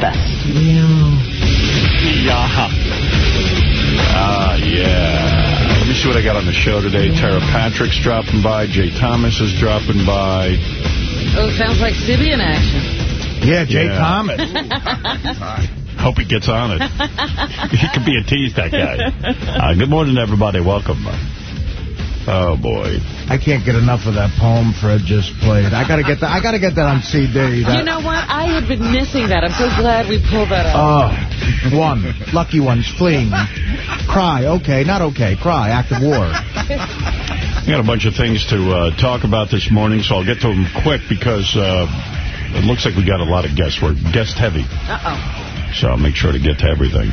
best. Yeah. Yeah. Ah, yeah. Let me see what I got on the show today. Tara Patrick's dropping by. Jay Thomas is dropping by. Oh, sounds like Sybian action. Yeah, Jay Yeah. Thomas. Hope he gets on it. he could be a tease, that guy. Uh, good morning, everybody. Welcome. Oh, boy. I can't get enough of that poem Fred just played. I gotta get that. I gotta get that on CD. That, You know what? I had been missing that. I'm so glad we pulled that Oh, out. one. Lucky ones fleeing. Cry. Okay, not okay. Cry. Act of war. I got a bunch of things to uh, talk about this morning, so I'll get to them quick because uh, it looks like we got a lot of guests. We're guest heavy, Uh-oh. so I'll make sure to get to everything.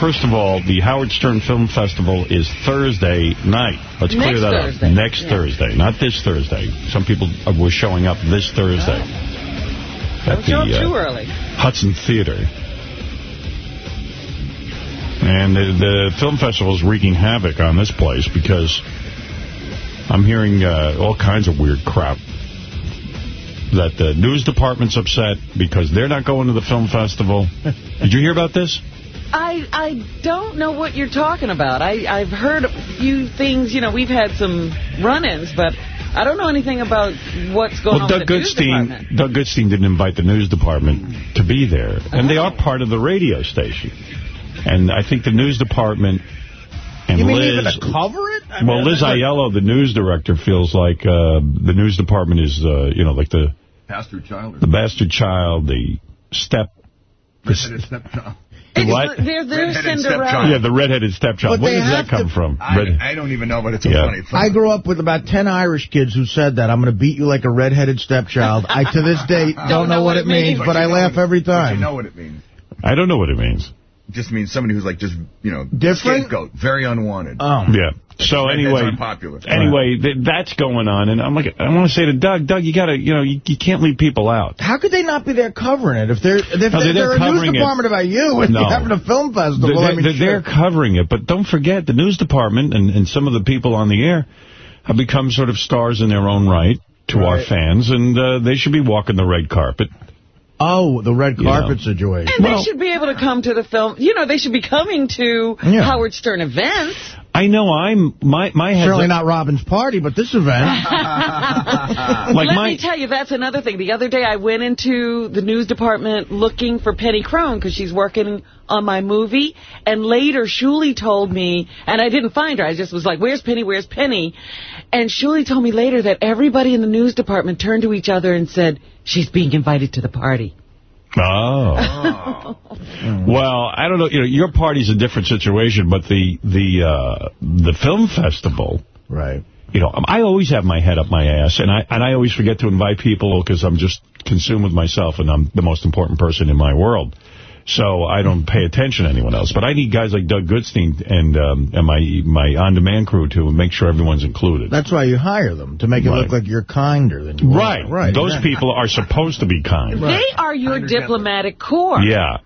First of all, the Howard Stern Film Festival is Thursday night. Let's clear that Thursday. up. Next Yeah. Thursday, not this Thursday. Some people uh, were showing up this Thursday. At Don't show up the, uh, too early. Hudson Theater. And the, the film festival is wreaking havoc on this place because I'm hearing uh, all kinds of weird crap. That the news department's upset because they're not going to the film festival. Did you hear about this? I I don't know what you're talking about. I, I've heard a few things. You know, we've had some run-ins, but I don't know anything about what's going Well, on Doug with the news Goodstein, department. Doug Goodstein didn't invite the news department to be there, and they are part of the radio station. And I think the news department and You mean Liz, even to cover it? I well, mean, Liz that's- Aiello, the news director, feels like uh, the news department is, uh, you know, like the Bastard child. the bastard child, the step, the, Redheaded stepchild. The It's- what? They're, they're Redheaded Cinderella. stepchild. Yeah, the redheaded stepchild. But Where does that come to- from? I, I don't even know, but it's a Yeah. funny thought. I grew up with about 10 Irish kids who said that. I'm going to beat you like a redheaded stepchild. I, to this day, don't, know, what it means, but, you I laugh it- every But time. you know what it means. I don't know what it means. It just means somebody who's like just, you know, Different? scapegoat, very unwanted. Oh. Yeah. So Redheads anyway, aren't popular. anyway, th that's going on, and I'm like, I want to say to Doug, Doug, you got to, you know, you, you can't leave people out. How could they not be there covering it? If they're if No, they're they're, there a news covering it. department about you and No. you're having a film festival, They're, I mean, they're, sure. they're covering it, but don't forget, the news department and, and some of the people on the air have become sort of stars in their own right to our fans, and uh, they should be walking the red carpet. Oh, the red You carpet know. situation. And Well- they should be able to come to the film. You know, they should be coming to Yeah. Howard Stern events. I know I'm my my head's Certainly up- not Robin's party, but this event. like Let my me tell you, that's another thing. The other day I went into the news department looking for Penny Crone because she's working on my movie. And later, Shuli told me, and I didn't find her. I just was like, where's Penny, where's Penny? And Shuli told me later that everybody in the news department turned to each other and said, she's being invited to the party. Oh. well, I don't know. You know, your party's a different situation, but the the uh, the film festival, right. you know, I always have my head up my ass, and I and I always forget to invite people because I'm just consumed with myself, and I'm the most important person in my world. So I don't pay attention to anyone else. But I need guys like Doug Goodstein and um, and my my on-demand crew to make sure everyone's included. That's why you hire them, to make it Right. look like you're kinder than you right. are. Right. right. Those yeah. people are supposed to be kind. They are your diplomatic corps. Yeah.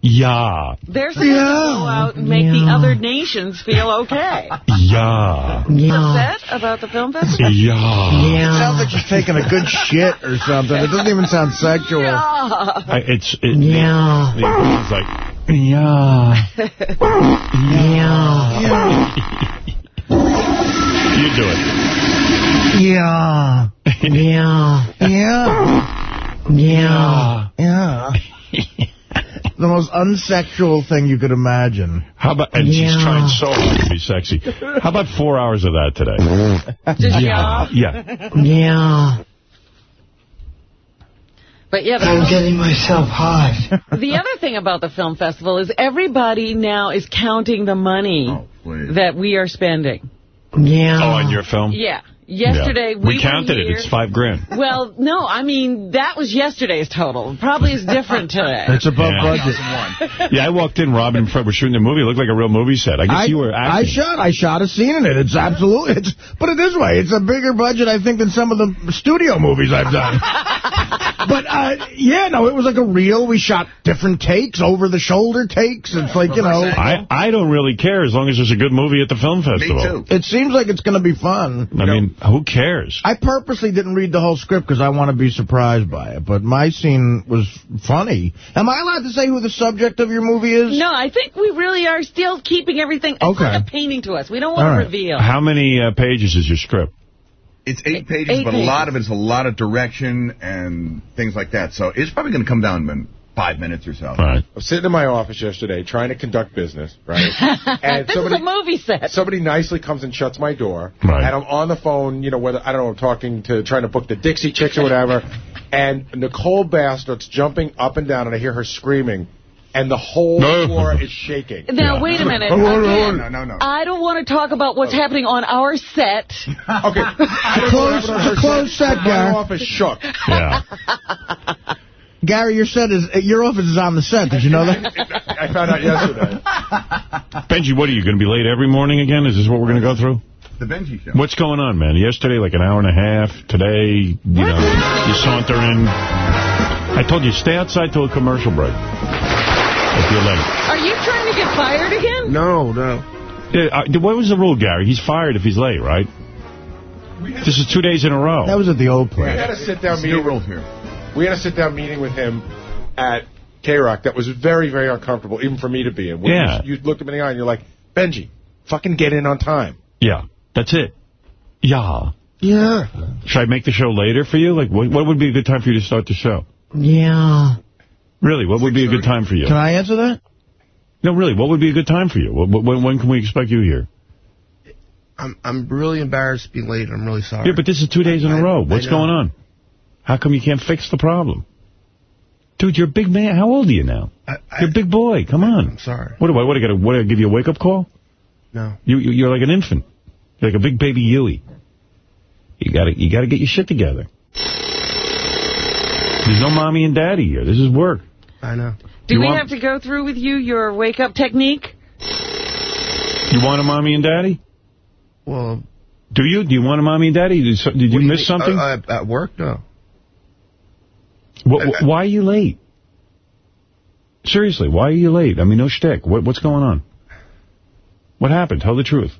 Yeah. They're supposed to go out and make the other nations feel okay. Yeah. Upset about the film festival? Yeah. It sounds like she's taking a good shit or something. It doesn't even sound sexual. I, it's it, Yeah. It, it's like yeah. Yeah. you do it. Yeah. Yeah. Yeah. Yeah. Yeah. the most unsexual thing you could imagine. How about? And she's trying so hard to be sexy. How about four hours of that today? Yeah. yeah. Yeah. Yeah. But yeah, I'm getting myself hot. The other thing about the film festival is everybody now is counting the money Oh, that we are spending. Yeah. Oh, on your film? Yeah. Yesterday, Yeah. we, we counted were it. It's five grand. Well, no, I mean, that was yesterday's total. Probably is different today. It's above Yeah. budget. Yeah, I walked in. Robin and Fred were shooting a movie. It looked like a real movie set. I guess I, you were acting. I shot. I shot a scene in it. It's absolutely. It's put it this way. It's a bigger budget, I think, than some of the studio movies I've done. but, uh, yeah, no, it was like a reel. We shot different takes, over-the-shoulder takes. It's like, you know... I, I don't really care as long as there's a good movie at the film festival. Me too. It seems like it's going to be fun. I mean, who cares? I purposely didn't read the whole script because I want to be surprised by it, but my scene was funny. Am I allowed to say who the subject of your movie is? No, I think we really are still keeping everything. It's Okay. like a painting to us. We don't want All to reveal. How many uh, pages is your script? It's eight pages, Eight but a lot of it is a lot of direction and things like that. So it's probably going to come down in five minutes or so. All right. I was sitting in my office yesterday trying to conduct business, right? and this somebody, is a movie set. somebody nicely comes and shuts my door. Right. And I'm on the phone, you know, whether, I don't know, I'm talking to, trying to book the Dixie Chicks or whatever. and Nicole Bass starts jumping up and down, and I hear her screaming. And the whole No. floor is shaking. Now, Yeah. wait a minute. No, Again, no, no, no. I don't want to talk about what's happening on our set. Okay. I don't know what Close- happened on close set, My office shook. Yeah. Gary, your set is your office is on the set. Did you know that? I found out yesterday. Benji, what are you, going to be late every morning again? Is this what we're going to go through? The Benji show. What's going on, man? Yesterday, like an hour and a half. Today, you know, you saunter in. I told you, stay outside till a commercial break. If you're late. Are you trying to get fired again? No, no. Yeah, uh, what was the rule, Gary? He's fired if he's late, right? This is two days in a row. That was at the old place. We had place. a sit-down There's new meeting. rules here. We had a sit-down meeting with him at K-Rock that was very, very uncomfortable, even for me to be in. When Yeah. You, you looked him in the eye and you're like, Benji, fucking get in on time. yeah, that's it. Yeah. Yeah. Should I make the show later for you? Like, what, what would be a good time for you to start the show? Yeah. Really, what would be a good time for you? Can I answer that? No, really, what would be a good time for you? Wh- wh- When, when can we expect you here? I'm I'm really embarrassed to be late. I'm really sorry. Yeah, but this is two days in a I- row. What's going on? How come you can't fix the problem? Dude, you're a big man. How old are you now? I, I, You're a big boy. Come on. I'm sorry. What do I, what, do I got to, what, do I give you a wake-up call? No. You, you, you're like an infant. You're like a big baby Yui. You gotta, you gotta get your shit together. There's no mommy and daddy here. This is work. I know. Do You we want- have to go through with you your wake-up technique? You want a mommy and daddy? Well, Do you? Do you want a mommy and daddy? Did, so- did you what miss mean? something? Uh, uh, at work? No. Wh- wh- why are you late? Seriously, why are you late? I mean, no shtick. What, what's going on? What happened? Tell the truth.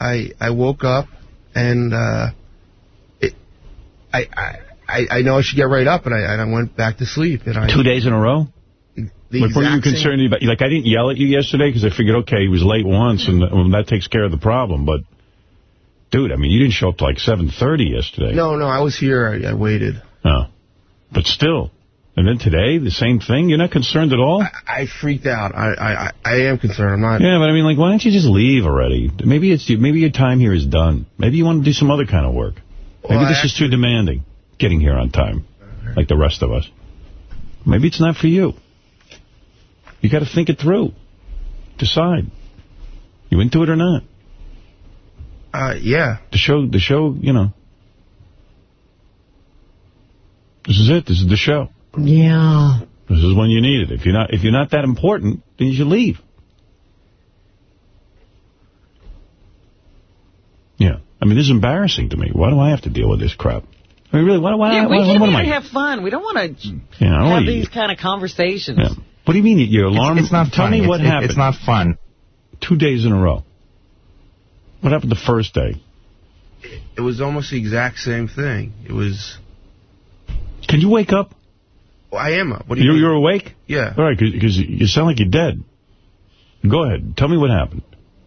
I I woke up and uh, it, I I I I know I should get right up, and I and I went back to sleep. And I Two days in a row? Like, what are you concerned about? Like, I didn't yell at you yesterday because I figured, okay, he was late once, and well, that takes care of the problem. But, dude, I mean, you didn't show up till like 7.30 yesterday. No, no, I was here. I, I waited. Oh. But still. And then today, the same thing? You're not concerned at all? I, I freaked out. I, I I I am concerned. I'm not. Yeah, but I mean, like, why don't you just leave already? Maybe it's maybe your time here is done. Maybe you want to do some other kind of work. Maybe Well, this is too demanding, getting here on time, like the rest of us. Maybe it's not for you. You got to think it through. Decide. You into it or not? Uh, yeah. The show, the show, you know. This is it. This is the show. Yeah. This is when you need it. If you're not, if you're not that important, then you should leave. Yeah. I mean, this is embarrassing to me. Why do I have to deal with this crap? I mean, really, why, why, yeah, we why, came what am here I? to have fun. We don't want to yeah, I have want these kind of conversations. Yeah. What do you mean, your alarm? It's, it's not Tell fun. me what it's, it- happened. It's not fun. Two days in a row. What happened the first day? It was almost the exact same thing. It was. Can you wake up? Well, I am up. What do you You're, you're awake? Yeah. All right, because you sound like you're dead. Go ahead. Tell me what happened.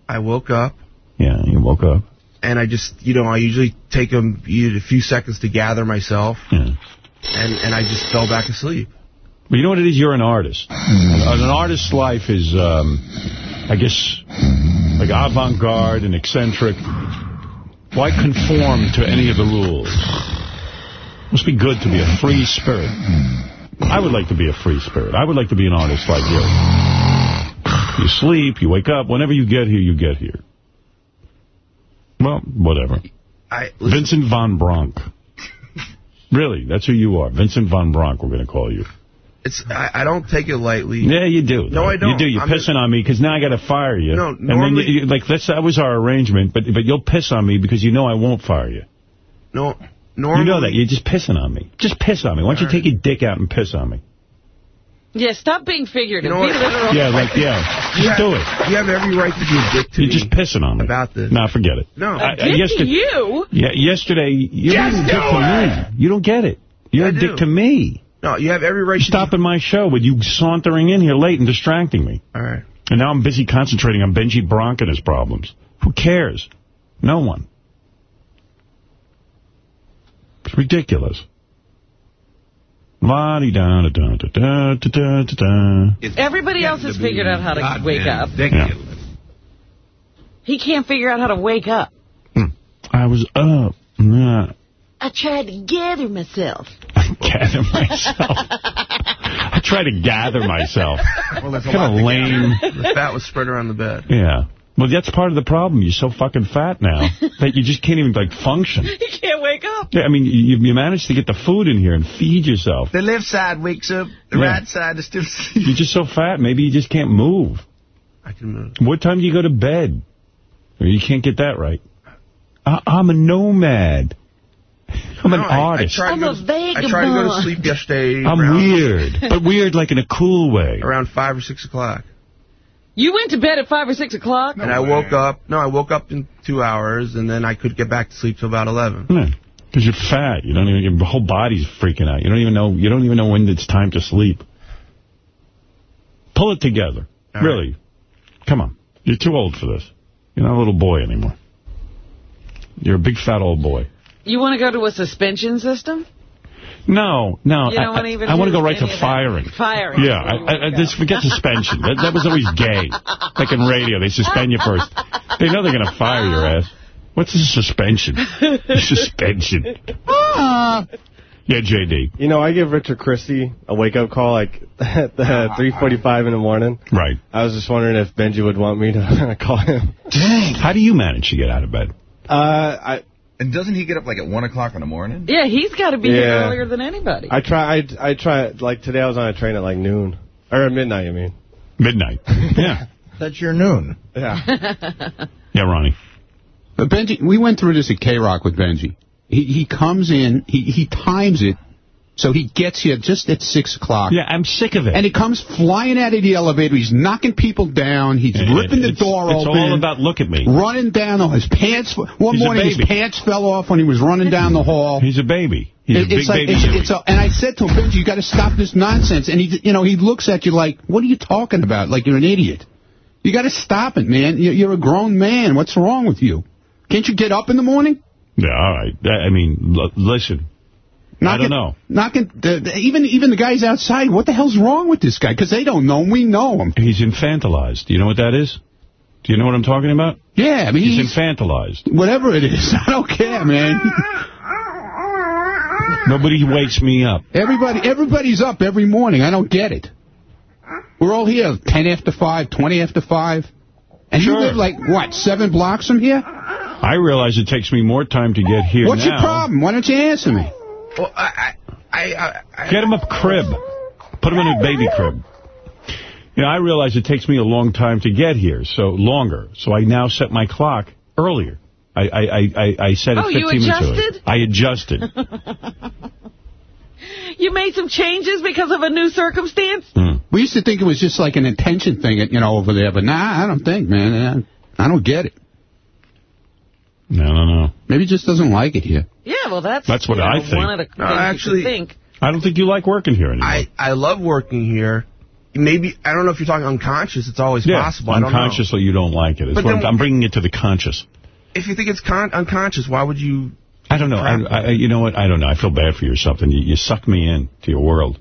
I woke up Yeah, you woke up. and I just, you know, I usually take a, a few seconds to gather myself, Yeah. and and I just fell back asleep. But you know what it is? You're an artist. An artist's life is, um, I guess, like avant-garde and eccentric. Why conform to any of the rules? Must be good to be a mm. free spirit. Mm. I would like to be a free spirit. I would like to be an artist like you. You sleep, you wake up. Whenever you get here, you get here. Well, whatever. I Vincent Von Bronk. Really, that's who you are. Vincent Von Bronk, we're going to call you. it's I, I don't take it lightly. Yeah, you do. No, I don't. You do. You're I'm pissing on me because now I got to fire you. No, And then normally- you, you- like that's that was our arrangement, but but you'll piss on me because you know I won't fire you. No, normally... You know that. You're just pissing on me. Just piss on me. Why don't you take your dick out and piss on me? Yeah, stop being figurative. You know Be what? literal. Yeah, like, yeah. You Just have- do it. You have every right to be a dick to You're me. just pissing on me. About this. Nah, forget it. No. I- I- Dick to yesterday, you? yeah, yesterday, you're Just being a dick do to it! me. You don't get it. You're I a do. dick to me. No, you have every right You're to stopping my show with you sauntering in here late and distracting me. All right. And now I'm busy concentrating on Benji Bronk and his problems. Who cares? No one. It's ridiculous. Everybody else has figured out how to wake up. Yeah. He can't figure out how to wake up. Mm. I was up. Nah. I tried to gather myself. gather myself. I try to gather myself. Well, that's a Kind lot of to lame. gather. The fat was spread around the bed. Yeah. Well, that's part of the problem. You're so fucking fat now that you just can't even, like, function. You can't wake up. Yeah, I mean, you, you managed to get the food in here and feed yourself. The left side wakes up. The Yeah. right side is still asleep. You're just so fat, maybe you just can't move. I can move. What time do you go to bed? You can't get that right. I, I'm a nomad. I'm an No, I- I artist. tried to I'm go a to- I tried to go to sleep yesterday. I'm around, weird, but weird like in a cool way. Around 5 or 6 o'clock. You went to bed at 5 or 6 o'clock? and I woke up. No, I woke up in two hours, and then I could get back to sleep till about 11. Hmm. Because you're fat. You don't even, your whole body's freaking out. You don't even know, you don't even know when it's time to sleep. Pull it together. All really. Come on. You're too old for this. You're not a little boy anymore. You're a big fat old boy. You want to go to a suspension system? No, no. You don't I, wanna even I, want to go right to any of that? firing. Firing. Yeah, I, I, I just forget suspension. That, that was always gay. Like in radio, they suspend you first. They know they're going to fire your ass. What's a suspension? suspension. Yeah, J.D. You know, I give Richard Christie a wake-up call like at the 3.45 in the morning. Right. I was just wondering if Benji would want me to call him. Dang. How do you manage to get out of bed? Uh, I And doesn't he get up like at 1 o'clock in the morning? Yeah, he's got to be here Yeah. earlier than anybody. I try I I try like today I was on a train at like noon or at midnight. I mean. Midnight. Yeah. That's your noon. Yeah. Yeah, Ronnie. But Benji, we went through this at K-Rock with Benji. He he comes in, he he times it, so he gets here just at 6 o'clock. Yeah, I'm sick of it. And he comes flying out of the elevator. He's knocking people down. He's It- ripping the door It's open. It's all about look at me. running down. His pants. One He's morning, his pants fell off when he was running down the hall. He's a baby. He's a It- big it's like baby. it's, it's a, and I said to him, Benji, you got to stop this nonsense. And he, you know, he looks at you like, what are you talking about? Like you're an idiot. You got to stop it, man. You- You're a grown man. What's wrong with you? Can't you get up in the morning? yeah, all right. I mean, l- listen. I don't know. Knocking the, the, even even the guys outside. What the hell's wrong with this guy? Because they don't know him. We know him. He's infantilized. Do you know what that is? Do you know what I'm talking about? Yeah, I mean, He's he's, infantilized. whatever it is. I don't care, man. Nobody wakes me up. Everybody, everybody's up every morning. I don't get it. We're all here 10 after 5, 20 after 5. And Sure. you live like, what, seven blocks from here? I realize it takes me more time to get here What's now. your problem? Why don't you answer me? Well, I, I, I, I, Get him a crib. Put him in a baby crib. You know, I realize it takes me a long time to get here, so longer. So I now set my clock earlier. I I I, I, I set it Oh, 15 you minutes adjusted? I adjusted. You made some changes because of a new circumstance? Hmm. We used to think it was just like an intention thing, you know, over there. But nah, I don't think, man. I, I don't get it. No, no, no. Maybe he just doesn't like it here. Yeah, well, that's, That's what you know, I think. one of the things No, actually- should think. I don't think you like working here anymore. I, I love working here. Maybe, I don't know if you're talking unconscious. It's always yeah, possible. I don't know. unconsciously you don't like it. It's But I'm, then- I'm bringing it to the conscious. If you think it's con- unconscious, why would you... I don't know. I, I, you know what? I don't know. I feel bad for you or something. You, you suck me in to your world.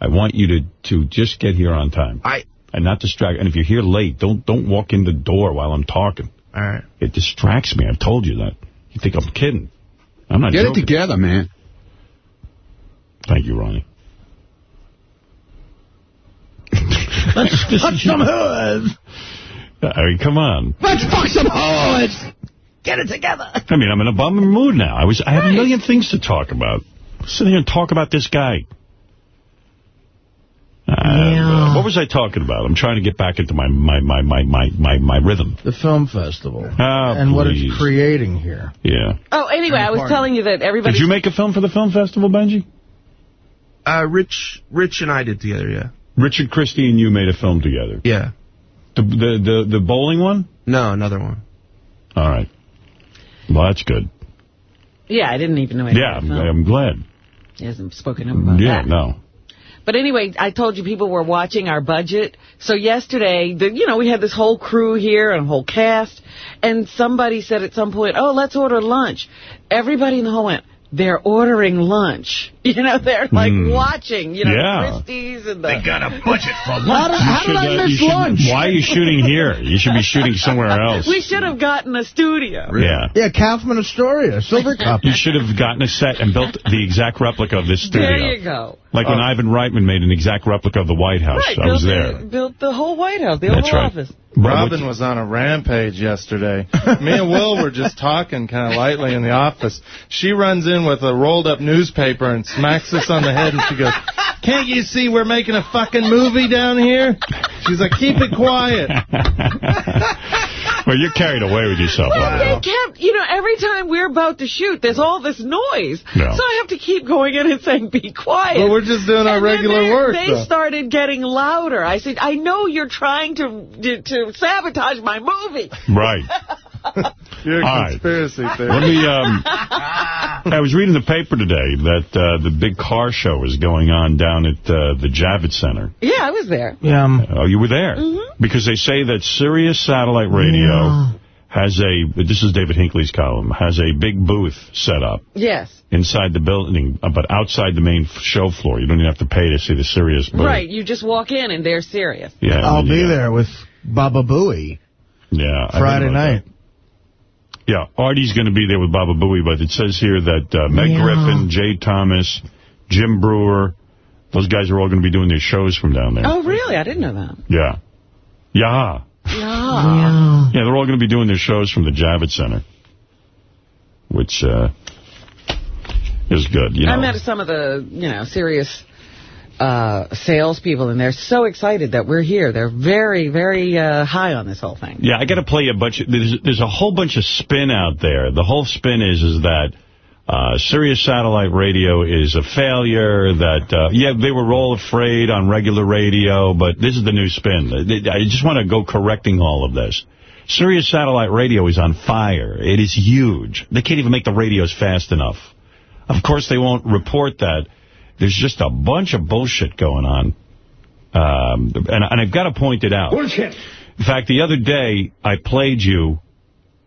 I want you to, to just get here on time. I... And not distract. And if you're here late, don't don't walk in the door while I'm talking. All right. It distracts me. I've told you that. You think I'm kidding. I'm not Get it together, man. Thank you, Ronnie. Let's touch some hoods. I mean, come on. Let's fuck some hoods. Get it together. I mean, I'm in a bummer mood now. I was. I have a million things to talk about. Sit here and talk about this guy. Uh, Yeah. What What was I talking about? I'm trying to get back into my my my my my my, my rhythm. The film festival. Oh, and what please. it's creating here. Yeah. Oh, anyway, I was telling you that everybody... Did you make a film for the film festival, Benji? Uh, Rich, Rich and I did together. Yeah. Richard Christie and you made a film together. Yeah. The the the, the bowling one? No, another one. All right. Well, that's good. Yeah, I didn't even know anything Yeah, I'm, about I'm glad. He hasn't spoken up about Yeah, that. no. But anyway, I told you people were watching our budget. So yesterday, the, you know, we had this whole crew here and a whole cast. And somebody said at some point, oh, let's order lunch. Everybody in the hall went, they're ordering lunch. You know, they're like Hmm. watching, you know, Yeah. Christie's and the... They got a budget for lunch. How did, how You did I uh, miss you should- lunch? Why are you shooting here? You should be shooting somewhere else. We should have gotten a studio. Yeah. Yeah, Kaufman Astoria, Silvercup. You should have gotten a set and built the exact replica of this studio. There you go. Like when Ivan Reitman made an exact replica of the White House. Right, I was built there. The, built the whole White House, the That's whole right. office. Robin was on a rampage yesterday. Me and Will were just talking kind of lightly in the office. She runs in with a rolled up newspaper and smacks us on the head and she goes, can't you see we're making a fucking movie down here? She's like, keep it quiet. well, you're carried away with yourself. Well, they kept, you know, every time we're about to shoot, there's all this noise. Yeah. So I have to keep going in and saying, be quiet. Well, we're just doing our And then regular they- work, They though. started getting louder. I said, I know you're trying to to, to sabotage my movie. Right. You're a All right. conspiracy theorist. Let me, um, I was reading the paper today that uh, the big car show is going on down at uh, the Javits Center. Yeah, I was there. Yeah, um, Oh, you were there? Mm-hmm. Because they say that Sirius Satellite Radio has a, this is David Hinckley's column, has a big booth set up Yes. inside the building, uh, but outside the main show floor. You don't even have to pay to see the Sirius booth. Right. You just walk in and they're serious. Yeah, I'll be you- there with Baba Booey Yeah. Friday night. that. Yeah, Artie's going to be there with Baba Booey, but it says here that uh, Meg Yeah. Griffin, Jay Thomas, Jim Breuer, those guys are all going to be doing their shows from down there. Oh, really? I didn't know that. Yeah. Yeah. Yeah. Yeah. Yeah, they're all going to be doing their shows from the Javits Center, which uh, is good. You know, I met some of the, you know, Sirius uh, salespeople, and they're so excited that we're here. They're very, very uh, high on this whole thing. Yeah, I got to play a bunch. Of, there's there's a whole bunch of spin out there. The whole spin is is that uh, Sirius Satellite Radio is a failure. That uh, yeah, they were all afraid on regular radio, but this is the new spin. I just want to go correcting all of this. Sirius Satellite Radio is on fire. It is huge. They can't even make the radios fast enough. Of course, they won't report that. There's just a bunch of bullshit going on. Um, and, and I've got to point it out. Bullshit. In fact, the other day, I played you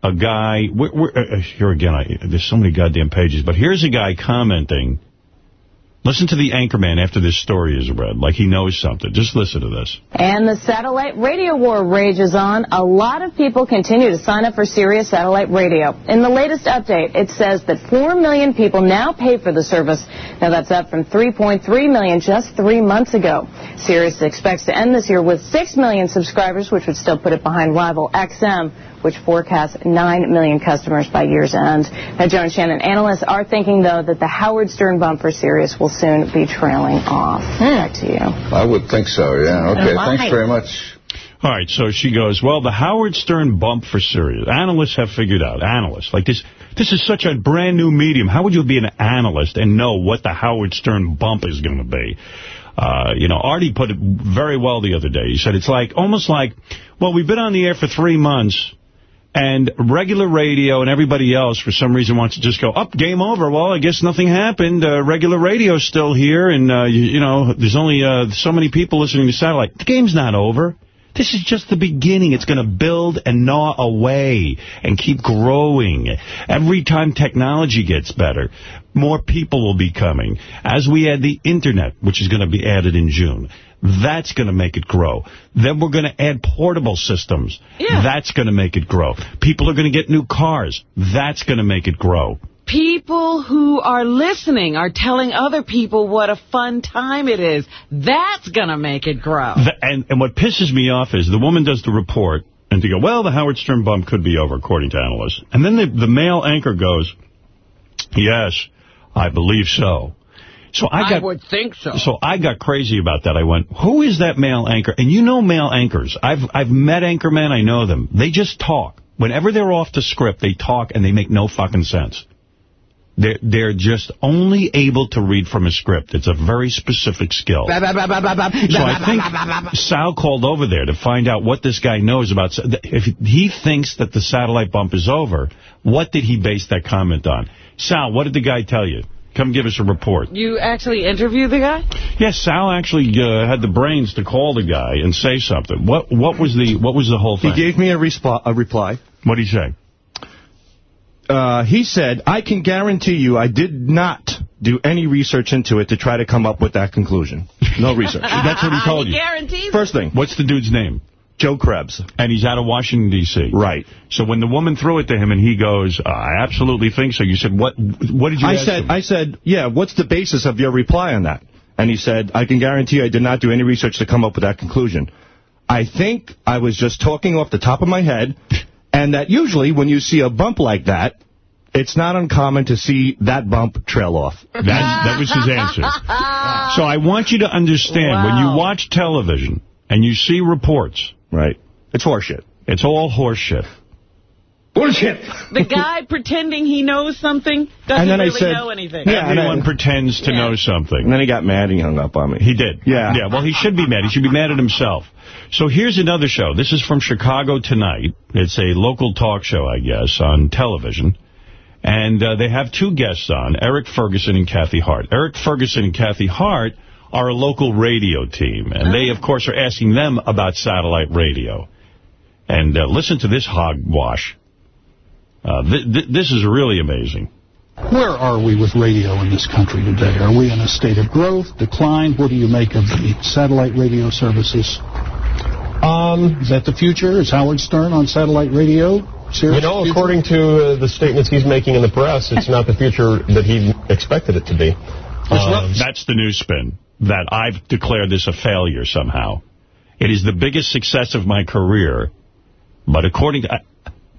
a guy... We're, we're, uh, here again, I, there's so many goddamn pages, but here's a guy commenting. Listen to the anchorman after this story is read, like he knows something. Just listen to this. And the satellite radio war rages on. A lot of people continue to sign up for Sirius Satellite Radio. In the latest update, it says that 4 million people now pay for the service. Now that's up from 3.3 million just three months ago. Sirius expects to end this year with 6 million subscribers, which would still put it behind rival XM, which forecasts 9 million customers by year's end. Now, Joe and Shannon, analysts are thinking, though, that the Howard Stern bump for Sirius will soon be trailing off. Back to you. I would think so, yeah. Okay, thanks very much. All right, so she goes, well, the Howard Stern bump for Sirius. Analysts have figured out. Analysts. Like this this is such a brand new medium. How would you be an analyst and know what the Howard Stern bump is going to be? Uh, you know, Artie put it very well the other day. He said it's like, almost like, well, we've been on the air for three months, and regular radio and everybody else, for some reason, wants to just go, up, game over. Well, I guess nothing happened. Uh, regular radio's still here, and, uh, you, you know, there's only uh, so many people listening to satellite. The game's not over. This is just the beginning. It's going to build and gnaw away and keep growing. Every time technology gets better, more people will be coming. As we add the Internet, which is going to be added in June, that's going to make it grow. Then we're going to add portable systems. Yeah. That's going to make it grow. People are going to get new cars. That's going to make it grow. People who are listening are telling other people what a fun time it is. That's going to make it grow. The, and, and what pisses me off is the woman does the report, and they go, well, the Howard Stern bump could be over, according to analysts. And then the, the male anchor goes, yes, I believe so. So I I got would think so. So I got crazy about that. I went, who is that male anchor? And you know male anchors. I've I've met anchormen. I know them. They just talk. Whenever they're off the script, they talk and they make no fucking sense. They're, they're just only able to read from a script. It's a very specific skill. So I think Sal called over there to find out what this guy knows about... If he thinks that the satellite bump is over, what did he base that comment on? Sal, what did the guy tell you? Come give us a report. You actually interviewed the guy? Yes, Sal actually uh, had the brains to call the guy and say something. What what was the what was the whole thing? He gave me a, resp- a reply. What did he say? Uh, he said, I can guarantee you I did not do any research into it to try to come up with that conclusion. No research. That's what he told He you. guarantees First thing, What's the dude's name? Joe Krebs. And he's out of Washington, D.C. Right. So when the woman threw it to him and he goes, I absolutely think so, you said, what What did you I ask said, him? I said, yeah, what's the basis of your reply on that? And he said, I can guarantee I did not do any research to come up with that conclusion. I think I was just talking off the top of my head, and that usually when you see a bump like that, it's not uncommon to see that bump trail off. That, that was his answer. So I want you to understand, when you watch television and you see reports... Right. It's horseshit. It's all horseshit. Bullshit. The guy pretending he knows something doesn't And then I really said- know anything. Yeah, and Everyone I- pretends to Yeah. know something. And then he got mad and he hung up on me. He did. Yeah. Yeah, well, he should be mad. He should be mad at himself. So here's another show. This is from Chicago Tonight. It's a local talk show, I guess, on television. And uh, they have two guests on, Eric Ferguson and Kathy Hart. Eric Ferguson and Kathy Hart are a local radio team. And they, of course, are asking them about satellite radio. And uh, listen to this hogwash. Uh, th th this is really amazing. Where are we with radio in this country today? Are we in a state of growth, decline? What do you make of the satellite radio services? Um, is that the future? Is Howard Stern on satellite radio? Serious You know, future? according to uh, the statements he's making in the press, it's not the future that he expected it to be. Um, That's the new spin, that I've declared this a failure somehow. It is the biggest success of my career, but according to...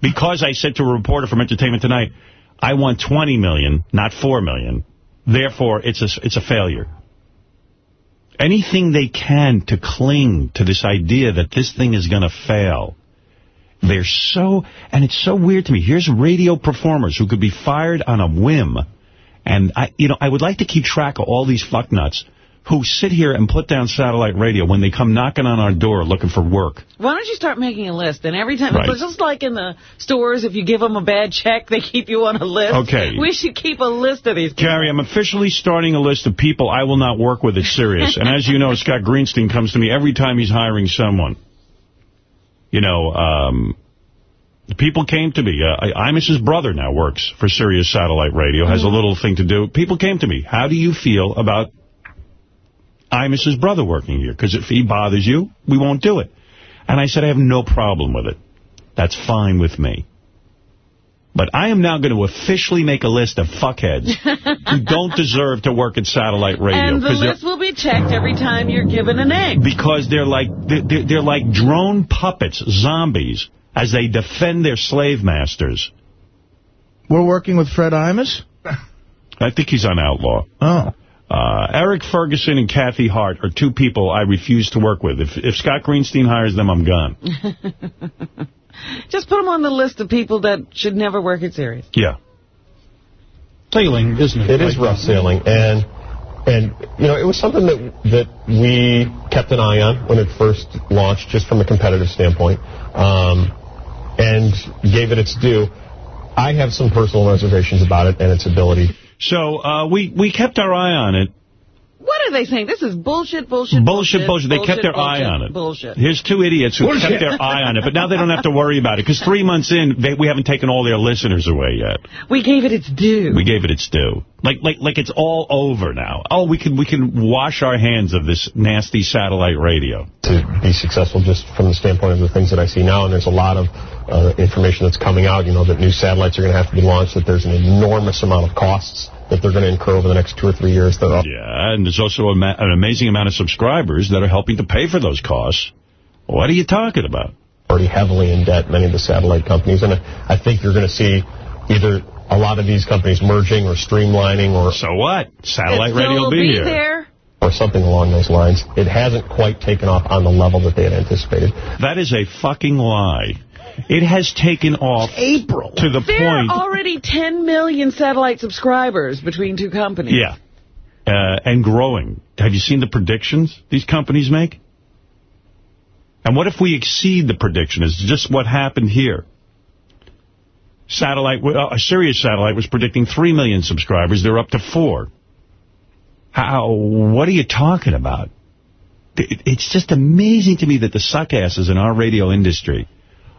Because I said to a reporter from Entertainment Tonight, I want 20 million, not 4 million. Therefore, it's a, it's a failure. Anything they can to cling to this idea that this thing is going to fail. They're so... And it's so weird to me. Here's radio performers who could be fired on a whim. And, I, you know, I would like to keep track of all these fucknuts who sit here and put down satellite radio when they come knocking on our door looking for work. Why don't you start making a list? And every time, Right. it's just like in the stores, if you give them a bad check, they keep you on a list. Okay. We should keep a list of these. Gary, I'm officially starting a list of people I will not work with at Sirius. and as you know, Scott Greenstein comes to me every time he's hiring someone. You know, um, people came to me. Uh, I- Imus's brother now works for Sirius Satellite Radio, has a little thing to do. People came to me. How do you feel about Imus's brother working here? Because if he bothers you, we won't do it. And I said, I have no problem with it. That's fine with me. But I am now going to officially make a list of fuckheads who don't deserve to work at satellite radio. And the 'cause they're- list will be checked every time you're given a name. because they're like they're, they're they're like drone puppets, zombies, as they defend their slave masters. We're working with Fred Imus? I think he's on Outlaw. Oh. Uh, Eric Ferguson and Kathy Hart are two people I refuse to work with. If if Scott Greenstein hires them, I'm gone. Just put them on the list of people that should never work at Sirius. Yeah. Sailing, isn't it? It is rough sailing, and and you know it was something that that we kept an eye on when it first launched, just from a competitive standpoint, um, and gave it its due. I have some personal reservations about it and its ability. So uh, we we kept our eye on it. What are they saying? This is bullshit, bullshit, Bullshit, bullshit. They kept their eye on it. Bullshit. Here's two idiots who Bullshit. kept their eye on it, but now they don't have to worry about it because three months in, they, we haven't taken all their listeners away yet. We gave it its due. We gave it its due. Like like like it's all over now. Oh, we can we can wash our hands of this nasty satellite radio. to be successful just from the standpoint of the things that I see now. And there's a lot of uh, information that's coming out, you know, that new satellites are going to have to be launched, that there's an enormous amount of costs that they're going to incur over the next two or three years. That Yeah, and there's also a ma an amazing amount of subscribers that are helping to pay for those costs. What are you talking about? already heavily in debt, many of the satellite companies. And I think you're going to see either a lot of these companies merging or streamlining or... So what? Satellite radio will be, here. there. Or something along those lines. It hasn't quite taken off on the level that they had anticipated. That is a fucking lie. It has taken off April. to the There point... are already 10 million satellite subscribers between two companies. Yeah. Uh, and growing. Have you seen the predictions these companies make? And what if we exceed the prediction? Is just what happened here. Satellite, uh, a Sirius satellite was predicting 3 million subscribers. They're up to 4. How, what are you talking about? It's just amazing to me that the suckasses in our radio industry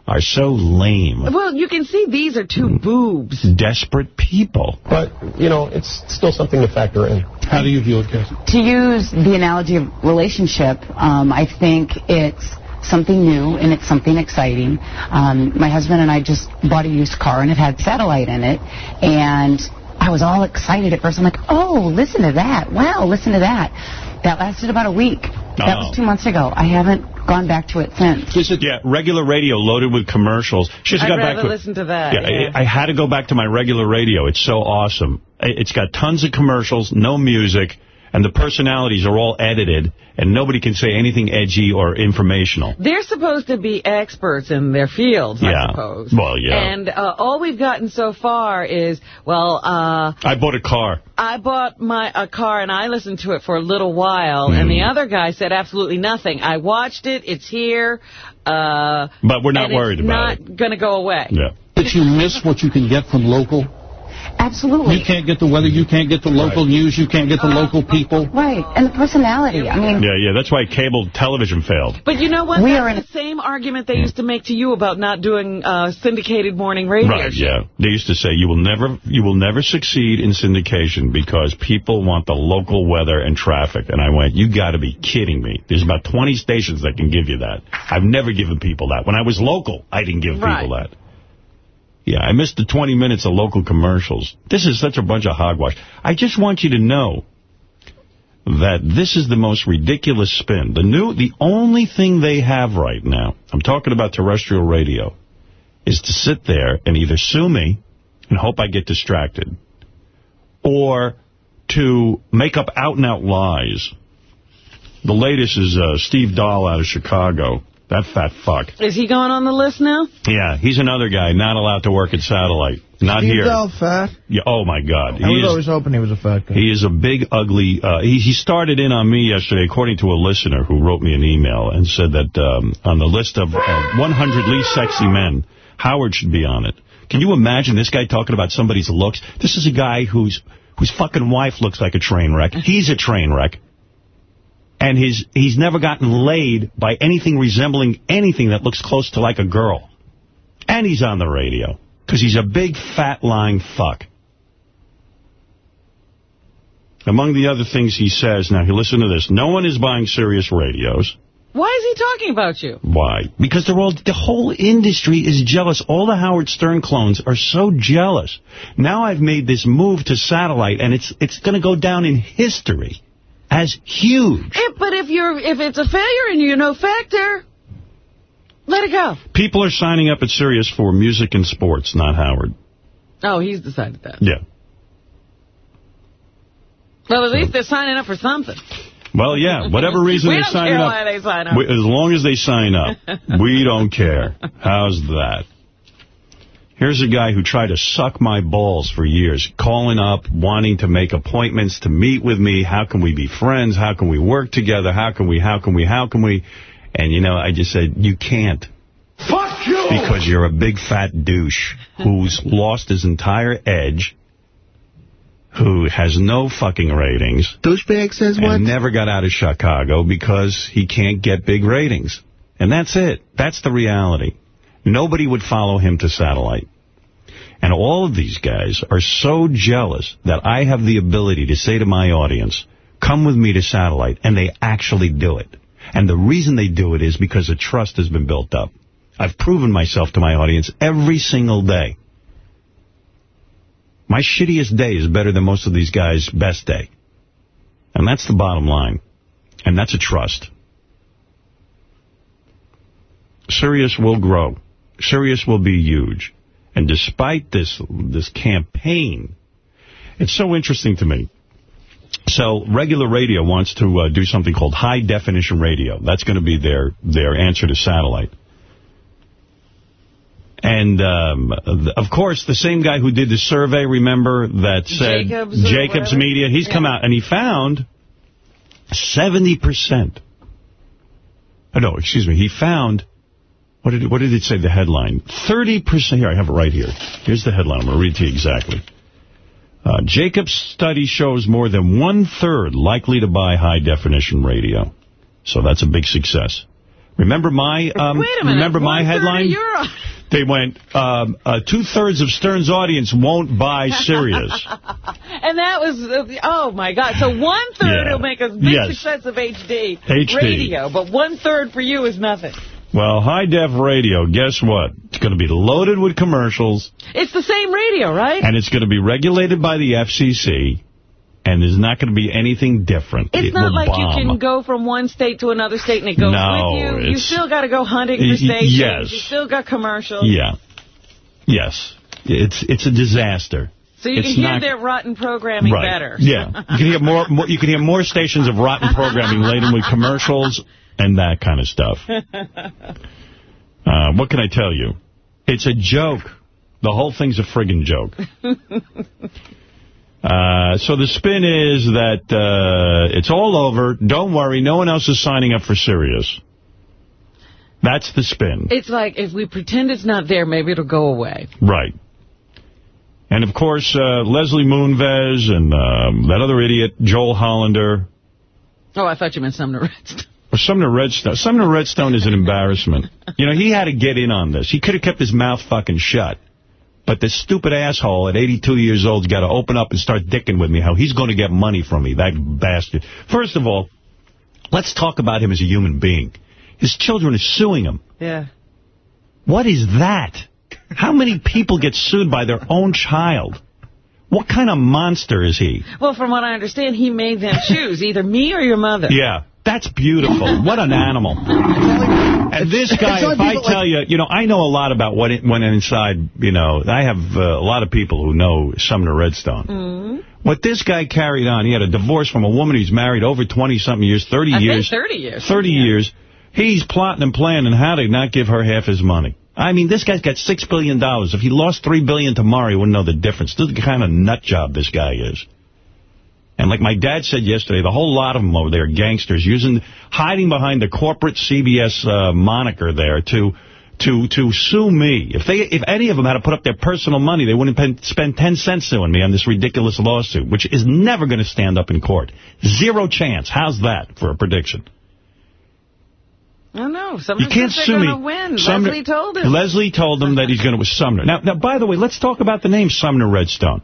are so lame. Well, you can see these are two boobs. Desperate people. But, you know, it's still something to factor in. How do you view it, Kathy? To use the analogy of relationship, um, I think it's something new and it's something exciting. Um, my husband and I just bought a used car and it had satellite in it, and I was all excited at first. I'm like, oh, listen to that! Wow, listen to that! That lasted about a week. That Oh. was two months ago. I haven't gone back to it since. This is Yeah, regular radio loaded with commercials. She just I'd got rather back to listen to that. Yeah, yeah. I, I had to go back to my regular radio. It's so awesome. It's got tons of commercials, no music, and the personalities are all edited, and nobody can say anything edgy or informational. They're supposed to be experts in their fields, Yeah. I suppose. Well, yeah. And uh, all we've gotten so far is, well, uh, I bought a car. I bought my a car and I listened to it for a little while, and Hmm. the other guy said absolutely nothing. I watched it. It's here. Uh, But we're not and worried it's about not going to go away. Yeah. That you miss what you can get from local? Absolutely. You can't get the weather, you can't get the local news, you can't get the local people. Right, and the personality. I mean, Yeah, yeah, that's why cable television failed. But you know what? We That's are in the same argument they used to make to you about not doing uh, syndicated morning radio. Right, yeah. They used to say you will never you will never succeed in syndication because people want the local weather and traffic. And I went, you got to be kidding me. There's about 20 stations that can give you that. I've never given people that. When I was local, I didn't give Right. people that. Yeah, I missed the 20 minutes of local commercials. This is such a bunch of hogwash. I just want you to know that this is the most ridiculous spin. The new, the only thing they have right now, I'm talking about terrestrial radio, is to sit there and either sue me and hope I get distracted, or to make up out-and-out lies. The latest is uh, Steve Dahl out of Chicago. That fat fuck. Is he going on the list now? Yeah, he's another guy not allowed to work at Satellite. Not Steve here. Dahl fat? Yeah, oh, my God. I He was is- always hoping he was a fat guy. he is a big, ugly... Uh, he, he started in on me yesterday, according to a listener who wrote me an email and said that um, on the list of uh, 100 least sexy men, Howard should be on it. Can you imagine this guy talking about somebody's looks? This is a guy whose whose fucking wife looks like a train wreck. He's a train wreck. And his he's never gotten laid by anything resembling anything that looks close to like a girl. And he's on the radio. Because he's a big, fat, lying fuck. Among the other things he says, now, listen to this. No one is buying Sirius radios. Why is he talking about you? Why? Because they're all, the whole industry is jealous. All the Howard Stern clones are so jealous. Now I've made this move to satellite, and it's it's going to go down in history as huge. Eh, but if you're if it's a failure and you're no factor, let it go. People are signing up at Sirius for music and sports, not Howard. Oh, he's decided that. Yeah. Well, at least they're signing up for something. Well, yeah, whatever reason we they're don't signing care up. why they sign up. we- as long as they sign up, we don't care. How's that? Here's a guy who tried to suck my balls for years, calling up, wanting to make appointments to meet with me. How can we be friends? How can we work together? How can we, how can we, how can we? And, you know, I just said, you can't. Fuck you! Because you're a big fat douche who's lost his entire edge, who has no fucking ratings. Douchebag says and what? never got out of Chicago because he can't get big ratings. And that's it. That's the reality. Nobody would follow him to satellite. And all of these guys are so jealous that I have the ability to say to my audience, come with me to satellite, and they actually do it. And the reason they do it is because a trust has been built up. I've proven myself to my audience every single day. My shittiest day is better than most of these guys' best day. And that's the bottom line. And that's a trust. Sirius will grow. Sirius will be huge. And despite this this campaign, it's so interesting to me. So regular radio wants to uh, do something called high definition radio. That's going to be their their answer to satellite. And, um, th- of course, the same guy who did the survey, remember, that said Jacobs Jacobs? Media, he's come out and he found 70%. Oh, no, excuse me. He found, what did, it, what did it say, the headline? 30%. Here, I have it right here. Here's the headline. I'm going to read to you exactly. Uh, Jacobs study shows more than one-third likely to buy high-definition radio. So that's a big success. Remember my um, minute. remember my headline? They went, um, uh, two-thirds of Stern's audience won't buy Sirius. And that was, uh, oh my God. So one third Yeah. will make a big Yes. success of HD, HD. radio, but one third for you is nothing. Well, high-def radio, guess what? It's going to be loaded with commercials, It's the same radio, right? and it's going to be regulated by the FCC, and there's not going to be anything different. It's it not like bomb. you can go from one state to another state and it goes No, with you. You still got to go hunting for stations. yes. You still got commercials. Yeah. Yes. It's it's a disaster. So you It's can hear not- their rotten programming right. better. Yeah. You can hear more, more. You can hear more stations of rotten programming laden with commercials and that kind of stuff. Uh, what can I tell you? It's a joke. The whole thing's a friggin' joke. Uh, so the spin is that uh, it's all over. Don't worry. No one else is signing up for Sirius. That's the spin. It's like if we pretend it's not there, maybe it'll go away. Right. And, of course, uh, Leslie Moonves and um, that other idiot, Joel Hollander, Oh, I thought you meant Sumner Redstone. Or Sumner Redstone. Sumner Redstone is an embarrassment. You know, he had to get in on this. He could have kept his mouth fucking shut. But this stupid asshole at 82 years old has got to open up and start dicking with me how he's going to get money from me, that bastard. First of all, let's talk about him as a human being. His children are suing him. Yeah. What is that? How many people get sued by their own child? What kind of monster is he? Well, from what I understand, he made them choose either me or your mother. Yeah, that's beautiful. What an animal. And this guy, if I people tell you, you know, I know a lot about what it went inside, you know, I have uh, a lot of people who know Sumner Redstone. Mm. What this guy carried on, he had a divorce from a woman he's married over 20-something years, 30 I years. 30 years. 30 years. He's plotting and planning how to not give her half his money. I mean, this guy's got 6 billion. dollars. If he lost 3 billion tomorrow, he wouldn't know the difference. This is the kind of nut job this guy is. And like my dad said yesterday, the whole lot of them over there, gangsters, using, hiding behind the corporate CBS uh, moniker there to to to sue me. If they, if any of them had to put up their personal money, they wouldn't pen, spend 10 cents suing me on this ridiculous lawsuit, which is never going to stand up in court. Zero chance. How's that for a prediction? I don't know. You can't sue me. going to win. Sumner- Leslie told him. Leslie told him that he's going to with Sumner. Now, now, by the way, let's talk about the name Sumner Redstone.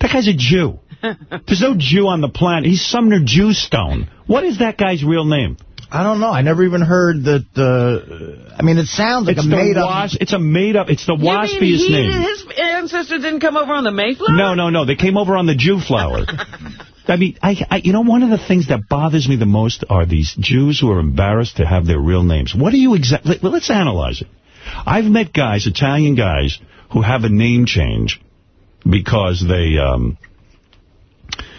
That guy's a Jew. There's no Jew on the planet. He's Sumner Jewstone. What is that guy's real name? I don't know. I never even heard that. Uh, I mean, it sounds like It's a made up. It's a made up. It's the You waspiest he, name. his ancestors didn't come over on the Mayflower? No, no, no. They came over on the Jew flower. I mean, I, I, you know, one of the things that bothers me the most are these Jews who are embarrassed to have their real names. What are you exactly? Let's analyze it. I've met guys, Italian guys, who have a name change because they. Um,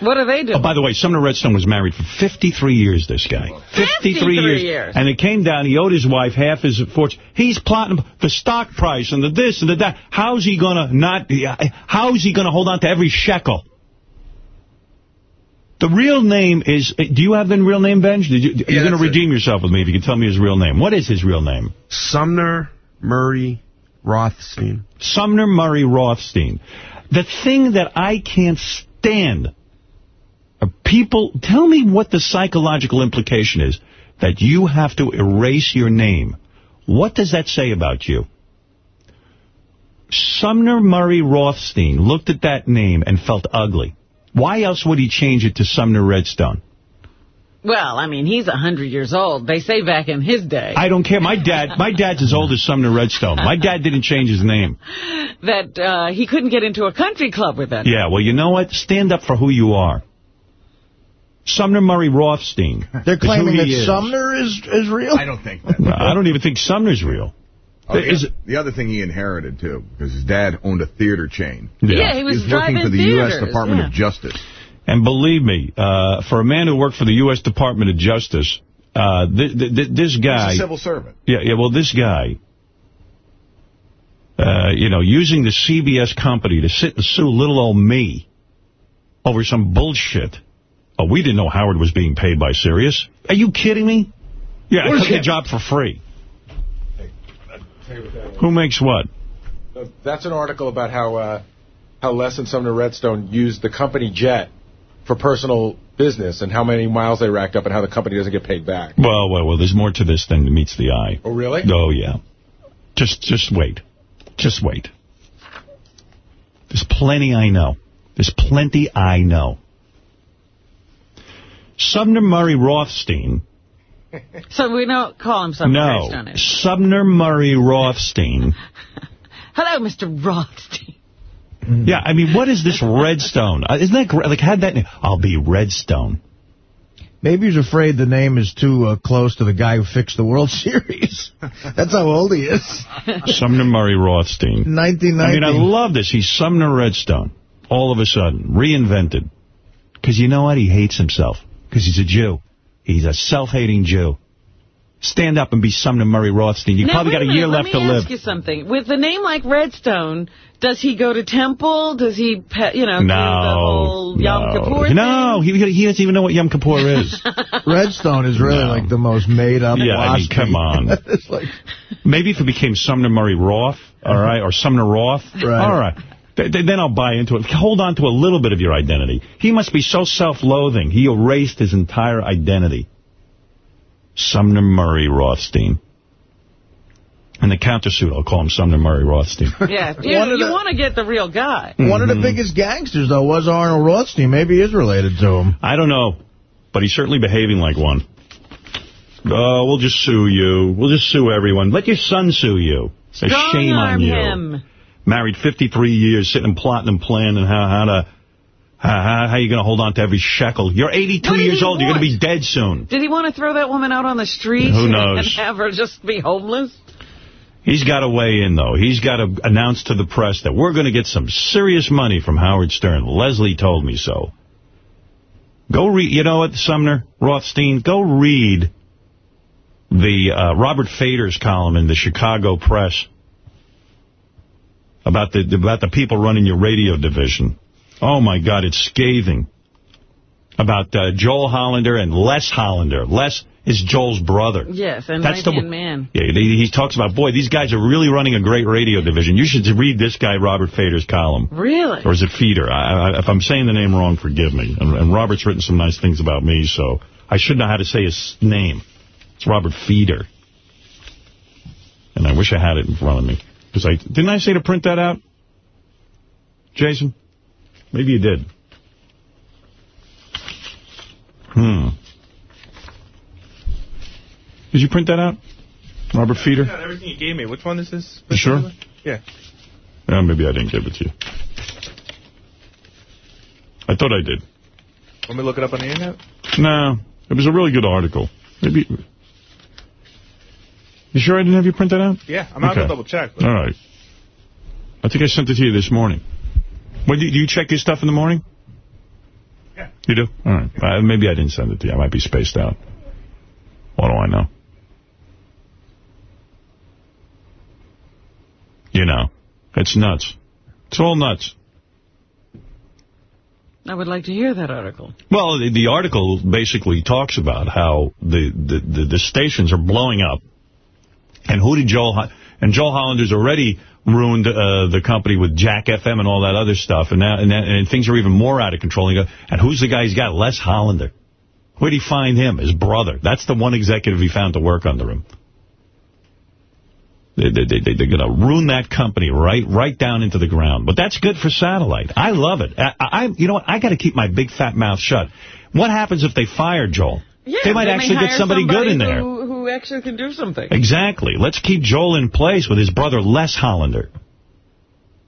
What do they do? Oh, by the way, Sumner Redstone was married for 53 years, this guy. 53, years. years. And it came down, he owed his wife half his fortune. He's plotting the stock price and the this and the that. How's he going to not, how's he going to hold on to every shekel? The real name is, do you have the real name, Benj? Did you, you're going to that's it. redeem yourself with me if you can tell me his real name. What is his real name? Sumner Murray Rothstein. Sumner Murray Rothstein. The thing that I can't stand are people, tell me what the psychological implication is that you have to erase your name. What does that say about you? Sumner Murray Rothstein looked at that name and felt ugly. Why else would he change it to Sumner Redstone? Well, I mean, he's a 100 years old. They say back in his day I don't care. My dad, my dad's as old as Sumner Redstone. My dad didn't change his name. that uh, he couldn't get into a country club with that. Yeah, well, you know what? Stand up for who you are. Sumner Murray Rothstein. They're claiming he that is. Sumner is is real. I don't think that. I don't even think Sumner's real. Oh, the, Is the other thing he inherited, too, because his dad owned a theater chain. Yeah, he was He's working for the U.S. Department yeah. of Justice. And believe me, uh, for a man who worked for the U.S. Department of Justice, uh, th th th this guy... He's a civil servant. Yeah, yeah. Well, this guy, uh, you know, using the CBS company to sit and sue little old me over some bullshit. Oh, we didn't know Howard was being paid by Sirius. Are you kidding me? Yeah, I Where's took the job for free. Who makes what? Uh, That's an article about how uh, how Les and Sumner Redstone used the company jet for personal business and how many miles they racked up and how the company doesn't get paid back. Well, well, well. There's more to this than meets the eye. Oh, really? Oh, yeah. Just, just wait. Just wait. There's plenty I know. There's plenty I know. Sumner Murray Rothstein. So we don't call him something no, based. Sumner Murray Rothstein. Hello, Mr. Rothstein. Yeah, I mean, what is this Redstone? Uh, isn't that great? Like, had that name? I'll be Redstone. Maybe he's afraid the name is too uh, close to the guy who fixed the World Series. That's how old he is. Sumner Murray Rothstein. 1990. I mean, I love this. He's Sumner Redstone. All of a sudden, reinvented. Because you know what? He hates himself. Because he's a Jew. He's a self-hating Jew. Stand up and be Sumner Murray Rothstein. You Now, probably got a minute, year left to live. Let me live. ask you something. With a name like Redstone, does he go to temple? Does he, pe- you know, do the No, whole Yom Kippur no, no. He, he doesn't even know what Yom Kippur is. Redstone is really like the most made up. Yeah, I mean, come on. it's like Maybe if it became Sumner Murray Roth, all right, or Sumner Roth, Right. all right. Th- th- Then I'll buy into it. Hold on to a little bit of your identity. He must be so self-loathing. He erased his entire identity. Sumner Murray Rothstein. In the countersuit, I'll call him Sumner Murray Rothstein. Yeah, you, you want to get the real guy. One of Mm-hmm. the biggest gangsters, though, was Arnold Rothstein. Maybe he is related to him. I don't know, but he's certainly behaving like one. Oh, we'll just sue you. We'll just sue everyone. Let your son sue you. A shame on Strong-arm you. him. Married 53 years, sitting and plotting and planning how, how to... How, how, how you going to hold on to every shekel? You're 82 years old. You're going to be dead soon. Did he want to throw that woman out on the street Who and knows? have her just be homeless? He's got to weigh in, though. He's got to announce to the press that we're going to get some serious money from Howard Stern. Leslie told me so. Go read, you know what, Sumner, Rothstein, go read the uh, Robert Fader's column in the Chicago Press about the about the people running your radio division. Oh, my God, it's scathing. About uh, Joel Hollander and Les Hollander. Les is Joel's brother. Yes, and That's the- man. Yeah, he, he talks about, boy, these guys are really running a great radio division. You should read this guy, Robert Fader's column. Really? Or is it Feeder? I, I, if I'm saying the name wrong, forgive me. And, and Robert's written some nice things about me, so I should know how to say his name. It's Robert Feeder. And I wish I had it in front of me. Because I Didn't I say to print that out? Jason? Maybe you did. Hmm. Did you print that out? Robert Feeder? Yeah, everything you gave me. Which one is this? You sure? Yeah. Yeah, maybe I didn't give it to you. I thought I did. Let me look it up on the internet. No, it was a really good article. Maybe. You sure I didn't have you print that out? Yeah, I'm not Okay. gonna double check. All right. I think I sent it to you this morning. When do you, do you check your stuff in the morning? Yeah. You do? All right. Uh, maybe I didn't send it to you. I might be spaced out. What do I know? You know, it's nuts. It's all nuts. I would like to hear that article. Well, the, the article basically talks about how the, the, the, the stations are blowing up. And who did Joel... And Joel Hollander's already ruined uh, the company with Jack FM and all that other stuff. And now and, that- and things are even more out of control. And, and who's the guy he's got? Les Hollander. Where'd he find him? His brother. That's the one executive he found to work under him. They, they, they, they're going to ruin that company right right down into the ground. But that's good for satellite. I love it. I, I You know what? I got to keep my big fat mouth shut. What happens if they fire Joel? Yeah, they might may actually get hire somebody, good in there. Who, who actually can do something. Exactly. Let's keep Joel in place with his brother Les Hollander.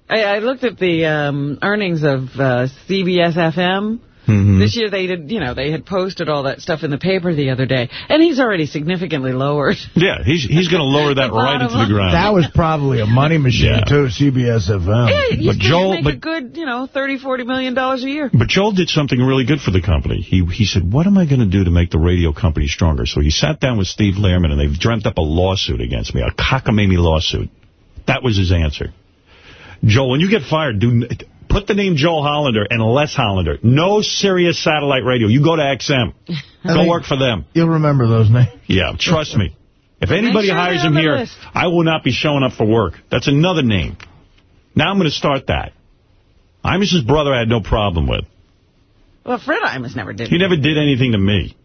I, I looked at the um, earnings of uh, CBS FM Mhm. This year they did, you know, they had posted all that stuff in the paper the other day, and he's already significantly lowered. Yeah, he's he's going to lower that right into the ground. That was probably a money machine, Yeah. too, CBS FM. Yeah, you But Joel- make but- a good, you know, thirty, forty million dollars a year. But Joel did something really good for the company. He he said, what am I going to do to make the radio company stronger? So he sat down with Steve Lehrman, and they've dreamt up a lawsuit against me, a cockamamie lawsuit. That was his answer. Joel, when you get fired, do put the name Joel Hollander and Les Hollander. No serious satellite radio. You go to XM. Go think- work for them. You'll remember those names. Yeah, trust me. If anybody sure hires him here, list. I will not be showing up for work. That's another name. Now I'm going to start that. Imus's brother I had no problem with. Well, Fred Imus never did. He never did anything to me.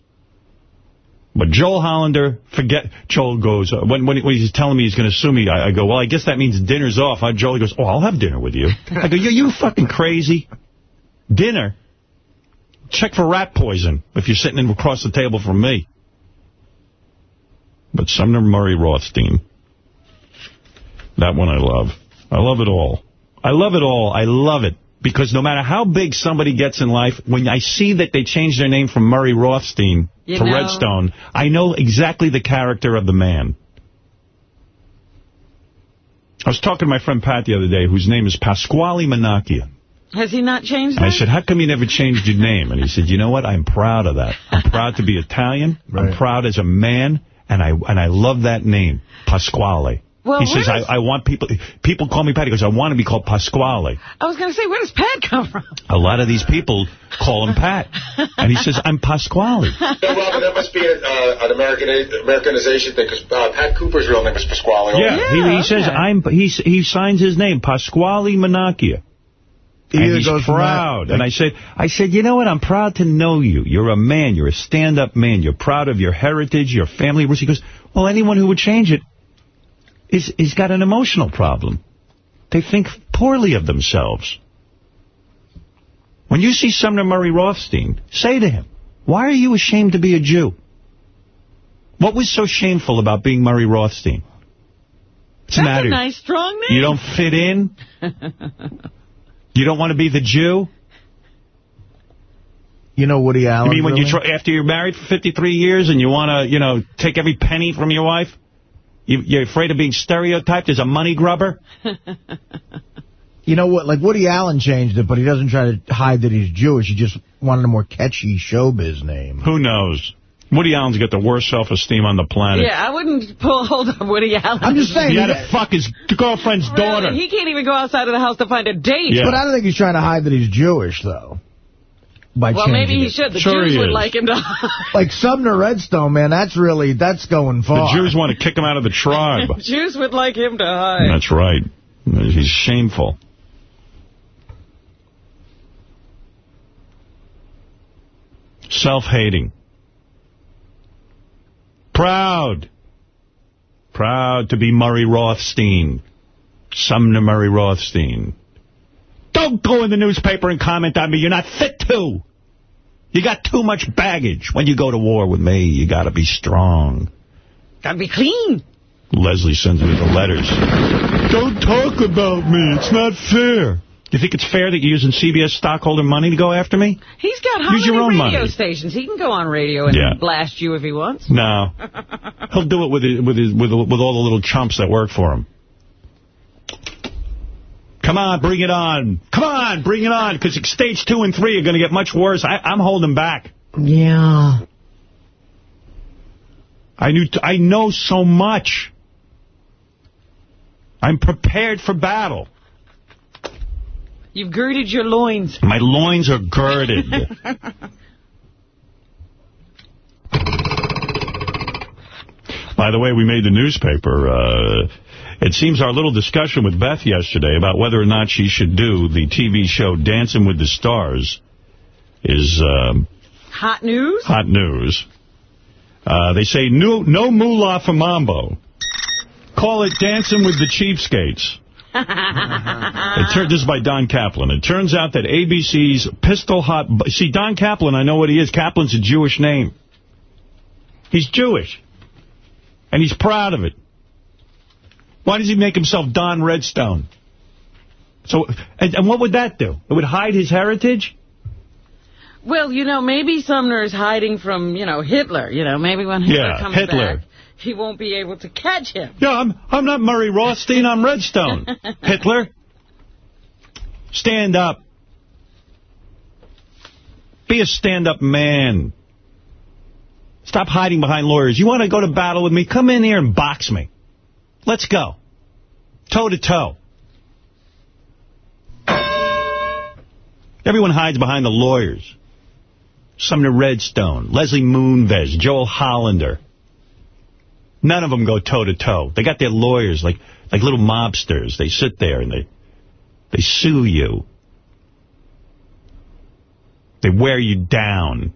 But Joel Hollander, forget, Joel goes, uh, when, when, he's telling me he's going to sue me, I, I go, well, I guess that means dinner's off. I, Joel goes, oh, I'll have dinner with you. I go, you, you fucking crazy. Dinner? Check for rat poison if you're sitting in across the table from me. But Sumner Murray Rothstein, that one I love. I love it all. I love it all. I love it. Because no matter how big somebody gets in life, when I see that they change their name from Murray Rothstein You to know. Redstone, I know exactly the character of the man. I was talking to my friend Pat the other day, whose name is Pasquale Manacchia. Has he not changed And I said, how come you never changed your name? And he said, you know what? I'm proud of that. I'm proud to be Italian. I'm proud as a man, and I and I love that name, Pasquale. Well, he says, where I, I want people, people call me Pat. He goes, I want to be called Pasquale. I was going to say, where does Pat come from? A lot of these people call him Pat. And he says, I'm Pasquale. Yeah, Robin, that must be a, uh, an American Americanization thing, because uh, Pat Cooper's real name is Pasquale. Yeah, he, he says, I'm. He, he signs his name, Pasquale Manacchia. Either And he's goes proud. that- and I said, I said, you know what? I'm proud to know you. You're a man. You're a stand-up man. You're proud of your heritage, your family. roots." He goes, well, anyone who would change it is is got an emotional problem. They think poorly of themselves. When you see Sumner Murray Rothstein, say to him, why are you ashamed to be a Jew? What was so shameful about being Murray Rothstein? It's the That's matter? a nice, strong name. You don't fit in? You don't want to be the Jew? You know Woody Allen? You mean when you try, after you're married for 53 years and you want to, you know, take every penny from your wife? You, you're afraid of being stereotyped as a money grubber? You know what? Like Woody Allen changed it, but he doesn't try to hide that he's Jewish. He just wanted a more catchy showbiz name. Who knows? Woody Allen's got the worst self-esteem on the planet. Yeah, I wouldn't pull hold of Woody Allen. I'm just saying. He had to fuck his girlfriend's daughter. He can't even go outside of the house to find a date. Yeah. But I don't think he's trying to hide that he's Jewish, though. By well, changing maybe he it. should. The Jews would like him to. Like Sumner Redstone, man, that's really, that's going far. The Jews want to kick him out of the tribe. The Jews would like him to hide. That's right. He's shameful. Self-hating. Proud. Proud to be Murray Rothstein. Sumner Murray Rothstein. Don't go in the newspaper and comment on me. You're not fit to. You got too much baggage. When you go to war with me, you got to be strong. Gotta be clean. Leslie sends me the letters. Don't talk about me. It's not fair. You think it's fair that you're using CBS stockholder money to go after me? He's got how Use many your own radio money. stations? He can go on radio and Yeah. blast you if he wants. No. He'll do it with his, with his, with with all the little chumps that work for him. Come on, bring it on. Come on, bring it on, because stage two and three are going to get much worse. I, I'm holding back. Yeah. I knew. T I know so much. I'm prepared for battle. You've girded your loins. My loins are girded. By the way, we made the newspaper. Uh, it seems our little discussion with Beth yesterday about whether or not she should do the TV show Dancing with the Stars is um, Hot news? hot news. Uh, they say no, no moolah for Mambo. Call it Dancing with the Cheapskates. It this is by Don Kaplan. It turns out that ABC's Pistol Hot... See, Don Kaplan, I know what he is. Kaplan's a Jewish name. He's Jewish. And he's proud of it. Why does he make himself Don Redstone? So, and, and what would that do? It would hide his heritage? Well, you know, maybe Sumner is hiding from, you know, Hitler. You know, maybe when Hitler Yeah, comes Hitler. back, he won't be able to catch him. Yeah, I'm, I'm not Murray Rothstein. I'm Redstone. Hitler. Stand up. Be a stand-up man. Stop hiding behind lawyers. You want to go to battle with me? Come in here and box me. Let's go. Toe-to-toe. Everyone hides behind the lawyers. Sumner Redstone, Leslie Moonves, Joel Hollander. None of them go toe-to-toe. They got their lawyers like like little mobsters. They sit there and they they sue you. They wear you down.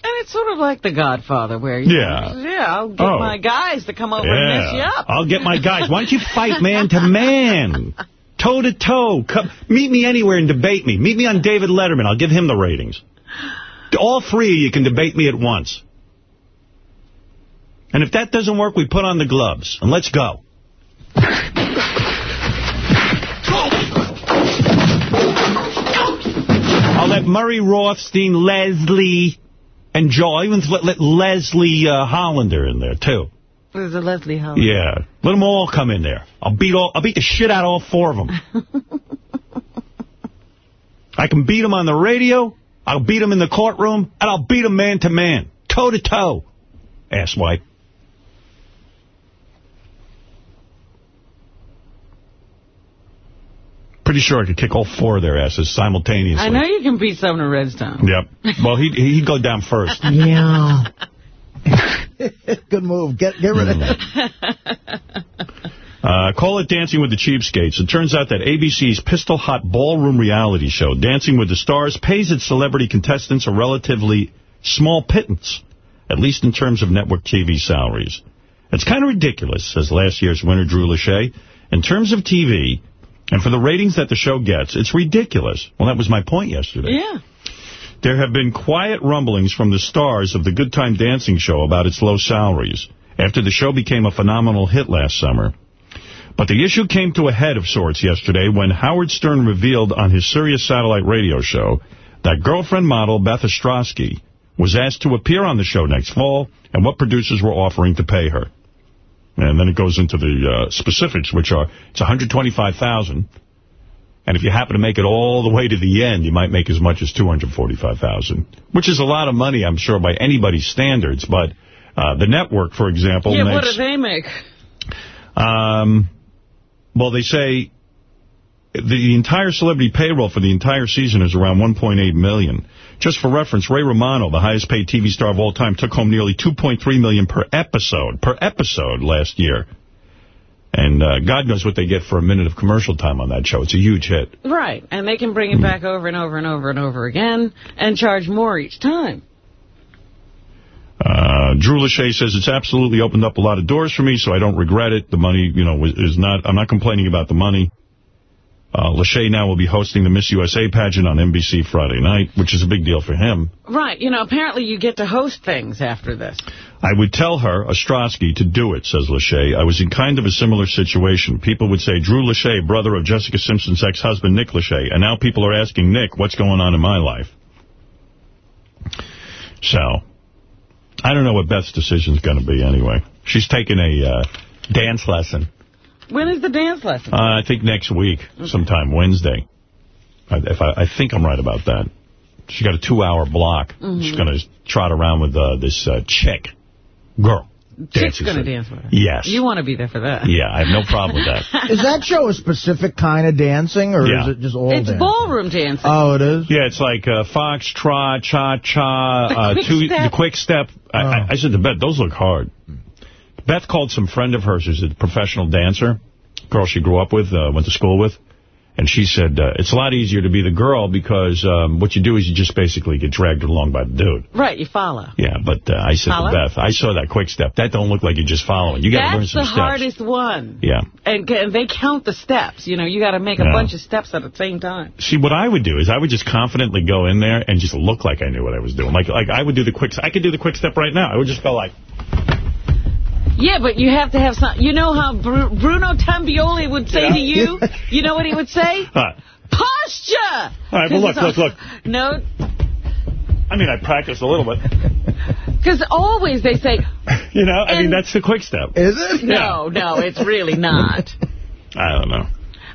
And it's sort of like The Godfather, where you Yeah. yeah, I'll get Oh. my guys to come over and mess you up. I'll get my guys. Why don't you fight man to man? Toe to toe. Come, meet me anywhere and debate me. Meet me on David Letterman. I'll give him the ratings. All three of you can debate me at once. And if that doesn't work, we put on the gloves. And let's go. I'll let Murray Rothstein, Leslie, and Joel, I'll even let, let Leslie uh, Hollander in there, too. There's a Leslie Howard. Yeah. Let them all come in there. I'll beat all. I'll beat the shit out of all four of them. I can beat them on the radio. I'll beat them in the courtroom. And I'll beat them man to man. Toe to toe. Asswipe. Pretty sure I could kick all four of their asses simultaneously. I know you can beat Sumner Redstone. Yep. Well, he'd, he'd go down first. Yeah. Good move. Get get rid of that. Uh, call it Dancing with the Cheapskates. It turns out that ABC's Pistol Hot ballroom reality show, Dancing with the Stars, pays its celebrity contestants a relatively small pittance, at least in terms of network TV salaries. It's kind of ridiculous, says last year's winner Drew Lachey. In terms of TV, and for the ratings that the show gets, it's ridiculous. Well, that was my point yesterday. Yeah. There have been quiet rumblings from the stars of the Good Time Dancing show about its low salaries, after the show became a phenomenal hit last summer. But the issue came to a head of sorts yesterday when Howard Stern revealed on his Sirius satellite radio show that girlfriend model Beth Ostrowski was asked to appear on the show next fall and what producers were offering to pay her. And then it goes into the uh, specifics, which are it's 125,000. And if you happen to make it all the way to the end, you might make as much as 245,000, which is a lot of money, I'm sure, by anybody's standards. But uh, the network, for example, yeah, makes... what do they make? Um, well, they say the, the entire celebrity payroll for the entire season is around 1.8 million. Just for reference, Ray Romano, the highest paid TV star of all time, took home nearly 2.3 million per episode, per episode last year. And uh, God knows what they get for a minute of commercial time on that show. It's a huge hit. Right, and they can bring it back over and over and over and over again and charge more each time. Uh, Drew Lachey says it's absolutely opened up a lot of doors for me, so I don't regret it. The money, you know, is not, I'm not complaining about the money. Uh, Lachey now will be hosting the Miss USA pageant on NBC Friday night, which is a big deal for him. Right, you know, apparently you get to host things after this. I would tell her, Ostrowski, to do it, says Lachey. I was in kind of a similar situation. People would say, Drew Lachey, brother of Jessica Simpson's ex-husband, Nick Lachey. And now people are asking Nick, what's going on in my life? So, I don't know what Beth's decision is going to be anyway. She's taking a uh, dance lesson. When is the dance lesson? Uh, I think next week, sometime Wednesday. I, if I, I think I'm right about that. She got a two-hour block. Mhm. She's going to trot around with uh, this uh, chick, girl. Chick's dancing going to dance with her. Yes. You want to be there for that. Yeah, I have no problem with that. Is that show a specific kind of dancing, or Yeah. is it just all It's dancing? ballroom dancing. Oh, it is? Yeah, it's like uh, foxtrot, cha-cha, The uh, quick two, step. the quick step. I, I, I said to Beth, those look hard. Beth called some friend of hers who's a professional dancer, girl she grew up with, uh, went to school with, and she said, uh, it's a lot easier to be the girl because um, what you do is you just basically get dragged along by the dude. Right, you follow. Yeah, but uh, I said Follow? to Beth, I saw that quick step. That don't look like you're just following. You got to learn some steps. That's the hardest one. Yeah. And, and they count the steps. You know, you got to make a Yeah. bunch of steps at the same time. See, what I would do is I would just confidently go in there and just look like I knew what I was doing. Like, like I would do the quick. I could do the quick step right now. I would just go like. Yeah, but you have to have some. You know how Bru Bruno Tambioli would say Yeah. to you? You know what he would say? Uh, Posture! All right, well, look, look, look. No. I mean, I practiced a little bit. Because always they say, You know, I mean, that's the quick step. Is it? no, no, it's really not. I don't know.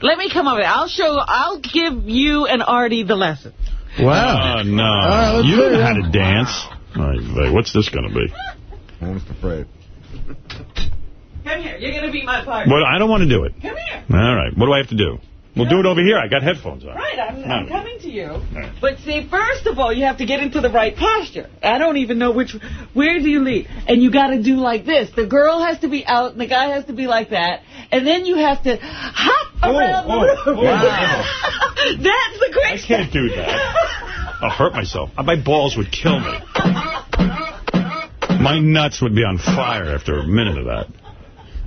Let me come over. I'll show, I'll give you and Artie the lesson. Wow. Oh, no. right, let's you see know it. how to dance. All right, what's this going to be? I'm almost afraid. Come here. You're going to be my partner. Well, I don't want to do it. Come here. All right. What do I have to do? We'll do it over here. I got headphones on. Right, I'm, I'm coming to you. right. But see, first of all, you have to get into the right posture. I don't even know which, where do you lead? And you got to do like this. The girl has to be out, and the guy has to be like that. And then you have to hop oh, around oh, the room. wow. That's the quick I can't do that. I'll hurt myself. My balls would kill me. My nuts would be on fire after a minute of that.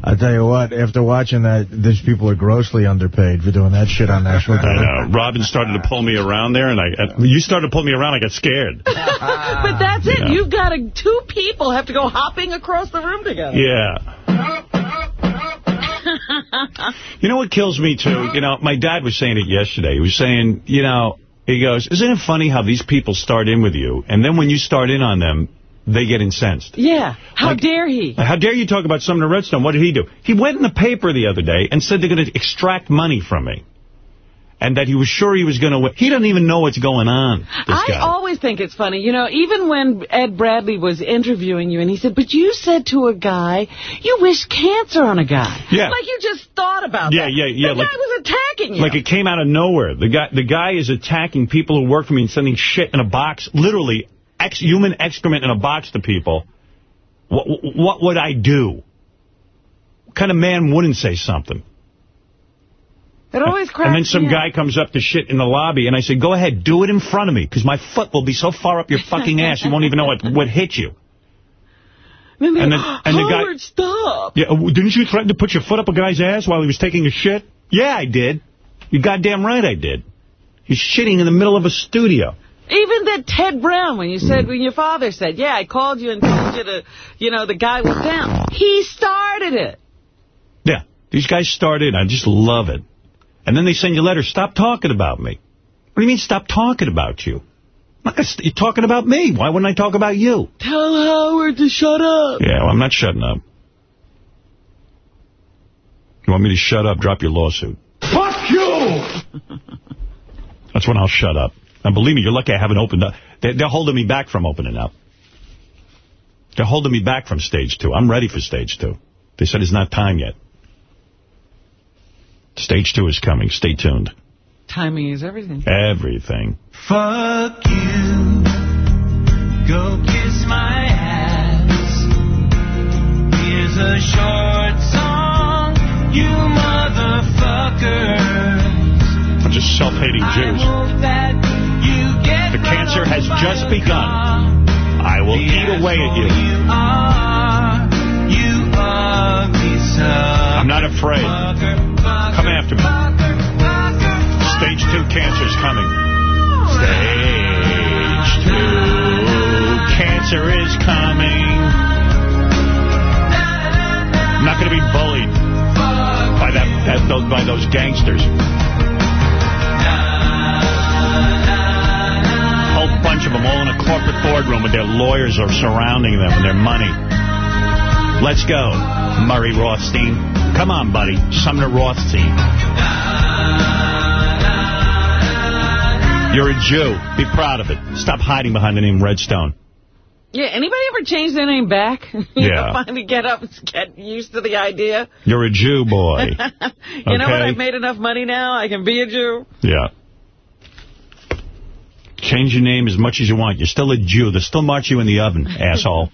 I tell you what, after watching that, these people are grossly underpaid for doing that shit on national I television. know. Robin started to pull me around there, and I uh, you started to pull me around. I got scared. But that's it. Yeah. You've got to, two people have to go hopping across the room together. Yeah. You know what kills me, too? You know, my dad was saying it yesterday. He was saying, you know, he goes, isn't it funny how these people start in with you, and then when you start in on them, they get incensed? Yeah. How Like- dare he? How dare you talk about Sumner Redstone? What did he do? He went in the paper the other day and said they're going to extract money from me. And that he was sure he was going to win. He doesn't even know what's going on, this I guy. always think it's funny. You know, even when Ed Bradley was interviewing you and he said, but you said to a guy, you wish cancer on a guy. Yeah. Like you just thought about Yeah, that. yeah, yeah, The like- guy was attacking you. Like it came out of nowhere. The guy, the guy is attacking people who work for me and sending shit in a box, literally ex human excrement in a box to people. What, what would I do? What kind of man wouldn't say something? it always cracks And then some guy comes up to shit in the lobby, and I say, go ahead, do it in front of me, because my foot will be so far up your fucking ass, you won't even know what, what hit you. And, and then, and the guy- stop. Yeah, didn't you threaten to put your foot up a guy's ass while he was taking a shit? Yeah, I did. You're goddamn right I did. He's shitting in the middle of a studio. Even that Ted Brown, when you said, when your father said, yeah, I called you and told you to, you know, the guy was down. He started it. Yeah, these guys started. I just love it. And then they send you letters. Stop talking about me. What do you mean stop talking about you? I'm not gonna st- You're talking about me. Why wouldn't I talk about you? Tell Howard to shut up. Yeah, well, I'm not shutting up. You want me to shut up? Drop your lawsuit. Fuck you! That's when I'll shut up. And believe me, you're lucky I haven't opened up. They're, they're holding me back from opening up. They're holding me back from stage two. I'm ready for stage two. They said it's not time yet. Stage two is coming. Stay tuned. Timing is everything. Everything. Fuck you. Go kiss my ass. Here's a short song, you motherfuckers. Bunch of self-hating Jews. Cancer has just begun. I will eat away at you. I'm not afraid. Come after me. Stage two cancer's coming. Stage two cancer is coming. I'm not going to be bullied by that, that by those gangsters. Bunch of them all in a corporate boardroom with their lawyers are surrounding them and their money. Let's go, Murray Rothstein. Come on, buddy. Sumner Rothstein. You're a Jew. Be proud of it. Stop hiding behind the name Redstone. Yeah, anybody ever change their name back? you Yeah. know, finally get up and get used to the idea. You're a Jew, boy. you know what? I've made enough money now. I can be a Jew. Yeah. Change your name as much as you want. You're still a Jew. They'll still march you in the oven, asshole.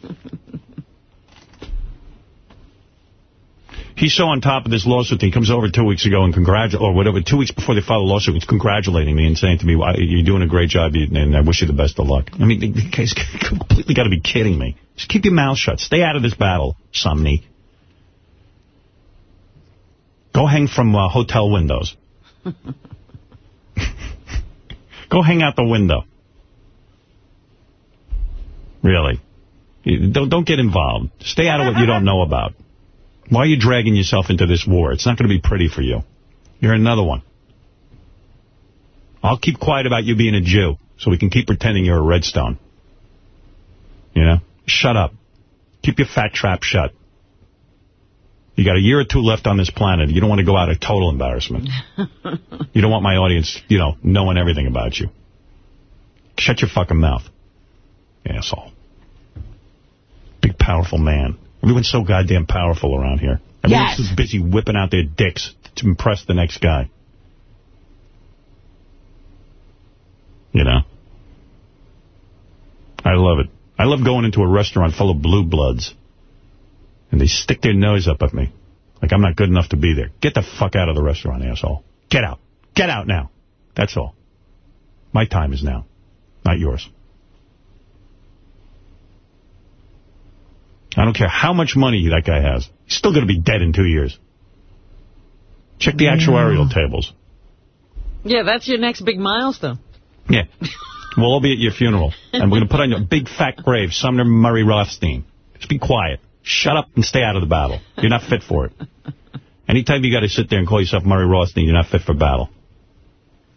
He's so on top of this lawsuit thing. He comes over two weeks ago and congratulate, or whatever, two weeks before they file the lawsuit, he's congratulating me and saying to me, "Wow, you're doing a great job, and I wish you the best of luck. I mean, the guy's completely got to be kidding me. Just keep your mouth shut. Stay out of this battle, Sumney. Go hang from uh, hotel windows. Go hang out the window. Really. Don't, don't get involved. Stay out of what you don't know about. Why are you dragging yourself into this war? It's not going to be pretty for you. You're another one. I'll keep quiet about you being a Jew, so we can keep pretending you're a Redstone. You know? Shut up. Keep your fat trap shut. You got a year or two left on this planet. You don't want to go out a total embarrassment. you don't want my audience, you know, knowing everything about you. Shut your fucking mouth, asshole. Big, powerful man. Everyone's so goddamn powerful around here. Everyone's Yes. just busy whipping out their dicks to impress the next guy. You know? I love it. I love going into a restaurant full of blue bloods. And they stick their nose up at me. Like I'm not good enough to be there. Get the fuck out of the restaurant, asshole. Get out. Get out now. That's all. My time is now. Not yours. I don't care how much money that guy has. He's still going to be dead in two years. Check the actuarial tables. Yeah, that's your next big milestone. Yeah. We'll all be at your funeral. And we're going to put on your big fat grave, Sumner Murray Rothstein. Just be quiet. Shut up and stay out of the battle. You're not fit for it. Anytime you got to sit there and call yourself Murray Rothstein, you're not fit for battle.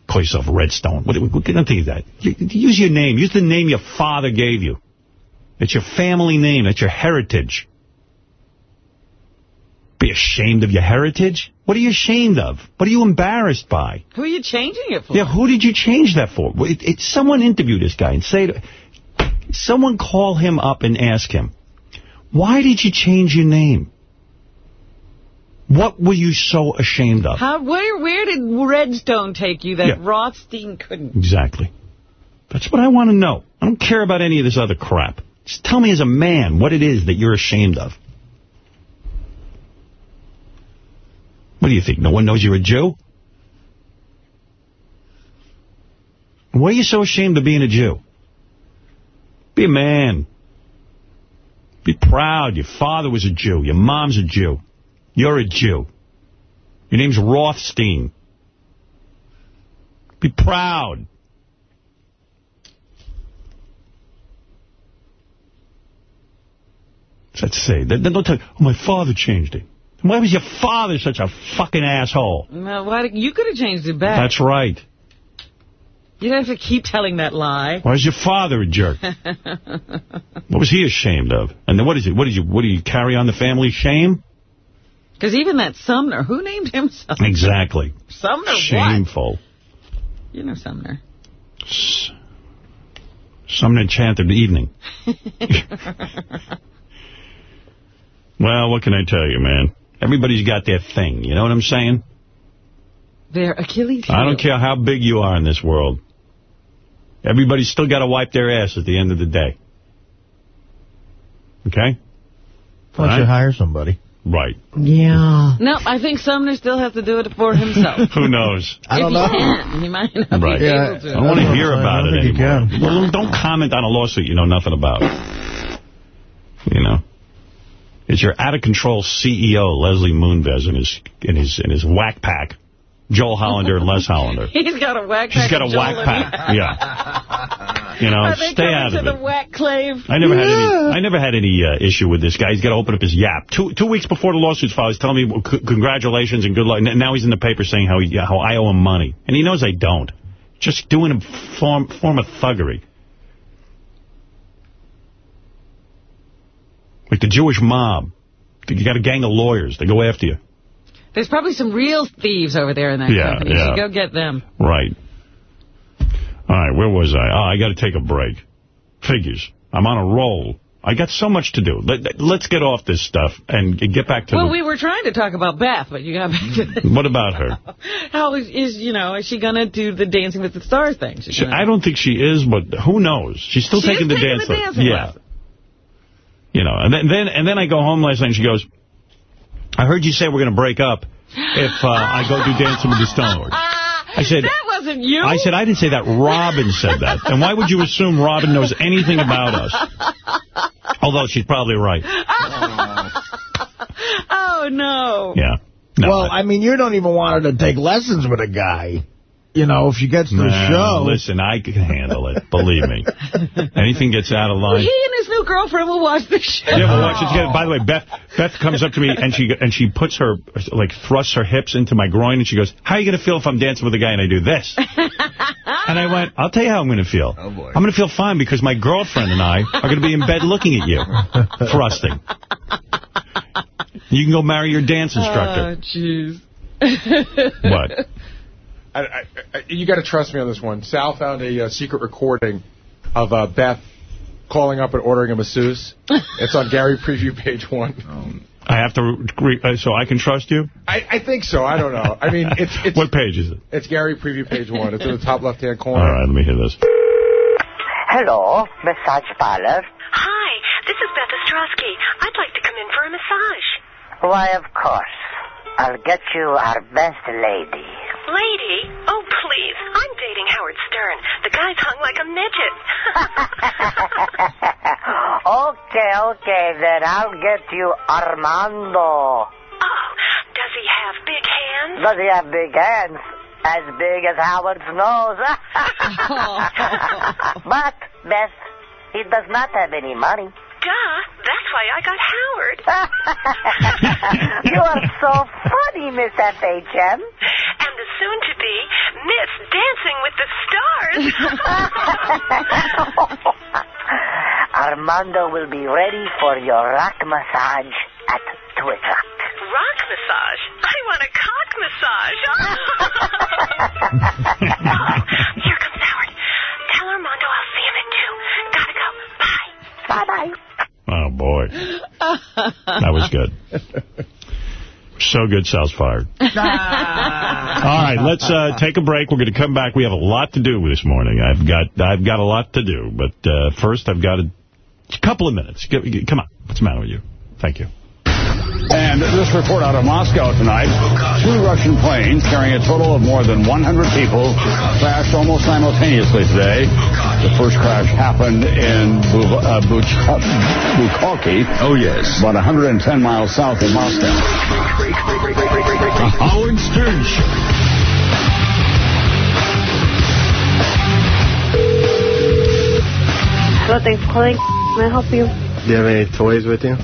Call yourself Redstone. What, what, what don't think of that. Use your name. Use the name your father gave you. It's your family name. It's your heritage. Be ashamed of your heritage? What are you ashamed of? What are you embarrassed by? Who are you changing it for? Yeah, who did you change that for? It, it, someone interview this guy and say, to, someone call him up and ask him, why did you change your name? What were you so ashamed of? How, where, where did Redstone take you that Yeah. Rothstein couldn't? Exactly. That's what I want to know. I don't care about any of this other crap. Just tell me as a man what it is that you're ashamed of. What do you think? No one knows you're a Jew? Why are you so ashamed of being a Jew? Be a man. Be proud. Your father was a Jew. Your mom's a Jew. You're a Jew. Your name's Rothstein. Be proud. Let's say. Then don't tell, oh, my father changed it. Why was your father such a fucking asshole? No, why, you could have changed it back. That's right. You don't have to keep telling that lie. Why is your father a jerk? What was he ashamed of? And then what is it? What did you? What do you carry on the family shame? Because even that Sumner, who named him Sumner? Exactly. Sumner what? Shameful. You know Sumner. Some enchanted evening. Well, what can I tell you, man? Everybody's got their thing. You know what I'm saying? Their Achilles I don't care how big you are in this world. Everybody's still got to wipe their ass at the end of the day. Okay? Why don't you hire somebody? Right. Yeah. No, I think Sumner still has to do it for himself. Who knows? I don't if know. He, can, he might not Right. be Yeah, able to. I don't want to hear about it think you anymore. Well, don't comment on a lawsuit you know nothing about. You know? It's your out-of-control CEO, Leslie Moonves, and his, and his, and his whack pack, Joel Hollander and Les Hollander. He's got a whack She's pack. got a whack pack. Yeah. You know, stay out of the whack clave? I never had any. I never had any uh, issue with this guy. He's got to open up his yap. Two two weeks before the lawsuit's filed, he's telling me congratulations and good luck. And now he's in the paper saying how he, how I owe him money, and he knows I don't. Just doing a form form of thuggery. Like the Jewish mob. You got a gang of lawyers. They go after you. There's probably some real thieves over there in that Yeah, company. You yeah. should go get them. Right. All right, where was I? Oh, I got to take a break. Figures. I'm on a roll. I got so much to do. Let, let's get off this stuff and get back to Well, the... we were trying to talk about Beth, but you got back to this. What about her? How is, is, you know, is she going to do the Dancing with the Stars thing? She, gonna- I don't think she is, but who knows? She's still She taking the taking dance. the dancing yeah. lesson. You know, and then, then and then I go home last night and she goes, I heard you say we're going to break up if uh, I go do Dancing with the Stars. I said, That wasn't you. I said, I didn't say that. Robin said that. And why would you assume Robin knows anything about us? Although she's probably right. oh, no. Yeah. well, I mean, you don't even want her to take lessons with a guy. You know, if she gets to the Nah, show. Listen, I can handle it. Believe me. Anything gets out of Well, line. he and his new new girlfriend will watch the show. Yeah, we'll watch it together. By the way, Beth Beth comes up to me and she and she puts her, like, thrusts her hips into my groin and she goes, how are you going to feel if I'm dancing with a guy and I do this? and I went, I'll tell you how I'm going to feel. Oh, boy. I'm going to feel fine because my girlfriend and I are going to be in bed looking at you, thrusting. You can go marry your dance instructor. Oh, jeez. What? I, I, I, you got to trust me on this one. Sal found a uh, secret recording of uh, Beth calling up and ordering a masseuse. it's on Gary Preview page one. I have to, re uh, so I can trust you? I, I think so. I don't know. I mean, it's it's What page is it? it's Gary Preview page one. It's in the top left hand corner. All right, let me hear this. Hello, massage parlor. Hi, this is Beth Ostrowski. I'd like to come in for a massage. Why, of course. I'll get you our best lady. Lady? Oh, please. I'm dating Howard Stern. The guy's hung like a midget. okay, okay, then I'll get you Armando. oh, does he have big hands? Does he have big hands? As big as Howard's nose. but, Beth, he does not have any money. Duh, that's why I got Howard. you are so funny, Miss FHM. And the soon-to-be Miss Dancing with the Stars. Armando will be ready for your rock massage at 2 o'clock. Rock massage? I want a cock massage. Here comes Howard. Tell Armando I'll see him at 2. Gotta go. Bye. Bye-bye. Oh, boy. That was good. So good, Sal's fired. All right, let's uh, take a break. We're going to come back. We have a lot to do this morning. I've got I've got a lot to do, but uh, first I've got a, a couple of minutes. Come on, what's the matter with you? Thank you. And this report out of Moscow tonight, two Russian planes carrying a total of more than 100 people crashed almost simultaneously today. The first crash happened in Bu uh, Buch Bukalki. Oh, yes. About 110 miles south of Moscow. Howard Stern Show. Hello, thanks for calling. Can I help you? Do you have any toys with you?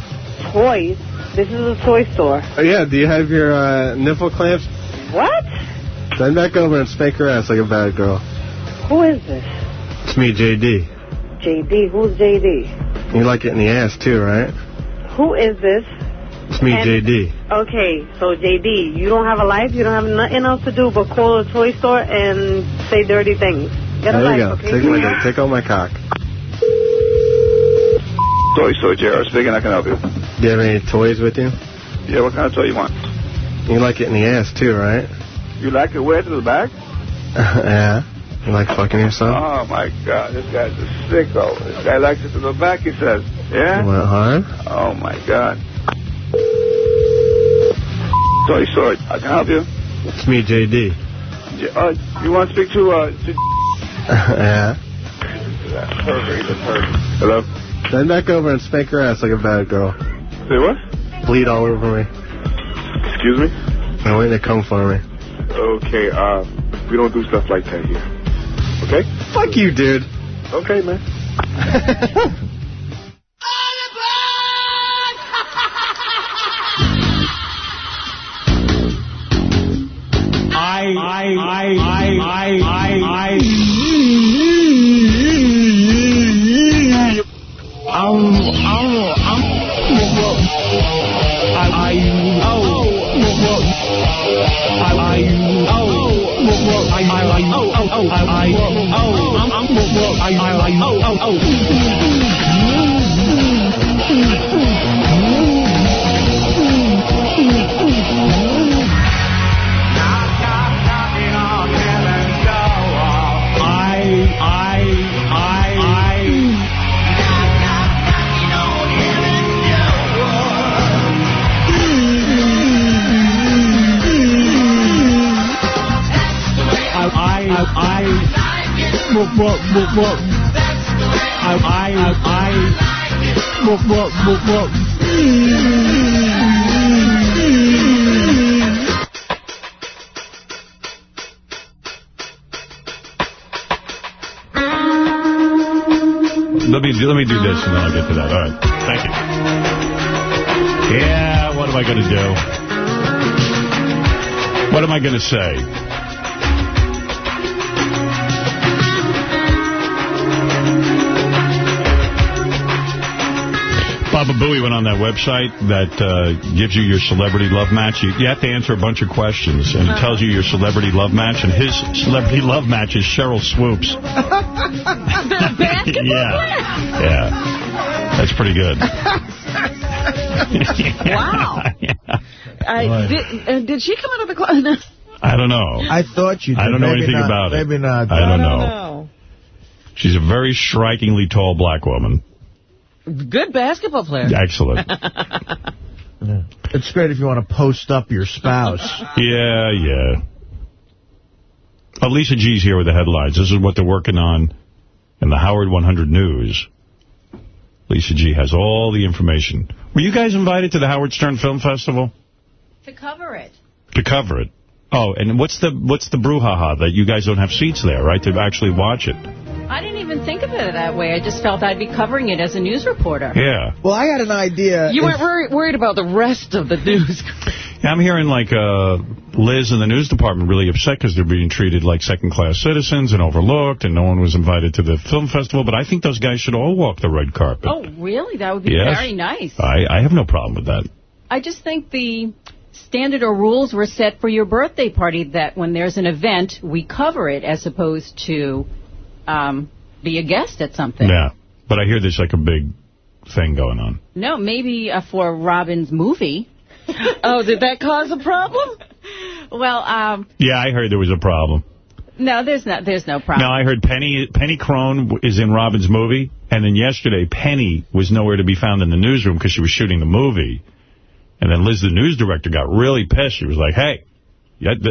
Toys? This is a toy store. Oh, yeah. Do you have your uh, nipple clamps? What? Bend back over and spank her ass like a bad girl. Who is this? It's me, JD. JD. Who's JD? You like it in the ass, too, right? Who is this? It's me, And- JD. Okay, so JD, you don't have a life. You don't have nothing else to do but call a toy store and say dirty things. Get a There life, you go. okay? Take, my, take out my cock. Toy store, J.R. speaking. I can help you. Do you have any toys with you? Yeah, what kind of toy you want? You like it in the ass, too, right? You like it where to the back? yeah. You like fucking yourself? Oh, my God. This guy's a sicko. This guy likes it to the back, he says. Yeah? You want hard? Oh, my God. Toy sorry. I can help you. It's me, JD. Yeah, uh, you want to speak to, uh, to... yeah. That pervert, he's pervert. Hello? Bend back over and spank her ass like a bad girl. Say what? Bleed all over me. Excuse me? I want you to come for me. Okay, uh, we don't do stuff like that here. Okay? Fuck you, dude. Okay, man. I, I, I, I, I, I, I, um, um, um, I, I, oh, I, I, oh, I, I, I, oh, oh, oh, I, I, oh, um, um, I, I, I, oh, oh, oh. I, what, what, what, what, I, I, I, what, what, what, what, let me let me do this and then I'll get to that. All right. Thank you. Yeah, what am I going to do? What am I going to say? Baba Booey went on that website that uh, gives you your celebrity love match. You, you have to answer a bunch of questions, and it tells you your celebrity love match. And his celebrity love match is Sheryl Swoopes. yeah, yeah, that's pretty good. Wow. I, did, uh, did she come out of the closet? I don't know. I thought you did. I don't know Maybe anything not. about it. Maybe not. I don't know. know. She's a very strikingly tall black woman. Good basketball player. Excellent. It's great if you want to post up your spouse. Yeah, yeah. Oh, Lisa G's here with the headlines. This is what they're working on in the Howard 100 News. Lisa G has all the information. Were you guys invited to the Howard Stern Film Festival To cover it. to cover it? Oh, and what's the what's the brouhaha that you guys don't have seats there, right, to actually watch it? I didn't even think of it that way. I just felt I'd be covering it as a news reporter. Yeah. Well, I had an idea. You if- weren't worried, worried about the rest of the news. Yeah, I'm hearing like uh, Liz in the news department really upset because they're being treated like second-class citizens and overlooked, and no one was invited to the film festival. But I think those guys should all walk the red carpet. Oh, really? That would be Yes. very nice. I, I have no problem with that. I just think the standard or rules were set for your birthday party that when there's an event, we cover it as opposed to um, be a guest at something. Yeah, but I hear there's like a big thing going on. No, maybe uh, for Robin's movie. oh, did that cause a problem? Well, um, Yeah, I heard there was a problem. no, there's not. There's no problem. Now I heard Penny Penny Crone is in Robin's movie, and then yesterday Penny was nowhere to be found in the newsroom because she was shooting the movie. And then Liz, the news director, got really pissed. She was like, "Hey,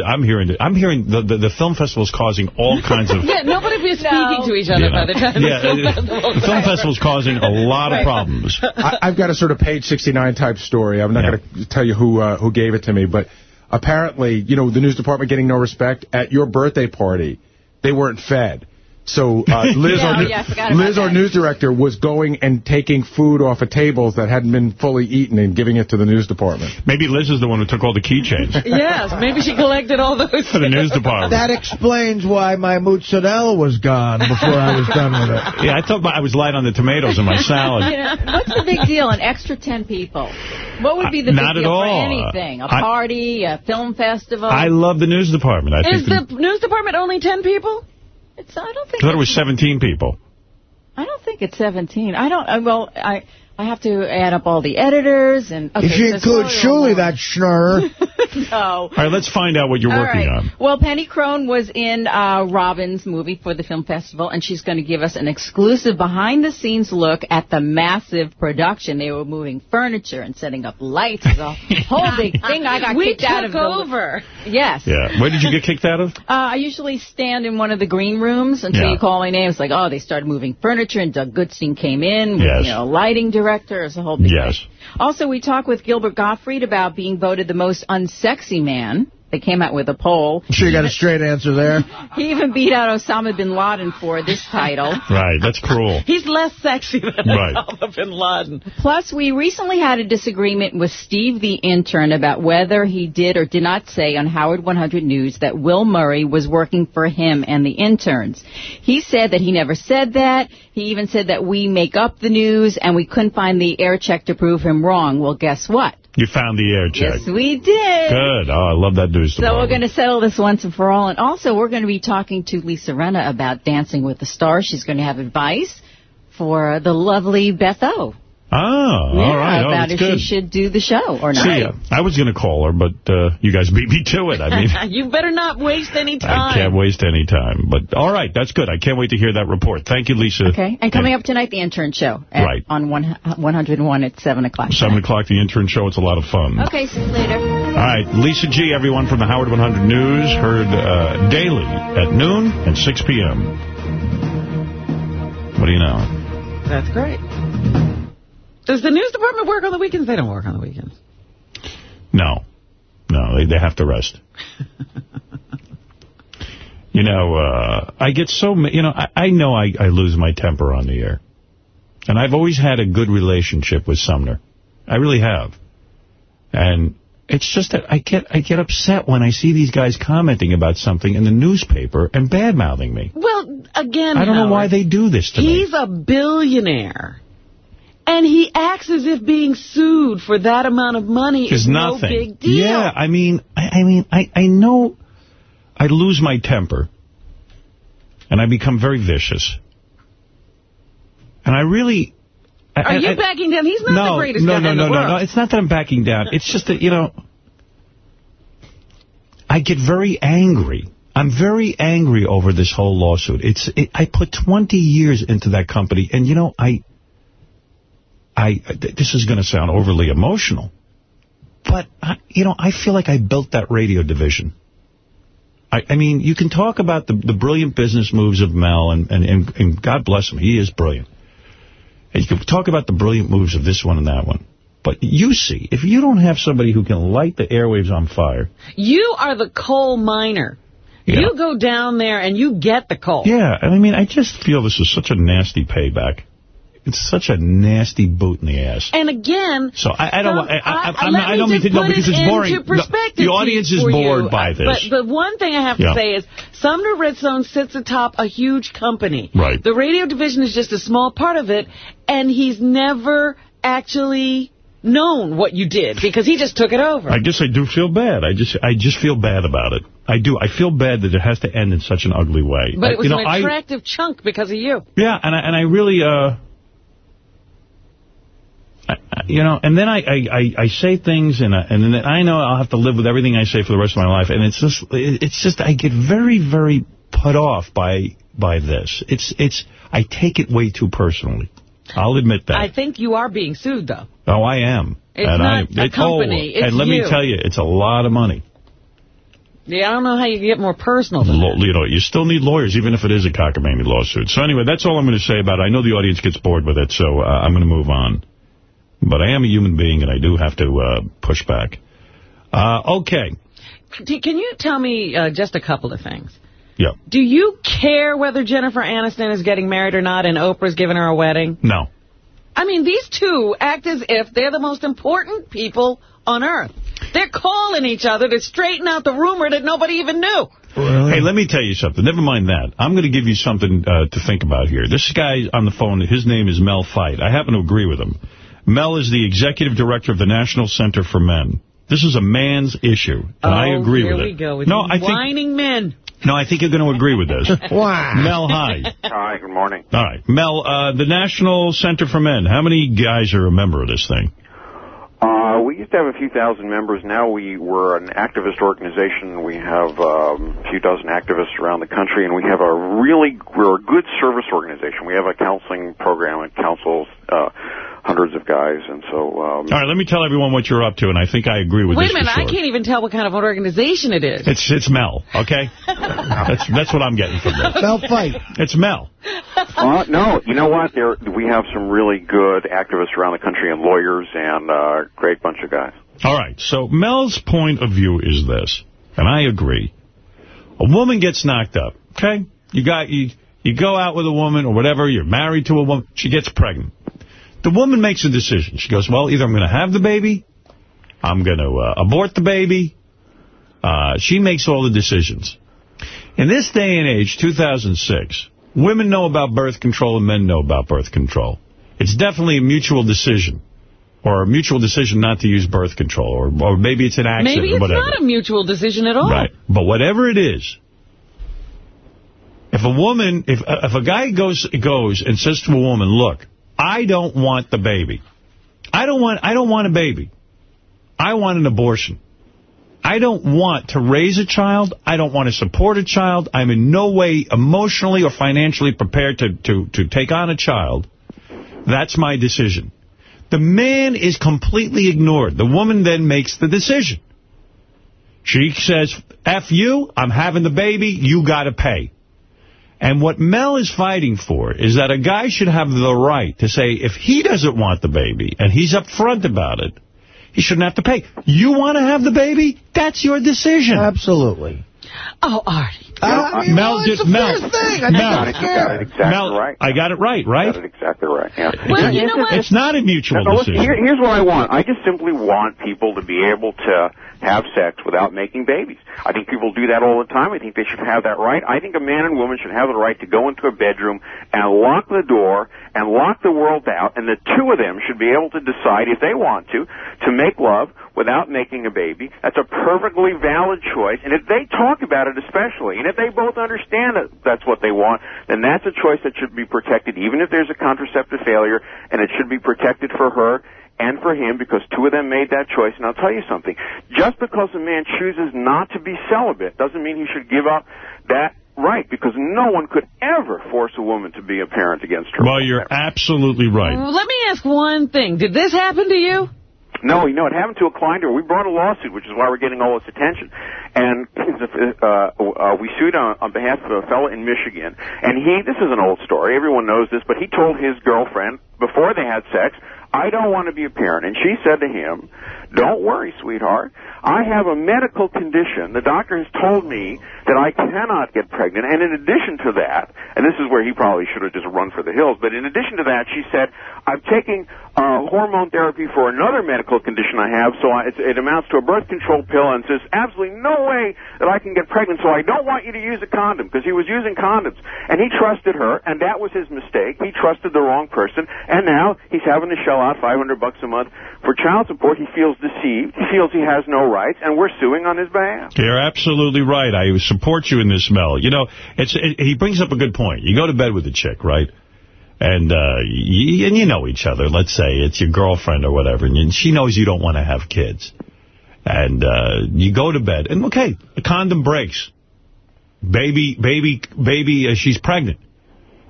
I'm hearing the, I'm hearing the, the the film festival is causing all kinds of Yeah, nobody was speaking to each other You by the time Yeah, the film festival the film festival's causing a lot of problems. I, I've got a sort of page 69 type story. I'm not going to tell you who uh, who gave it to me, but apparently, you know, the news department getting no respect at your birthday party. They weren't fed. So uh, Liz, Yeah, our, yeah, I forgot about Liz, our news director, was going and taking food off of tables that hadn't been fully eaten and giving it to the news department. Maybe Liz is the one who took all the keychains Yes, maybe she collected all those. for the news department. That explains why my mozzarella was gone before I was done with it. Yeah, I thought I was light on the tomatoes in my salad. You know, what's the big deal? An extra 10 people. What would be the Uh, not big at deal for all. anything? A I- party, a film festival? I love the news department. I Is think the news department only 10 people? It's, I don't think I thought it was 17 people. I don't think it's 17. I don't. I, well, I I have to add up all the editors and. Okay, if you so include sorry, Shuli, that Schnurr. no. All right, let's find out what you're All working right. on. Well, Penny Crone was in uh, Robin's movie for the film festival, and she's going to give us an exclusive behind-the-scenes look at the massive production. They were moving furniture and setting up lights. It was a whole big thing. I got we kicked out of We took the over. Yes. Yeah. Where did you get kicked out of? Uh, I usually stand in one of the green rooms until Yeah. you call my name. It's like, oh, they started moving furniture, and Doug Goodstein came in. With, Yes. You know, lighting director. It's a whole big Yes. thing. Also, we talked with Gilbert Gottfried about being voted the most unsexy man. They came out with a poll. Sure you got a straight answer there? He even beat out Osama bin Laden for this title. Right, that's cruel. He's less sexy than Right. Osama bin Laden. Plus, we recently had a disagreement with Steve the intern about whether he did or did not say on Howard 100 News that Will Murray was working for him and the interns. He said that he never said that. He even said that we make up the news and we couldn't find the air check to prove him wrong. Well, guess what? You found the air check. Yes, we did. Good. Oh, I love that news So we're going to settle this once and for all. And also, we're going to be talking to Lisa Rinna about Dancing with the Stars. She's going to have advice for the lovely Beth O. Oh, Yeah, all right. Oh, about that's if good. she should do the show or not. See, uh, I was going to call her, but uh, you guys beat me to it. I mean, you better not waste any time. I time. can't waste any time. But all right, that's good. I can't wait to hear that report. Thank you, Lisa. Okay. And coming up tonight, the intern show. At, Right. On one, 101 at 7 o'clock. 7 o'clock, the intern show. It's a lot of fun. Okay, see you later. All right, Lisa G., everyone from the Howard 100 News, heard uh, daily at noon and 6 p.m. What do you know? That's great. Does the news department work on the weekends? They don't work on the weekends. No. No, they, they have to rest. you know, uh, I get so, you know, I, I know I, I lose my temper on the air. And I've always had a good relationship with Sumner. I really have. And it's just that I get I get upset when I see these guys commenting about something in the newspaper and bad-mouthing me. Well, again, I don't know why they do this to me. He's a billionaire. And he acts as if being sued for that amount of money Is is no big deal. Yeah, I mean, I, I mean, I, I know I lose my temper, and I become very vicious. And I really... I- Are I- you backing down? He's not no, the greatest no, guy no, in no, the no, world. no. It's not that I'm backing down. It's just that, you know, I get very angry. I'm very angry over this whole lawsuit. It's it, I put 20 years into that company, and, you know, I... I This is going to sound overly emotional, but, I, you know, I feel like I built that radio division. I, I mean, you can talk about the, the brilliant business moves of Mel, and, and, and, and God bless him, he is brilliant. And you can talk about the brilliant moves of this one and that one. But you see, if you don't have somebody who can light the airwaves on fire, You are the coal miner. Yeah. You go down there and you get the coal. yeah, and I mean, I just feel this is such a nasty payback. It's such a nasty boot in the ass. And again, So I, I don't. some- I, I, I- I don't mean to. No, because it's boring. The audience is you. bored by Uh, this. But the one thing I have to say is Sumner Redstone sits atop a huge company. Right. The radio division is just a small part of it, and he's never actually known what you did because he just took it over. I guess I do feel bad. I just I just feel bad about it. I do. I feel bad that it has to end in such an ugly way. but I- it was you know, an I- attractive chunk because of you. Yeah, and I, and I really, uh, I, you know, and then I, I, I, I say things, and I, and then I know I'll have to live with everything I say for the rest of my life, and it's just, it's just, I get very, very put off by, by this. It's, it's, I take it way too personally. I'll admit that. I think you are being sued, though. oh, I am. It's and not I, a it- company, oh, and let you. me tell you, it's a lot of money. Yeah, I don't know how you get more personal you know, you still need lawyers, even if it is a cockamamie lawsuit. So anyway, that's all I'm going to say about it. I know the audience gets bored with it, so uh, I'm going to move on. But I am a human being, and I do have to uh, push back. Uh, okay. Can you tell me uh, just a couple of things? Yeah. Do you care whether Jennifer Aniston is getting married or not and Oprah's giving her a wedding? No. I mean, these two act as if they're the most important people on Earth. They're calling each other to straighten out the rumor that nobody even knew. Hey, let me tell you something. Never mind that. I'm going to give you something uh, to think about here. This guy on the phone, his name is Mel Feit. I happen to agree with him. Mel is the executive director of the National Center for Men. This is a man's issue, and I Oh, agree here with we it. go with no, these I think whining men. no, I think you're going to agree with this. Wow. Mel, hi. Hi, good morning. All right. Mel, uh, the National Center for Men, how many guys are a member of this thing? Uh, we used to have a few thousand members. Now we we're an activist organization. We have um, a few dozen activists around the country, and we have a really we're a good service organization. We have a counseling program and counsels uh, hundreds of guys, and so um, All right, let me tell everyone what you're up to, and I think I agree with Wait this a minute, for I can't even tell what kind of an organization it is. It's it's Mel, okay? that's that's what I'm getting from this. Mel Feit. It's Mel. Uh, no, you know what? There, we have some really good activists around the country and lawyers and uh, great bunch of guys. All right, so Mel's point of view is this, and I agree. A woman gets knocked up, okay? You got you you go out with a woman or whatever, you're married to a woman, she gets pregnant. The woman makes a decision. She goes, well, either I'm going to have the baby, I'm going to uh, abort the baby. Uh, she makes all the decisions. In this day and age, 2006, women know about birth control and men know about birth control. It's definitely a mutual decision. Or a mutual decision not to use birth control. Or, or maybe it's an accident Maybe it's not a mutual decision at all. Right. But whatever it is, if a woman, if if a guy goes goes and says to a woman, look, I don't want the baby. I don't want I don't want a baby. I want an abortion. I don't want to raise a child. I don't want to support a child. I'm in no way emotionally or financially prepared to, to, to take on a child. That's my decision. The man is completely ignored. The woman then makes the decision. She says, F you, I'm having the baby, you got to pay. And what Mel is fighting for is that a guy should have the right to say if he doesn't want the baby and he's upfront about it, he shouldn't have to pay. You want to have the baby? That's your decision. Absolutely. Oh, Artie. I mean, Mel well, did- it's a Mel- fair thing. I Mel- don't You got it exactly Mel, right. I got it right, right? You got it exactly right. Yeah. Well, you know what? It's not a mutual No, listen, decision. here, here's what I want. I just simply want people to be able to have sex without making babies. I think people do that all the time. I think they should have that right. I think a man and woman should have the right to go into a bedroom and lock the door and lock the world out, and the two of them should be able to decide if they want to to make love without making a baby. That's a perfectly valid choice, and if they talk about it especially, and if they both understand that that's what they want, then that's a choice that should be protected even if there's a contraceptive failure, and it should be protected for her and for him because two of them made that choice. And I'll tell you something. Just because a man chooses not to be celibate doesn't mean he should give up that right because no one could ever force a woman to be a parent against her. Well, you're absolutely right. Let me ask one thing. Did this happen to you? No, you know, it happened to a client. We brought a lawsuit, which is why we're getting all this attention. And uh, uh, we sued on, on behalf of a fellow in Michigan. And he, this is an old story, everyone knows this, but he told his girlfriend before they had sex, I don't want to be a parent. And she said to him, don't worry, sweetheart. I have a medical condition. The doctor has told me that I cannot get pregnant. And in addition to that, and this is where he probably should have just run for the hills, but in addition to that, she said, I'm taking uh, hormone therapy for another medical condition I have, so I, it, amounts to a birth control pill, and says absolutely no way that I can get pregnant, so I don't want you to use a condom, because he was using condoms. And he trusted her, and that was his mistake. He trusted the wrong person, and now he's having to shell out 500 bucks a month for child support. He feels deceived. He feels he has no rights, and we're suing on his behalf. You're absolutely right. I support you in this, Mel. You know, it's it, he brings up a good point. You go to bed with a chick, right? And uh, y and you know each other. Let's say it's your girlfriend or whatever, and she knows you don't want to have kids. And uh, you go to bed, and okay, the condom breaks. Baby, baby, baby, uh, she's pregnant.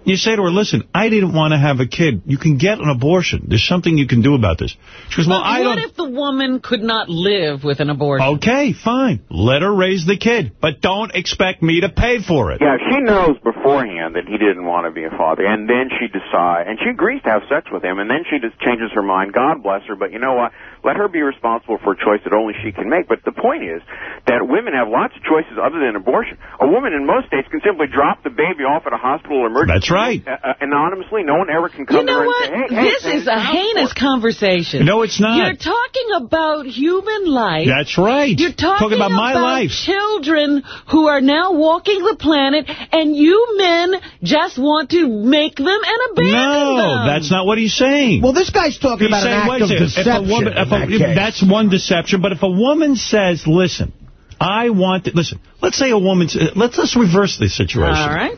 You say to her, listen, I didn't want to have a kid. You can get an abortion. There's something you can do about this. She goes, well, But I what don't... if the woman could not live with an abortion? Okay, fine. Let her raise the kid. But don't expect me to pay for it. Yeah, she knows beforehand that he didn't want to be a father, and then she decides, and she agrees to have sex with him, and then she just changes her mind. God bless her, but you know what? Let her be responsible for a choice that only she can make. But the point is that women have lots of choices other than abortion. A woman in most states can simply drop the baby off at a hospital or emergency That's right. uh, uh, anonymously. No one ever can come You know what? and say, hey, hey, this hey, is a heinous conversation. No, it's not. You're talking about human life. That's right. You're talking, Talking about my life. children who are now walking the planet, and you men just want to make them and abandon No, them. that's not what he's saying. Well, this guy's talking He's about saying, an wait act a of second, if a deception. woman, if a- that if that's one deception. But if a woman says, listen, I want to, listen, let's say a woman, s- let's, let's reverse this situation. All right.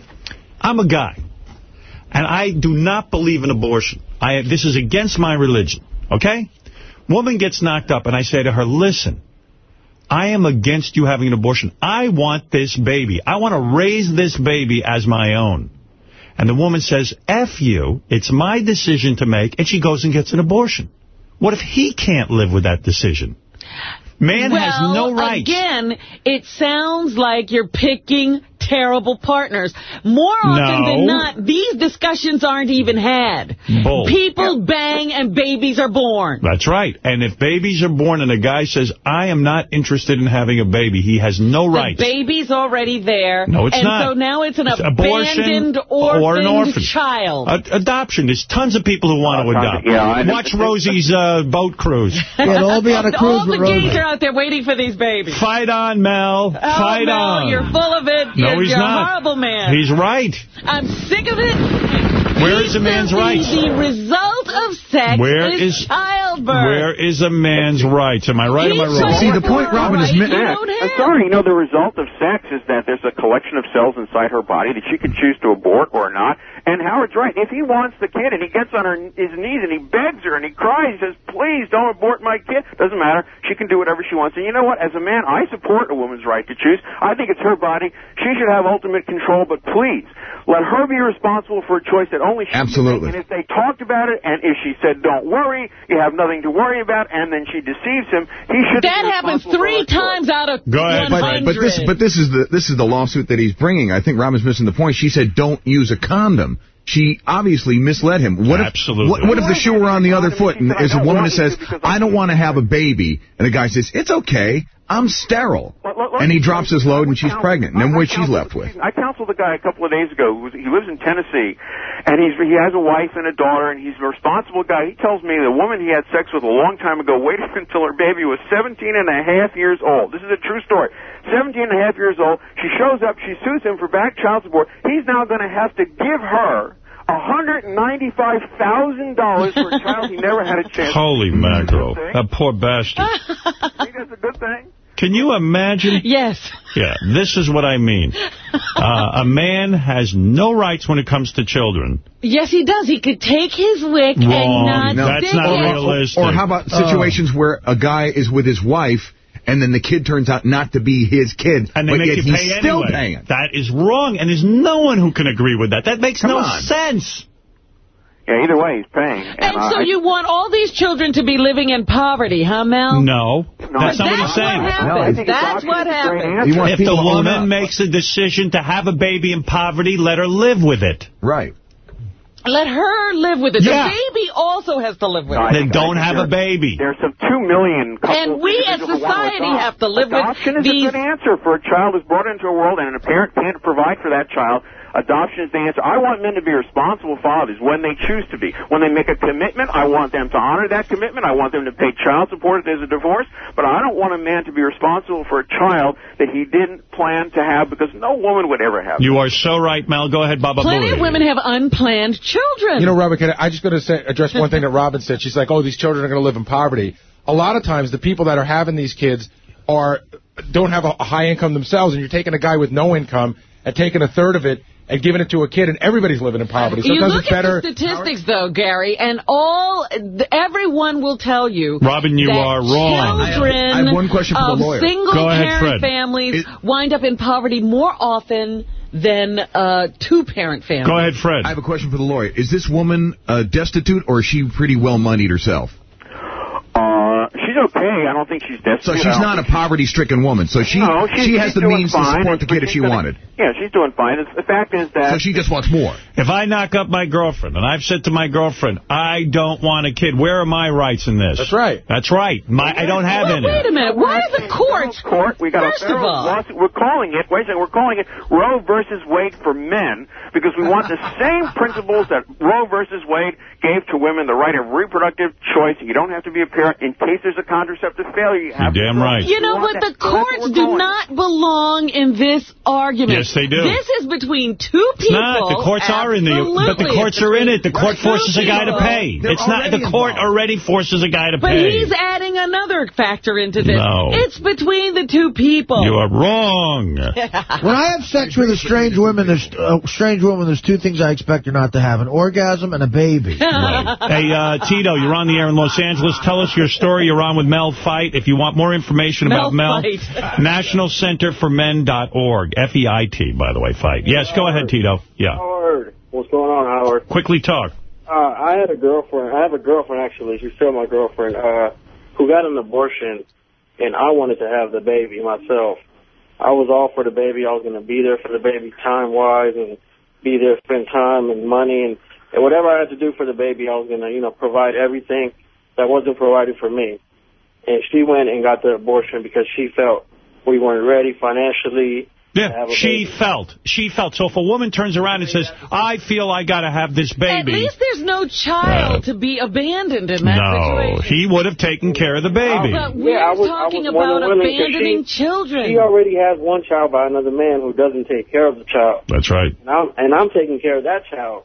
I'm a guy, and I do not believe in abortion. I This is against my religion, okay? Woman gets knocked up, and I say to her, listen, I am against you having an abortion. I want this baby. I want to raise this baby as my own. And the woman says, F you, it's my decision to make, and she goes and gets an abortion. What if he can't live with that decision? Man well, has no rights. again, it sounds like you're picking terrible partners. More often No. than not, these discussions aren't even had. Bull. People bang and babies are born. That's right. And if babies are born and a guy says, I am not interested in having a baby, he has no rights. The baby's already there. No, it's and not. so now it's an It's abortion abandoned or an orphan. child. A- adoption. There's tons of people who want to adopt. yeah, I know. Watch Rosie's uh, boat cruise. Yeah, it'll all be on a cruise All the gays are out there waiting for these babies. Fight on, Mel. Oh, Fight Mel, on. you're full of it. No, you're, he's you're not. a horrible man. He's right. I'm sick of it. Where is a man's the, rights? The result of sex Where is, is- childbirth. Where is a man's rights? Am I right or am I wrong? See, the point, Robin, is mi- sex. I'm uh, sorry, you know, the result of sex is that there's a collection of cells inside her body that she can choose to abort or not. And Howard's right. If he wants the kid and he gets on her, his knees and he begs her and he cries, he says, please don't abort my kid, doesn't matter. She can do whatever she wants. And you know what? As a man, I support a woman's right to choose. I think it's her body. She should have ultimate control, but please, let her be responsible for a choice that only she Absolutely. And if they talked about it and if she said, don't worry, you have nothing to worry about, and then she deceives him, he should That happens three times out of Go ahead, 100. But, but this, but this is the this is the lawsuit that he's bringing. I think Robin's missing the point. She said, "Don't use a condom." She obviously misled him. What Absolutely. If, what, what if the shoe were on the other foot and there's a woman that says, "I don't want to have a baby," and the guy says, "It's okay, I'm sterile." let- let- and he drops his load and she's pregnant. And then what she's left with. I counseled a guy a couple of days ago. Who was, he lives in Tennessee, and he's he has a wife and a daughter, and he's a responsible guy. He tells me the woman he had sex with a long time ago waited until her baby was 17 and a half years old. This is a true story. 17 and a half years old. She shows up. She sues him for back child support. He's now going to have to give her. $195,000 for a child he never had a chance Holy mackerel. That poor bastard. think that's a good thing? Can you imagine? Yes. Yeah, this is what I mean. Uh, a man has no rights when it comes to children. Yes, he does. He could take his wick and not No. That's not it. realistic. Or how about situations where a guy is with his wife and then the kid turns out not to be his kid, And they but make yet you he's pay still anyway. paying it. That is wrong, and there's no one who can agree with that. That makes Come no on. sense. Yeah, either way, he's paying. And, And uh, so I- you want all these children to be living in poverty, huh, Mel? No. That's not what he's That's saying. what happens. That's what happens. If the people to own woman makes a decision to have a baby in poverty, let her live with it. Right. Let her live with it. Yeah. The baby also has to live with No, it. Then don't have a baby. There's some two million couples. And we as individuals who want to society have to live with Adoption is these- a good answer for a child who's brought into a world and a parent can't provide for that child. Adoption is the answer. I want men to be responsible fathers when they choose to be. When they make a commitment, I want them to honor that commitment. I want them to pay child support if there's a divorce. But I don't want a man to be responsible for a child that he didn't plan to have because no woman would ever have. You are so right, Mel. Go ahead, Baba Plenty Booey. of women have unplanned children. You know, Robin, can I, I just going to say address one thing that Robin said. She's like, oh, these children are going to live in poverty. A lot of times, the people that are having these kids are don't have a, a high income themselves, and you're taking a guy with no income and taking a third of it and giving it to a kid, and everybody's living in poverty. you Sometimes look it's better. at the statistics, though, Gary, and all everyone will tell you. Robin, you that are wrong. Children I have one question for the of lawyer. single Go ahead, parent Fred. families It- wind up in poverty more often than uh, two parent families. Go ahead, Fred. I have a question for the lawyer. Is this woman uh, destitute or is she pretty well moneyed herself? She's okay. I don't think she's desperate. So she's don't a poverty-stricken woman. So she no, she has the doing means to support the but kid if she's she gonna- wanted. Yeah, she's doing fine. It's, the fact is that So she just wants more. If I knock up my girlfriend, and I've said to my girlfriend, I don't want a kid, where are my rights in this? That's right. That's right. My, I don't have Well, any. wait a minute. Why are the courts? court. We got First a of federal all- lawsuit. We're calling it. Wait a second. We're calling it Roe versus Wade for men because we want the same principles that Roe versus Wade gave to women: the right of reproductive choice. You don't have to be a parent in case there's a contraceptive failure. You have You're to damn right. You know, We want but the So that's what courts do calling it. not belong in this argument. Yes, they do. This is between two It's people. not. The courts are in the, but the courts are in it. The court two forces a guy to pay. They're It's not. The court involved. already forces a guy to But pay. But he's adding another factor into this. No. It's between the two people. You are wrong. When I have sex with a strange woman, there's a strange woman. There's two things I expect her not to have: an orgasm and a baby. Hey, uh, Tito, you're on the air in Los Angeles. Tell us your story. You're on with Mel Feit. If you want more information Mel about Mel, Feit. nationalcenterformen.org. F-E-I-T, by the way, Feit. Yes, go ahead, Tito. Yeah. Howard, what's going on, Howard? Quickly talk. Uh, I had a girlfriend. I have a girlfriend actually. She's still my girlfriend. Uh, who got an abortion, and I wanted to have the baby myself. I was all for the baby. I was going to be there for the baby time wise, and be there, spend time and money, and, and whatever I had to do for the baby, I was going to, you know, provide everything that wasn't provided for me. And she went and got the abortion because she felt we weren't ready financially. Yeah, she baby. felt. She felt. So if a woman turns around and says, I feel I got to have this baby. At least there's no child to be abandoned in that No, situation. he would have taken care of the baby. But we're Yeah, I was- I talking was about than abandoning she- children. She already has one child by another man who doesn't take care of the child. That's right. And I'm, and I'm taking care of that child.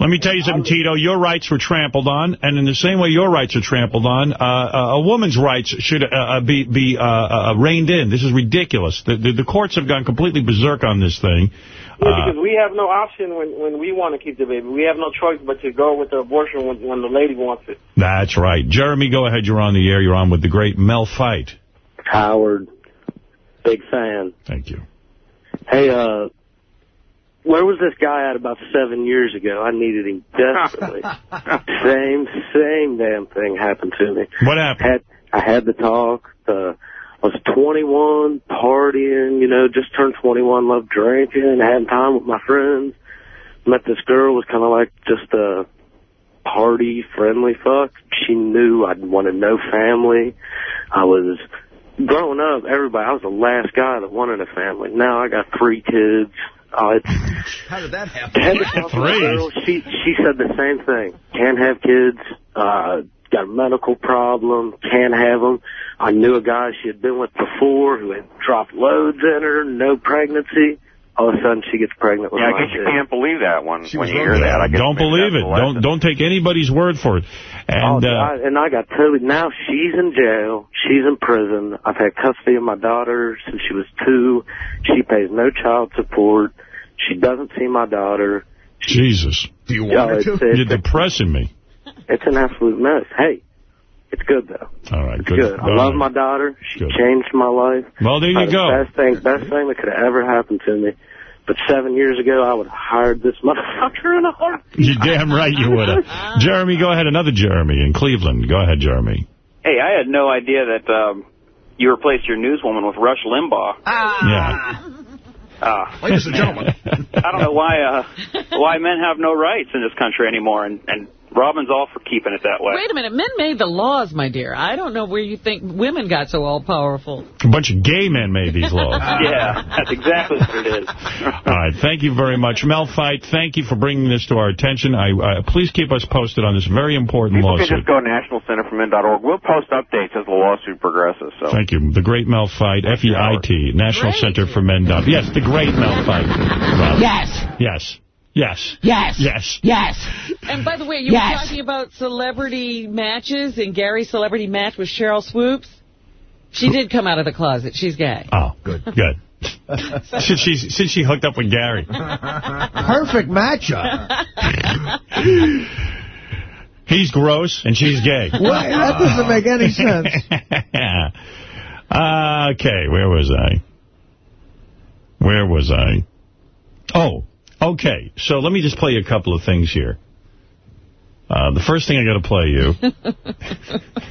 Let me tell you something, Tito. Your rights were trampled on, and in the same way your rights are trampled on, uh, uh, a woman's rights should uh, uh, be be uh, uh, reined in. This is ridiculous. The, the, the courts have gone completely berserk on this thing. Yeah, Uh, because we have no option when, when we want to keep the baby. We have no choice but to go with the abortion when, when the lady wants it. that's right. Jeremy, go ahead. You're on the air. You're on with the great Mel Feit. Howard, big fan. Thank you. Hey, uh, where was this guy at about seven years ago? I needed him desperately. same, same damn thing happened to me. What happened? Had, I had the talk. Uh, I was 21, partying, you know, just turned 21, loved drinking, having time with my friends. Met this girl, was kind of like just a party, friendly fuck. She knew I wanted no family. I was growing up, everybody, I was the last guy that wanted a family. Now I got three kids. Oh, it's How did that happen? had to talk to a Three? girl. She she said the same thing. Can't have kids. Uh, got a medical problem. Can't have them. I knew a guy she had been with before who had dropped loads in her. No pregnancy. All of a sudden, she gets pregnant with Yeah, I my guess you can't believe that when, when you hear that. I guess don't believe it. Don't don't take anybody's word for it. And oh, uh, I, and I got totally, now she's in jail, she's in prison, I've had custody of my daughter since she was two, she pays no child support, she doesn't see my daughter. Jesus, do you want her to? You're depressing me. It's an absolute mess. Hey, it's good though. All right, good. good. I All love right. my daughter, she Good. changed my life. Well, there you Uh, go. Best thing, best thing that could have ever happened to me. But seven years ago, I would have hired this motherfucker in a heartbeat. You're damn right you would have. Jeremy, go ahead. Another Jeremy in Cleveland. Go ahead, Jeremy. Hey, I had no idea that um, you replaced your newswoman with Rush Limbaugh. Yeah. Uh, Ladies and gentlemen. I don't know why uh, why men have no rights in this country anymore, and, and Robin's all for keeping it that way. Wait a minute. Men made the laws, my dear. I don't know where you think women got so all-powerful. A bunch of gay men made these laws. yeah, that's exactly what it is. All right, thank you very much. Mel Feit, thank you for bringing this to our attention. I uh, Please keep us posted on this very important People can lawsuit. just go to nationalcenterformen.org. We'll post updates as the lawsuit progresses. So. Thank you. The Great Mel Feit, F-E-I-T, National Center for Men. Yes, the Great Mel Feit. Rob. Yes. Yes. Yes. Yes. Yes. Yes. And by the way, you Yes. were talking about celebrity matches, and Gary's celebrity match with Sheryl Swoopes. She did come out of the closet. She's gay. Oh, good. Good. since, she, since she hooked up with Gary. Perfect matchup. He's gross and she's gay. What? That doesn't make any sense. Uh, okay, where was I? Where was I? Oh, okay. So let me just play you a couple of things here. Uh, the first thing I got to play you.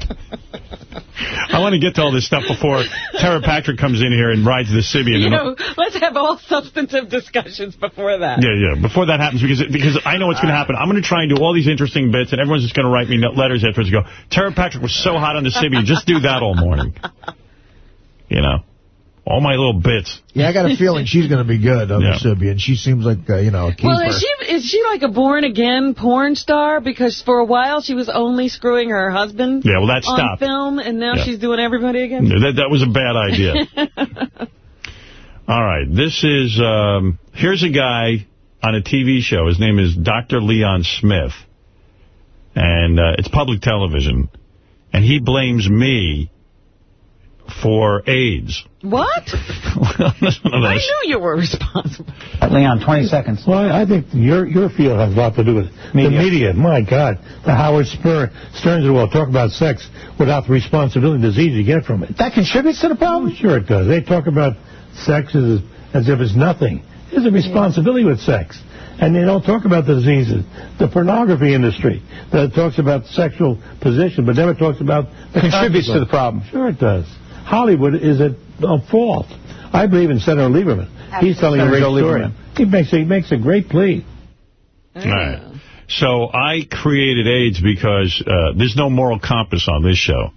I want to get to all this stuff before Tara Patrick comes in here and rides the Sybian. You know, let's have all substantive discussions before that. Yeah, yeah. Before that happens, because because I know what's going to happen. I'm going to try and do all these interesting bits, and everyone's just going to write me letters afterwards and go, Tara Patrick was so hot on the Sybian. Just do that all morning. You know, all my little bits. Yeah, I got a feeling she's going to be good on Yeah. the Sybian. She seems like, uh, you know, a keeper. Well, is she is she like a born-again porn star? Because for a while she was only screwing her husband Yeah, well, that on stopped. film, and now Yeah. she's doing everybody again? That, that was a bad idea. All right, this is, um, here's a guy on a TV show. His name is Dr. Leon Smith. And uh, it's public television. And he blames me for AIDS. what? I this. knew you were responsible. Leon, 20 seconds. Well, I think your your field has a lot to do with the media. My God, the Howard Stern, Stearns of the world talk about sex without the responsibility and disease you get from it. That contributes to the problem? Oh, sure it does. They talk about sex as, as if it's nothing. There's a responsibility with sex. And they don't talk about the diseases. The pornography industry that talks about sexual position, but never talks about the Contributes to the problem. Sure it does. Hollywood is at a fault. I believe in Senator Lieberman. He's telling a great story. Lieberman. He makes a, he makes a great plea. All right. So I created AIDS because uh, there's no moral compass on this show.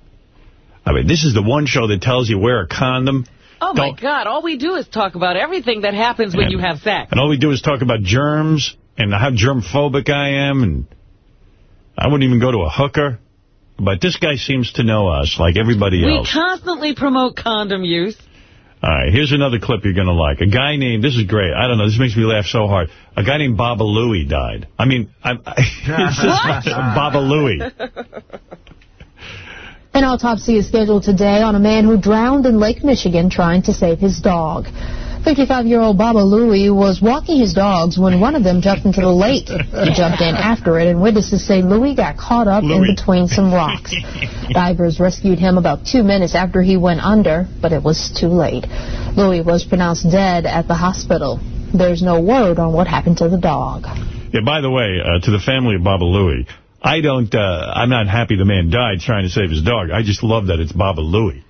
I mean, this is the one show that tells you wear a condom. Oh, my God. All we do is talk about everything that happens when you have sex. And all we do is talk about germs and how germphobic I am. And I wouldn't even go to a hooker. But this guy seems to know us like everybody We else. constantly promote condom use. All right, here's another clip you're going to like. A guy named, this is great, I don't know, this makes me laugh so hard. A guy named Baba Looey died. I mean, I, I, it's just Baba Looey. An autopsy is scheduled today on a man who drowned in Lake Michigan trying to save his dog. 55-year-old Baba Looey was walking his dogs when one of them jumped into the lake. He jumped in after it, and witnesses say Looey got caught up in between some rocks. Divers rescued him about two minutes after he went under, but it was too late. Looey was pronounced dead at the hospital. There's no word on what happened to the dog. Yeah, by the way, uh, to the family of Baba Looey, I don't, uh, I'm not happy the man died trying to save his dog. I just love that it's Baba Looey.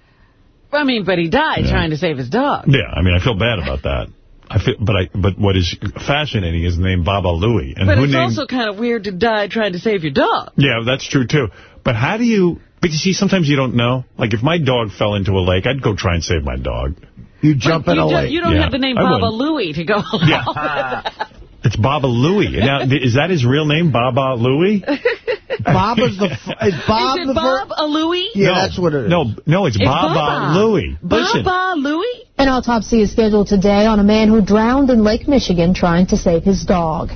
I mean, but he died trying to save his dog. Yeah, I mean, I feel bad about that. I feel, but I, but what is fascinating is the name Baba Looey. And but who it's named, also kind of weird to die trying to save your dog. Yeah, that's true, too. But how do you... But you see, sometimes you don't know. Like, if my dog fell into a lake, I'd go try and save my dog. You jump you in a lake. You don't Yeah, have the name I Baba would. Looey to go along Yeah. with it. It's Baba Looey. Now, is that his real name, Baba Looey? Bob is the f- is Bob Is the it Bob a Looey? Yeah, no, that's what it is. No, no, it's, It's Baba, Baba. Looey. Listen. Baba Looey? An autopsy is scheduled today on a man who drowned in Lake Michigan trying to save his dog.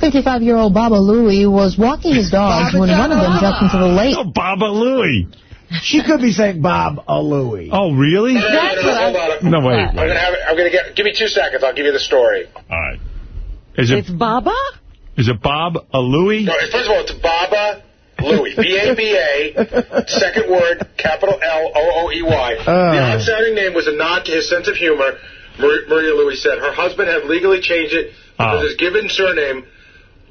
55-year-old Baba Looey was walking his dogs Baba when one of them jumped into the lake. Oh, Baba Looey. She could be saying Bob a Looey. Oh, really? That's what I- Hold on. No, wait. I'm gonna have. I'm gonna get. Give me two seconds. I'll give you the story. All right. Is it It's Baba? is it Bob a Looey? No, first of all, it's Baba Looey. B-A-B-A, second word, capital L-O-O-E-Y. the Uh. odd sounding name was a nod to his sense of humor, Mar- Maria Looey said. Her husband had legally changed it because Oh. his given surname,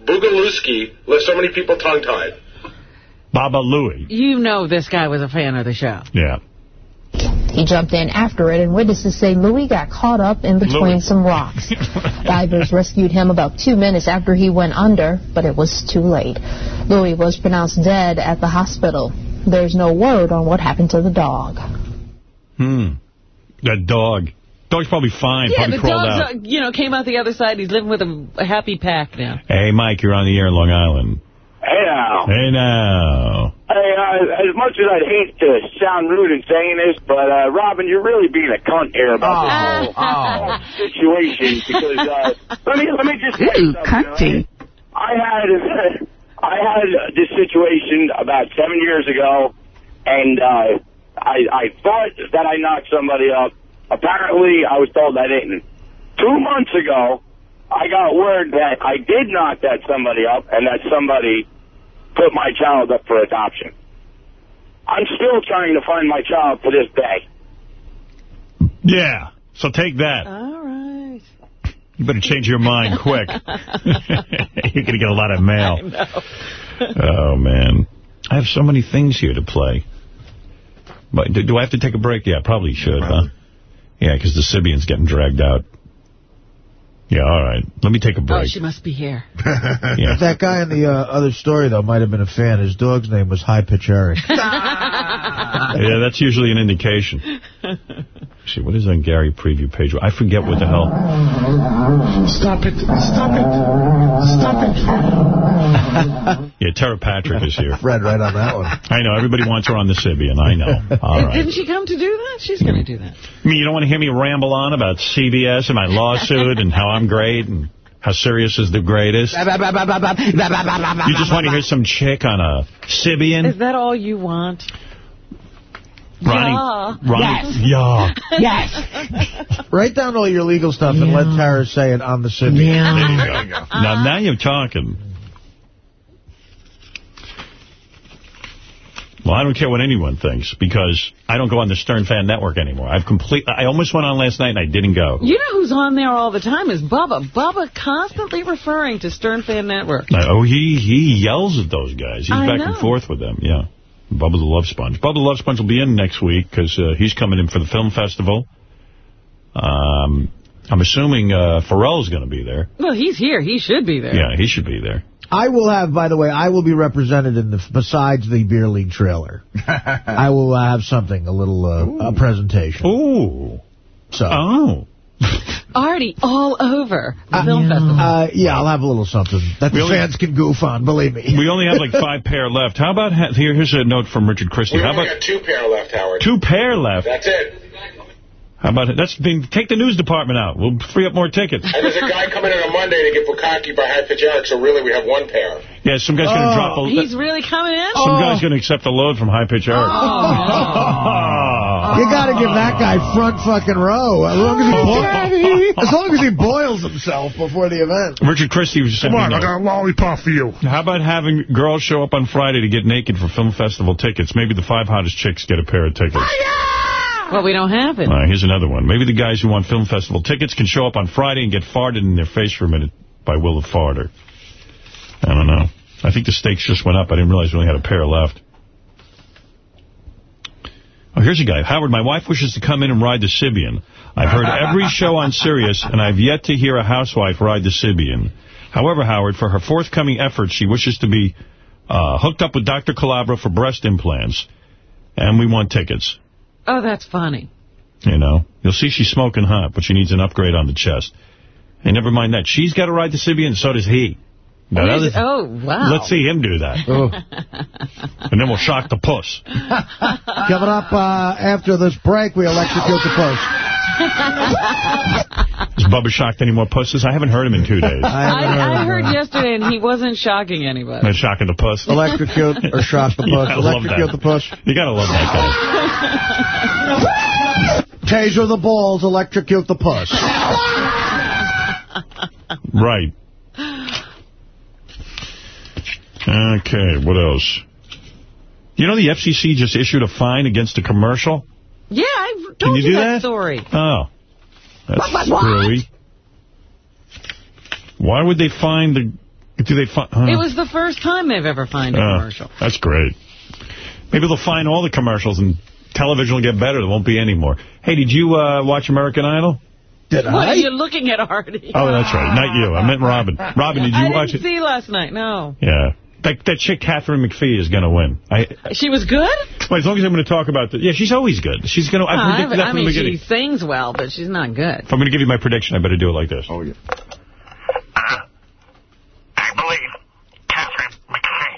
Bugalewski, left so many people tongue-tied. Baba Looey. You know this guy was a fan of the show. Yeah. He jumped in after it, and witnesses say Looey got caught up in between Looey. some rocks. Divers rescued him about two minutes after he went under, but it was too late. Looey was pronounced dead at the hospital. There's no word on what happened to the dog. Hmm. That dog. Dog's probably fine. Yeah, probably the crawled dog, out. you know, came out the other side. He's living with a, a happy pack now. Hey, Mike, you're on the air in Long Island. Hey now. Hey, now. Hey, uh, as much as I'd hate to sound rude in saying this, but uh, Robin, you're really being a cunt here about this whole, whole situation. Because uh, let me let me just say Ooh, something. cunty. I had I had this situation about seven years ago, and uh, I I thought that I knocked somebody up. Apparently, I was told I didn't. Two months ago, I got word that I did knock that somebody up, and that somebody put my child up for adoption. I'm still trying to find my child to this day. Yeah. So take that. All right. You better change your mind quick. You're going to get a lot of mail. Oh, man. I have so many things here to play. But do, do I have to take a break? Yeah, probably should, huh? Yeah, because the Sybian's getting dragged out. Yeah, all right. Let me take a break. Oh, break. she must be here. Yeah. That guy in the uh, other story, though, might have been a fan. His dog's name was High Pitch Eric. Yeah, that's usually an indication. See, what is on Gary preview page? I forget what the hell. Stop it. Stop it. Stop it. Yeah, Tera Patrick is here. Read right on that one. I know. Everybody wants her on the Sybian. I know. All right. Didn't she come to do that? She's going to do that. I mean, you don't want to hear me ramble on about CBS and my lawsuit and how I'm great and how Sirius is the greatest. You just want to hear some chick on a Sybian? Is that all you want? Ronnie, Yeah. Ronnie, yeah. Yes. Write down all your legal stuff and let Tera say it on the Sybian. There you go. Now, now you're talking. Well, I don't care what anyone thinks because I don't go on the Stern Fan Network anymore. I've complete. I almost went on last night and I didn't go. You know who's on there all the time is Bubba. Bubba constantly referring to Stern Fan Network. Uh, Oh, he he yells at those guys. He's I back know. and forth with them, yeah. Bubba the Love Sponge. Bubba the Love Sponge will be in next week because uh, he's coming in for the film festival. Um, I'm assuming uh, Pharrell's going to be there. Well, he's here. He should be there. Yeah, he should be there. I will have, by the way, I will be represented in the, besides the Beer League trailer. I will uh, have something, a little, uh, a presentation. Ooh. So. Oh. Already all over the film festival. Uh, yeah, I'll have a little something that We the only- fans can goof on, believe me. We only have like five pair left. How about, ha here, here's a note from Richard Christie. We How only about got two pair left, Howard. two pair left? That's it. How about it? That's been, take the news department out. We'll free up more tickets. And there's a guy coming in on Monday to get bukkake by High Pitch Eric, so really we have one pair. Yeah, some guy's going to drop a... He's really coming in? Some guy's going to accept a load from High Pitch Eric. You got to give that guy front fucking row. As long as oh, he, as long as he boils himself before the event. Richard Christie was Come on, I got a lollipop for you. How about having girls show up on Friday to get naked for film festival tickets? Maybe the five hottest chicks get a pair of tickets. Well, we don't have it. All right, here's another one. Maybe the guys who want film festival tickets can show up on Friday and get farted in their face for a minute by Will the Farter. I don't know. I think the stakes just went up. I didn't realize we only had a pair left. Oh, here's a guy. Howard, my wife wishes to come in and ride the Sybian. I've heard every show on Sirius, and I've yet to hear a housewife ride the Sybian. However, Howard, for her forthcoming efforts, she wishes to be uh, hooked up with Dr. Calabra for breast implants. And we want tickets. Oh, that's funny. You know, you'll see she's smoking hot, but she needs an upgrade on the chest. And never mind that. She's got to ride the Sybian, and so does he. Now, that is- oh, wow. Let's see him do that. And then we'll shock the puss. Coming up uh, after this break, we electrocute the puss. Has Bubba shocked any more pusses? I haven't heard him in two days. I, I heard yesterday, and he wasn't shocking anybody. Not shocking the puss. Electrocute or shock the puss. Electrocute the puss. You gotta love that guy. Taser the balls, electrocute the puss. Right. Okay, what else? You know the FCC just issued a fine against a commercial? Yeah, I told Can you do that, that? story. Oh. That's What, what, what? screwy. Why would they find the... Do they find... It was the first time they've ever fined a Oh, commercial. That's great. Maybe they'll find all the commercials and television will get better. There won't be any more. Hey, did you uh, watch American Idol? Did What are you looking at, Artie? Oh, that's right. Not you. I meant Robin. Robin, did you I watch didn't it? see last night, no. Yeah. That, that chick, Katharine McPhee, is going to win. I, She was good? well, as long as I'm going to talk about the... Yeah, she's always good. She's going to... I I, that I mean, she sings well, but she's not good. If I'm going to give you my prediction, I better do it like this. Oh, yeah. Uh, I believe Katharine McPhee.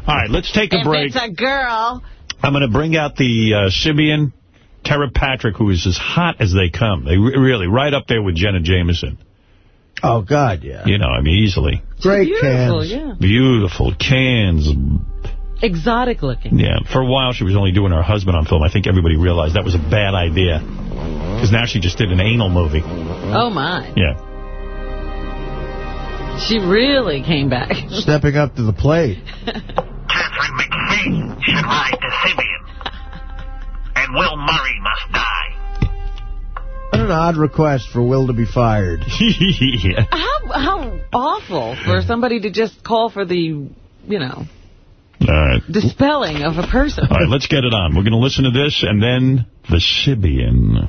All right, let's take a if break. it's a girl. I'm going to bring out the uh, Sybian, Tera Patrick, who is as hot as they come. They re really, right up there with Jenna Jameson. Oh, God, yeah. You know, I mean, easily. Great Beautiful, cans. yeah. Beautiful cans. Exotic looking. Yeah, for a while she was only doing her husband on film. I think everybody realized that was a bad idea. Because now she just did an anal movie. Oh, my. Yeah. She really came back. Stepping up to the plate. Katharine McPhee should ride the Sybian. And Will Murray must die. What an odd request for Will to be fired. yeah. How how awful for somebody to just call for the, you know, All right. dispelling of a person. All right, let's get it on. We're going to listen to this and then the Sybian.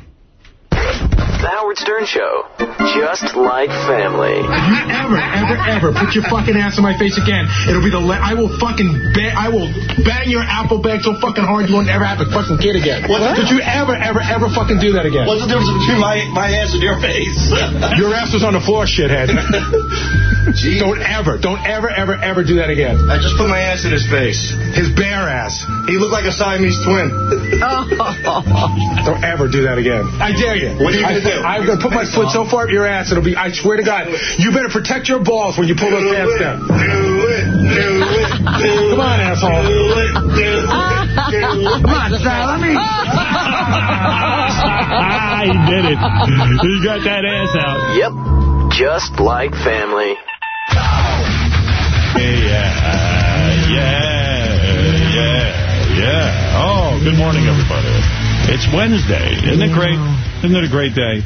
The Howard Stern Show. Just like family. If you ever, ever, ever put your fucking ass in my face again, it'll be the la- I will fucking ba- I will bang your apple bag so fucking hard you won't ever have a fucking kid again. What? Don't you ever, ever, ever fucking do that again. What's the difference between my, my ass and your face? Your ass was on the floor, shithead. don't ever, don't ever, ever, ever do that again. I just put my ass in his face. His bare ass. He looked like a Siamese twin. Don't ever do that again. I dare you. What are you gonna do? I'm gonna put my foot so far up your ass, it'll be. I swear to God, you better protect your balls when you pull those pants down. Do it, do it, do Come on, asshole. Do it, do it, do it. Come on, Sal, let me... ah, he did it. He got that ass out. Yep. Just like family. Yeah, yeah, yeah, yeah. Oh, good morning, everybody. It's Wednesday. Isn't it great? Isn't it a great day?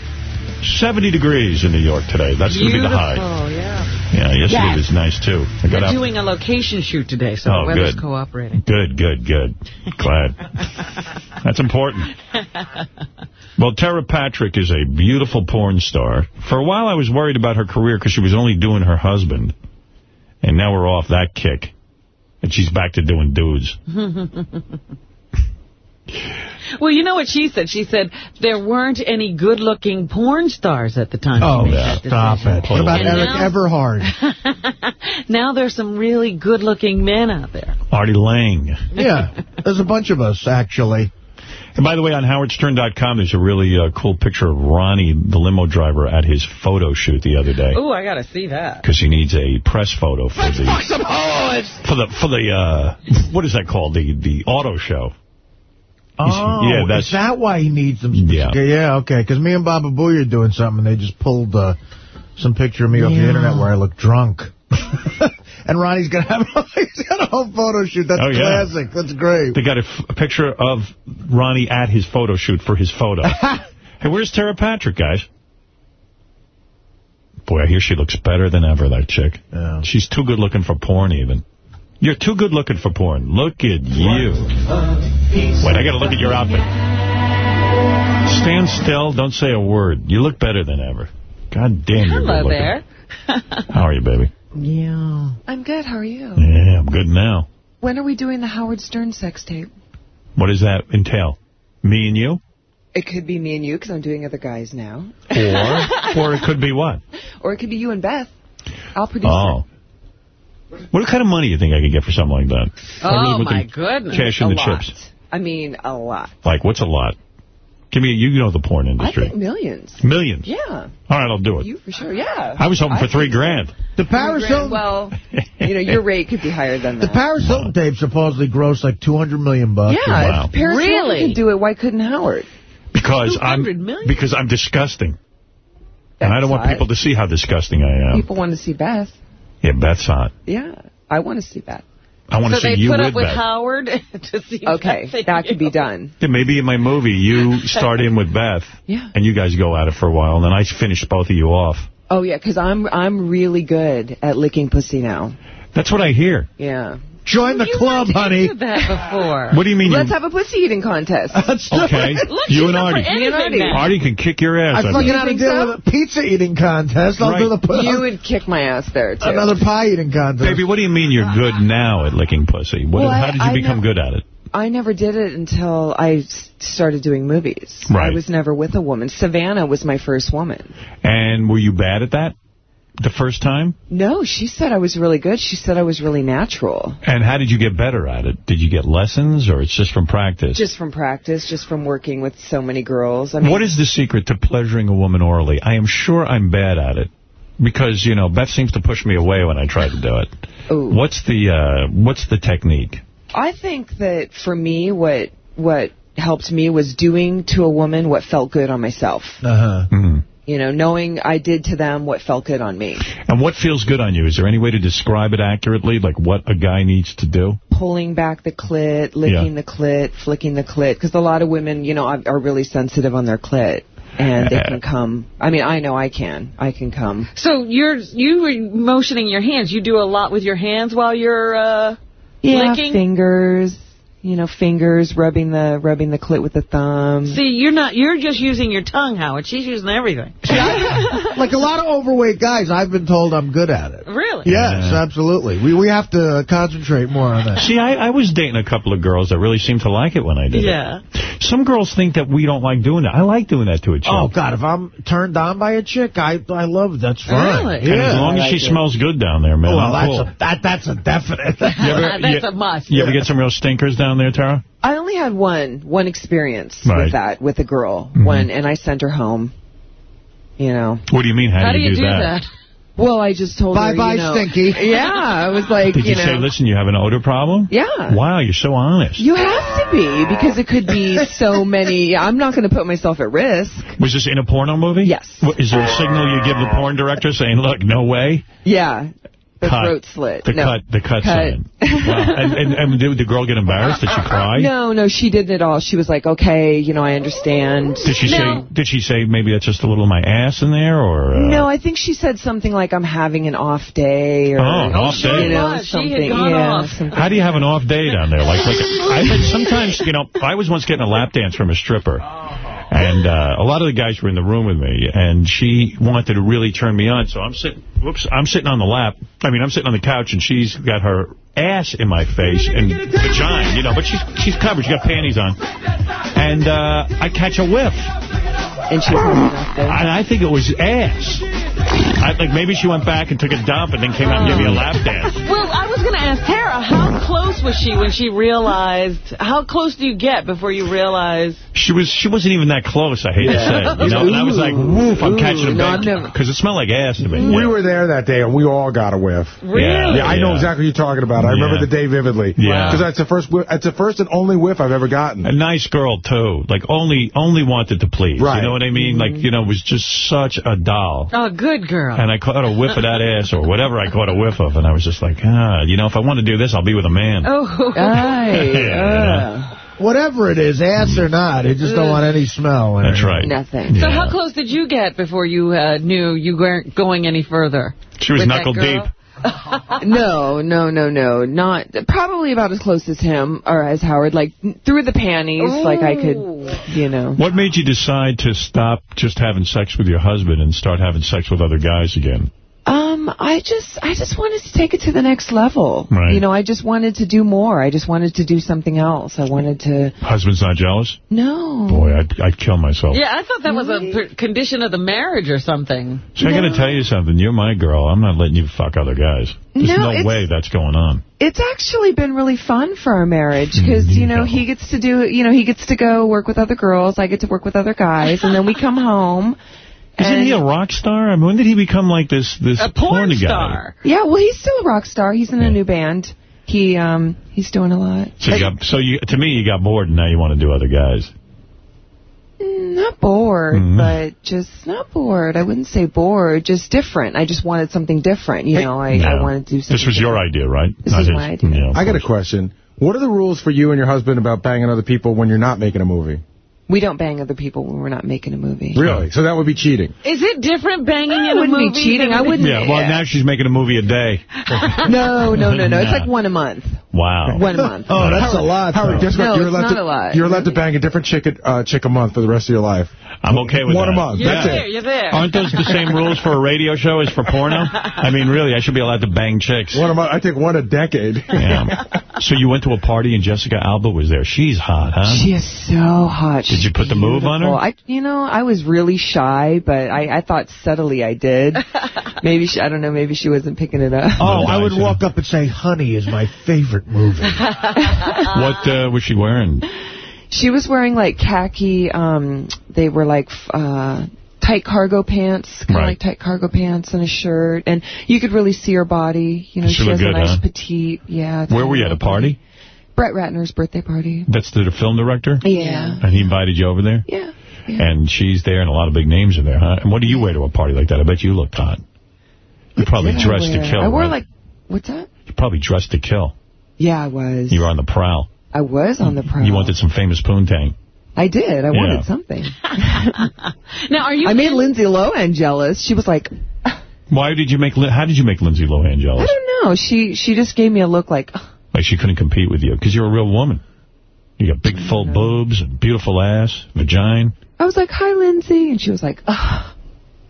70 degrees in New York today. That's going to be the high. Beautiful, yeah. Yeah, yesterday Yes. was nice, too. I got We're doing a location shoot today, so Oh, the weather's good. cooperating. Good, good, good. Glad. That's important. Well, Tera Patrick is a beautiful porn star. For a while, I was worried about her career because she was only doing her husband. And now we're off that kick. And she's back to doing dudes. well, you know what she said? She said there weren't any good-looking porn stars at the time. Oh, made that stop decision. it. What about And Eric now- Everhard? Now there's some really good-looking men out there. Artie Lange. Yeah, there's a bunch of us, actually. And by the way, on howardstern.com, there's a really uh, cool picture of Ronnie, the limo driver, at his photo shoot the other day. Oh, I got to see that. Because he needs a press photo for the Fuck some hoes! for the for the uh, what is that called the the auto show. Oh, yeah, that's is that why he needs them? Yeah. Yeah, okay, because me and Baba Booey are doing something, and they just pulled uh, some picture of me off the internet where I look drunk. and Ronnie's going to have he's got a whole photo shoot. That's Oh, yeah. classic. That's great. They got a, f- a picture of Ronnie at his photo shoot for his photo. hey, where's Tera Patrick, guys? Boy, I hear she looks better than ever, that chick. Yeah. She's too good looking for porn, even. You're too good looking for porn. Look at you. Wait, I got to look at your outfit. Stand still. Don't say a word. You look better than ever. God damn, you're Hello there. How are you, baby? Yeah. I'm good. How are you? Yeah, I'm good now. When are we doing the Howard Stern sex tape? What does that entail? Me and you? It could be me and you because I'm doing other guys now. Or, or it could be what? Or it could be you and Beth. I'll produce Oh. What kind of money do you think I could get for something like that? Oh, I mean, with my the goodness. Cash in A the lot. chips. I mean, a lot. Like, what's a lot? Give me, you know the porn industry. I industry. think millions. Millions. Yeah. All right, I'll do it. You for sure, yeah. I was hoping for three grand. The Paris Hilton, Well, you know, your rate could be higher than that. the that. Paris Hilton tape supposedly grossed like 200 million bucks. Yeah, if Paris Hilton could do it, why couldn't Howard? Because I'm because I'm disgusting. and I don't want people to see how disgusting I am. People want to see Beth. Yeah, Beth's hot. Yeah, I want to see Beth. I want to so see they put with up with Beth. Howard to see Okay, Beth that could be done. Yeah, maybe in my movie you start in with Beth, Yeah. and you guys go at it for a while, and then I finish both of you off. Oh yeah, because I'm I'm really good at licking pussy now. That's what I hear. Yeah. Join the club, honey. did that before. What do you mean? Let's you, have a pussy eating contest. okay, Look, you and up for Artie. Artie. Artie can kick your ass. I I fucking bet. had to think deal so? with a pizza eating contest. I'll Right. do the You would kick my ass there too. another pie eating contest. Baby, what do you mean you're good now at licking pussy? What, Well, how did you I become know- good at it? I never did it until I started doing movies. Right. I was never with a woman. Savannah was my first woman. And were you bad at that the first time? No, she said I was really good. She said I was really natural. And how did you get better at it? Did you get lessons, or it's just from practice? Just from practice, just from working with so many girls. I mean, what is the secret to pleasuring a woman orally? I am sure I'm bad at it. Because, you know, Beth seems to push me away when I try to do it. Ooh. What's the uh, what's the technique? I think that for me, what what helped me was doing to a woman what felt good on myself. Uh-huh. Mhm. You know, knowing I did to them what felt good on me. And what feels good on you? Is there any way to describe it accurately, like what a guy needs to do? Pulling back the clit, licking Yeah. the clit, flicking the clit, because a lot of women, you know, are are really sensitive on their clit. And they can come. I mean, I know I can. I can come. So you're you were motioning your hands. You do a lot with your hands while you're uh, Yeah, licking. fingers. You know, fingers rubbing the rubbing the clit with the thumb. See, you're not. You're just using your tongue, Howard. She's using everything. like a lot of overweight guys, I've been told I'm good at it. Really? Yes, absolutely. We we have to concentrate more on that. See, I, I was dating a couple of girls that really seemed to like it when I did Yeah. it. Some girls think that we don't like doing that. I like doing that to a chick. Oh, God, if I'm turned on by a chick, I I love it. That's fine. Really? And Yeah. as long as she smells good down there, man, well, I'm that's, cool. a, that, that's a definite. You ever- That's you- a must. You ever get some real stinkers down there, Tera? I only had one one experience Right. with that with a girl. Mhm. One, and I sent her home. You know. What do you mean? How, How do you do, that? Well, I just told her. Bye-bye, you know, Stinky. Yeah, I was like, Did you, know. say, listen, you have an odor problem? Yeah. Wow, you're so honest. You have to be because it could be so many. I'm not going to put myself at risk. Was this in a porno movie? Yes. Is there a signal you give the porn director saying, look, no way? Yeah. The Cut. throat slit. The no. cut, the cut, Cut. sign. Wow. And, and, and did the girl get embarrassed? Did she cry? No, no, she didn't at all. She was like, okay, you know, I understand. Did she no. say? Did she say maybe that's just a little of my ass in there, or? Uh, No, I think she said something like, I'm having an off day. Or, Oh, an off day. You know, was. She had something. gone yeah, off. something. How do you have an off day down there? Like, like I bet sometimes, you know, I was once getting a lap dance from a stripper. And uh, a lot of the guys were in the room with me, and she wanted to really turn me on. So I'm sitting, whoops, I'm sitting on the lap. I mean, I'm sitting on the couch, and she's got her ass in my face and vagina, you know, but she's she's covered. She got panties on, and uh, I catch a whiff. And she was having an off day. And I think it was ass. I, like maybe she went back and took a dump and then came out and gave me a lap dance. Well, I was going to ask Tera, how close was she when she realized? How close do you get before you realize? She was she wasn't even that close, I hate to say. You know, and I was like, woof, I'm catching a no, I've Because it smelled like ass to me. We were there that day, and we all got a whiff. Really? Yeah, I know exactly what you're talking about. I remember Yeah. the day vividly. Yeah. Because that's the first, that's the first and only whiff I've ever gotten. A nice girl, too. Like, only only wanted to please. Right. You know what I mean? Like, you know, was just such a doll. Oh, good girl. And I caught a whiff of that ass or whatever I caught a whiff of. And I was just like, ah, you know, if I want to do this, I'll be with a man. Oh, Aye, Yeah, uh, Whatever it is, ass or not, they just don't want any smell. in That's right. nothing. So how close did you get before you uh, knew you weren't going any further? She was knuckle deep. No, no, no, no. Not probably about as close as him or as Howard. Like through the panties, like I could, you know. What made you decide to stop just having sex with your husband and start having sex with other guys again? Um, I just, I just wanted to take it to the next level. Right. You know, I just wanted to do more. I just wanted to do something else. I wanted to. Husband's not jealous? No. Boy, I'd, I'd kill myself. Yeah, I thought that was a per- condition of the marriage or something. So I got to tell you something. You're my girl. I'm not letting you fuck other guys. There's No, no, way that's going on. It's actually been really fun for our marriage because, you know, he gets to do, you know, he gets to go work with other girls. I get to work with other guys. And then we come home. Isn't and- he a rock star? I mean, when did he become like this this A porn guy? star. Yeah, well, he's still a rock star. He's in a new band. He, um, he's doing a lot. So, you got, so you, to me, you got bored, and now you want to do other guys. Mm, Not bored, Mhm. but just not bored. I wouldn't say bored, just different. I just wanted something different. You know, I, I wanted to do something. This was your idea, right? This Not was his. my idea. Yeah, I got a question. What are the rules for you and your husband about banging other people when you're not making a movie? We don't bang other people when we're not making a movie. Really? So that would be cheating. Is it different banging in a wouldn't be movie? cheating. I wouldn't- Yeah, well, now she's making a movie a day. No, no, no, no. It's like one a month. Wow. One a month. Oh, that's a lot. Howard, though. guess what? No, you're it's allowed not to, a lot. You're allowed to bang a different chick, a- uh, chick a month for the rest of your life. I'm okay with One that. a month. You're That's there, it. you're there. Aren't those the same rules for a radio show as for porno? I mean, really, I should be allowed to bang chicks. One a month. I take one a decade. Yeah. So you went to a party and Jessica Alba was there. She's hot, huh? She is so hot. Did you put the move on her? I, you know, I was really shy, but I, I thought subtly I did. maybe she, I don't know. Maybe she wasn't picking it up. Oh, I would nice, walk up and say, honey is my favorite movie. What uh, was she wearing? She was wearing like khaki. Um, they were like uh, tight cargo pants, kind of Right. like tight cargo pants and a shirt, and you could really see her body. You know, She she, looked has good, a nice huh? petite. Yeah. Where were you at a party? Brett Ratner's birthday party. That's the film director? Yeah. And he invited you over there? Yeah. And she's there, and a lot of big names are there, huh? And what do you wear to a party like that? I bet you looked hot. You probably dressed to kill, I wore right? like, what's that? You probably dressed to kill. Yeah, I was. You were on the prowl. I was on the prowl. You wanted some famous poontang. I did. I Yeah. wanted something. Now, are you? I made Lindsay Lohan jealous. She was like, Why did you make, how did you make Lindsay Lohan jealous? I don't know. She she just gave me a look like, Like she couldn't compete with you, because you're a real woman. You got big full boobs and beautiful ass, vagina. I was like, hi, Lindsay. And she was like, Ugh.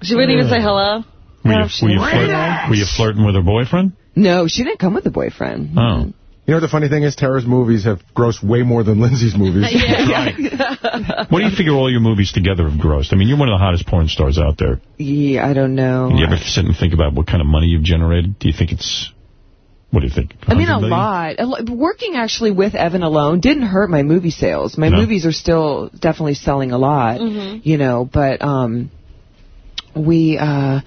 She wouldn't even say hello? Were you, No, were, you didn't. were you flirting with her boyfriend? No, she didn't come with a boyfriend. Oh. You know what the funny thing is? Tera's movies have grossed way more than Lindsay's movies. What do you figure all your movies together have grossed? I mean, you're one of the hottest porn stars out there. Yeah, I don't know. You ever sit and think about what kind of money you've generated? Do you think it's, what do you think? I mean, a lot. a lot. Working actually with Evan alone didn't hurt my movie sales. My No. movies are still definitely selling a lot, Mhm. you know, but um, we, uh,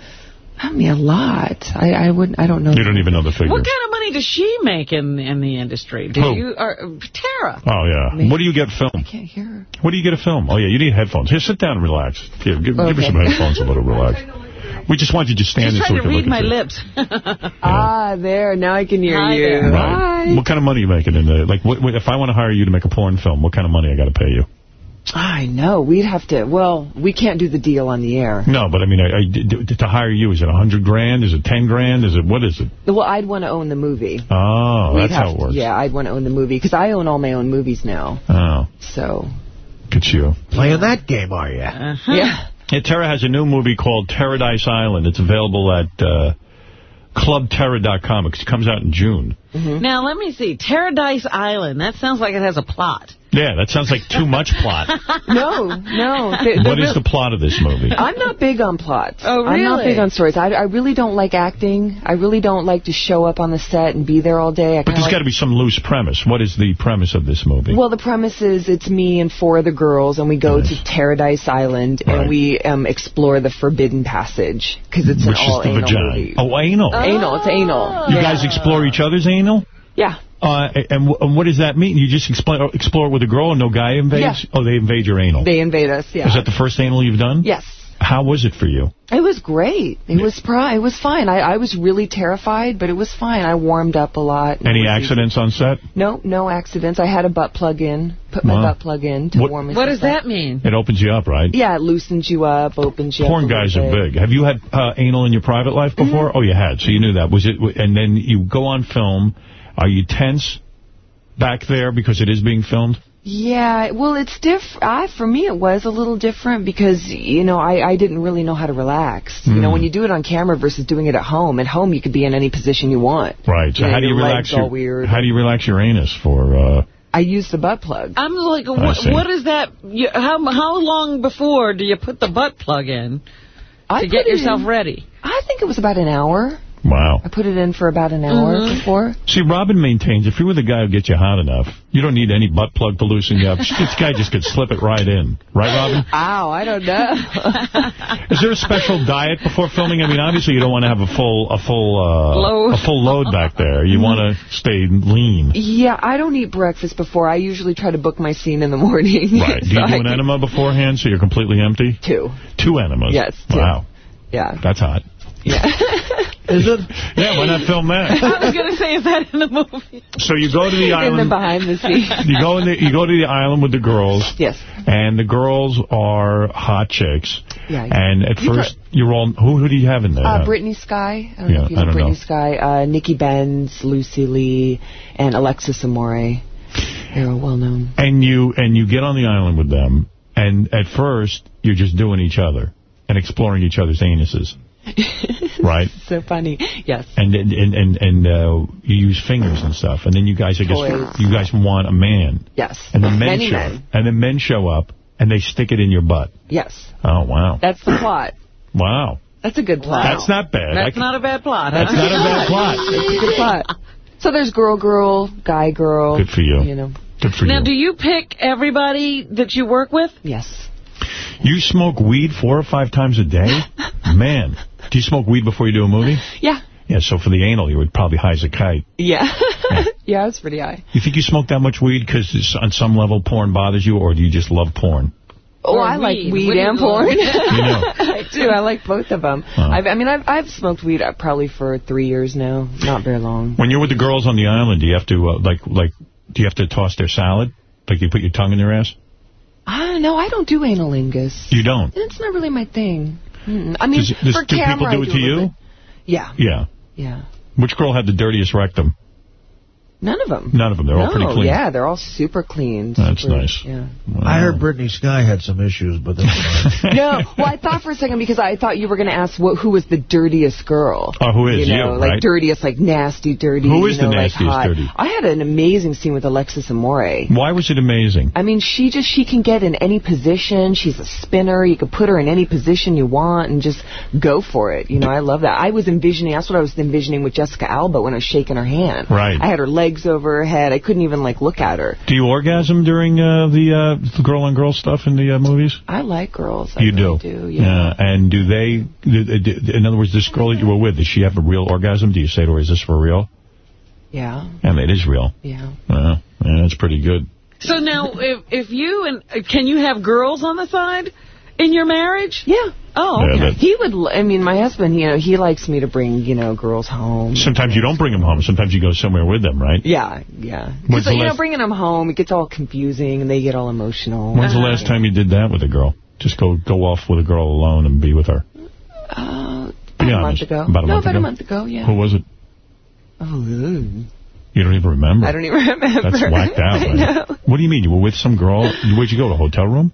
I mean, a lot. I, I wouldn't, I don't know. You don't even know the figure. What kind of money does she make in in the industry? Do Who? you or Tera? Oh, yeah. What do you get film? I can't hear her. What do you get a film? Oh, yeah, you need headphones. Here, sit down and relax. Here, give, give her some headphones a little relax. We just want you to stand She's there so we trying to read look my at you. lips. Ah, there. Now I can hear Hi you. there. Right. What kind of money are you making in the, like, what, what, if I want to hire you to make a porn film, what kind of money I got to pay you? I know. We'd have to. Well, we can't do the deal on the air. No, but I mean, I, I, d- d- to hire you, is it a hundred grand? Is it ten grand? Is it, what is it? Well, I'd want to own the movie. Oh, We'd that's how have it to- works. Yeah, I'd want to own the movie because I own all my own movies now. Oh, So, look at you. Playing that game, are you? Uh-huh. yeah. Yeah, Tera has a new movie called Paradise Island. It's available at uh, clubtera.com. It comes out in June. Now let me see. Paradise Island. That sounds like it has a plot. Yeah, that sounds like too much plot. No, no. The- the What is the plot of this movie? I'm not big on plots. Oh, really? I'm not big on stories. I, I really don't like acting. I really don't like to show up on the set and be there all day. I But kinda there's like got to be some loose premise. What is the premise of this movie? Well, the premise is it's me and four other girls, and we go to Paradise Island, Right. and we um, explore the Forbidden Passage, because it's Which an is all the anal vagina. movie. Oh, anal. Anal, it's anal. You Yeah. guys explore each other's anal? Yeah. Uh, and, w- and what does that mean? You just explore, explore with a girl and no guy invades? Yeah. Oh, they invade your anal. They invade us, yeah. Is that the first anal you've done? Yes. How was it for you? It was great. It was pri- It was fine. I, I was really terrified, but it was fine. I warmed up a lot. Any accidents on set? No, no accidents. I had a butt plug in. Put my Wow. butt plug in to What- warm What myself does that mean? It opens you up, right? Yeah, it loosens you up, opens you Porn up. a guys are big. Have you had uh, anal in your private life Mm-hmm. before? Oh, you had. So you knew that. Was it? And then you go on film. Are you tense back there because it is being filmed? Yeah, well, it's diff. I for me, it was a little different because you know I I didn't really know how to relax. You know, Mm. when you do it on camera versus doing it at home. At home, you could be in any position you want. Right. So You know, how do you your relax your weird. How do you relax your anus for? uh I use the butt plug. I'm like, what, what is that? You, how how long before do you put the butt plug in I to get yourself in- ready? I think it was about an hour. Wow. I put it in for about an hour Mhm. before. See, Robin maintains if you were the guy who gets you hot enough, you don't need any butt plug to loosen you up. This guy just could slip it right in. Right, Robin? Ow, I don't know. Is there a special diet before filming? I mean, obviously you don't want to have a full a full uh, Load. a full load back there. You want to stay lean. yeah, I don't eat breakfast before. I usually try to book my scene in the morning. Right. Do So you I do an can- enema beforehand so you're completely empty? Two. Two enemas? Yes, two. Wow. Yeah. That's hot. Is it? Yeah, why not film that? I was going to say, is that in the movie? So you go to the In the island. behind the scenes. You go in the you go to the island with the girls. Yes. And the girls are hot chicks. Yeah. And at You first you're all who who do you have in there? Uh, Brittney Skye. I don't Yeah, know if you I know don't Brittany know. Sky. Uh, Nikki Benz, Lucy Lee, and Alexis Amore. They're all well known. And you and you get on the island with them, and at first you're just doing each other and exploring each other's anuses, right? So funny. Yes. And and and and, and uh, you use fingers and stuff, and then you guys, I guess, Toys. you guys want a man, Yes. and then men Many show, men. and then men show up, and they stick it in your butt. Yes. Oh wow, That's the plot. wow, That's a good plot. that's not bad. That's can- not a bad plot. That's not a bad plot. That's a good plot. So there's girl, girl, guy, girl. Good for you. You know. Good for Now, you. do you pick everybody that you work with? Yes. You smoke weed four or five times a day? Man. Do you smoke weed before you do a movie? Yeah. Yeah, so for the anal, you would probably high as a kite. Yeah. yeah, it's pretty high. You think you smoke that much weed because on some level porn bothers you, or do you just love porn? Oh, Or I like weed. weed What and porn. You know. I do. I like both of them. Oh. I've, I mean, I've I've smoked weed uh, probably for three years now. Not very long. When you're with the girls on the island, do you have to, uh, like, like, do you have to toss their salad? Like you put your tongue in their ass? I don't know. I don't do analingus. You don't? It's not really my thing. Mm, I mean, Does, for do camera, people do it to you? bit. Yeah. Yeah. Yeah. Which girl had the dirtiest rectum? None of them. None of them. They're all pretty clean. yeah, they're all super clean. That's super- nice. Yeah. I heard Brittney Skye had some issues, but that's no, well, I thought for a second because I thought you were going to ask what, who was the dirtiest girl. Oh, who is? You know, You, like right? dirtiest, like nasty, dirty. Who is you know, the like nastiest hot. dirty? I had an amazing scene with Alexis Amore. Why was it amazing? I mean, she just, she can get in any position. She's a spinner. You can put her in any position you want and just go for it. You know, I love that. I was envisioning, that's what I was envisioning with Jessica Alba when I was shaking her hand. Right. I had her legs over her head. I couldn't even, like, look at her. Do you orgasm during uh, the uh, girl-on-girl stuff in the uh, movies? I like girls. I You really do? do, yeah. And do they, do- do- in other words, this girl that you were with, does she have a real orgasm? Do you say to her, is this for real? Yeah. And it is real. Yeah. Uh, yeah, that's pretty good. So now, if if you and uh, can you have girls on the side in your marriage? Yeah. Oh, Yeah, okay. that- He would, I mean, my husband, you know, he likes me to bring, you know, girls home. Sometimes you don't bring them home. Sometimes you go somewhere with them, right? Yeah, yeah. When's Because, the you know, bringing them home, it gets all confusing and they get all emotional. When's the last time you did that with a girl? Just go go off with a girl alone and be with her. Uh, Be about a month ago. About a no, month about ago? a month ago, yeah. Who was it? Oh, ooh. You don't even remember. I don't even remember. That's whacked out. I man. know. What do you mean? You were with some girl? Where'd you go? To a hotel room?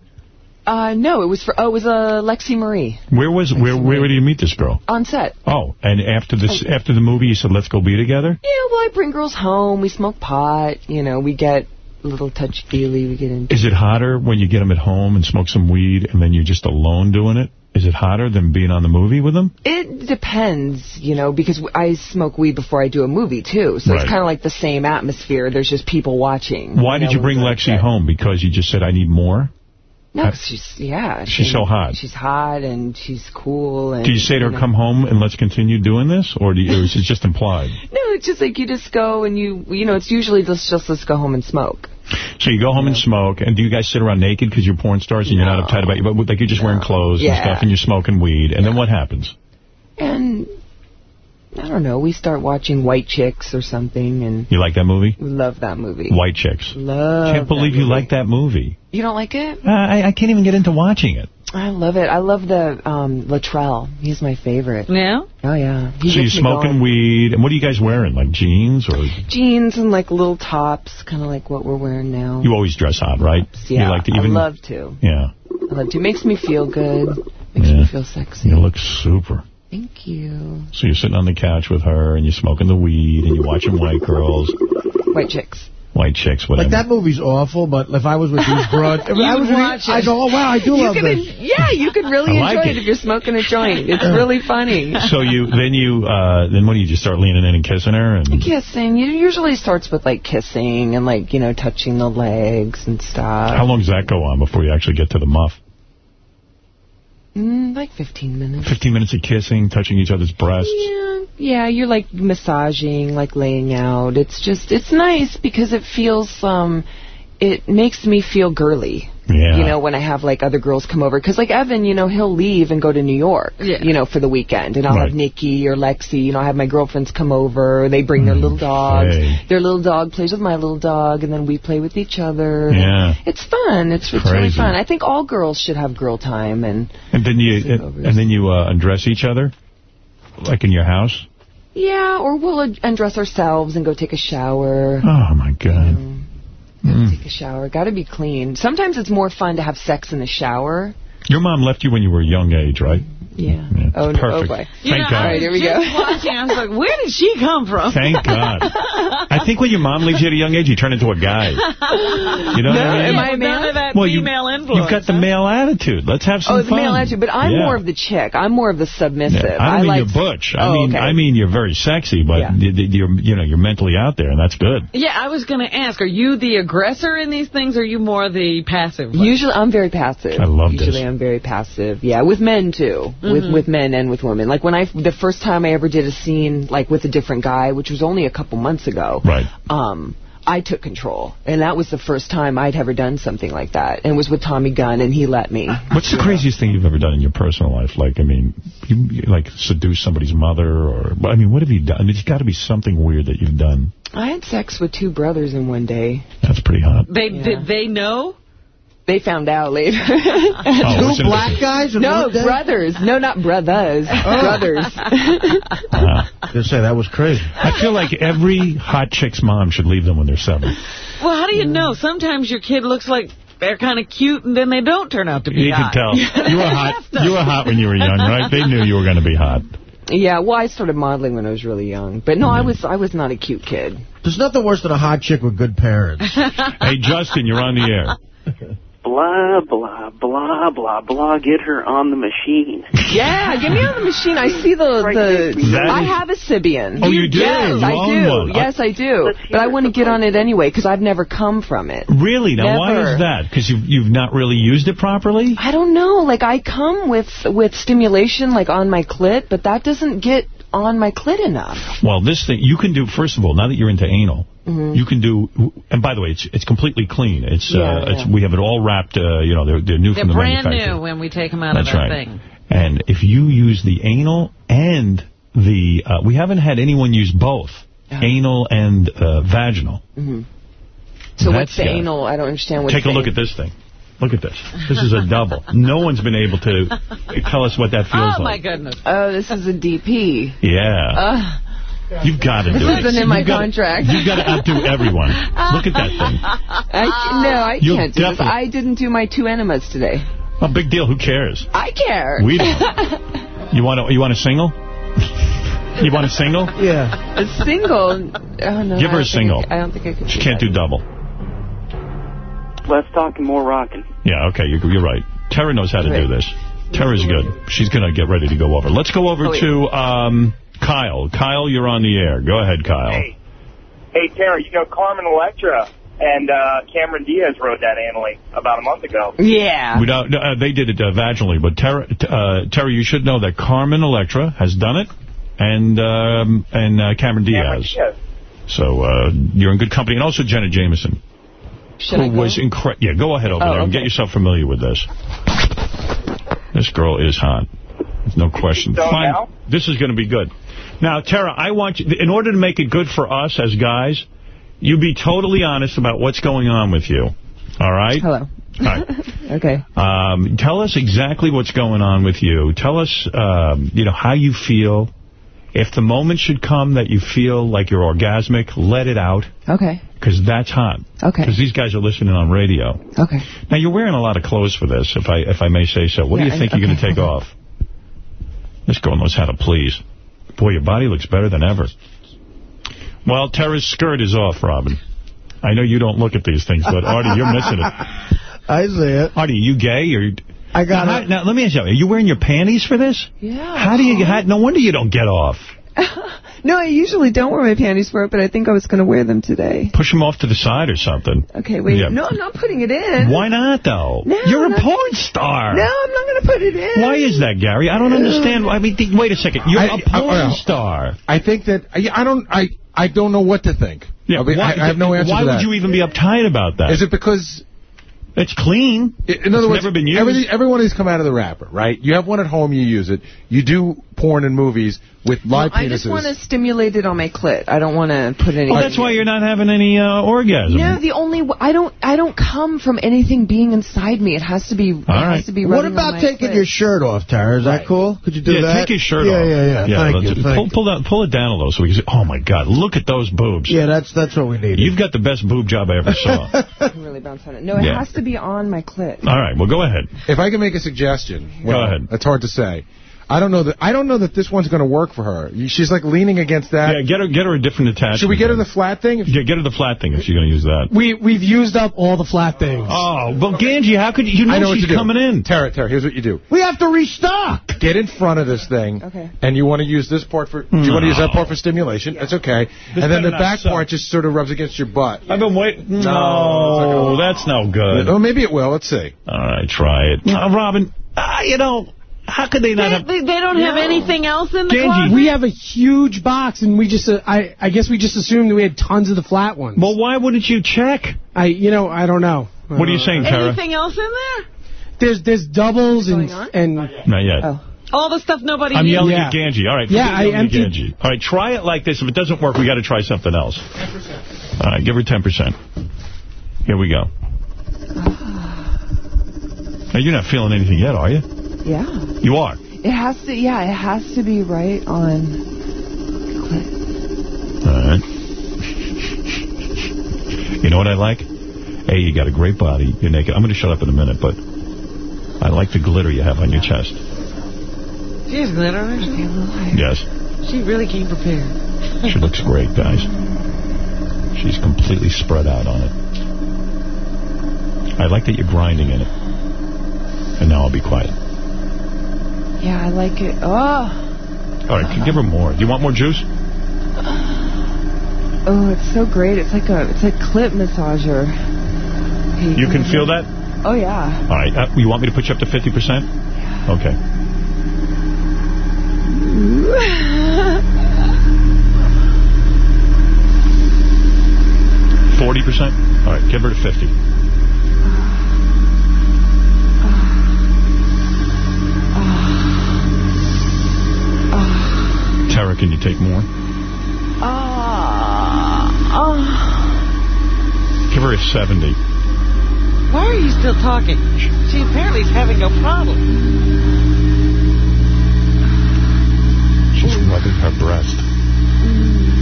Uh, no, it was for, oh, it was uh, Lexi Marie Where was where where did you meet this girl? on set. Oh, and after this after the movie, you said let's go be together. Yeah, well, I bring girls home. We smoke pot. You know, we get a little touchy-feely. We get into Is it hotter when you get them at home and smoke some weed and then you're just alone doing it? Is it hotter than being on the movie with them? It depends, you know, because I smoke weed before I do a movie, too. So Right. it's kind of like the same atmosphere. There's just people watching. Why did know, you bring Lexi home? Because you just said I need more. No, 'cause she's, yeah. She's so hot. She's hot and she's cool. And, Do you say to her, know. "Come home and let's continue doing this," or, do you, or is it just implied? No, it's just like you just go and you, you know, it's usually just, just let's go home and smoke. So you go home and smoke, and do you guys sit around naked because you're porn stars and you're not uptight about you, but like you're just wearing clothes and stuff, and you're smoking weed, and then what happens? And I don't know, we start watching White Chicks or something, and You like that movie? we love that movie. White Chicks. Love. Can't believe you like that movie. You don't like it? Uh, I, I can't even get into watching it. I love it. I love the um, Latrell. He's my favorite. Yeah? Oh, yeah. He so you're gets me smoking going. weed, and what are you guys wearing? Like jeans, or Jeans and like little tops, kind of like what we're wearing now. you always dress hot, right? yeah, You like to even. I love to. Yeah. I love to. It Makes me feel good. Makes yeah. me feel sexy. You look super. Thank you. So you're sitting on the couch with her, and you're smoking the weed, and you're watching white girls, White chicks. white chicks, whatever. Like, that movie's awful, but if I was with these broads... if I was would with watch these- I it. go, oh, wow, I do You love this. yeah, you could really like enjoy it. it. if you're smoking a joint. It's really funny. So you then you uh then what do you just start leaning in and kissing her and Kissing. It usually starts with like kissing and like, you know, touching the legs and stuff. how long does that go on before you actually get to the muff? Mm, like 15 minutes. 15 minutes of kissing, touching each other's breasts. Yeah, yeah, you're like massaging, like laying out. It's just, it's nice because it feels, um, it makes me feel girly. Yeah. You know, when I have like other girls come over. Because like Evan, you know, he'll leave and go to New York, Yeah. you know, for the weekend. And I'll Right. have Nikki or Lexi. You know, I have my girlfriends come over. They bring their little dogs. hey. Their little dog plays with my little dog. And then we play with each other. Yeah. It's fun. It's, it's really fun. I think all girls should have girl time. And And then you and, and then you uh, undress each other like in your house? yeah, or we'll undress ourselves and go take a shower. Oh my god. Mm. Take a shower. Got to be clean. Sometimes it's more fun to have sex in the shower. Your mom left you when you were a young age, right? Yeah. Yeah, Oh, no. Oh, perfect. Oh, boy. Thank know, God. I All right, here we go. watching, I was like, where did she come from? Thank God. I think when your mom leaves you at a young age, you turn into a guy. You know what I mean? am I a None man? of that Well, you- female influence. You've got the male attitude. Let's have some Oh, the fun. male attitude. But I'm Yeah. more of the chick. I'm more of the submissive. Yeah. I don't mean like you're butch. I Oh, mean, okay. I mean you're very sexy, but Yeah. y- y- you're, you know, you're mentally out there, and that's good. Yeah, I was going to ask, are you the aggressor in these things, or are you more the passive? one? Usually, I'm very passive. I love this. Usually, I'm very passive. Yeah, with men too. With Mhm. with men and with women. Like when I the first time I ever did a scene like with a different guy, which was only a couple months ago. Right. Um, I took control, and that was the first time I'd ever done something like that. And it was with Tommy Gunn, and he let me. What's the craziest thing you've ever done in your personal life? Like, I mean, you, you like seduce somebody's mother, or I mean, what have you done? I mean, there's got to be something weird that you've done. I had sex with two brothers in one day. That's pretty hot. They Did they know? They found out later. Oh, Two black guys? in no, brothers. No, not brothers. Oh. Brothers. Wow. Just say that was crazy. I feel like every hot chick's mom should leave them when they're seven. Well, how do you know? Sometimes your kid looks like they're kind of cute, and then they don't turn out to be You can tell. You were hot. You were hot when you were young, right? They knew you were going to be hot. Yeah, well, I started modeling when I was really young, but no, I was I was not a cute kid. There's nothing worse than a hot chick with good parents. Hey, Justin, you're on the air. Blah, blah, blah, blah, blah. Get her on the machine. Yeah, get me on the machine. I see the the. That I have a Sybian. Oh, you do? Yes, You I do. one. Yes, I do. But I want to get on it anyway because I've never come from it. Really? Now, why is that? Because you've, you've not really used it properly? I don't know. Like I come with with stimulation like on my clit, but that doesn't get on my clit enough. Well, this thing, you can do, first of all, now that you're into anal, Mhm. you can do, and by the way, it's it's completely clean. It's, Yeah, uh, it's we have it all wrapped, uh, you know, they're, they're new They're from the brand new when we take them out That's of that right. thing. And if you use the anal and the, uh, we haven't had anyone use both, anal and uh, vaginal. hmm So what's the anal? I don't understand what. Take a look at this thing. Look at this. This is a double. no one's been able to tell us what that feels like. Oh my like. goodness. Oh, this is a DP. Yeah. Uh, You've got to do it. This it. isn't in my You've gotta- contract. You've got to outdo everyone. Look at that thing. I, no, I You'll can't do this. I didn't do my two enemas today. A big deal. Who cares? I care. We don't. You want to? You want a single? You want a single? Yeah. A single. Oh, no, Give I her a single. I, I don't think I could. She do can't that. do double. Less talking, more rocking. Yeah. Okay. You're, you're right. Tera knows how to do this. Tera's good. She's going to get ready to go over. Let's go over Oh, yeah. to um, Kyle. Kyle, you're on the air. Go ahead, Kyle. Hey. Hey, Tera, you know Carmen Electra and uh, Cameron Diaz wrote that anally about a month ago. Yeah. We don't, uh, they did it uh, vaginally, but Tera, t- uh, Tera, you should know that Carmen Electra has done it, and um, and uh, Cameron Diaz. Diaz. So uh, you're in good company, and also Jenna Jameson, Should who was incredible. Yeah, go ahead over Oh, there and okay. get yourself familiar with this. This girl is hot. There's no question. So Fine. now? This is going to be good. Now, Tera, I want you, in order to make it good for us as guys, you be totally honest about what's going on with you. All right? Hello. All right. Okay. Um, tell us exactly what's going on with you. Tell us, um, you know, how you feel. If the moment should come that you feel like you're orgasmic, let it out, Okay. because that's hot. Okay. Because these guys are listening on radio. Okay. Now, you're wearing a lot of clothes for this, if I if I may say so. What Yeah, do you I think you're going to take okay. off? This girl knows how to please. Boy, your body looks better than ever. Well, Tera's skirt is off, Robin. I know you don't look at these things, but Artie, you're missing it. I see it. Artie, you gay? Or I got now, it. Now, let me ask you, are you wearing your panties for this? Yeah. How do you, how, no wonder you don't get off. No, I usually don't wear my panties for it, but I think I was going to wear them today. Push them off to the side or something. Okay, wait. Yeah. No, I'm not putting it in. Why not, though? No, You're I'm a not- porn star. No, I'm not going to put it in. Why is that, Gary? I don't understand. I mean, th- wait a second. You're I- a porn I- I- star. I think that I, I don't I I don't know what to think. Yeah, I, mean, why, I, I have no answer Why would you even be uptight about that? Is it because it's clean? In other It's words, never been used. everyone has come out of the wrapper, right? You have one at home, you use it. You do porn and movies with live I penises. just want to stimulate it on my clit. I don't want to put any. Well, that's why you're not having any uh, orgasm. No, the only w- I don't I don't come from anything being inside me. It has to be. it right. has to be. What about taking clit. your shirt off, Tera? Is that cool? Could you do yeah, that? Yeah, take your shirt yeah, off. Yeah, yeah, Thank let's- you. pull, Thank pull, that, pull it down a little so we can see. Oh, my God. Look at those boobs. Yeah, that's that's what we need. You've got the best boob job I ever saw. I can really bounce on it. No, it Yeah. has to be on my clit. All right, well, go ahead. If I can make a suggestion, well, Go ahead. It's hard to say. I don't know that. I don't know that this one's going to work for her. She's like leaning against that. Yeah, get her get her a different attachment. Should we get her the flat thing? If Yeah, get her the flat thing if you're going to use that. We, we've used up all the flat things. Oh, but Ganji, how could you, you know, I know what she's to do. coming in? Tera, Tera, here's what you do. We have to restock. Get in front of this thing, Okay. and you want to use this part for. Do you want to use that part for stimulation? That's okay. and then the back suck. part just sort of rubs against your butt. I've been waiting. No, No, that's no good. Oh, maybe it will. Let's see. All right, try it. Uh, Robin, uh, you know, how could they not They, have... they, they don't have anything else in the Ganji, closet? We have a huge box, and we just, uh, I, I guess we just assumed we had tons of the flat ones. Well, why wouldn't you check? I, you know, I don't know. What are you Uh, saying, Tera? Anything else in there? There's, there's doubles and, and Not yet. Oh. All the stuff nobody I'm needs? yelling Yeah. at Ganji. All right, Yeah, I yelling emptied- Ganji. All right, try it like this. If it doesn't work, we got to try something else. 10%. All right, give her 10%. Here we go. Now, you're not feeling anything yet, are you? Yeah. You are. It has to. Yeah, it has to be right on. All right. You know what I like? Hey, you got a great body. You're naked. I'm going to shut up in a minute, but I like the glitter you have on your chest. She has glitter on her. Yes. She really came prepared. She looks great, guys. She's completely spread out on it. I like that you're grinding in it. And now I'll be quiet. Yeah, I like it. Oh. All right, can give her more. Do you want more juice? Oh, it's so great. It's like a, it's a clip massager. Okay, You can feel that? Oh yeah. All right. Uh, you want me to put you up to 50%? Okay. Forty percent. All right, give her to fifty. Tera, can you take more? Ah, uh, uh, Give her a 70. Why are you still talking? She apparently is having a problem. She's Ooh. rubbing her breast. Mm.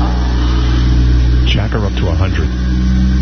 Uh. Jack her up to 100.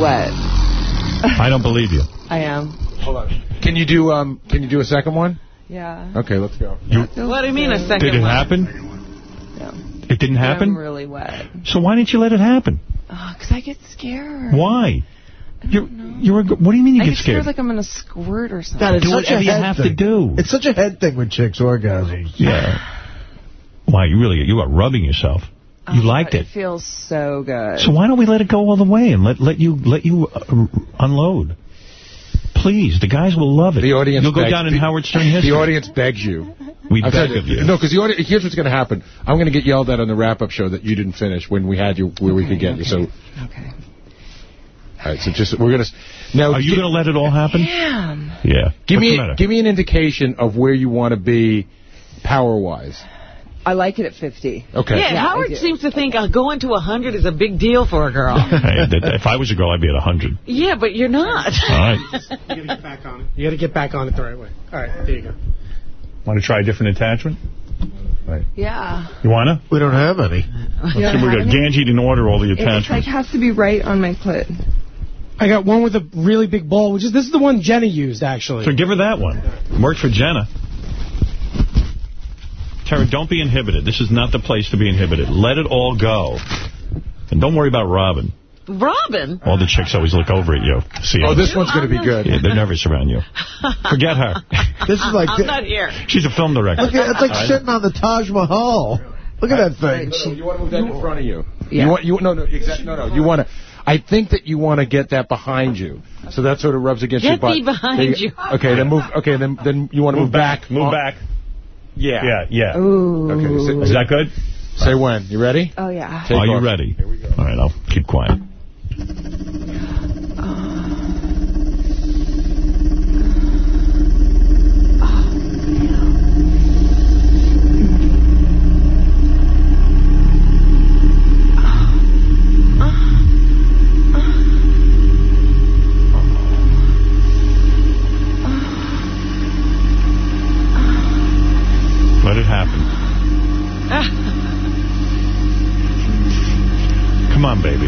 Wet. I don't believe you. I am. Hold on. Can you do um? Can you do a second one? Yeah. Okay, let's go. What do you mean a second Did it one? happen? It didn't happen? I'm really wet. So why didn't you let it happen? Because I get scared. Why? You're, you're a, g- what do you mean you I get get scared scared? like I'm going to squirt or something. God, it's Do such a whatever you head have to do. It's such a head thing with chicks orgasms. Yeah. Why, you really, you are rubbing yourself. You liked it. It feels so good. So why don't we let it go all the way and let let you let you uh, unload? Please, the guys will love it. The audience You'll go begs- down in the- Howard Stern history. The audience begs you. We I'll beg of you. No, because the audience, here's what's going to happen. I'm going to get yelled at on the wrap-up show that you didn't finish when we had you where we could get you. So. Okay. All right, so just we're going to now. Are you going to let it all happen? Damn. Yeah. Give What's me give me an indication of where you want to be power-wise. I like it at 50. Okay. Yeah, Yeah, Howard seems to think uh, going to 100 is a big deal for a girl. If I was a girl, I'd be at 100. yeah, but you're not. All right. You gotta get back on it. You gotta get back on it the right way. All right, there you go. Want to try a different attachment? Right. Yeah. You want to? We don't have any. Yeah, we're good. Ganji didn't order all the attachments. It, it's like has to be right on my clit. I got one with a really big ball, which is this is the one Jenna used actually. So give her that one. Worked for Jenna. Tera, don't be inhibited. This is not the place to be inhibited. Let it all go. And don't worry about Robin. Robin? All the chicks always look over at you. See Oh, how- this one's going to be oh, good. Yeah, they're nervous around you. Forget her. This is like I'm not here. She's a film director. Look it's like sitting on the Taj Mahal. Look at that thing. No, no, you want to move that in front of you. Yeah. You want you no no exactly no no you want to. I think that you want to get that behind you, so that sort of rubs against Get your butt. me behind There you. Okay, then move. Okay, then then you want to move, back. Move Oh, back. Yeah. Yeah, yeah. Ooh. Okay. Say, Is that good? say when. You ready? Oh, yeah. Take Are you ready? Here we go. All right, I'll keep quiet. Let it happen. Come on, baby.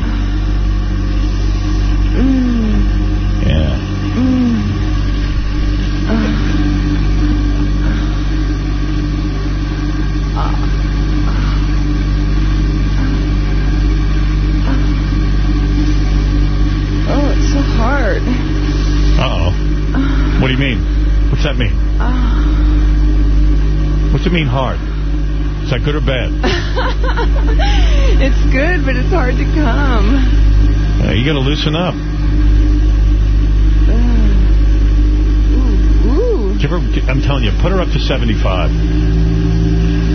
Yeah. Oh, it's so hard. Uh-oh. What do you mean? What's that mean? What's it mean hard? Is that good or bad? it's good, but it's hard to come. Yeah, you got to loosen up. Ooh. Give her, I'm telling you, put her up to 75.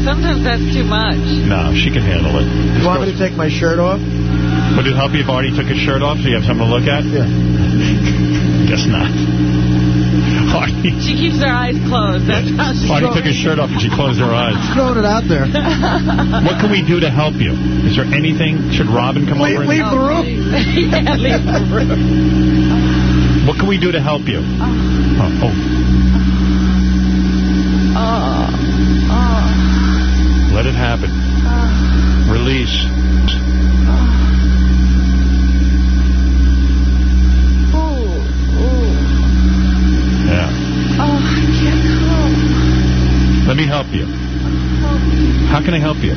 Sometimes that's too much. No, she can handle it. You want me to take my shirt off? Would it help you if Artie took his shirt off so you have something to look at? Yeah. Guess not. Artie, She keeps her eyes closed. That's how she Artie took his shirt off and she closed her eyes. Throwing it out there. What can we do to help you? Is there anything? Should Robin come Leave, over? and- leave the room. Oh, yeah, leave the room. What can we do to help you? Oh, oh, Oh. Oh. oh. let it happen. Oh. Release. Ooh. Ooh. Yeah. Oh, I can't come. Let me help you. How can I help you?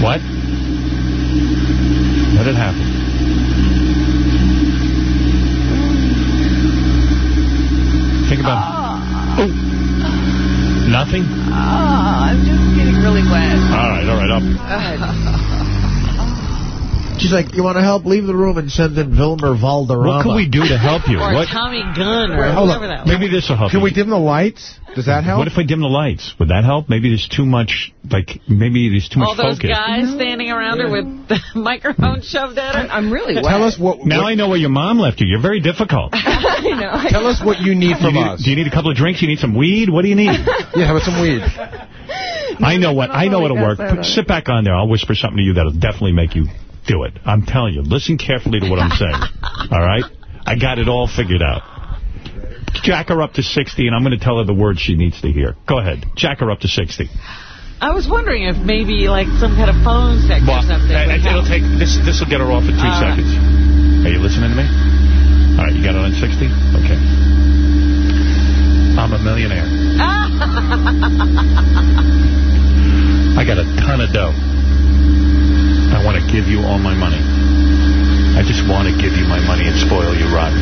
What? Let it happen. Think about... Oh. Nothing? Oh, I'm just getting really wet. All right, all right. I'll, She's like, you want to help? Leave the room and send in Wilmer Valderrama. what can we do to help you? Or What? Tommy Gunn or Wait, hold whoever on. that was. Maybe this will help Can you. we dim the lights? Does that help? What if I dim the lights? Would that help? Maybe there's too much, like, maybe there's too All much those focus. guys standing around her with the microphone shoved at her. I'm really wet. Tell us what. Now what- I know where your mom left you. You're very difficult. I know. I Tell us what you need Do you from need, us. do you need a couple of drinks? You need some weed? What do you need? Yeah, how about some weed? I know what. I know what what'll work. goes. Sit back on there. I'll whisper something to you that'll definitely make you do it. I'm telling you. Listen carefully to what I'm saying. All right? I got it all figured out. Jack her up to 60, and I'm going to tell her the words she needs to hear. Go ahead. Jack her up to 60. I was wondering if maybe like some kind of phone sex Well, or something. uh, it'll take this. This will get her off in two All right. seconds. Are you listening to me? All right, you got it on 60? Okay. I'm a millionaire. I got a ton of dough. I want to give you all my money. I just want to give you my money and spoil you rotten.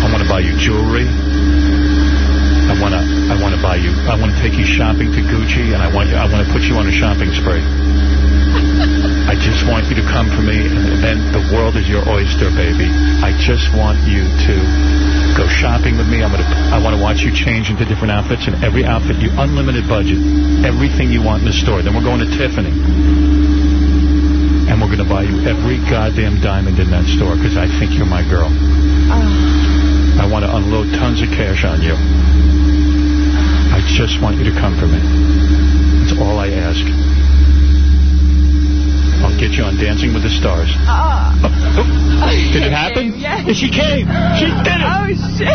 I want to buy you jewelry. I want to I want to buy you, I want to take you shopping to Gucci, and I want you, I want to put you on a shopping spree. I just want you to come for me, and then the world is your oyster, baby. I just want you to go shopping with me. I'm gonna, I want to watch you change into different outfits, and every outfit, you unlimited budget, everything you want in the store. Then we're going to Tiffany. And we're going to buy you every goddamn diamond in that store, because I think you're my girl. Ah. I want to unload tons of cash on you. I just want you to come for me. That's all I ask. I'll get you on Dancing with the Stars. Uh-uh. Did it happen? Yes. She came. She did it. Oh, shit.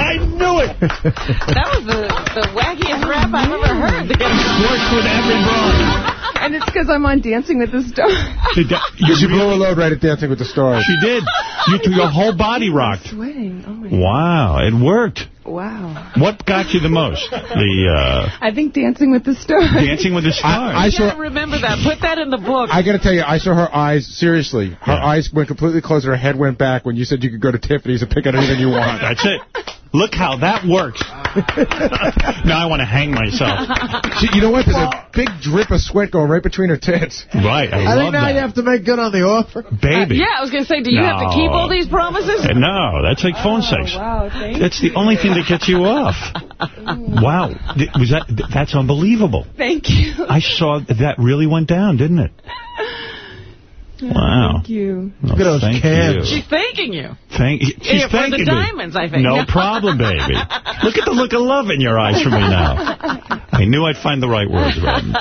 I knew it. That was the, the wackiest rap I've ever heard. Works with every broad. And it's because I'm on Dancing with the Stars. Did that, Because you blew a load right at Dancing with the Stars. She did. You, your whole body rocked. Sweating. Oh, my Wow, it worked. Wow. What got you the most? The uh, I think Dancing with the Stars. Dancing with the Stars. I I saw. remember that. Put that in the book. I got to tell you, I saw her eyes, seriously, her Yeah. eyes went completely closed her head went back when you said you could go to Tiffany's and pick out anything you want. That's it. Look how that works. now I want to hang myself. She, you know what? There's a big drip of sweat going right between her tits. Right, I, I love think now that. you have to make good on the offer. Baby. Uh, yeah, I was going to say, do you have to keep all these promises? Uh, no, that's like phone oh, sex. Wow, thank That's the only thing that gets you off. Wow. Th- Was that? That's unbelievable. Thank you. I saw that really went down, didn't it? Wow. Thank you. Well, Look at those thank cans. you. She's thanking you. Thank She's Yeah, for the thanking me. diamonds, I think. No problem, baby. Look at the look of love in your eyes for me now. I knew I'd find the right words, Robin.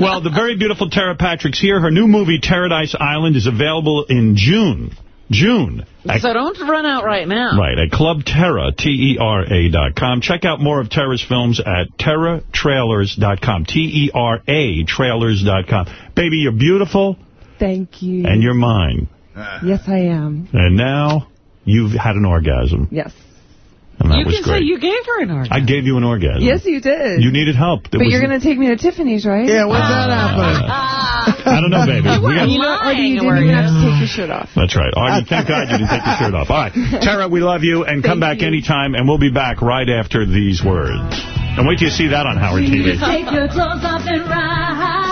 Well, the very beautiful Tera Patrick's here. Her new movie, Paradise Island, is available in June. June. At, So don't run out right now. right, at Club Tera, T-E-R-A dot com. Check out more of Tera's films at teratrailers.com, T-E-R-A trailers dot com. Baby, you're beautiful, Thank you. and you're mine. Yes, I am. And now you've had an orgasm. Yes. And that You was can great. say you gave her an orgasm. I gave you an orgasm. Yes, you did. You needed help. There but you're going to take me to Tiffany's, right? Yeah, when's that ah. happening? I don't know, baby. We got- You know, or do you didn't even have to take your shirt off. That's right. Artie, thank God you didn't take your shirt off. All right. Tera, we love you, and come back you. anytime, and we'll be back right after these words. And wait till you see that on Howard TV. Take your clothes off and ride.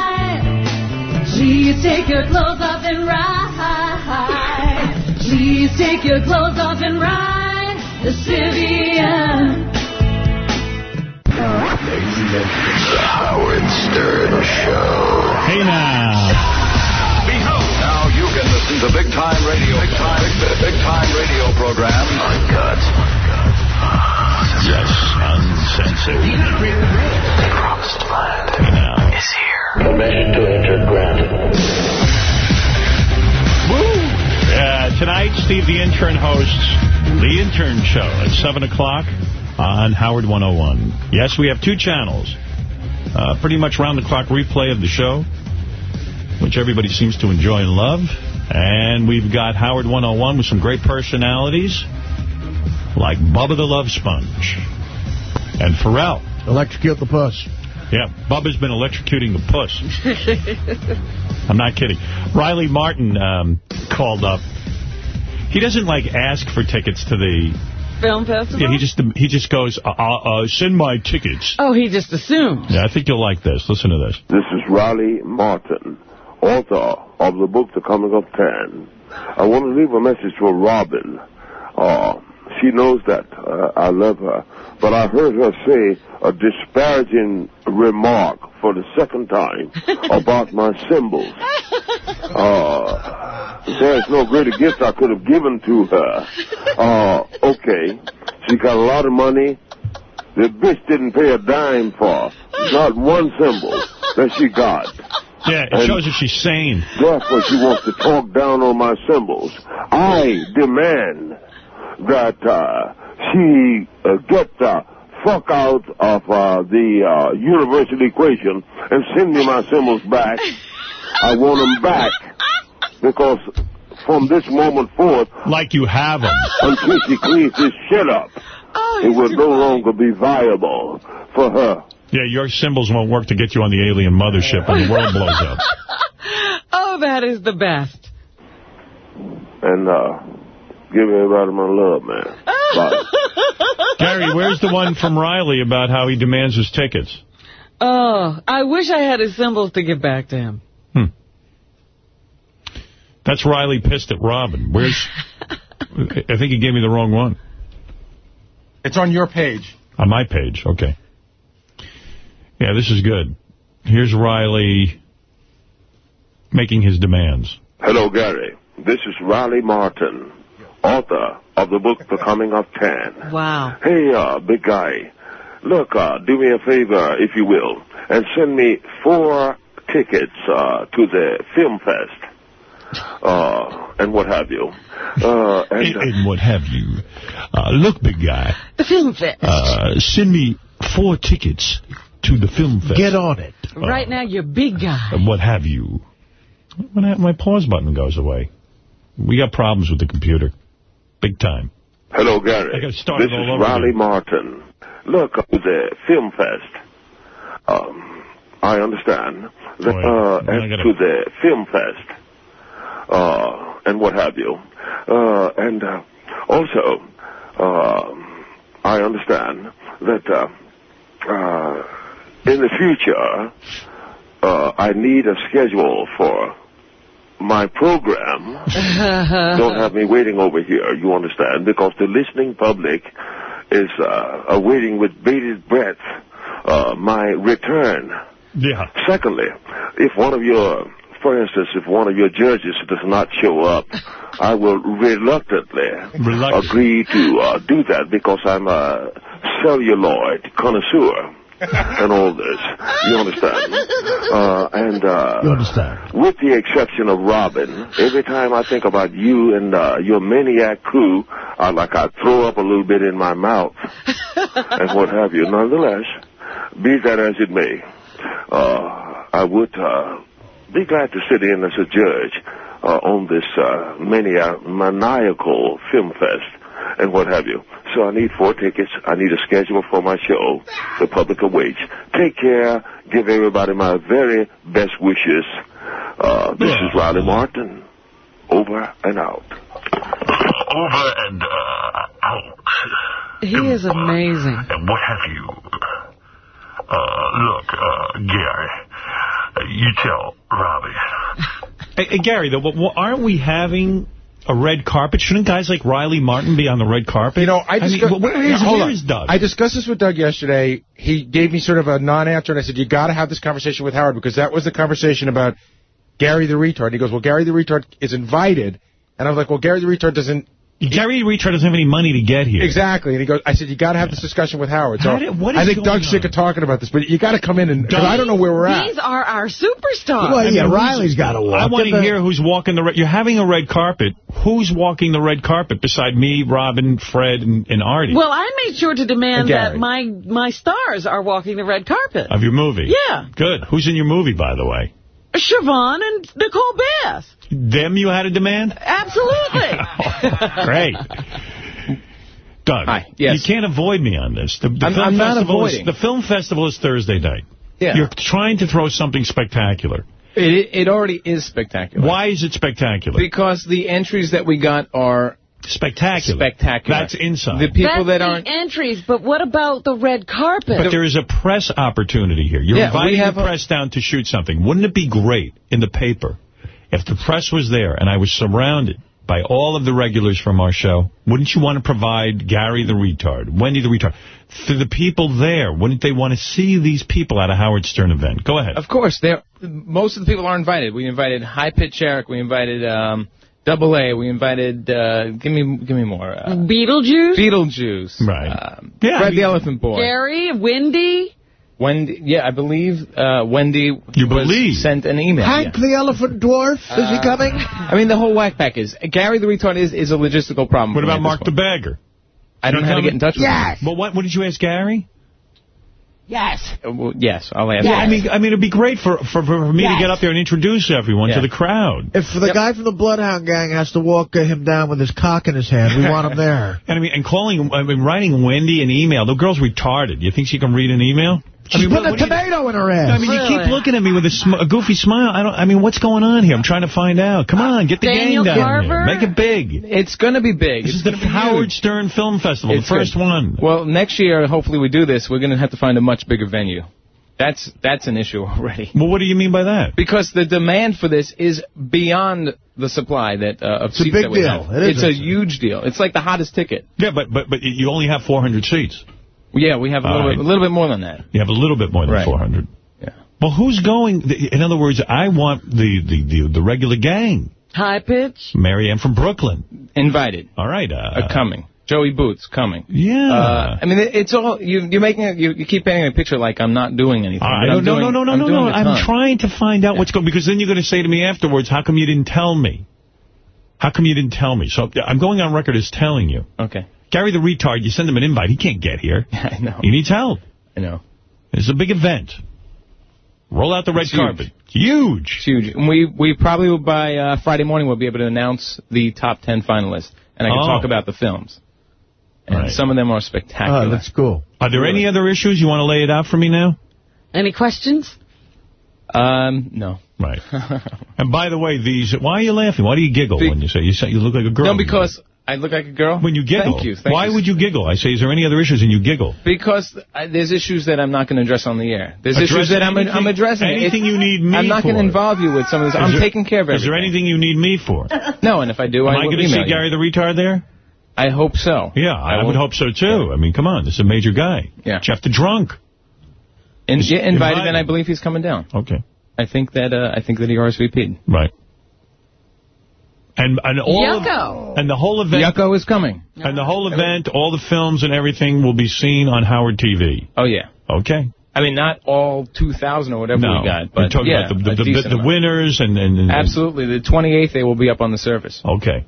Please take your clothes off and ride. Please take your clothes off and ride the Sybian. The Howard Stern Show. Hey now. Now you can listen to big time radio, big time, big, big time radio program. Uncut. Yes, uncensored. The promised land is here. Permission to enter granted. Tonight, Steve the Intern hosts The Intern Show at 7 o'clock on Howard 101. Yes, we have two channels. Uh, pretty much round-the-clock replay of the show, which everybody seems to enjoy and love. And we've got Howard 101 with some great personalities, like Bubba the Love Sponge and Ferrall. Electrocute the puss. Yeah, Bubba's been electrocuting the puss. I'm not kidding. Riley Martin um, called up. He doesn't, like, ask for tickets to the... Film festival? Yeah, he just he just goes, uh, uh, uh, send my tickets. Oh, he just assumes. Yeah, I think you'll like this. Listen to this. This is Riley Martin, author of the book The Coming of Tan. I want to leave a message for Robin. Uh, she knows that uh, I love her, but I heard her say a disparaging remark for the second time about my symbols. Uh, there's no greater gift I could have given to her. Uh, okay, she got a lot of money. The bitch didn't pay a dime for. Not one symbol that she got. Yeah, it And shows that she's sane. Therefore, she wants to talk down on my symbols. I demand that uh, she uh, get the fuck out of uh, the uh, universal equation and send me my symbols back. I want them back because from this moment forth, Like you have them. until she cleans this shit up, Oh, it will no longer be viable for her. Yeah, your symbols won't work to get you on the alien mothership when the world blows up. Oh, that is the best. And uh, give everybody my love, man. Bye. Gary, where's the one from Riley about how he demands his tickets? Oh, I wish I had his symbols to give back to him. Hmm. That's Riley pissed at Robin. Where's... I think he gave me the wrong one. It's on your page. On my page, okay. Yeah, this is good. Here's Riley making his demands. Hello, Gary. This is Riley Martin, author of the book The Coming of Tan. Wow. Hey, uh, big guy. Look, uh, do me a favor, if you will, and send me four tickets uh, to the film fest, uh, and what have you. Uh, and, uh, And what have you. Uh, look, big guy, The film fest. uh, send me four tickets to the film fest. Get on it. right now, you're big guy. And what have you. When I- my pause button goes away. We got problems with the computer. Big time. Hello, Gary. This is Riley again. Martin. Look, uh, the film fest. Um, I understand that uh, gotta- to the film fest, uh, and what have you, uh, and uh, also, uh, I understand that uh, uh, in the future, uh, I need a schedule for my program. Don't have me waiting over here, you understand, because the listening public is uh, awaiting with bated breath uh, my return. Yeah. Secondly, if one of your, for instance, if one of your judges does not show up, I will reluctantly Reluctant. agree to uh, do that because I'm a celluloid connoisseur and all this. You understand? Uh, and uh, You understand? with the exception of Robin, every time I think about you and uh, your maniac crew, I like I throw up a little bit in my mouth and what have you. Nonetheless, be that as it may, uh, I would uh, be glad to sit in as a judge uh, on this uh, maniac, maniacal film fest and what have you. So I need four tickets. I need a schedule for my show. The public awaits. Take care. Give everybody my very best wishes. Uh, this is Riley Martin. Over and out. Over and uh, out. He is amazing. And what have you? Uh, look, uh, Gary, you tell Robbie. Hey, hey, Gary, though, but aren't we having a red carpet? Shouldn't guys like Riley Martin be on the red carpet? You know, I, mean, discussed, wh- where is, where on. Doug? I discussed this with Doug yesterday. He gave me sort of a non-answer, and I said, you got to have this conversation with Howard, because that was the conversation about Gary the retard. He goes, well, Gary the retard is invited. And I was like, well, Gary the retard doesn't... Gary Retard doesn't have any money to get here. Exactly. And he goes, I said, you got to have this discussion with Howard. So How did- what I think going Doug's sick of talking about this, but you got to come in and, because I don't know where we're at. These are our superstars. I mean, Riley's gotta walk. I want to hear who's walking the red. You're having a red carpet. Who's walking the red carpet beside me, Robin, Fred, and, and Artie? Well, I made sure to demand that my my stars are walking the red carpet. of your movie. Yeah. Good. Who's in your movie, by the way? Siobhan and Nicole Bass. Them you had a demand? Absolutely. Great. Doug, Hi, yes. you can't avoid me on this. The, the I'm- film I'm not festival avoiding. Is, the film festival is Thursday night. Yeah. You're trying to throw something spectacular. It, it already is spectacular. Why is it spectacular? Because the entries that we got are spectacular. Spectacular. That's inside. The people That's that aren't. the entries, but what about the red carpet? But there is a press opportunity here. You're Yeah, inviting the press down to shoot something. Wouldn't it be great in the paper if the press was there and I was surrounded by all of the regulars from our show? Wouldn't you want to provide Gary the retard, Wendy the retard, to the people there? Wouldn't they want to see these people at a Howard Stern event? Go ahead. Of course, there. Most of the people are invited. We invited High Pitch Eric. We invited um, Double A. We invited. Uh, give me, give me more. Uh, Beetlejuice? Beetlejuice. Right. Um, Yeah, Fred I mean- the Elephant Boy. Gary, Wendy. Wendy. Yeah, I believe uh, Wendy. You believe? Sent an email. Hank yeah. the Elephant Dwarf, is he Uh, coming? I mean, the whole whack pack is Gary the retard is is a logistical problem. What about Mark the point. Bagger? I don't know how to get in touch with him. Well, what, what did you ask Gary? Yes. Uh, well, yes, I'll ask. Yeah, him. I mean, I mean, it'd be great for for, for me Yes. to get up there and introduce everyone to the crowd. If the guy from the Bloodhound Gang has to walk him down with his cock in his hand, we want him there. And I mean, and calling, I mean, writing Wendy an email. The girl's retarded. You think she can read an email? She's what- putting a what do you- tomato in her ass. I mean, you keep looking at me with a, sm a goofy smile. I don't. I mean, what's going on here? I'm trying to find out. Come on, get the Daniel gang down Carver? here. Make it big. It's going to be big. This It's is the Howard huge. Stern Film Festival, It's the first good. one. Well, next year, hopefully we do this, we're going to have to find a much bigger venue. That's that's an issue already. Well, what do you mean by that? Because the demand for this is beyond the supply that uh, of It's a seats big that we deal. have. It is it's a a- huge deal. It's like the hottest ticket. Yeah, but but but you only have 400 seats. Yeah, we have a little, right. bit, a little bit more than that. You have a little bit more than Right. 400. Yeah. Well, who's going? In other words, I want the the the, the regular gang. High pitch. Marianne from Brooklyn. Invited. All right. Uh, Uh, coming. Joey Boots coming. Yeah. Uh, I mean, it's all you. You're making it. You, you keep painting a picture like I'm not doing anything. I don't, no, doing, no, no, no, I'm no, doing no. a I'm trying to find out what's going because then you're going to say to me afterwards, how come you didn't tell me? How come you didn't tell me? So I'm going on record as telling you. Okay. Gary the retard, you send him an invite. He can't get here. I know. He needs help. I know. It's a big event. Roll out the red It's huge. carpet. Huge. It's huge. And we we probably will by uh, Friday morning we'll be able to announce the top ten finalists, and I can Oh. talk about the films. And Right. some of them are spectacular. Oh, that's cool. Are there any other issues you want to lay it out for me now? Any questions? Um, no. Right. and by the way, these. Why are you laughing? Why do you giggle when you say you say you look like a girl? No, because I look like a girl. when you giggle. Thank you. Thank why you. would you giggle? I say, is there any other issues? And you giggle. Because I, there's issues that I'm not going to address on the air. There's Address issues that I'm, I'm addressing. anything It's- you need me I'm not going to involve you with some of this. Is I'm there- taking care of Is there anything you need me for? No, and if I do, Am I I will going to email see. Gary the retard there? I hope so. Yeah, I, I would hope so too. I mean, come on, this is a major guy. Yeah. Jeff the drunk. And, yeah, invited, invited. and I believe he's coming down. Okay. I think that uh, I think that he RSVP'd. Right. And and all of- and the whole event Yucko is coming. and the whole event, all the films and everything will be seen on Howard TV. Oh yeah. Okay. I mean, not all 2,000 or whatever no, we got, we're but talking yeah, about the a the, the, the winners and, and, and Absolutely. The 28th, they will be up on the surface. Okay.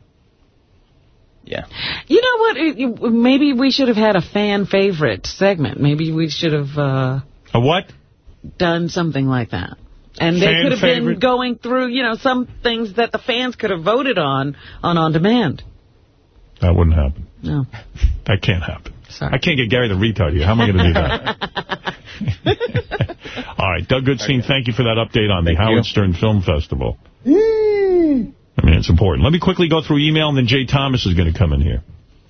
Yeah. You know what? Maybe we should have had a fan favorite segment. Maybe we should have uh, A what? done something like that. And they Fan could have been going through, you know, some things that the fans could have voted on on On Demand. That wouldn't happen. No. That can't happen. Sorry. I can't get Gary the retard here. How am I going to do that? All right, Doug Goodstein, thank you for that update on the Howard Stern Film Festival. I mean, it's important. Let me quickly go through email, and then Jay Thomas is going to come in here.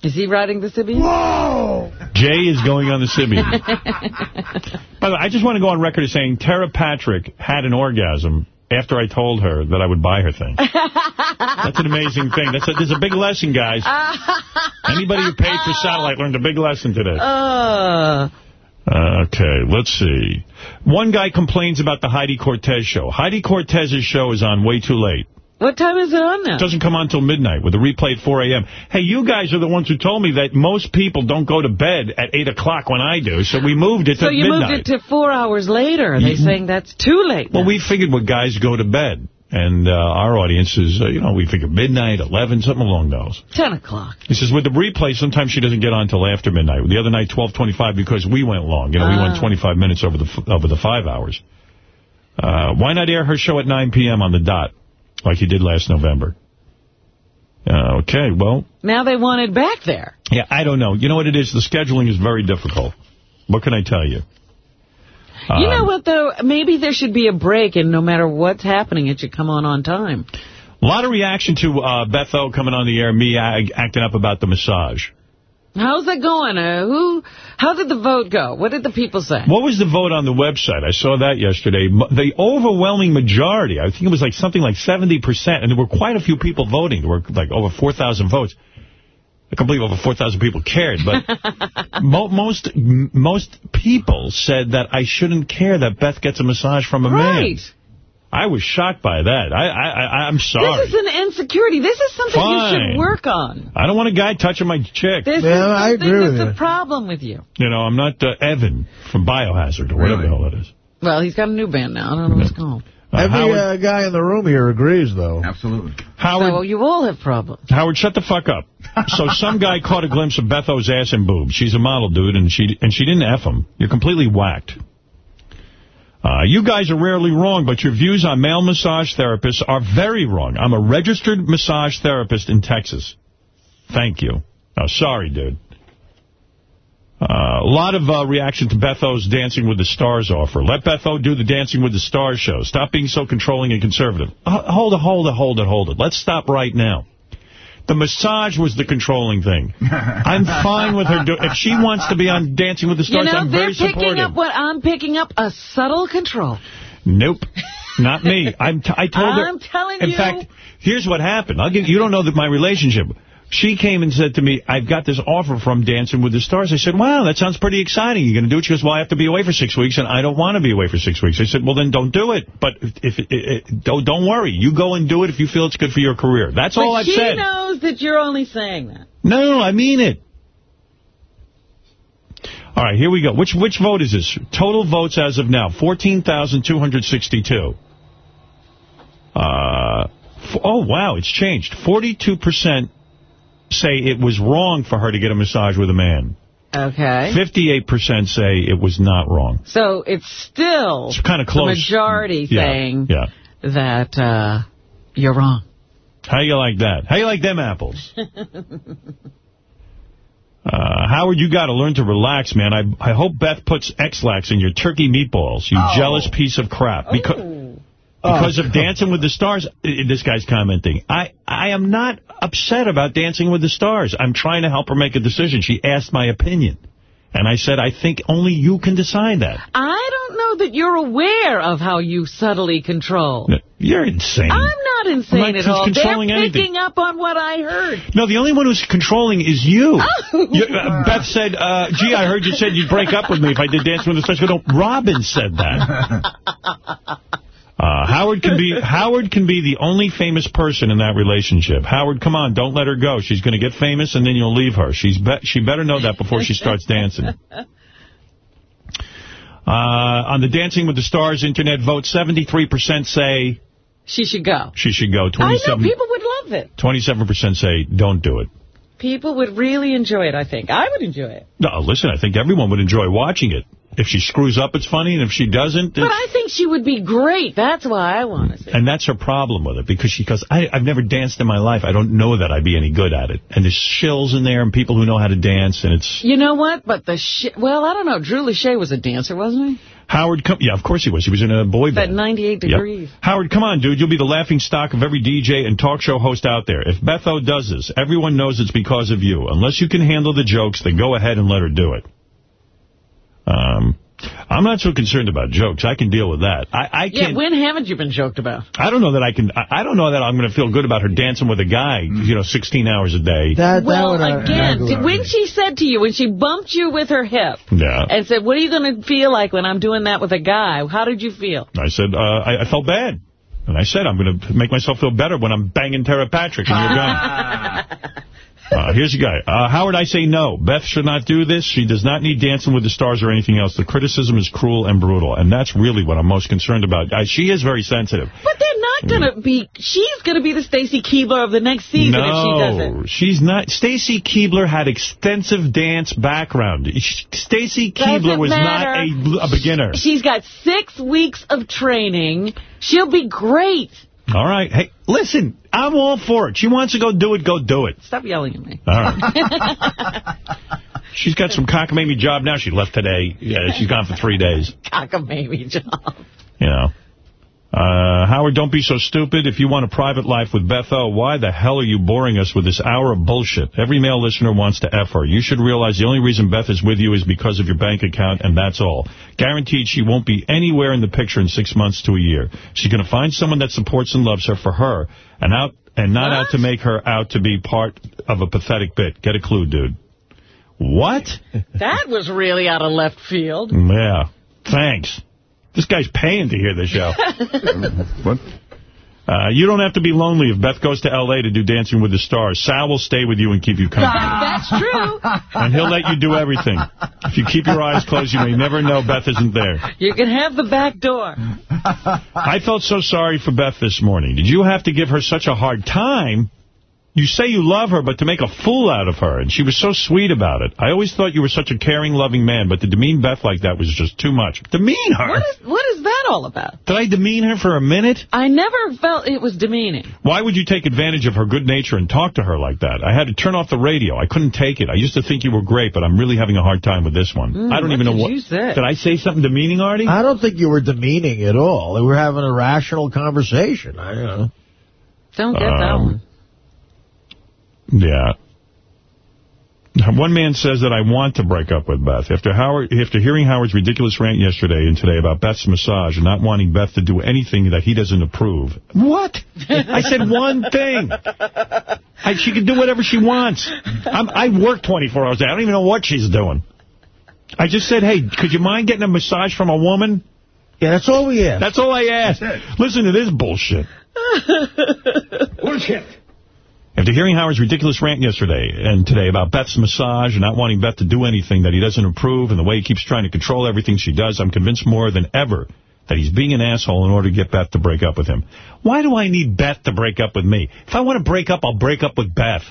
Is he riding the Sybian? Whoa! Jay is going on the Sybian. By the way, I just want to go on record as saying Tera Patrick had an orgasm after I told her that I would buy her thing. That's an amazing thing. That's a, there's a big lesson, guys. Anybody who paid for satellite learned a big lesson today. Uh, Uh, okay, let's see. One guy complains about the Heidi Cortez show. Heidi Cortez's show is on way too late. What time is it on now? It doesn't come on till midnight with a replay at 4 a.m. Hey, you guys are the ones who told me that most people don't go to bed at 8 o'clock when I do, so we moved it to So you midnight. moved it to four hours later. They're saying that's too late. well, we figured when guys go to bed. And uh, our audience is, uh, you know, we figure midnight, 11, something along those. 10 o'clock. He says, with the replay, sometimes she doesn't get on till after midnight. The other night, 12.25, because we went long. You know, we went Ah. 25 minutes over the f- over the five hours. Uh, why not air her show at 9 p.m. on the dot, like he did last November? Uh, okay, well, Now they want it back there. yeah, I don't know. You know what it is? The scheduling is very difficult. What can I tell you? you know Um, what, though? Maybe there should be a break, and no matter what's happening, it should come on on time. A lot of reaction to uh, Beth O coming on the air, me acting up about the massage. How's that going? Uh, who? How did the vote go? What did the people say? What was the vote on the website? I saw that yesterday. The overwhelming majority, I think it was like something like 70%, and there were quite a few people voting. There were like over 4,000 votes. I can't believe over 4,000 people cared, but mo most m- most people said that I shouldn't care that Beth gets a massage from a man. Right. I was shocked by that. I, I, I, I'm sorry. This is an insecurity. This is something you should work on. I don't want a guy touching my chick. This Yeah, is I agree with that's you. a problem with you. You know, I'm not uh, Evan from Biohazard or whatever the hell it is. Well, he's got a new band now. I don't know what it's called. Uh, Every Howard, uh, guy in the room here agrees, though. Absolutely. Howard, So you all have problems. Howard, shut the fuck up. So some guy caught a glimpse of Betho's ass and boobs. She's a model, dude, and she and she didn't F him. You're completely whacked. Uh, you guys are rarely wrong, but your views on male massage therapists are very wrong. I'm a registered massage therapist in Texas. Thank you. Oh, sorry, dude. Uh, a lot of uh, reaction to Betho's Dancing with the Stars offer. Let Betho do the Dancing with the Stars show. Stop being so controlling and conservative. Hold it, hold it, hold it, hold it. Let's stop right now. The massage was the controlling thing. I'm fine with her. Do if she wants to be on Dancing with the You Stars, know, I'm very supportive. they're picking up what I'm picking up, a subtle control. Nope. Not me. I'm t I told her. I'm telling in you. In fact, here's what happened. I'll give you don't know that my relationship. She came and said to me, I've got this offer from Dancing with the Stars. I said, wow, that sounds pretty exciting. You're going to do it? She goes, well, I have to be away for six weeks, and I don't want to be away for six weeks. I said, well, then don't do it. But if, if, if don't, don't worry. You go and do it if you feel it's good for your career. That's but all I've she knows that you're only saying that. No, no, I mean it. All right, here we go. Which which vote is this? Total votes as of now, 14,262. Uh, oh, wow, it's changed. 42% say it was wrong for her to get a massage with a man. Okay. 58% say it was not wrong. So it's still It's kinda close. the majority Yeah, saying yeah. that uh, you're wrong. How you like that? How you like them apples? Uh, Howard, you got to learn to relax, man. I I hope Beth puts X-Lax in your turkey meatballs, you jealous piece of crap. Because because of Dancing with the Stars, this guy's commenting. I, I am not upset about Dancing with the Stars. I'm trying to help her make a decision. She asked my opinion. And I said, I think only you can decide that. I don't know that you're aware of how you subtly control. You're insane. I'm not insane I'm not at all. They're picking anything. up on what I heard. No, the only one who's controlling is you. You- uh, Beth said, uh, gee, I heard you said you'd break up with me if I did Dancing with the Stars. No, Robin said that. Uh, Howard can be Howard can be the only famous person in that relationship. Howard, come on, don't let her go. She's going to get famous, and then you'll leave her. She's be she better know that before she starts dancing. Uh, on the Dancing with the Stars internet vote, 73% say She should go. she should go. I know, people would love it. 27% say don't do it. People would really enjoy it, I think. I would enjoy it. No, listen, I think everyone would enjoy watching it. If she screws up, it's funny, and if she doesn't, But I think she would be great. That's why I want to see and that's her problem with it, because she goes, I, I've never danced in my life. I don't know that I'd be any good at it. And there's shills in there and people who know how to dance, and it's... You know what? But the sh well, I don't know. Drew Lachey was a dancer, wasn't he? Howard, come, yeah, of course he was. He was in a boy band. At band. 98 Yep. degrees. Howard, come on, dude. You'll be the laughing stock of every DJ and talk show host out there. If Beth O does this, everyone knows it's because of you. Unless you can handle the jokes, then go ahead and let her do it. Um, I'm not so concerned about jokes. I can deal with that. I, I can't. Yeah, when haven't you been joked about? I don't know that I can. I I don't know that I'm going to feel good about her dancing with a guy, you know, 16 hours a day. well, again, did- when she said to you, when she bumped you with her hip Yeah. and said, what are you going to feel like when I'm doing that with a guy? How did you feel? I said, uh, I, I felt bad. And I said, I'm going to make myself feel better when I'm banging Tera Patrick and you're gone. Uh, here's a guy. Uh, Howard, I say no. Beth should not do this. She does not need Dancing with the Stars or anything else. The criticism is cruel and brutal, and that's really what I'm most concerned about. Uh, she is very sensitive. But they're not going to be, she's going to be the Stacy Keibler of the next season if she does it. no, she's not. Stacy Keibler had extensive dance background. Stacy Keibler was matter. not a, a beginner. She's got six weeks of training. She'll be great. All right. Hey, listen, I'm all for it. She wants to go do it, go do it. Stop yelling at me. All right. She's got some cockamamie job now. She left today. Yeah, uh, she's gone for three days. Cockamamie job. You know. Uh, Howard, don't be so stupid. If you want a private life with Beth O, why the hell are you boring us with this hour of bullshit? Every male listener wants to F her. You should realize the only reason Beth is with you is because of your bank account, and that's all. Guaranteed she won't be anywhere in the picture in six months to a year. She's going to find someone that supports and loves her for her, and out and not out to make her out to be part of a pathetic bit. Get a clue, dude. What? That was really out of left field. Yeah. Thanks. This guy's paying to hear the show. what? Uh, you don't have to be lonely if Beth goes to L.A. to do Dancing with the Stars. Sal will stay with you and keep you company. That's true. and he'll let you do everything. If you keep your eyes closed, you may never know Beth isn't there. You can have the back door. I felt so sorry for Beth this morning. Did you have to give her such a hard time? You say you love her, but to make a fool out of her, and she was so sweet about it. I always thought you were such a caring, loving man, but to demean Beth like that was just too much. Demean her? What is, what is that all about? Did I demean her for a minute? I never felt it was demeaning. Why would you take advantage of her good nature and talk to her like that? I had to turn off the radio. I couldn't take it. I used to think you were great, but I'm really having a hard time with this one. Mm, I don't even know did what... you say? Did I say something demeaning, Artie? I don't think you were demeaning at all. We were having a rational conversation. I don't know. Don't get that Um, one. Yeah. One man says that I want to break up with Beth. After Howard, after hearing Howard's ridiculous rant yesterday and today about Beth's massage and not wanting Beth to do anything that he doesn't approve. What? I said one thing. I, she can do whatever she wants. I'm, I work 24 hours a day. I don't even know what she's doing. I just said, hey, could you mind getting a massage from a woman? Yeah, that's all we asked. That's all I asked. Listen to this bullshit. Bullshit. After hearing Howard's ridiculous rant yesterday and today about Beth's massage and not wanting Beth to do anything that he doesn't approve and the way he keeps trying to control everything she does, I'm convinced more than ever that he's being an asshole in order to get Beth to break up with him. Why do I need Beth to break up with me? If I want to break up, I'll break up with Beth.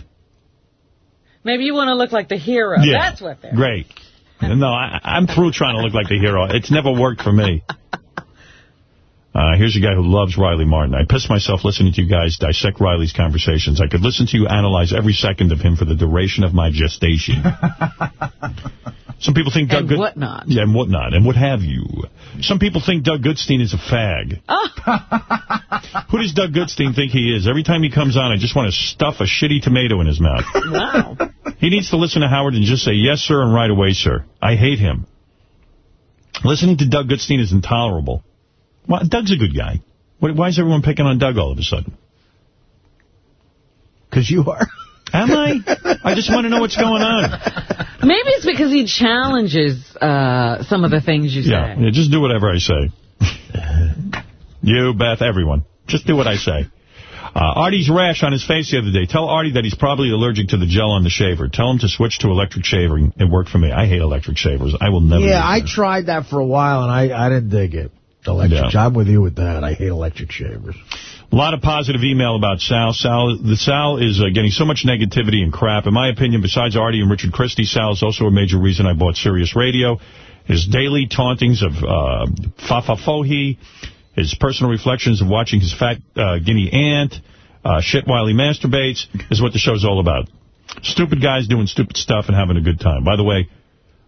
Maybe you want to look like the hero. Yeah. That's what they're... Great. No, I, I'm through trying to look like the hero. It's never worked for me. Uh, here's a guy who loves Riley Martin. I piss myself listening to you guys dissect Riley's conversations. I could listen to you analyze every second of him for the duration of my gestation. Some people think Doug And Good- whatnot. Yeah, and whatnot, and what have you. Some people think Doug Goodstein is a fag. Who does Doug Goodstein think he is? Every time he comes on, I just want to stuff a shitty tomato in his mouth. Wow. He needs to listen to Howard and just say, yes, sir, and right away, sir. I hate him. Listening to Doug Goodstein is intolerable. Well, Doug's a good guy. Why why is everyone picking on Doug all of a sudden? Because you are. Am I? I just want to know what's going on. Maybe it's because he challenges uh, some of the things you say. Yeah, yeah, just do whatever I say. you, Beth, everyone. Just do what I say. Uh, Artie's rash on his face the other day. Tell Artie that he's probably allergic to the gel on the shaver. Tell him to switch to electric shaving. It worked for me. I hate electric shavers. I will never Yeah, I tried that for a while, and I, I didn't dig it. Electric. Yeah. I'm with you with that. I hate electric shavers. A lot of positive email about Sal. Sal, the Sal is uh, getting so much negativity and crap. In my opinion, besides Artie and Richard Christie, Sal is also a major reason I bought Sirius Radio. His daily tauntings of uh, Fafafohi, his personal reflections of watching his fat uh, guinea ant, uh, shit while he masturbates, is what the show's all about. Stupid guys doing stupid stuff and having a good time. By the way,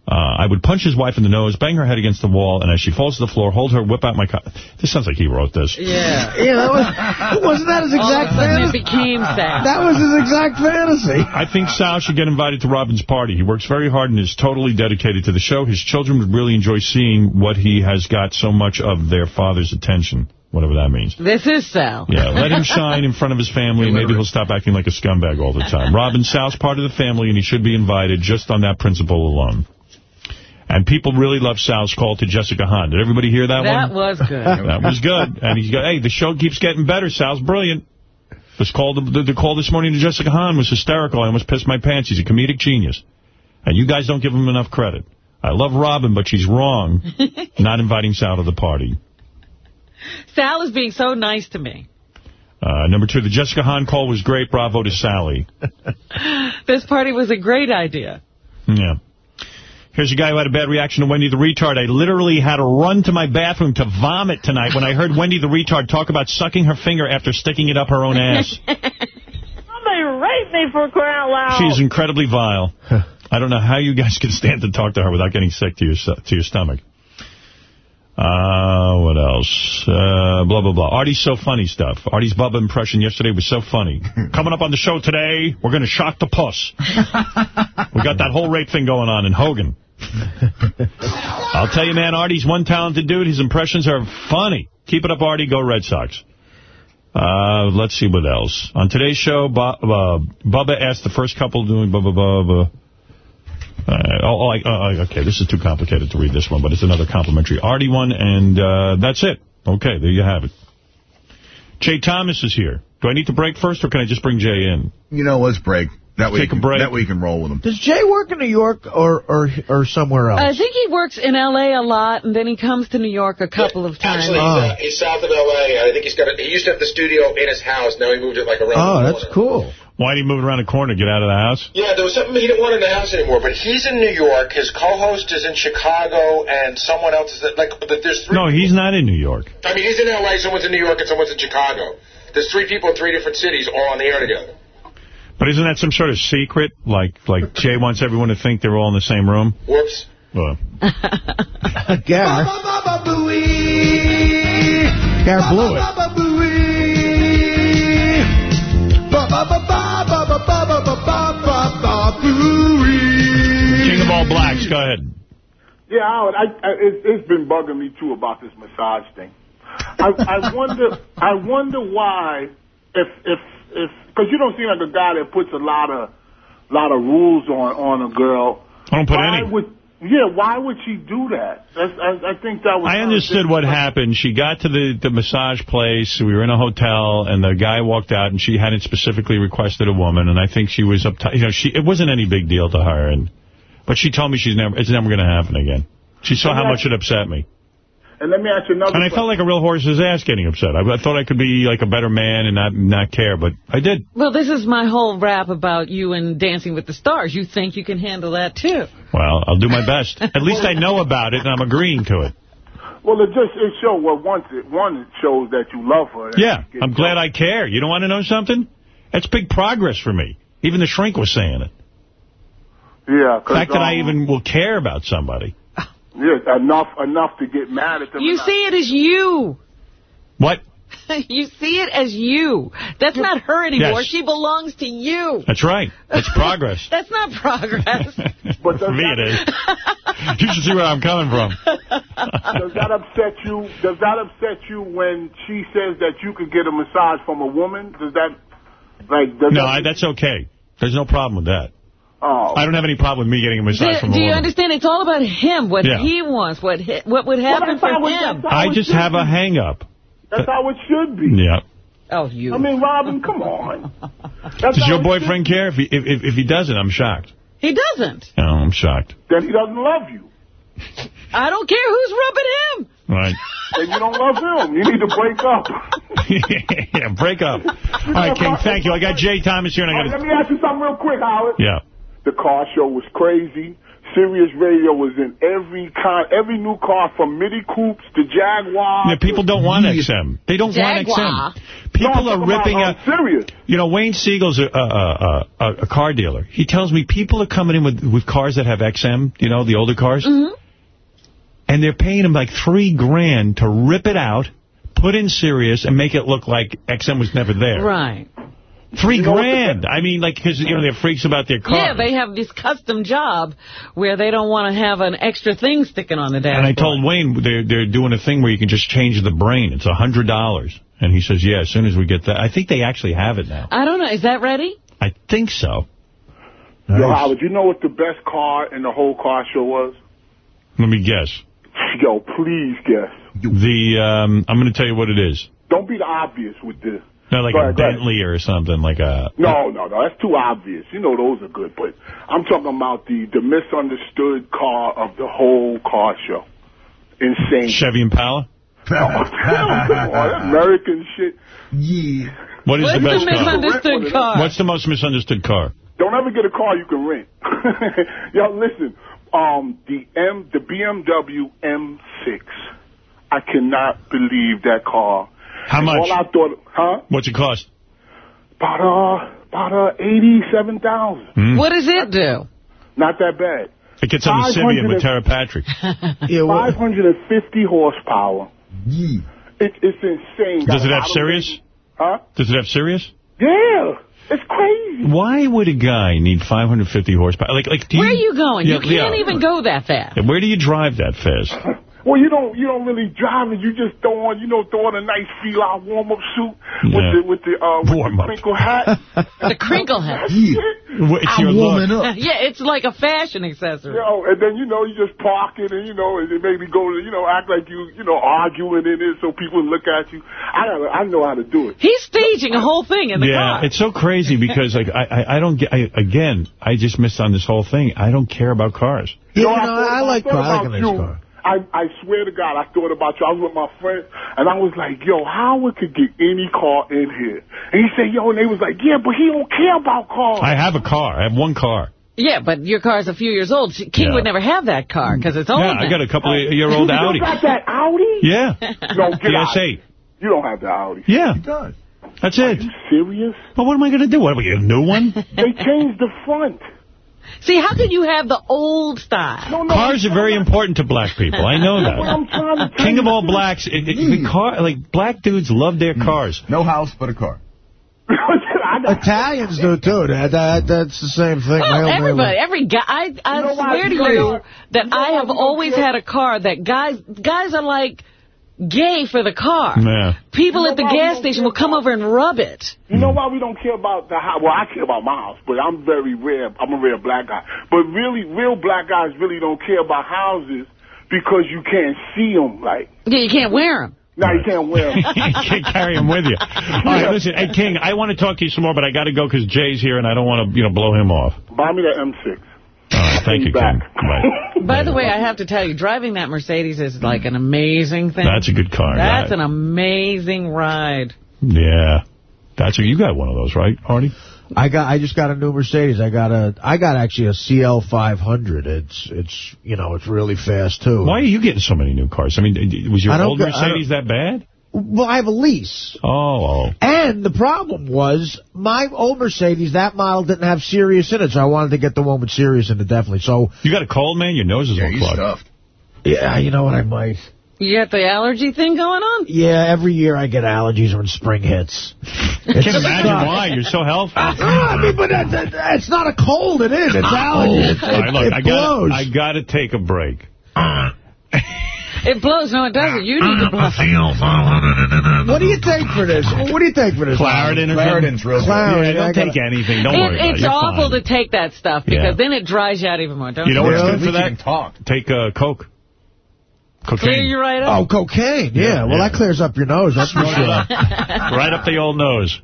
uh, I would punch his wife in the nose, bang her head against the wall, and as she falls to the floor, hold her, whip out my... Co this sounds like he wrote this. Yeah. Yeah, that was, wasn't that his All of a exact sudden it fantasy? became sad. That was his exact fantasy. I think Sal should get invited to Robin's party. He works very hard and is totally dedicated to the show. His children would really enjoy seeing what he has got so much of their father's attention, whatever that means. This is Sal. Yeah, let him shine in front of his family. Maybe he'll stop acting like a scumbag all the time. Robin Sal's part of the family, and he should be invited just on that principle alone. And people really love Sal's call to Jessica Hahn. Did everybody hear that, That one? That was good. That was good. And he's got, hey, the show keeps getting better. Sal's brilliant. This call, the, the call this morning to Jessica Hahn was hysterical. I almost pissed my pants. He's a comedic genius. And you guys don't give him enough credit. I love Robin, but she's wrong not inviting Sal to the party. Sal is being so nice to me. Uh, number two, the Jessica Hahn call was great. Bravo to Sally. This party was a great idea. Yeah. Here's a guy who had a bad reaction to Wendy the Retard. I literally had to run to my bathroom to vomit tonight when I heard Wendy the Retard talk about sucking her finger after sticking it up her own ass. Somebody rape me for crying out loud. She's incredibly vile. I don't know how you guys can stand to talk to her without getting sick to your to your stomach. Uh, what else? Uh, blah, blah, blah. Artie's so funny stuff. Artie's Bubba impression yesterday was so funny. Coming up on the show today, we're going to shock the puss. we got that whole rape thing going on in Hogan. I'll tell you, man, Artie's one talented dude. His impressions are funny. Keep it up, Artie. Go Red Sox. Uh, let's see what else. On today's show, Bu uh, Bubba asked the first couple doing Bubba Bubba. Uh, oh, oh, uh, okay, this is too complicated to read this one, but it's another complimentary Artie one, and uh, that's it. Okay, there you have it. Jay Thomas is here. Do I need to break first, or can I just bring Jay in? You know, let's break. That way Take you a can, break. That way you can roll with them. Does Jay work in New York or or or somewhere else? I think he works in L.A. a lot, and then he comes to New York a couple of times. Actually, he's, uh, he's south of L.A. I think he's got. A, he used to have the studio in his house. Now he moved it like around. oh, the that's cool. Why did he move around the corner? Get out of the house? Yeah, there was something he didn't want in the house anymore. But he's in New York. His co-host is in Chicago, and someone else is like. There's three. No, he's not in New York. I mean, he's in L.A. Someone's in New York, and someone's in Chicago. There's three people in three different cities all on the air together. But isn't that some sort of secret? Like, like Jay wants everyone to think they're all in the same room? Whoops. Well, Gareth. Gareth blew it. King of all blacks, go ahead. Yeah, Howard, I, I, it, it's been bugging me too about this massage thing. I, I wonder, I wonder why, if if if, because you don't seem like a guy that puts a lot of lot of rules on on a girl. I don't put why any. Would, yeah, why would she do that? That's, I, I think that was. I understood what happened. She got to the, the massage place. We were in a hotel, and the guy walked out, and she hadn't specifically requested a woman, and I think she was uptight. You know, she it wasn't any big deal to her, and but she told me she's never it's never going to happen again. She saw how much it upset me. And let me ask you another. And I felt like a real horse's ass getting upset. I, I thought I could be like a better man and not not care, but I did. Well, this is my whole rap about you and Dancing with the Stars. You think you can handle that, too. Well, I'll do my best. At least I know about it, and I'm agreeing to it. Well, it just it shows well once it one it shows that you love her. Yeah, I'm glad I care. You don't want to know something? That's big progress for me. Even the shrink was saying it. Yeah, The fact that I um, even will care about somebody. Yeah enough enough to get mad at them. You see it as you. What? you see it as you. That's not her anymore. Yes. She belongs to you. That's right. That's progress. That's not progress. but For me it is. You should see where I'm coming from. does that upset you? Does that upset you when she says that you could get a massage from a woman? Does that like? Does No, that, I, that's okay. There's no problem with that. Oh. I don't have any problem with me getting a massage Do, from a do you woman. understand? It's all about him, what Yeah. he wants, what he, what would happen that's for how him. that's I just should have a be. hang-up. That's how it should be. Yeah. Oh, you. I mean, Robin, come on. That's Does your boyfriend care? If he, if, if, if he doesn't, I'm shocked. He doesn't. No, I'm shocked. should- Then he doesn't love you. I don't care who's rubbing him. Right. Then you don't love him. You need to break up. yeah, break up. All right, King, thank you. I got Jay Thomas here, and I Let me ask you something real quick, Howard. Yeah. The car show was crazy. Sirius Radio was in every car, every new car from Mini Coupes to Jaguar. Yeah, people don't want XM. They don't Jaguar. want XM. People No, are ripping out. Sirius. You know, Wayne Siegel's a, a, a, a, a car dealer. He tells me people are coming in with, with cars that have XM, you know, the older cars. Mm-hmm. And they're paying him like three grand to rip it out, put in Sirius, and make it look like XM was never there. Right. Three grand. I mean, like, because, you know, they're freaks about their car. Yeah, they have this custom job where they don't want to have an extra thing sticking on the dashboard. And I told Wayne they're they're doing a thing where you can just change the brain. It's a hundred dollars, and he says, "Yeah, as soon as we get that, I think they actually have it now. I don't know. Is that ready? I think so." Yo, Howard, you know what the best car in the whole car show was? Let me guess. Yo, please guess. The um, I'm going to tell you what it is. Don't be the obvious with this. Not like Go a ahead, go ahead. Bentley or something like a. No, no, no. That's too obvious. You know those are good, but I'm talking about the the misunderstood car of the whole car show. Insane. Chevy Impala. Come on, American shit. Yeah. What is What's the the best car? misunderstood car? What's the most misunderstood car? Don't ever get a car you can rent. Yo, listen. Um, the M, the BMW M6. I cannot believe that car. How And much? All I thought, huh? What's it cost? About uh, about uh, eighty-seven thousand. Hmm. What does it do? Not that bad. It gets on the Sybian with Tera Patrick. yeah, Five hundred and fifty horsepower. It, it's insane. Does it have Got a lot of Sirius? Huh? Does it have Sirius? Yeah. It's crazy. Why would a guy need 550 horsepower? Like, like, do Where are you going? Yeah, you can't yeah. even go that fast. Where do you drive that fast? Well, you don't you don't really drive it. You just throw on you know throw on a nice feel out warm up suit with Yeah. the with the uh with Warm the up. crinkle hat. The crinkle hat. It's your look. yeah, it's like a fashion accessory. You know, and then you know you just park it and you know and maybe go to you know act like you you know arguing in it so people look at you. I gotta, I know how to do it. He's staging a whole thing in the yeah, car. Yeah, it's so crazy because like I, I, I don't get. I, again, I just missed on this whole thing. I don't care about cars. Yeah, You know, no, I I I like thought car. I like about a nice car. I, I swear to God, I thought about you. I was with my friends, and I was like, yo, Howard could get any car in here. And he said, yo, and they was like, yeah, but he don't care about cars. I have a car. I have one car. Yeah, but your car's a few years old. King Yeah. would never have that car because it's old Yeah, I got a couple of year old you Audi. got that Audi? Yeah. No, get The out. S8. You don't have the Audi. Yeah. He does. That's it. Are you Serious? Well, what am I going to do? What, are we, a new one? They changed the front. See, how could you have the old style? Cars are very important to black people. I know That's I'm that. to King of all blacks. It, it, the car, like, black dudes love their mm. cars. No house but a car. Italians do, too. That, that, that's the same thing. Well, everybody, every guy. I, I You know swear to you that you know I have always had a car that guys guys are like gay for the car. Yeah. People You know at the gas station will come over and rub it. You know why we don't care about the house? Well, I care about my house, but I'm very rare. I'm a rare black guy. But really, real black guys really don't care about houses because you can't see them. Like, Yeah, you can't wear them. No, you can't wear them. you can't carry them with you. All right, listen, hey, King, I want to talk to you some more, but I got to go because Jay's here, and I don't want to, you know, blow him off. Buy me that M6. All right, thank you, King. Bye. By the way, I have to tell you, driving that Mercedes is like an amazing thing. That's a good car. That's right? an amazing ride. Yeah. That's a, you got one of those, right, Artie? I got. I just got a new Mercedes. I got a. I got actually a CL 500. It's. It's. You know. It's really fast too. Why are you getting so many new cars? I mean, was your old Mercedes that bad? Well, I have a lease. Oh, oh. And the problem was, my old Mercedes, that model didn't have Sirius in it, so I wanted to get the one with Sirius in it, definitely. So, You got a cold, man? Your nose is Yeah, all he's clogged. stuffed. yeah, you know what, I might. You got the allergy thing going on? Yeah, every year I get allergies when spring hits. I can't imagine why. You're so healthy. Ah, I mean, but that, that, it's not a cold, it is. It's ah, allergy. It, All right, it, look, it I blows. got I got to take a break. It blows. No, it doesn't. You need to blow. what do you take for this? What do you take for this? Claritin or Claritin's real good. Claritin, Yeah, don't take anything. Don't It- worry about it. it's awful fine. to take that stuff because Yeah. then it dries you out even more. Don't You know what's good for At least you that? can talk. Take uh, Coke. clear you right up. Oh, cocaine. Yeah, Yeah, well, yeah. that clears up your nose. That's for sure. right up the old nose.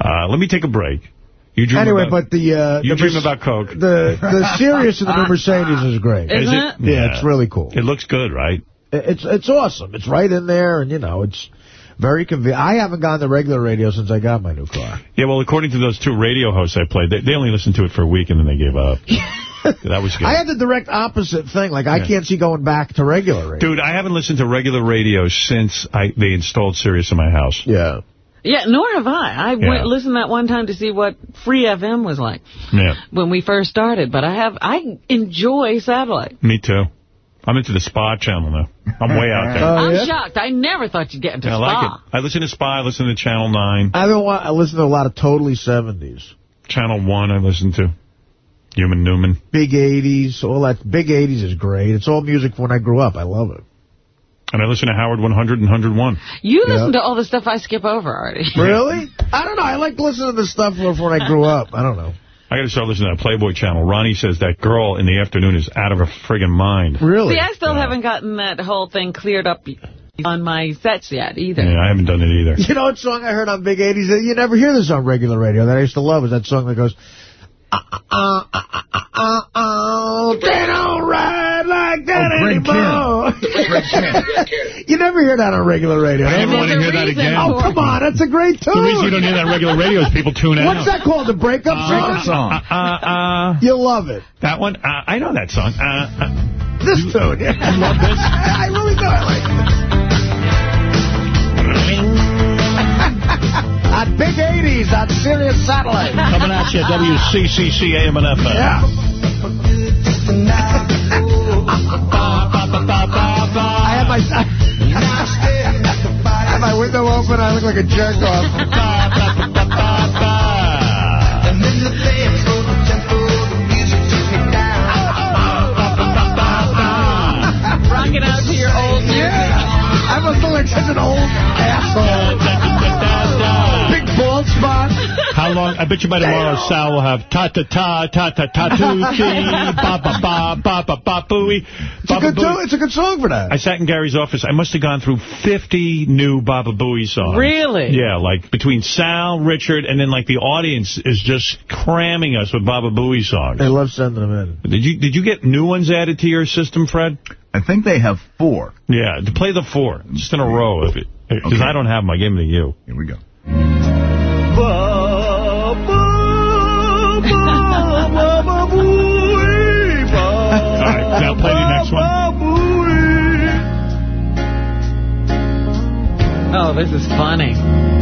Uh, let me take a break. You dream Anyway, about, but the... Uh, you the dream about Coke. The, the Sirius in the new Mercedes is great. Isn't Is it? Yeah, it's really cool. It looks good, right? It's it's awesome. It's right in there, and, you know, it's very convenient. I haven't gone to regular radio since I got my new car. Yeah, well, according to those two radio hosts I played, they, they only listened to it for a week and then they gave up. that was good. I had the direct opposite thing. Like, I can't see going back to regular radio. Dude, I haven't listened to regular radio since I they installed Sirius in my house. Yeah. Yeah, nor have I. I Yeah. went listened that one time to see what free FM was like Yeah, when we first started. But I have I enjoy satellite. me too. I'm into the Spa channel now. I'm way out there. Oh, I'm yeah? shocked. I never thought you'd get into I spa. like it. I listen to Spy, I listen to Channel 9. I don't want. I listen to a lot of totally 70s. Channel 1 I listen to. Human Newman. Big 80s, all that. Big 80s is great. It's all music from when I grew up. I love it. And I listen to Howard 100 and 101. You Yeah. listen to all the stuff I skip over already. Really? I don't know. I like listening to the stuff from when I grew up. I don't know. I got to start listening to that Playboy channel. Ronnie says that girl in the afternoon is out of her friggin' mind. Really? See, I still haven't gotten that whole thing cleared up on my sets yet either. Yeah, I haven't done it either. You know what song I heard on Big 80s? that You never hear this on regular radio that I used to love is that song that goes, uh, uh, uh, uh, uh, uh, uh, they don't ride like that Oh, Greg anymore. you never hear that on regular radio. I never There's want to hear that again. Oh, come on. That's a great tune. The reason you don't hear that on regular radio is people tune out. What's that called? The breakup Uh, song? Uh, uh, uh, You'll love it. that one? Uh, I know that song. Uh, uh, This tune. Yeah. I love this. I really do. I like it. on Big 80s on Sirius Satellite. Coming at you, WCCC AM and FM. Yeah. I had my I had my window open. I look like a jerk off. Rocking out to your old music. I must look like such an old asshole. How long? I bet you by tomorrow Sal will have ta ta ta ta ta ta tootie ba ba ba ba ba ba booey. It's a good tune. It's a good song for that. I sat in Gary's office. I must have gone through 50 new Baba Booey songs. Really? Yeah, like between Sal, Richard, and then like the audience is just cramming us with Baba Booey songs. They love sending them in. Did you did you get new ones added to your system, Fred? I I think they have four. Yeah, to play the four, just in a row. Because Okay. I don't have them, I gave them to you. Here we go. All right, now play the next one. Oh, this is funny.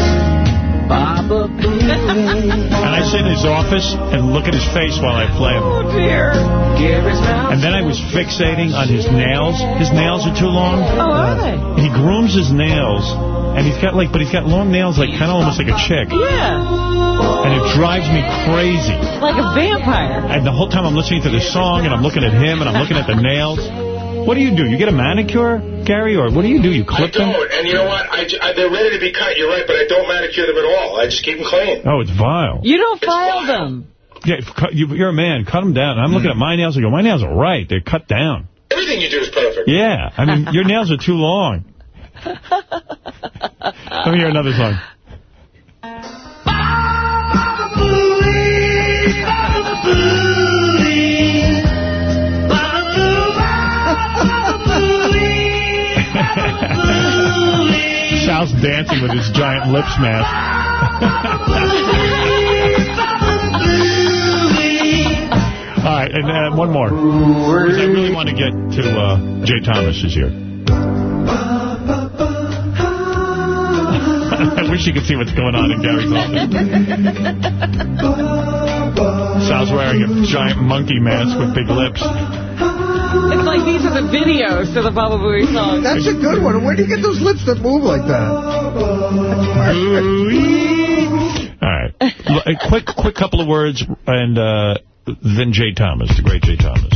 Baba And I sit in his office and look at his face while I play him. Oh, dear. And then I was fixating on his nails. His nails are too long. Oh, are uh, they? He grooms his nails, and he's got like, but he's got long nails, like kind of almost like a chick. Yeah. And it drives me crazy. Like a vampire. And the whole time I'm listening to the song, and I'm looking at him, and I'm looking at the nails. What do you do? You get a manicure, Gary, or what do you do? You clip them? I don't, and you know what? I, j- I- they're ready to be cut. You're right, but I don't manicure them at all. I just keep them clean. Oh, it's vile. You don't file them. Yeah, if you, you're a man. Cut them down. I'm looking hmm. at my nails. I go, my nails are right. They're cut down. Everything you do is perfect. Yeah. I mean, your nails are too long. Let me hear another song. Sal's dancing with his giant lips mask. All right, and uh, one because I really want to get to uh, Jay Thomas is here. I wish you could see what's going on in Gary's office. Sal's wearing a giant monkey mask with big lips. It's like these are the videos to the Baba Booey song. That's a good one. Where do you get those lips that move like that? All right. A quick, quick couple of words, and uh, then Jay Thomas, the great Jay Thomas.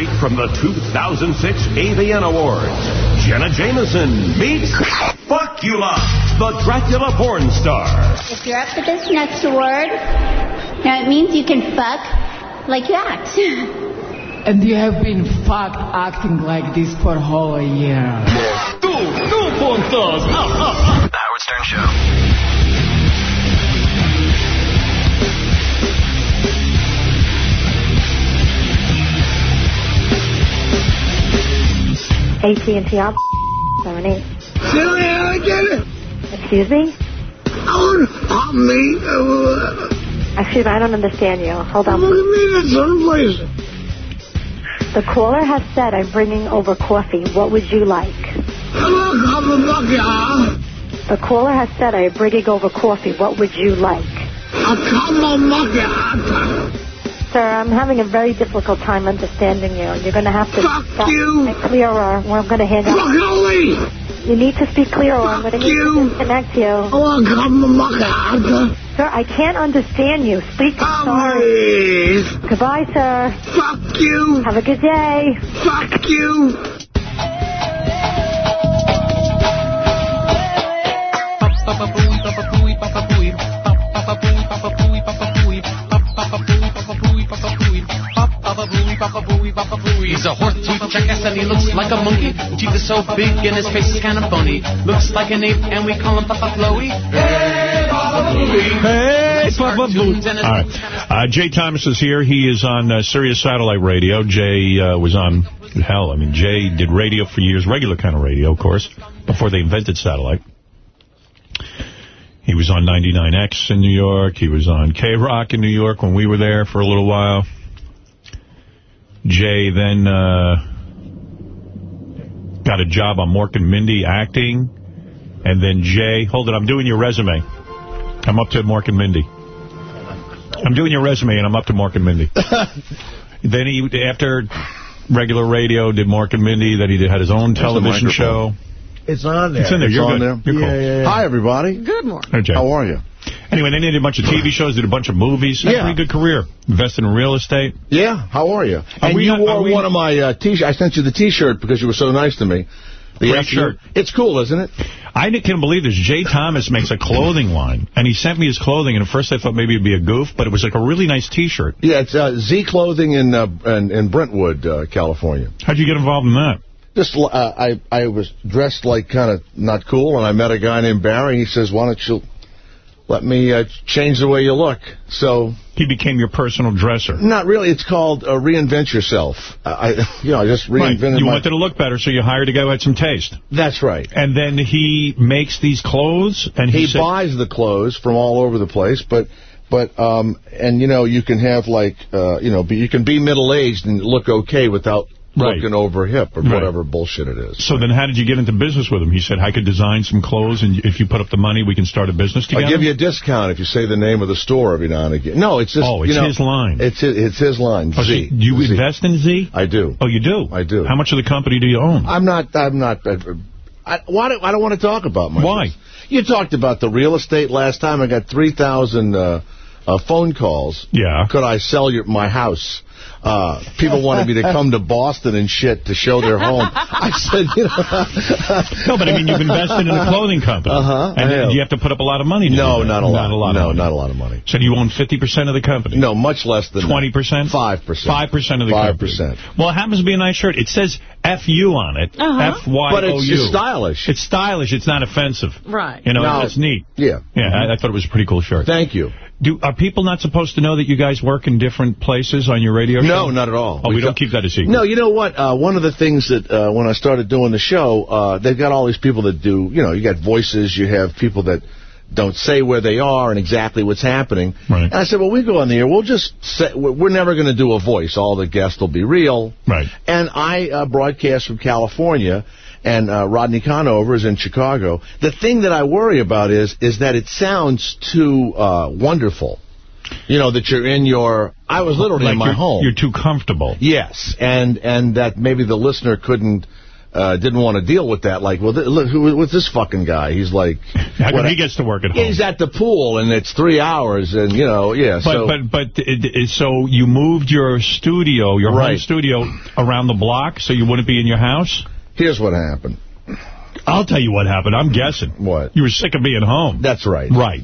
Straight from the 2006 AVN Awards, Jenna Jameson meets Fuck You Lot, the Dracula porn star. If you're up for this next award, now it means you can fuck like you act. And you have been fucked acting like this for a whole year. puntos. The Howard Stern Show. AT&T. Silly, I get it. Excuse me? Oh, pop me. Uh, Excuse me, I don't understand you. Hold on. Look at me, that's someplace. The caller has said I'm bringing over coffee. What would you like? Hello, come and fuck ya. The caller has said I'm bringing over coffee. What would you like? I come on, fuck ya. Sir, I'm having a very difficult time understanding you. You're going to have to Fuck stop you. and clearer, or I'm going to hand out. Fuck Ollie. You need to speak clearer, or I'm going to need to disconnect you. Oh, come on. Sir, I can't understand you. Speak sorry. Goodbye, sir. Fuck you. Have a good day. Fuck you. He's a horse tooth jackass and he looks like a monkey. Teeth are so big and his face is kind of bony. Looks like an ape and we call him Papa Chloe. Hey, Papa Booey. Hey, Papa Boo. All right. Uh, Jay Thomas is here. He is on uh, Sirius Satellite Radio. Jay uh, was on, hell, I mean, Jay did radio for years, regular kind of radio, of course, before they invented satellite. He was on 99X in New York. He was on K-Rock in New York when we were there for a little while. Jay then uh, got a job on Mork and Mindy acting. And then Jay, hold it, I'm doing your resume. I'm up to Mork and Mindy. I'm doing your resume, and I'm up to Mork and Mindy. then he, after regular radio, did Mork and Mindy. Then he did, had his own There's television show. It's on there. It's in there. It's You're on good. there? You're cool. Yeah, yeah, yeah. Hi, everybody. Good morning. Hey, Jay. How are you? Anyway, then he did a bunch of TV shows, did a bunch of movies. Yeah. pretty good career. Invested in real estate. Yeah, how are you? and we you wore we- one of my uh, T-shirts. I sent you the T-shirt because you were so nice to me. Great FU. shirt. It's cool, isn't it? I can't believe this. Jay Thomas makes a clothing line, and he sent me his clothing, and at first I thought maybe it'd be a goof, but it was like a really nice T-shirt. Yeah, it's uh, Z Clothing in, uh, in, in Brentwood, uh, California. How'd you get involved in that? Just, uh, I, I was dressed like kind of not cool, and I met a guy named Barry. He says, why don't you let me uh, change the way you look? So He became your personal dresser. Not really. It's called uh, reinvent yourself. I, you know, I just Right. You my... wanted to look better, so you hired a guy who had some taste. That's right. And then he makes these clothes, and he, he buys the clothes from all over the place, but but um and you know you can have like uh you know be, you can be middle aged and look okay without Right. looking over hip or Right. whatever bullshit it is. So then how did you get into business with him? He said, I could design some clothes, and if you put up the money, we can start a business together? I'll give you a discount if you say the name of the store every now and again. No, it's just Oh, it's you know, his line. It's his, it's his line. Oh, so Z. you Z. invest in Z? I do. Oh, you do? I do. How much of the company do you own? I'm not. I'm not. uh, I, why do, I don't want to talk about my. Why? You talked about the real estate last time. I got 3,000 uh, uh, phone calls. Yeah. Could I sell your my house? Uh, people wanted me to come to Boston and shit to show their home. I said, you know. no, but I mean, you've invested in a clothing company. Uh-huh, And I have. do you have to put up a lot of money to No, do not a lot. Not a lot no, of money. not a lot of money. So do you own 50% of the company? No, much less than 20%? 5%. 5% of the 5%. company. Well, it happens to be a nice shirt. It says F-U on it. Uh-huh. F-Y-O-U. But it's just stylish. It's stylish. It's not offensive. Right. You know, No. it's neat. Yeah. Yeah, I, I thought it was a pretty cool shirt. Thank you. Do Are people not supposed to know that you guys work in different places on your radio show? No, not at all. Oh, we, don't keep that a secret. No, you know what? Uh, one of the things that uh, when I started doing the show, uh, they've got all these people that do, you know, you got voices, you have people that don't say where they are and exactly what's happening. Right. And I said, well, we go on the air. We'll just say, we're we're never going to do a voice. All the guests will be real. Right. And I uh, broadcast from California, and uh, Rodney Conover is in Chicago. The thing that I worry about is is that it sounds too uh, wonderful. You know, that you're in your... I was literally Like in my home. You're too comfortable. Yes, and and that maybe the listener couldn't, uh, didn't want to deal with that. Like, well, th look, who, what's this fucking guy? He's like... How come he gets to work at home? He's at the pool, and it's three hours, and, you know, yeah, But so... but but it, it, so you moved your studio, your home studio, around the block, so you wouldn't be in your house. Here's what happened. I'll tell you what happened. I'm guessing. What? You were sick of being home. That's right. Right.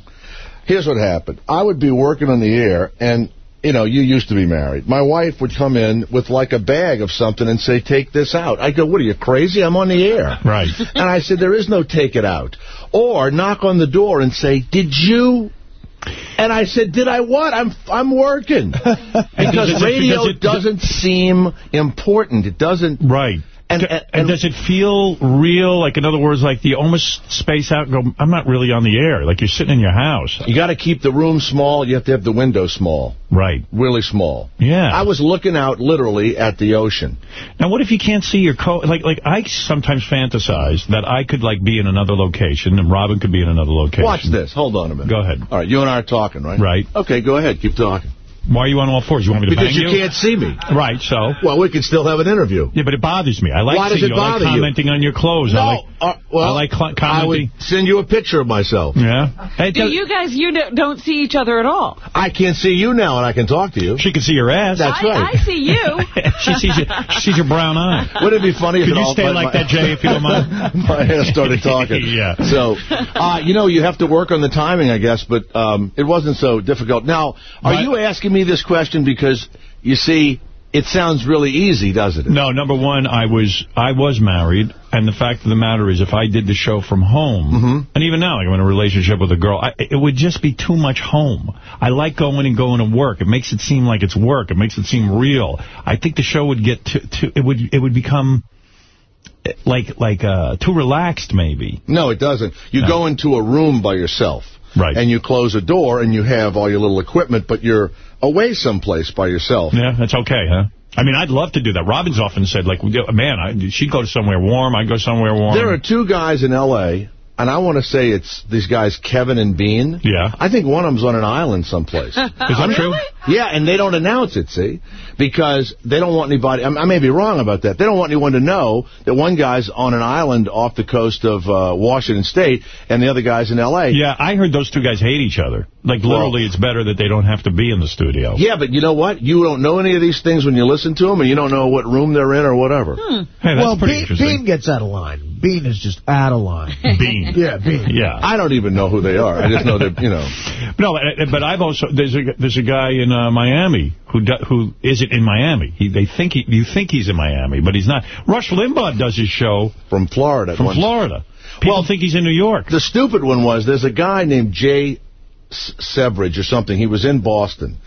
Here's what happened. I would be working on the air, and, you know, you used to be married. My wife would come in with, like, a bag of something and say, take this out. I go, what, are you crazy? I'm on the air. Right. And I said, there is no take it out. Or knock on the door and say, did you... And I said, did I what? I'm I'm working. Because radio doesn't seem important. It doesn't... Right. And, D- uh, and, does it feel real? Like, in other words, like, do you almost space out and go, I'm not really on the air. Like, you're sitting in your house. You got to keep the room small. You have to have the window small. Right. Really small. Yeah. I was looking out literally at the ocean. Now, what if you can't see your co... Like, like I sometimes fantasize that I could, like, be in another location and Robin could be in another location. Watch this. Hold on a minute. Go ahead. All right, you and I are talking, right? Right. Okay, go ahead. Keep talking. Why are you on all fours? You want me to be here? Because bang you can't see me. Right, so... Well, we could still have an interview. Yeah, but it bothers me. I like Why does seeing it you. I bother like you? commenting on your clothes. I No, like, uh, well, I like cl- I would send you a picture of myself. Yeah. Hey, Do you guys you don't- don't see each other at all? I can't see you now, and I can talk to you. She can see your ass. That's I, right. I see you. she sees your, she sees your brown eye. Wouldn't it be funny if Could it you all stay like my- that, Jay, if you don't mind? my hair started talking. Yeah. So, uh, you know, you have to work on the timing, I guess, but um, it wasn't so difficult. Now, are But- you asking me this question because, you see, it sounds really easy, doesn't it? No, number one, I was I was married, and the fact of the matter is, if I did the show from home, Mm-hmm. and even now, like I'm in a relationship with a girl, I, it would just be too much home. I like going and going to work. It makes it seem like it's work. It makes it seem real. I think the show would get too, too it would it would become like like uh, too relaxed, maybe. No, it doesn't. You No. go into a room by yourself. Right. And you close a door and you have all your little equipment, but you're away someplace by yourself. Yeah, that's okay, huh? I mean, I'd love to do that. Robin's often said, like, man, I, she'd go to somewhere warm. I'd go somewhere warm. There are two guys in L.A., and I want to say it's these guys, Kevin and Bean. Yeah. I think one of them's on an island someplace. Is that true? Yeah, and they don't announce it, see? Because they don't want anybody, I, I may be wrong about that, they don't want anyone to know that one guy's on an island off the coast of uh, Washington State and the other guy's in L.A. Yeah, I heard those two guys hate each other. Like, Well- literally, it's better that they don't have to be in the studio. Yeah, but you know what? You don't know any of these things when you listen to them, and you don't know what room they're in or whatever. Hey, that's well, pretty Bean, interesting. Bean gets out of line. Bean is just out of line. Bean. Yeah, Bean. Yeah. I don't even know who they are. I just know that, you know. No, uh, but I've also there's a there's a guy in uh, Miami who do, who isn't in Miami. He they think he you think he's in Miami, but he's not. Rush Limbaugh does his show from Florida. From once. Florida. People think he's in New York. The stupid one was there's a guy named Jay S- Severidge or something. He was in Boston.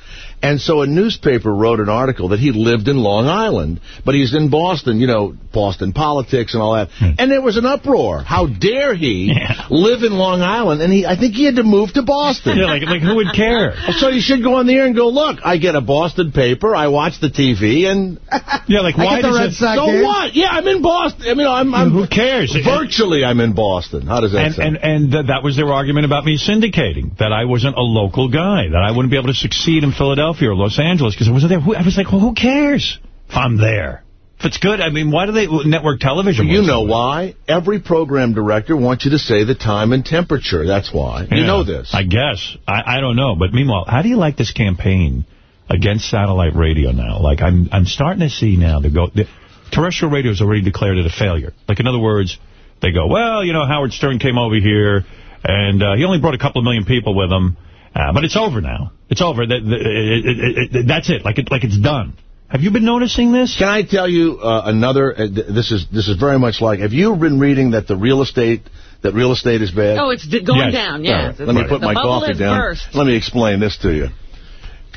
And so a newspaper wrote an article that he lived in Long Island, but he's in Boston, you know, Boston politics and all that. Hmm. And there was an uproar. How dare he live in Long Island? And he, I think he had to move to Boston. Yeah, like, like who would care? So you should go on the air and go, look, I get a Boston paper, I watch the TV, and... Yeah, like, why does it... So what? Yeah, I'm in Boston. I mean, I'm... I'm Who cares? Virtually, I'm in Boston. How does that And, sound? and, and th that was their argument about me syndicating, that I wasn't a local guy, that I wouldn't be able to succeed in Philadelphia or Los Angeles because I wasn't there. I was like, well, who cares if I'm there? If it's good, I mean, why do they, network television? You know why? Every program director wants you to say the time and temperature. That's why. You know this. I guess. I, I don't know. But meanwhile, how do you like this campaign against satellite radio now? Like, I'm I'm starting to see now, the go, the, terrestrial radio has already declared it a failure. Like, in other words, they go, well, you know, Howard Stern came over here, and uh, he only brought a couple of million people with him, uh, but it's over now. It's over. That, that- it, it, it, that's it. Like, it. like it's done. Have you been noticing this? Can I tell you uh, another? Uh, th- this is this is very much like. Have you been reading that the real estate that real estate is bad? Oh, it's d- going down, All yes. right, Let me put The my coffee down. burst. Let me explain this to you.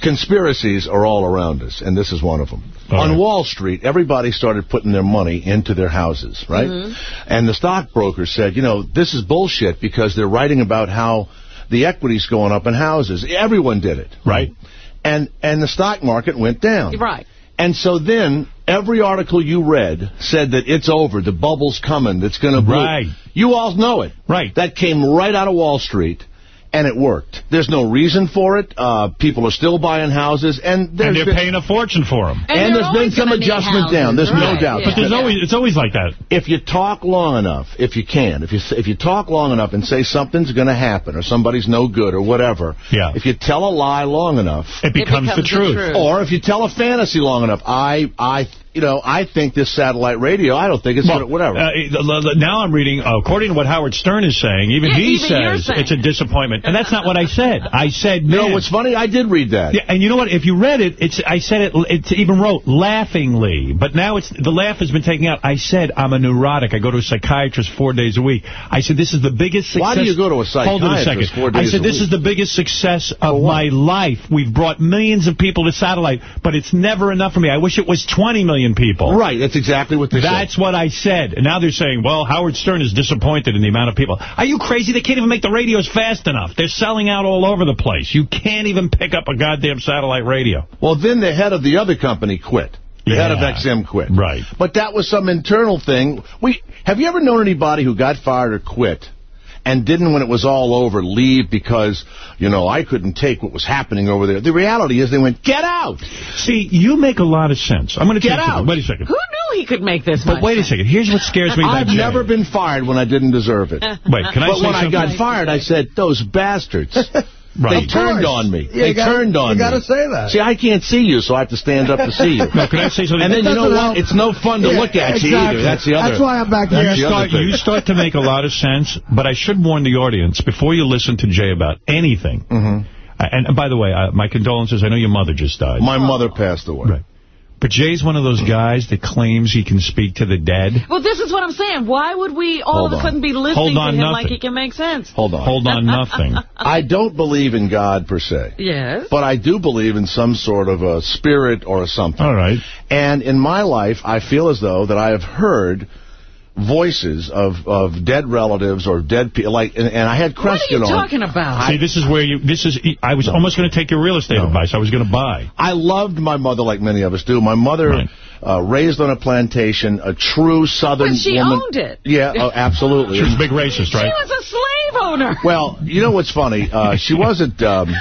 Conspiracies are all around us, and this is one of them. On Wall Street, everybody started putting their money into their houses, right? Mhm. And the stockbrokers said, you know, this is bullshit because they're writing about how the equity's going up in houses. Everyone did it, right? And and the stock market went down. Right. And so then every article you read said that it's over, the bubble's coming, it's going to blow. Right. You all know it. Right. That came right out of Wall Street. And it worked. There's no reason for it. Uh, people are still buying houses, and And they're been- paying a fortune for them. and, there's been some adjustment down. There's no doubt. But there's always it's always like that. If you talk long enough, if you can, if you if you talk long enough and say something's going to happen or somebody's no good or whatever, Yeah. if you tell a lie long enough, It becomes the becomes the truth. truth. Or if you tell a fantasy long enough, I I you know I think this satellite radio, I don't think it's Well, gonna, whatever. Uh, l- l- now I'm reading, uh, according to what Howard Stern is saying, even Yeah, he even says saying. it's a disappointment. And that's not what I said. I said, you know man. what's funny? I did read that. Yeah, and you know what? If you read it, it's I said it. It even wrote laughingly, but now it's the laugh has been taken out. I said I'm a neurotic. I go to a psychiatrist four days a week. I said this is the biggest success. Why do you go to a psychiatrist? Hold on a psychiatrist second. four I said this week? is the biggest success of my life. We've brought millions of people to satellite, but it's never enough for me. I wish it was 20 million people. Right. That's exactly what they said. That's what I said. And now they're saying, well, Howard Stern is disappointed in the amount of people. Are you crazy? They can't even make the radios fast enough. They're selling out all over the place. You can't even pick up a goddamn satellite radio. Well, then the head of the other company quit. The head of XM quit. Right. But that was some internal thing. We Have you ever known anybody who got fired or quit and didn't, when it was all over, leave because, you know, I couldn't take what was happening over there? The reality is they went, get out! See, you make a lot of sense. I'm going to Get you out. Wait a second. Who knew he could make this But much wait a second. Here's what scares me I've Jay. never been fired when I didn't deserve it. Wait, can I but say when I got fired, I said, those bastards. Right. They Of turned course. on me. Yeah, they gotta- turned on you me. gotta say that. See, I can't see you, so I have to stand up to see you. No, can I say something? And then you know what? help. It's no fun to Yeah, look at you either. That's the other. That's why I'm back here. You start, you start to make a lot of sense, but I should warn the audience, before you listen to Jay about anything, Mm-hmm. uh, and by the way, my condolences, I know your mother just died. My mother passed away. Right. But Jay's one of those guys that claims he can speak to the dead. Well, this is what I'm saying. Why would we all Hold of a sudden be listening Hold to him nothing. like he can make sense? Hold on. Hold on nothing. I don't believe in God per se. Yes. But I do believe in some sort of a spirit or something. All right. And in my life, I feel as though that I have heard voices of, of dead relatives or dead people. Like, and, and I had What are you on. talking about? See, this is where you, this is, I was almost going to take your real estate advice. I was going to buy. I loved my mother like many of us do. My mother uh, raised on a plantation, a true Southern But she woman. owned it. Yeah, oh, absolutely. She was a big racist, right? She was a slave slave owner. Well, you know what's funny? Uh, she wasn't... Um,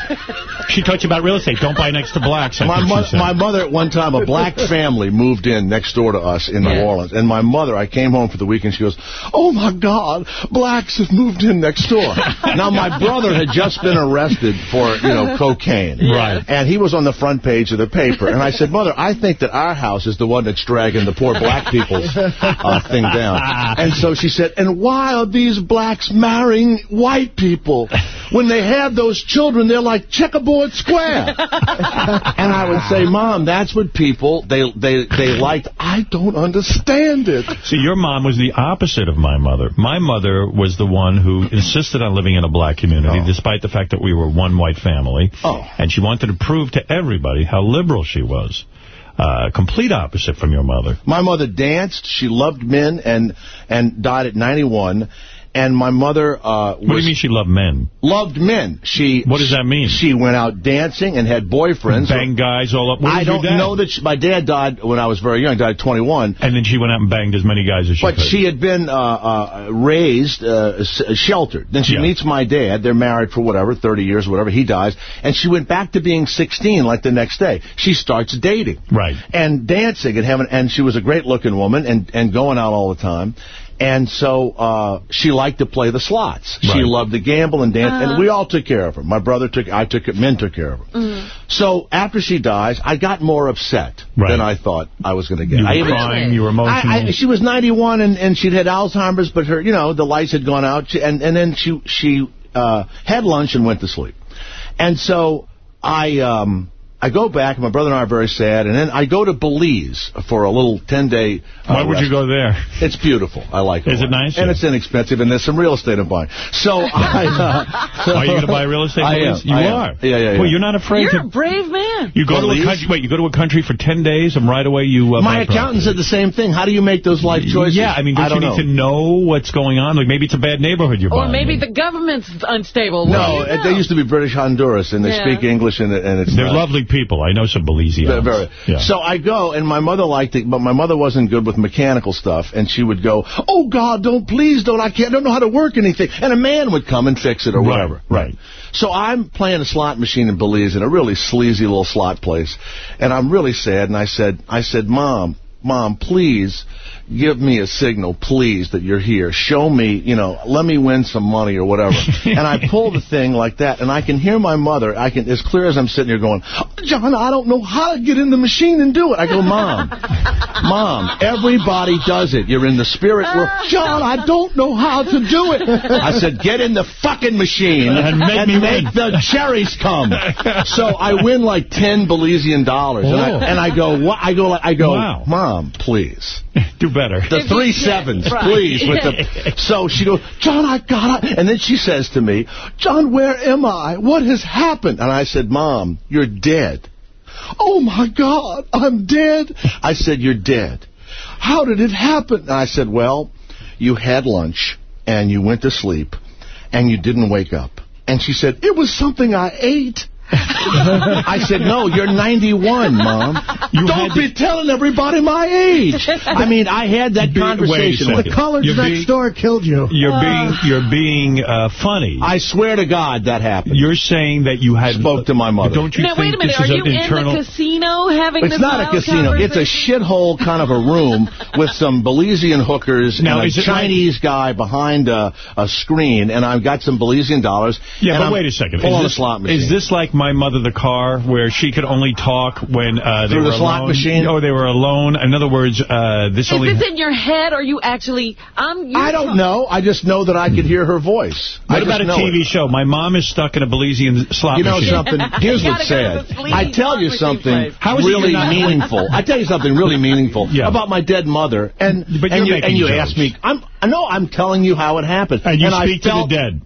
she taught you about real estate. Don't buy next to blacks. My, think mo my mother, at one time, a black family moved in next door to us in New Orleans. And my mother, I came home for the weekend, she goes, oh, my God, blacks have moved in next door. now, my brother had just been arrested for, you know, cocaine. Right. And he was on the front page of the paper. And I said, Mother, I think that our house is the one that's dragging the poor black people's uh, thing down. And so she said, and why are these blacks marrying white people? When they have those children, they're like checkerboard square. and I would say, Mom, that's what people, they, they, they liked. I don't understand it. See, your mom was the opposite of my mother. My mother was the one who insisted on living in a black community, despite the fact that we were one white family. Oh. And she wanted to prove to everybody how liberal she was. Uh, complete opposite from your mother. My mother danced. She loved men and and died at 91. And my mother uh, What do you mean she loved men? loved men. She What does that mean? She went out dancing and had boyfriends. Bang guys all up. Where I don't know that she, my dad died when I was very young. Died at 21. And then she went out and banged as many guys as she But could. she had been uh, uh, raised, uh, s- sheltered. Then she Yeah. meets my dad. They're married for whatever, 30 years, whatever. He dies. And she went back to being 16 like the next day. She starts dating. Right. And dancing and having, and she was a great looking woman and, and going out all the time. And so uh, she liked to play the slots. She loved to gamble and dance, Uh-huh. and we all took care of her. My brother took, I took it, men took care of her. Mm. So after she dies, I got more upset Right. than I thought I was going to get. You were I even- crying, you were emotional. I, I, she was 91 and, and she'd had Alzheimer's, but her, you know, the lights had gone out. And, and then she she uh, had lunch and went to sleep. And so I um, I go back, and my brother and I are very sad. And then I go to Belize for a little 10-day uh, Why would you go there? It's beautiful. I like it. Is it nice? And it's inexpensive, and there's some real estate I'm buying. So I... Uh, Are you going to buy real estate? I am. You I am. are. Yeah, yeah, yeah. Well, you're not afraid You're to... a brave man. You go to a country. Wait, you go to a country for 10 days and right away you uh, My accountant property. said the same thing. How do you make those life choices? Yeah, I mean, don't, I don't you know. need to know what's going on? Like maybe it's a bad neighborhood you're Or buying. maybe in. the government's unstable. What No, you know? they used to be British Honduras, and they Yeah. speak English, and, and it's They're not- lovely people. I know some Belizeans. Very. Yeah. So I go, and my mother liked it, but my mother wasn't good with mechanical stuff, and she would go, "Oh God, don't please don't, I can't, I don't know how to work anything," and a man would come and fix it or Right, whatever. right. So I'm playing a slot machine in Belize in a really sleazy little slot place, and I'm really sad. And I said, I said, Mom, Mom, please give me a signal, please, that you're here. Show me, you know, let me win some money or whatever. and I pull the thing like that, and I can hear my mother. I can, as clear as I'm sitting here, going, John, I don't know how to get in the machine and do it. I go, Mom, Mom, everybody does it. You're in the spirit world. John, I don't know how to do it. I said, get in the fucking machine And make me win. the cherries come. So I win like 10 Belizean dollars. And, I, Oh. and I go, what? I go, I go, Wow. Mom, please. Do better. The three sevens, Right. please. With the, so she goes, John, I got it. And then she says to me, John, where am I? What has happened? And I said, Mom, you're dead. Oh, my God, I'm dead. I said, you're dead. How did it happen? And I said, well, you had lunch and you went to sleep and you didn't wake up. And she said, it was something I ate. I said, no, you're 91, Mom. You Don't had be telling everybody my age. I mean, I had that Be- conversation The colors You're next being- door killed you. You're being you're being uh, funny. I swear to God that happened. You're saying that you had Spoke to my mother. Don't you Now, think wait a minute. this Are is you an internal? in the casino having It's this not a casino. It's a shithole kind of a room with some Belizean hookers Now, and a is it Chinese guy behind a, a screen, and I've got some Belizean dollars. Yeah, but I'm wait a second. pulling Is a this, slot machine. is this like My Mother the Car, where she could only talk when uh, they Through were the slot alone? machine? Oh, they were alone. In other words, uh, this Is only... this in your head, or are you actually... I'm, I don't know. I just know that I could hear her voice. I what just about a TV it. show? My mom is stuck in a Belizean slot You know machine. something? Here's You what's gotta go to sad. I tell you something. How is really meaningful. I tell you something really meaningful Yeah. about my dead mother. And But and you're you making and you jokes. asked me. I'm I know I'm telling you how it happened. And you I speak to felt- the dead.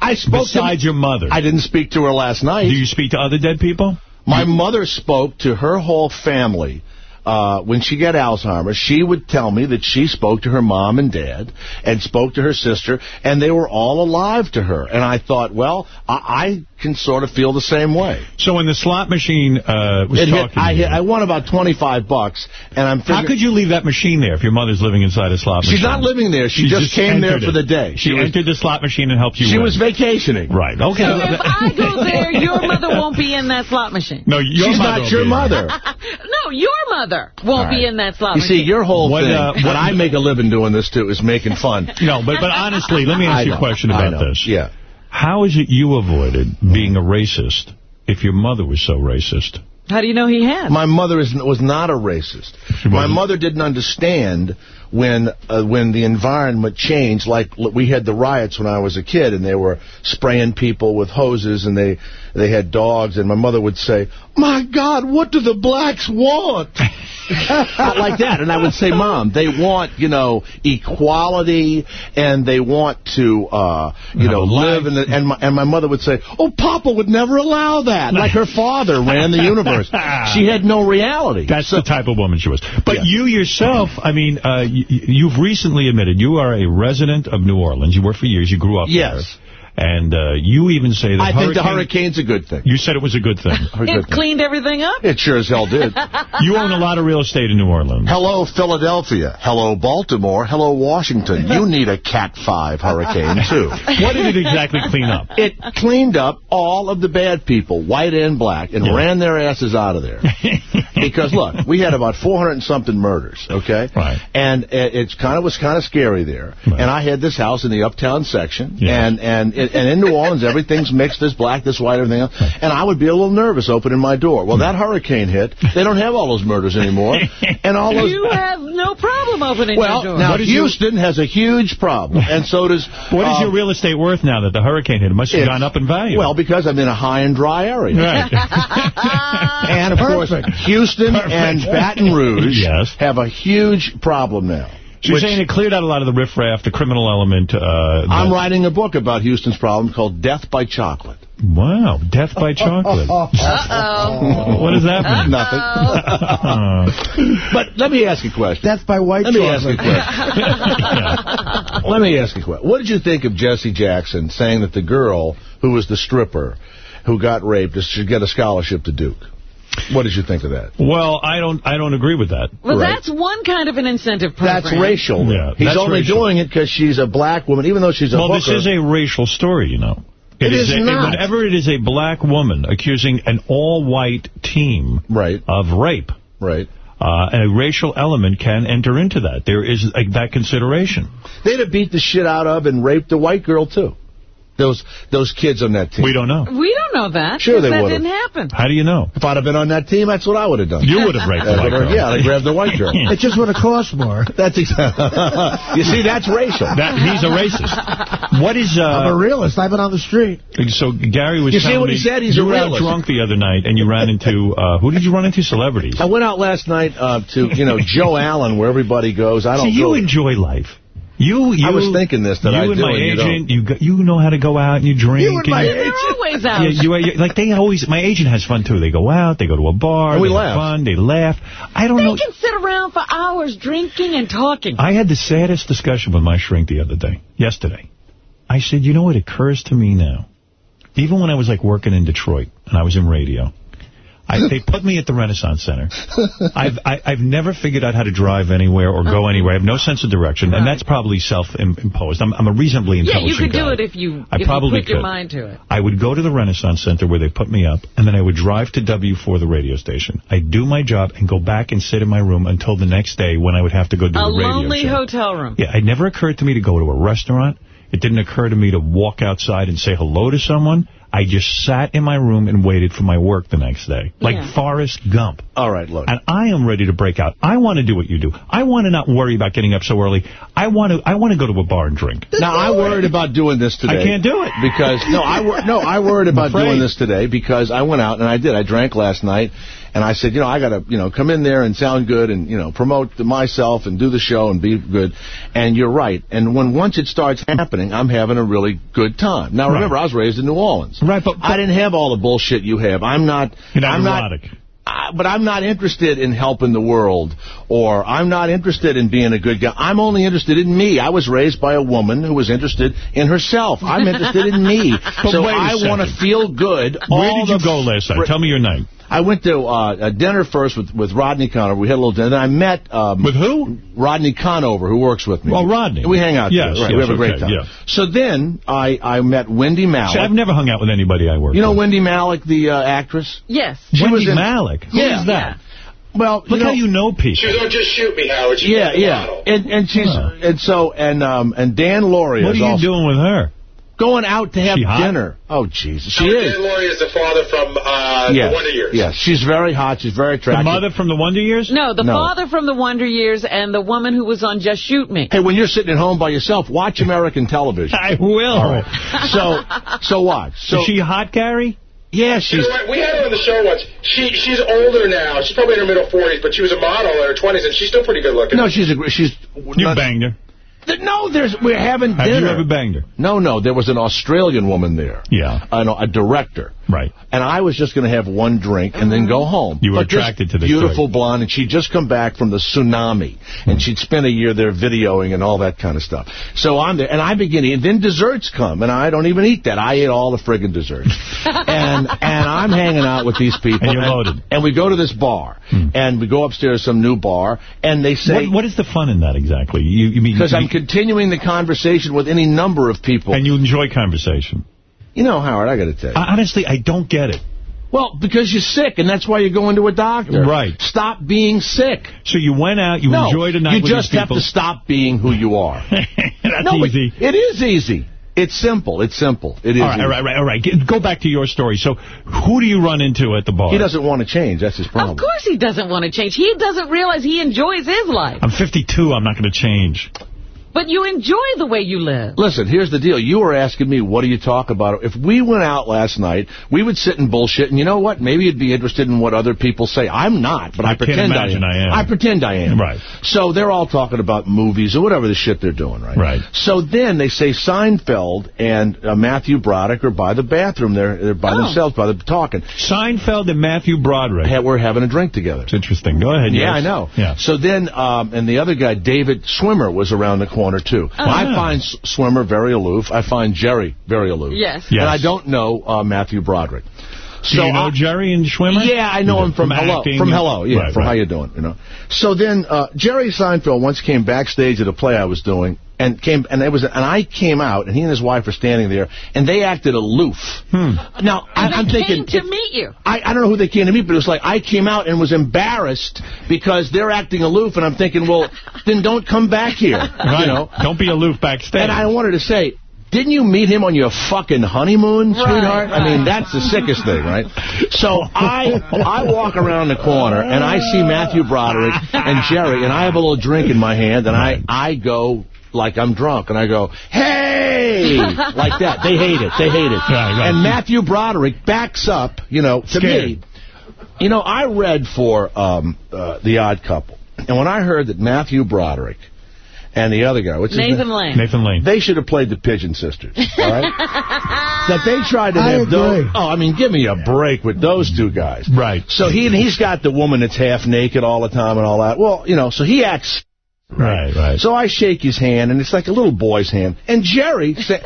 I spoke Besides to your mother. I didn't speak to her last night. Do you speak to other dead people? My mother spoke to her whole family. Uh, when she got Alzheimer's, she would tell me that she spoke to her mom and dad and spoke to her sister, and they were all alive to her. And I thought, well, I, I can sort of feel the same way. So when the slot machine uh, was It hit, talking I, hit, I won about 25 bucks, and I'm how could you leave that machine there if your mother's living inside a slot machine? She's not living there. She, just, came there entered for it. the day. She, was, entered the slot machine and helped you she win. was vacationing. Right, okay. So if I go there, your mother won't be in that slot machine. no, your She's mother not your mother. no, your mother won't be in that slot You machine. see, your whole What, thing, uh, what I make a living doing this, too, is making fun. No, but but honestly, let me I ask you a question about this. Yeah. How is it you avoided being a racist if your mother was so racist? How do you know he had? My mother is, was not a racist. My mother didn't understand when uh, when the environment changed. Like we had the riots when I was a kid, and they were spraying people with hoses, and they they had dogs, and my mother would say, "My God, what do the blacks want?" Not like that. And I would say, Mom, they want, you know, equality, and they want to, uh, you know, live. In the, and, my, and my mother would say, oh, Papa would never allow that. Like her father ran the universe. She had no reality. That's the type of woman she was. But you yourself, I mean, uh, you, you've recently admitted you are a resident of New Orleans. You were for years. You grew up Yes. there. And uh, you even say that I think the hurricane's a good thing. You said it was a good thing. It cleaned everything up? It sure as hell did. you own a lot of real estate in New Orleans. Hello, Philadelphia. Hello, Baltimore. Hello, Washington. You need a Cat 5 hurricane, too. What did it exactly clean up? It cleaned up all of the bad people, white and black, and Yeah. ran their asses out of there. Because, look, we had about 400 and something murders, okay? Right. And it it's kind of was kind of scary there. And I had this house in the uptown section, Yeah. and, and, and in New Orleans, everything's mixed, there's black, there's white, everything else. And I would be a little nervous opening my door. Well, that hurricane hit. They don't have all those murders anymore. And all those... You have no problem opening Well, your door. now What is your- Houston has a huge problem, and so does... What is um, your real estate worth now that the hurricane hit? It must have gone up in value. Well, because I'm in a high and dry area. Right. And, of course, Houston Perfect. and Baton Rouge Yes. have a huge problem now. So you're which- saying it cleared out a lot of the riffraff, the criminal element. Uh, I'm writing a book about Houston's problem called Death by Chocolate. Wow, death by chocolate. Uh-oh. what does that mean? Nothing. but let me ask you a question. Death by white Let me ask you a chocolate. question. Let me ask you a question. What did you think of Jesse Jackson saying that the girl who was the stripper who got raped should get a scholarship to Duke? What did you think of that? Well, I don't. I don't agree with that. Well, Right. that's one kind of an incentive program. That's racial. Yeah, He's that's only racial. doing it because she's a black woman, even though she's a Well, this is a racial story, you know. It is a, not. Whenever it is a black woman accusing an all-white team right. of rape, right. uh, a racial element can enter into that. There is uh, that consideration. They'd have beat the shit out of and raped a white girl, too. Those those kids on that team. We don't know. We don't know that. Sure they That would've. didn't happen. How do you know? If I'd have been on that team, that's what I would have done. You would have raped the white girl. Yeah, I'd grabbed the white girl. It just would have cost more. That's exactly. you see, that's racial. That he's a racist. What is uh? I'm a realist. I've been on the street. So Gary was You see telling what he me said? He's you a were out realist. drunk the other night and you ran into uh, who did you run into? Celebrities. I went out last night uh, to, you know, Joe Allen, where everybody goes. I don't See, you enjoy life. You, you, I was thinking this, that you I and do, my and you agent, you, go, you know how to go out and you drink. You and my you, agent. They're always out. Yeah, you, you, like they always. My agent has fun too. They go out, they go to a bar, And we they have laugh. fun, they laugh. I don't they know. They can sit around for hours drinking and talking. I had the saddest discussion with my shrink the other day, yesterday. I said, you know what occurs to me now? Even when I was like working in Detroit and I was in radio, I, they put me at the Renaissance Center. I've I, I've never figured out how to drive anywhere or go anywhere. I have no sense of direction, and that's probably self-imposed. I'm, I'm a reasonably intelligent yeah, you could do it if you, I if probably you put your could. mind to it. I would go to the Renaissance Center where they put me up, and then I would drive to W4, the radio station. I'd do my job and go back and sit in my room until the next day when I would have to go do A the radio lonely hotel room. Yeah, it never occurred to me to go to a restaurant. It didn't occur to me to walk outside and say hello to someone. I just sat in my room and waited for my work the next day. Like Yeah. Forrest Gump. All right, look. And I am ready to break out. I want to do what you do. I want to not worry about getting up so early. I want to I want to go to a bar and drink. Now, I worried about doing this today. I can't do it. Because, no, I, no, I worried about doing this today because I went out and I did. I drank last night. And I said, you know, I got to, you know, come in there and sound good and, you know, promote myself and do the show and be good. And you're right. And when once it starts happening, I'm having a really good time. Now, remember, I was raised in New Orleans. Right, but, I didn't have all the bullshit you have. I'm not. You're not I'm not. I, but I'm not interested in helping the world, or I'm not interested in being a good guy. I'm only interested in me. I was raised by a woman who was interested in herself. I'm interested in me. But so I want to feel good. Where all did you go last night? Tell me your night. I went to uh, a dinner first with, with Rodney Conover. We had a little dinner. Then I met... Um, with who? Rodney Conover, who works with me. Well, Rodney. We hang out Yes. Right, yes, we have a great okay, time. yeah. So then I, I met Wendie Malick. See, I've never hung out with anybody I work with. you know with. Wendie Malick, the uh, actress? Yes. She Wendie was in- Malick? Who Yeah. is that? Well, Look you how you know people. She was on Just Shoot Me, Howard. She's Yeah, yeah. model. And and she's and so and um and Dan Lauria What are you also doing with her? Going out to have dinner. Oh Jesus, she Howard is. Dan Lauria is the father from uh, Yes. The Wonder Years. Yes, she's very hot. She's very attractive. The mother from the Wonder Years? No, the No. father from the Wonder Years and the woman who was on Just Shoot Me. Hey, when you're sitting at home by yourself, watch American television. I will. All right. So so watch. So is she hot, Gary? yeah, You she's know what? We had her on the show once. She she's older now. She's probably in her middle 40s, but she was a model in her 20s, and she's still pretty good looking. no, she's a gr- she's You not- banged her. Th- No, there's we're having Have dinner. you ever banged her? No, no, there was an Australian woman there. Yeah. I know, a director. Right. And I was just going to have one drink and then go home. You were But attracted to this beautiful drink. blonde, and she'd just come back from the tsunami, and hmm. she'd spent a year there videoing and all that kind of stuff. So I'm there, and I begin eating. Then desserts come, and I don't even eat that. I eat all the friggin' desserts, and and I'm hanging out with these people, And you're loaded. and we go to this bar, hmm. and we go upstairs to some new bar, and they say. What, what is the fun in that exactly? You, you mean because I'm continuing the conversation with any number of people. and you enjoy conversation. You know, Howard, I got to tell you. I, honestly, I don't get it. well, because you're sick, and that's why you're going to a doctor. Right. Stop being sick. So you went out, you no, enjoyed a night you with just have to stop being who you are. That's no, but easy. It is easy. It's simple. It's simple. It is. All right, easy. all right, all right, all right. Get- Go back to your story. So, who do you run into at the bar? He doesn't want to change. That's his problem. Of course he doesn't want to change. He doesn't realize he enjoys his life. I'm 52. I'm not going to change. But you enjoy the way you live. Listen, here's the deal. You were asking me, what do you talk about? If we went out last night, we would sit and bullshit, and you know what? Maybe you'd be interested in what other people say. I'm not, but I, I pretend I am. I am. I pretend I am. Right. So they're all talking about movies or whatever the shit they're doing, right? Right. So then they say Seinfeld and uh, Matthew Broderick are by the bathroom. They're, they're by Oh. themselves, by the talking. Seinfeld and Matthew Broderick. Ha- We're having a drink together. It's interesting. Go ahead. Yeah, yes. I know. Yeah. So then, um, and the other guy, David Swimmer, was around the corner, too. I find S- Swimmer very aloof. I find Jerry very aloof. Yes. Yes. And I don't know uh, Matthew Broderick. Do you know I- Jerry and Schwimmer? Yeah, I know him do. from, Hello. acting? From Hello, yeah, Right, from right. How You Doing, you know. So then, uh, Jerry Seinfeld once came backstage at a play I was doing, and came, and it was, and I came out, and he and his wife were standing there, and they acted aloof. Hmm. Now, I, I'm they thinking, came to meet you. I, I don't know who they came to meet, but it was like I came out and was embarrassed because they're acting aloof, and I'm thinking, well, then don't come back here, Right. you know. Don't be aloof backstage. And I wanted to say, didn't you meet him on your fucking honeymoon, sweetheart? I mean, that's the sickest thing, right? So I I walk around the corner, and I see Matthew Broderick and Jerry, and I have a little drink in my hand, and I, I go like I'm drunk, and I go, hey, like that. They hate it. They hate it. Right, right. And Matthew Broderick backs up, you know, to Scared. me. You know, I read for um, uh, The Odd Couple, and when I heard that Matthew Broderick and the other guy, what's his name? Nathan Lane. Nathan Lane. They should have played the Pigeon Sisters, all right? that they tried to I have those. Oh, I mean, give me a break with those two guys. Right. So he he's got the woman that's half naked all the time and all that. Well, you know, so he acts. Right, right. So I shake his hand, and it's like a little boy's hand. And Jerry, say,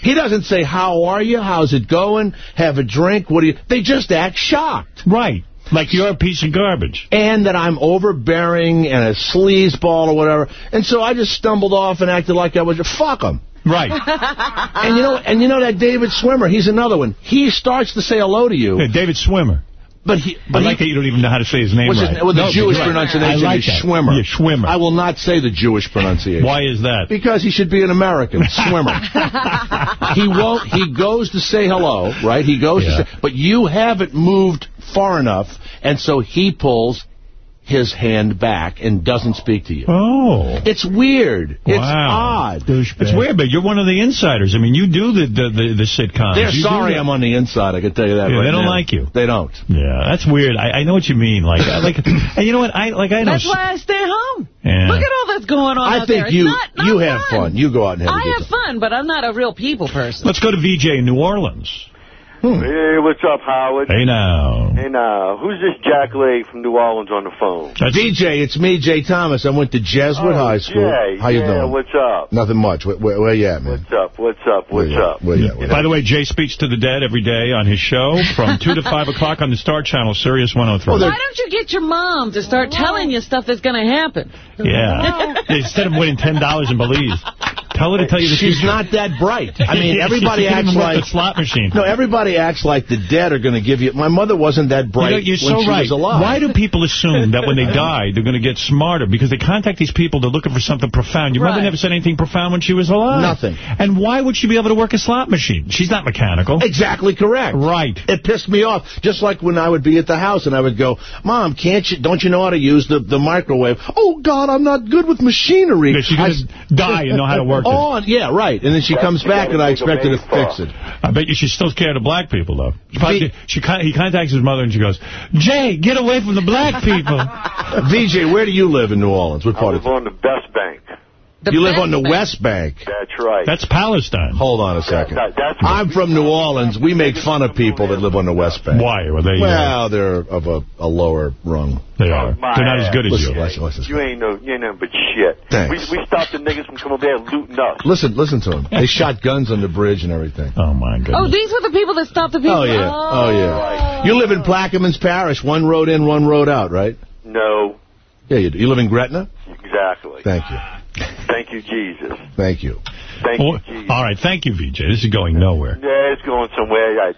he doesn't say, "How are you? How's it going? Have a drink? What do you?" They just act shocked. Right. Like you're a piece of garbage. and that I'm overbearing and a sleazeball or whatever. And so I just stumbled off and acted like I was a fuck him. Right. And you know, and you know that David Swimmer, he's another one. He starts to say hello to you, Yeah, David Swimmer. But he, I but like that he, you don't even know how to say his name his right. name? Well, the No, Jewish right. pronunciation I like is that. Schwimmer. Yeah, Schwimmer. I will not say the Jewish pronunciation. Why is that? Because he should be an American, Swimmer. he won't. He goes to say hello, right? He goes Yeah. to say, but you haven't moved far enough, and so he pulls his hand back and doesn't speak to you. Oh. It's weird. Wow. It's Wow. odd. It's weird, but you're one of the insiders. I mean, you do the the, the, the sitcoms. They're You sorry I'm on the inside, I can tell you that Yeah, right they don't now. like you. They don't. Yeah, that's weird. I, I know what you mean. Like, I like, and you know what? I like. I know. That's why I stay home. Yeah. Look at all that's going on I out think there. It's you not, not you have fun. You go out and have a I good have fun, but I'm not a real people person. Let's go to VJ in New Orleans. Hmm. Hey, what's up, Howard? Hey, now. Hey, now. Who's this Jack Lake from New Orleans on the phone? DJ, it's me, Jay Thomas. I went to Jesuit Oh, High School. Jay, How you yeah, doing? what's up? Nothing much. Where, where, where you at, man? What's up? What's up? What's Where up? Where you at? Where you By the way, Jay speaks to the dead every day on his show from 2 to 5 o'clock on the Star Channel, Sirius 103. Why don't you get your mom to start telling you stuff that's going to happen? Yeah. Instead of winning $10 in Belize. Tell her to tell you the She's future. not that bright. I mean, everybody acts like... the slot machine. No, everybody acts like the dead are going to give you... My mother wasn't that bright You know, you're when so she right. was alive. Why do people assume that when they die, they're going to get smarter? Because they contact these people, they're looking for something profound. Your mother never said anything profound when she was alive. Nothing. And why would she be able to work a slot machine? She's not mechanical. Exactly correct. Right. It pissed me off. Just like when I would be at the house and I would go, Mom, can't you? don't you know how to use the, the microwave? Oh, God, I'm not good with machinery. She's going to die and know how to work it. Oh, yeah, right. And then she comes back and I expect her to fix it. I bet you she's still scared of black people, though. She probably, she he contacts his mother and she goes, Jay, get away from the black people. VJ, where do you live in New Orleans? What I part live of on the West Bank. You live on the West Bank. That's right. That's Palestine. Hold on a second. That- that's I'm from New Orleans. We make fun of people that live on the West Bank. Why? Were they? uh, Well, they're of a, a lower rung. they are. My They're not as good as Listen, you. listen, listen. You ain't no, you ain't nothing but shit. Thanks. We, we stopped the niggas from coming there looting us. Listen, listen to them. They shot guns on the bridge and everything. Oh, my goodness. Oh, these were the people that stopped the people? Oh, yeah. Oh, yeah. You live in Plaquemines Parish, one road in, one road out, right? No, Yeah, you do. You live in Gretna? exactly. Thank you. Thank you, Jesus. Thank you. Thank Well, you, Jesus. all right, thank you, VJ. This is going nowhere. Yeah, it's going somewhere. I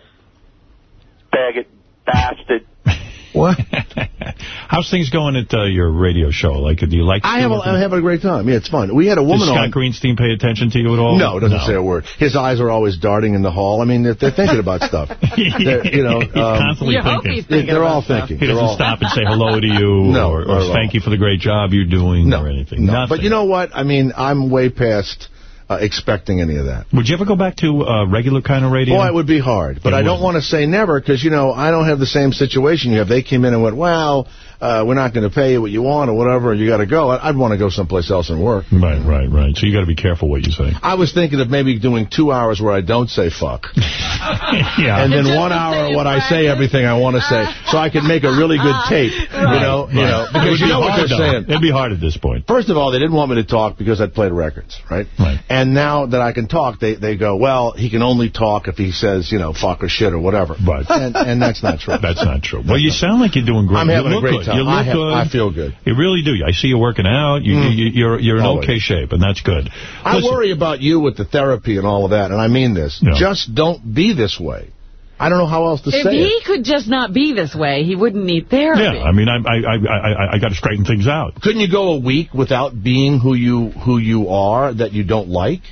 faggot bastard. What? How's things going at uh, your radio show? Like, do you like? I have a, I'm having a great time. Yeah, it's fun. We had a woman. Does Scott on. Greenstein pay attention to you at all? No, doesn't say a word. His eyes are always darting in the hall. I mean, they're, they're thinking about stuff. They're, you know, He's um, constantly You hope thinking. he's thinking they're all stuff. thinking. He doesn't all- stop and say hello to you No, or, or at all. thank you for the great job you're doing No, or anything. no. Nothing. But you know what? I mean, I'm way past uh, expecting any of that. Would you ever go back to uh, regular kind of radio? Boy, it would be hard. But It I don't want to say never because, you know, I don't have the same situation you have. They came in and went, well, uh, we're not going to pay you what you want or whatever, and you got to go. I- I'd want to go someplace else and work. Right, right, right. So you got to be careful what you say. I was thinking of maybe doing two hours where I don't say fuck. yeah. And then one hour say when I say everything I want to say, so I can make a really good tape. You know, you know, because you be know what they're though. saying. It'd be hard at this point. First of all, they didn't want me to talk because I'd played records, right? Right. And now that I can talk, they they go, well, he can only talk if he says, you know, fuck or shit or whatever. Right. And, and that's not true. That's not true. Well, you sound like you're doing great. I'm having you a great good. Time. You look I have- good. I feel good. You really do. I see you working out. You, Mm. you, you're you're in Always. okay shape, and that's good. I Listen, worry about you with the therapy and all of that, and I mean this. Yeah. Just don't be this way. I don't know how else to If say he it. could just not be this way, he wouldn't need therapy. Yeah, I mean, I I I I, I got to straighten things out. Couldn't you go a week without being who you who you are that you don't like?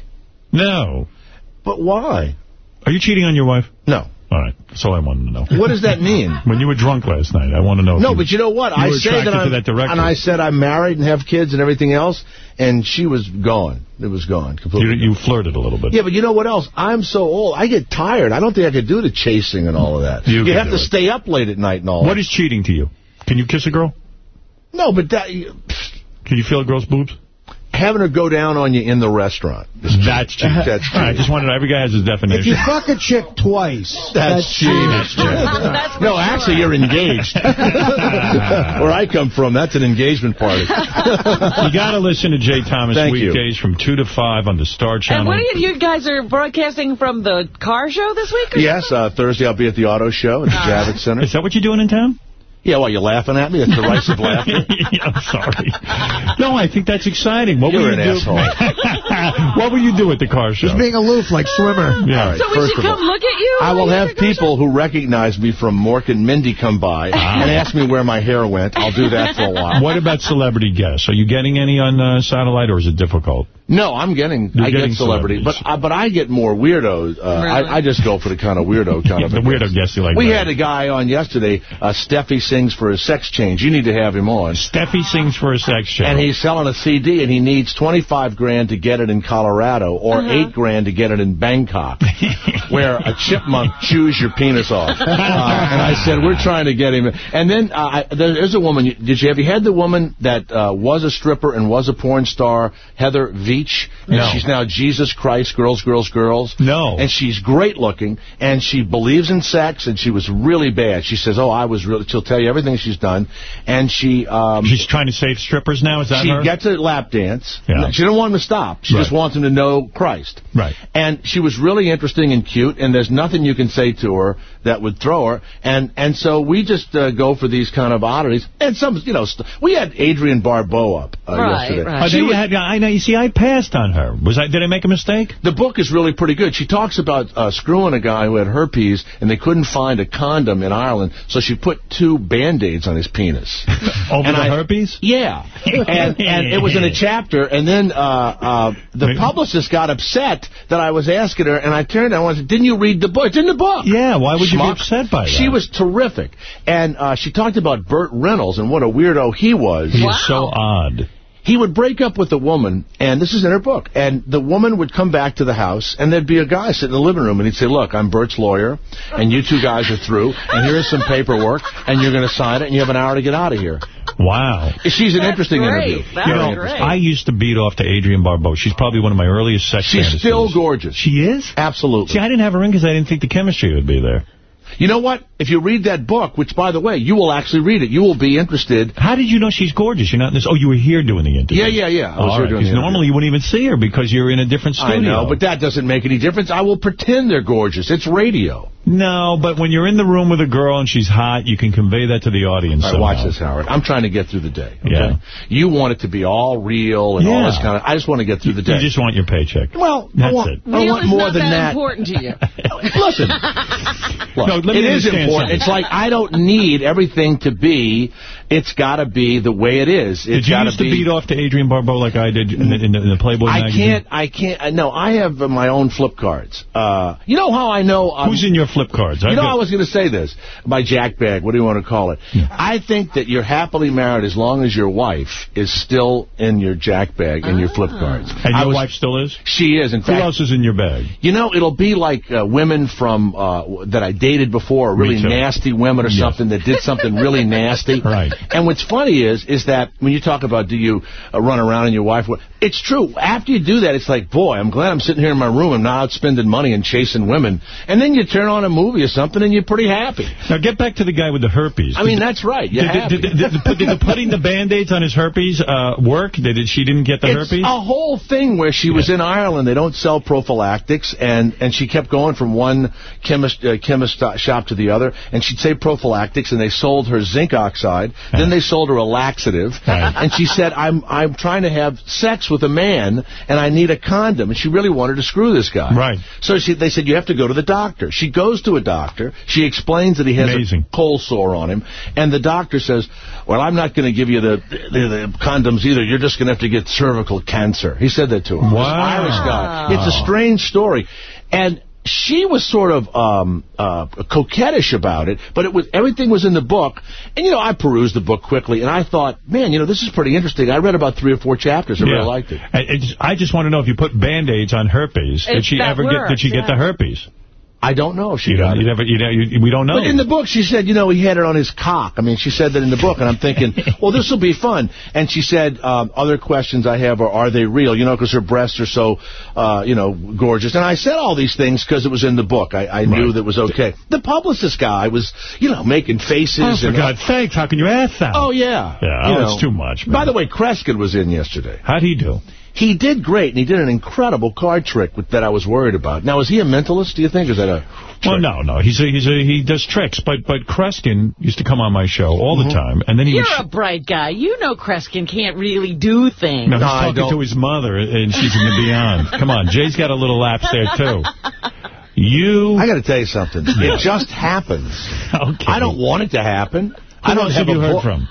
No. But why? Are you cheating on your wife? No. All right. That's all I wanted to know. What does that mean? When you were drunk last night, I want to know. No, you- but you know what? you I say that I'm, that and I said I'm married and have kids and everything else, and she was gone. It was gone completely. you flirted a little bit. yeah, but you know what else? I'm so old. I get tired. I don't think I could do the chasing and all of that. You can have to it. stay up late at night and all What that. is cheating to you? Can you kiss a girl? No, but that Can you feel a girl's boobs? Having her go down on you in the restaurant. is That's cheating. That's All right, I cheating. just wanted every guy has his definition. If you fuck a chick twice, That's cheating. That's for No, sure. actually, you're engaged. Where I come from, that's an engagement party. you got to listen to Jay Thomas Thank you. weekdays from 2 to 5 on the Star Channel. And what are you, you guys are broadcasting from the car show this week? Or yes, uh, Thursday I'll be at the auto show at the Javits Center. Is that what you're doing in town? Yeah, well, you're laughing at me? That's derisive laughter. I'm sorry. No, I think that's exciting. What You're will you an do? asshole. what will you do at the car show? just being aloof like swimmer. yeah. All right, So we first should of all, come look at you? I will have at the car people who recognize me from Mork and Mindy come by Ah. and ask me where my hair went. I'll do that for a while. What about celebrity guests? Are you getting any on uh, satellite, or is it difficult? No, I'm getting, You're I getting get celebrity, but celebrities. I, but I get more weirdos. Uh, Really? I, I just go for the kind of weirdo kind Yeah, of the a weirdo guest. guests you like We better. had a guy on yesterday, uh, Steffi sings for a sex change. You need to have him on. Steffi sings for a sex change. And he's selling a CD, and he needs 25 grand to get it in Colorado, or Uh-huh. 8 grand to get it in Bangkok, where a chipmunk chews your penis off. Uh, and I said, we're trying to get him. And then uh, I, there's a woman. Did you have you had the woman that uh, was a stripper and was a porn star, Heather And No. she's now Jesus Christ, girls, girls, girls. No. And she's great looking, and she believes in sex, and she was really bad. She says, oh, I was really, she'll tell you everything she's done. And she... Um, She's trying to save strippers now, is that she her? gets a lap dance. Yeah. She didn't want him to stop. She just wants him to know Christ. Right. And she was really interesting and cute, and there's nothing you can say to her that would throw her. And and so we just uh, go for these kind of oddities. And some, you know, st- we had Adrienne Barbeau up uh, Right, yesterday. right. Oh, She was- had- I know. You see, I passed on her. Was I? Did I make a mistake? the book is really pretty good. She talks about uh, screwing a guy who had herpes, and they couldn't find a condom in Ireland, so she put two Band-Aids on his penis. Over And the I- herpes? Yeah. And, and it was in a chapter, and then uh, uh, the publicist got upset that I was asking her, and I turned and I said, didn't you read the book? It's in the book. Yeah, why would you be upset by that? She was terrific. And uh, she talked about Burt Reynolds and what a weirdo he was. He is so odd. He would break up with a woman, and this is in her book, and the woman would come back to the house, and there'd be a guy sitting in the living room, and he'd say, look, I'm Burt's lawyer, and you two guys are through, and here's some paperwork, and you're going to sign it, and you have an hour to get out of here. Wow. She's an That's interesting great. interview. That's You know, great. I used to beat off to Adrienne Barbeau. She's probably one of my earliest sex She's fantasies. still gorgeous. She is? Absolutely. See, I didn't have her in because I didn't think the chemistry would be there. You know what? If you read that book, which, by the way, you will actually read it, you will be interested. How did you know she's gorgeous? You're not in this. Oh, you were here doing the interview. Yeah, yeah, yeah. I was All here right, doing 'cause the normally you wouldn't even see her because you're in a different studio. I know, but that doesn't make any difference. I will pretend they're gorgeous. It's radio. No, but when you're in the room with a girl and she's hot, you can convey that to the audience All right, watch this, Howard. I'm trying to get through the day. Okay? Yeah. You want it to be all real and all this kind of... I just want to get through the day. You just want your paycheck. Well, I That's want, it. I Real want is more not than that, that. important to you. Listen. Look, No, let me it is important. something. It's like I don't need everything to be. It's got to be the way it is. It's Did you gotta used to be, beat off to Adrienne Barbeau like I did in the, in the, in the Playboy I magazine? can't. I can't. uh, No, I have uh, my own flip cards. Uh, you know how I know? I'm, Who's in your flip cards? You I've know, got- I was going to say this. My jack bag, what do you want to call it? I think that you're happily married as long as your wife is still in your jack bag in your flip cards. And your was- wife still is? She is. In Who fact, else is in your bag? you know, it'll be like uh, women from uh, that I dated before, really nasty women or Yes. something that did something really nasty. Right. And what's funny is, is that when you talk about do you uh, run around and your wife, it's true. After you do that, it's like, boy, I'm glad I'm sitting here in my room and not out spending money and chasing women. And then you turn on a movie or something and you're pretty happy. Now get back to the guy with the herpes. I mean, that's right. You're Did, did, did, did, did, did the putting the Band-Aids on his herpes uh, work? Did she didn't get the it's herpes? a whole thing where she was in Ireland. They don't sell prophylactics, and, and she kept going from one chemist uh, chemist shop to the other, and she'd say prophylactics, and they sold her zinc oxide. Then they sold her a laxative, and she said, "I'm I'm trying to have sex with a man, and I need a condom." And she really wanted to screw this guy. Right. So she, they said, "You have to go to the doctor." She goes to a doctor. She explains that he has Amazing. a cold sore on him, and the doctor says, "Well, I'm not going to give you the, the the condoms either. You're just going to have to get cervical cancer." He said that to her. Wow. Irish guy. It's a strange story, and. She was sort of um, uh, coquettish about it, but it was everything was in the book. And, you know, I perused the book quickly, and I thought, man, you know, this is pretty interesting. I read about three or four chapters. I really liked it. I, it's- I just want to know if you put Band-Aids on herpes, did she that ever get? Did she works, get the herpes? I don't know if she You got don't, it. you never, you, know, you, we don't know. But in the book, she said, you know, he had it on his cock. I mean, she said that in the book, and I'm thinking, well, this will be fun. And she said, um, other questions I have are, are they real? You know, because her breasts are so, uh, you know, gorgeous. And I said all these things because it was in the book. I, I knew that was okay. The publicist guy was, you know, making faces. Oh, for and, God's sakes, how can you ask that? Oh, yeah. Yeah, oh, know. it's too much, man. By the way, Kreskin was in yesterday. How'd he do? He did great, and he did an incredible card trick with, that I was worried about. Now, is he a mentalist, do you think? Is that a... Well, no, no. He's a, he's a, he does tricks, but but Kreskin used to come on my show all the mm-hmm. time, and then he You're a bright guy. You know Kreskin can't really do things. No, he's talking to his mother, and she's in the beyond. Come on, Jay's got a little lapse there, too. You... I got to tell you something. Yeah. It just happens. Okay. I don't want it to happen. I don't else have have you a heard from?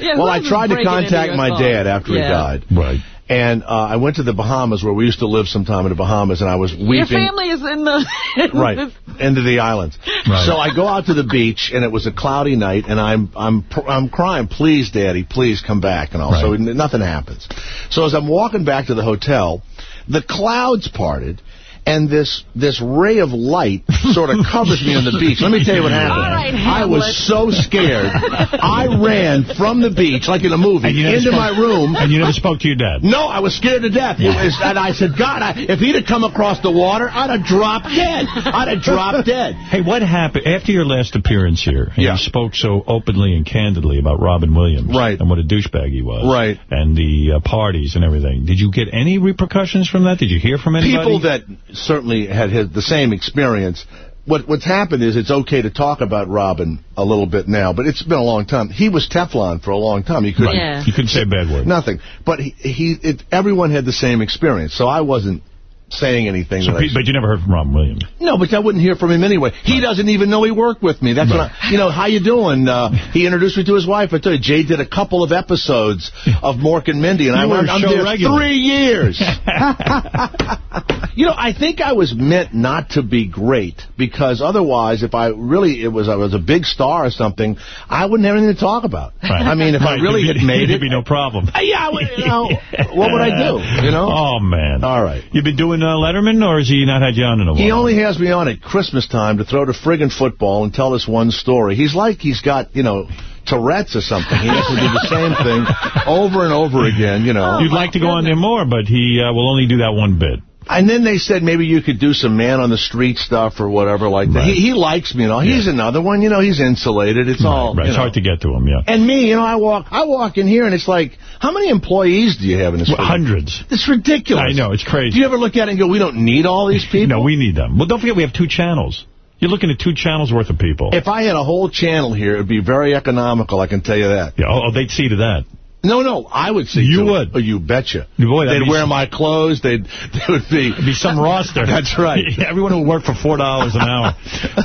Yeah, well, I tried to contact my thoughts. dad after he died. Right. And uh, I went to the Bahamas where we used to live sometime in the Bahamas, and I was weeping. Your family is in the... in right this- into the islands. So I go out to the beach, and it was a cloudy night, and I'm I'm I'm crying, please, Daddy, please come back, and all. So n- nothing happens. So as I'm walking back to the hotel, the clouds parted. And this this ray of light sort of covers me on the beach. Let me tell you what happened. Right, I was so scared. I ran from the beach, like in a movie, And you never into spoke- my room. And you never spoke to your dad? No, I was scared to death. Was, and I said, God, I, if he'd have come across the water, I'd have dropped dead. I'd have dropped dead. Hey, what happened after your last appearance here? And Yeah. You spoke so openly and candidly about Robin Williams. Right. And what a douchebag he was. Right. And the uh, parties and everything. Did you get any repercussions from that? Did you hear from anybody? People that certainly had, had the same experience. What What's happened is it's okay to talk about Robin a little bit now, but it's been a long time. He was Teflon for a long time. He couldn't, Right. You couldn't say a bad word. Nothing. But he, he it, everyone had the same experience, so I wasn't saying anything. So, that I- pe- but you never heard from Robin Williams. No, but I wouldn't hear from him anyway. He doesn't even know he worked with me. That's what I, you know, how you doing? Uh, he introduced me to his wife. I tell you, Jay did a couple of episodes of Mork and Mindy, and You I went, there regular. three years. you know, I think I was meant not to be great because otherwise, if I really it was I was a big star or something, I wouldn't have anything to talk about. Right. I mean, if I really there'd had be- made it, be no problem. Uh, yeah, I would- you know, what would I do? You know? Oh, man. All right. You've been doing uh, Letterman, or has he not had you on in a while? He only has me on at Christmas time to throw the friggin' football and tell us one story. He's like he's got, you know, Tourette's or something. He has to do the same thing over and over again, you know. You'd like to go on there more, but he uh, will only do that one bit. And then they said maybe you could do some man on the street stuff or whatever like that. Right. He, he likes me, you know. He's another one, you know. He's insulated. It's all. Right, It's know. hard to get to him, yeah. And me, you know, I walk, I walk in here and it's like, how many employees do you have in this? Well, hundreds. It's ridiculous. I know, it's crazy. Do you ever look at it and go, we don't need all these people? No, we need them. Well, don't forget we have two channels. You're looking at two channels worth of people. If I had a whole channel here, it would be very economical, I can tell you that. Yeah, oh, oh, they'd see to that. No, no, I would see You would. Oh, you betcha. Boy, They'd wear some- my clothes. They'd, they would be... It'd be some roster. That's right. Everyone will work for $4 an hour.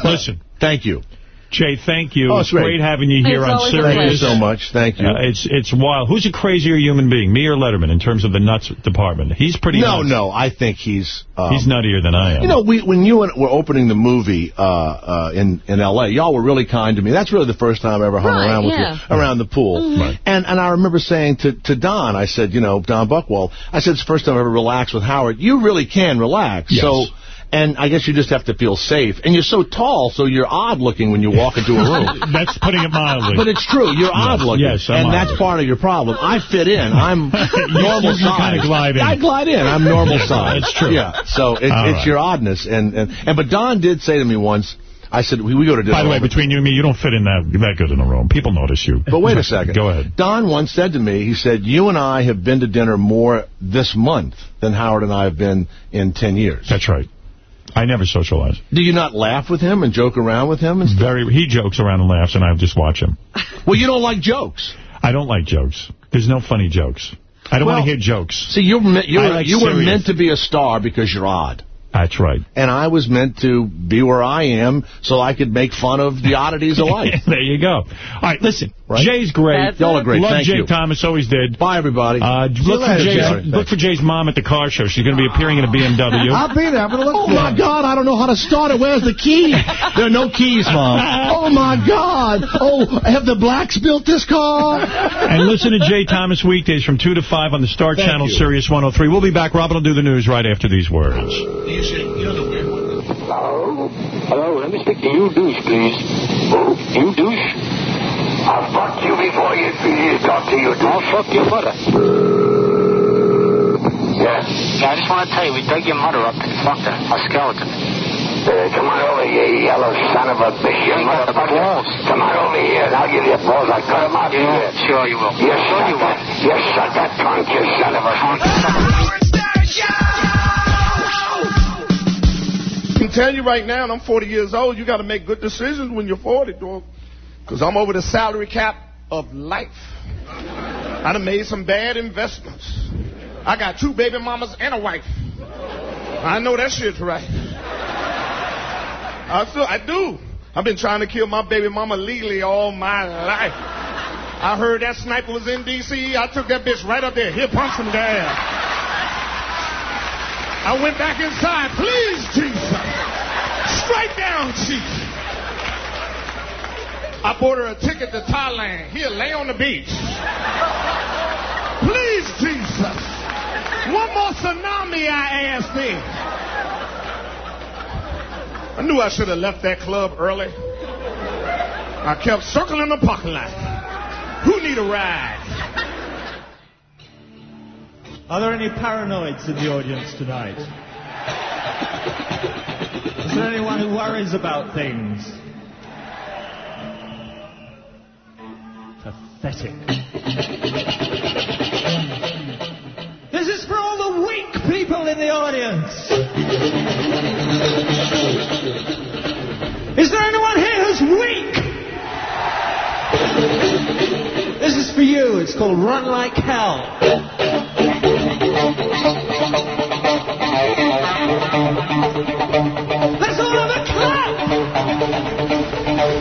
Listen. Thank you. Jay, thank you. Oh, it's it's great. great having you here It's on always a Sirius. Thank you so much. Thank you. Uh, it's it's wild. Who's a crazier human being, me or Letterman, in terms of the nuts department? He's pretty no, nuts. no, I think he's... Um, He's nuttier than I am. You know, we, when you and- were opening the movie uh, uh, in in L.A., y'all were really kind to me. That's really the first time I ever hung Right, around with yeah. you around the pool. Right. And and I remember saying to to Don, I said, you know, Don Buchwald, I said it's the first time I ever relaxed with Howard. You really can relax. Yes. So. And I guess you just have to feel safe. And you're so tall, so you're odd looking when you walk into a room. That's putting it mildly. But it's true. You're odd looking. Yes, I'm and that's part of your problem. I fit in. I'm normal you size. kinda glide in. I glide in. I'm normal size. That's true. Yeah. So it, it's right. your oddness. And, and and but Don did say to me once. I said we, we go to dinner. By the way, between you and me, you don't fit in that that good in a room. People notice you. but wait a second. Go ahead. Don once said to me, he said, you and I have been to dinner more this month than Howard and I have been in 10 years. That's right. I never socialize. Do you not laugh with him and joke around with him? Very. He jokes around and laughs, and I just watch him. Well, you don't like jokes. I don't like jokes. There's no funny jokes. I don't Well, want to hear jokes. See, you're, you're, like you were meant to be a star because you're odd. That's right. and I was meant to be where I am so I could make fun of the oddities of life. there you go. All right, listen. Right? Jay's great. Y'all are great. Love Thank Jay you. Thomas, always did. Bye, everybody. Uh, look, for later, Jay's, Jay. look for Jay's mom at the car show. She's going to be appearing in a BMW. I'll be there. I'm going to look Oh, my. God, I don't know how to start it. Where's the key? there are no keys, Mom. Oh, my God. Oh, have the blacks built this car? and listen to Jay Thomas weekdays from 2 to 5 on the Star Thank Channel, you. Sirius 103. We'll be back. Robin will do the news right after these words. Hello? Hello, let me speak to you, douche, please. Who? You douche? I'll fuck you before you, you talk to you, douche. I'll fuck your mother. Yeah? Yeah, I just want to tell you, we dug your mother up and fucked her, a skeleton. Uh, come on over here, you yellow son of a bitch, you motherfucker. Come on over here, and I'll give you a balls. I'll cut them off Yeah, your sure you will. You sure you will. that, you suck that cunt, you son of a... I can tell you right now, and I'm 40 years old, you got to make good decisions when you're 40, dog. Because I'm over the salary cap of life. I done made some bad investments. I got two baby mamas and a wife. I know that shit's right. I I do. I've been trying to kill my baby mama legally all my life. I heard that sniper was in D.C. I took that bitch right up there. Here, punch him down. I went back inside. Please, Jesus. Straight down, Chief. I bought her a ticket to Thailand. Here, lay on the beach. Please, Jesus. One more tsunami, I asked him. I knew I should have left that club early. I kept circling the parking lot. Who need a ride? Are there any paranoids in the audience tonight? There anyone who worries about things? Pathetic. This is for all the weak people in the audience. Is there anyone here who's weak? This is for you. It's called Run Like Hell.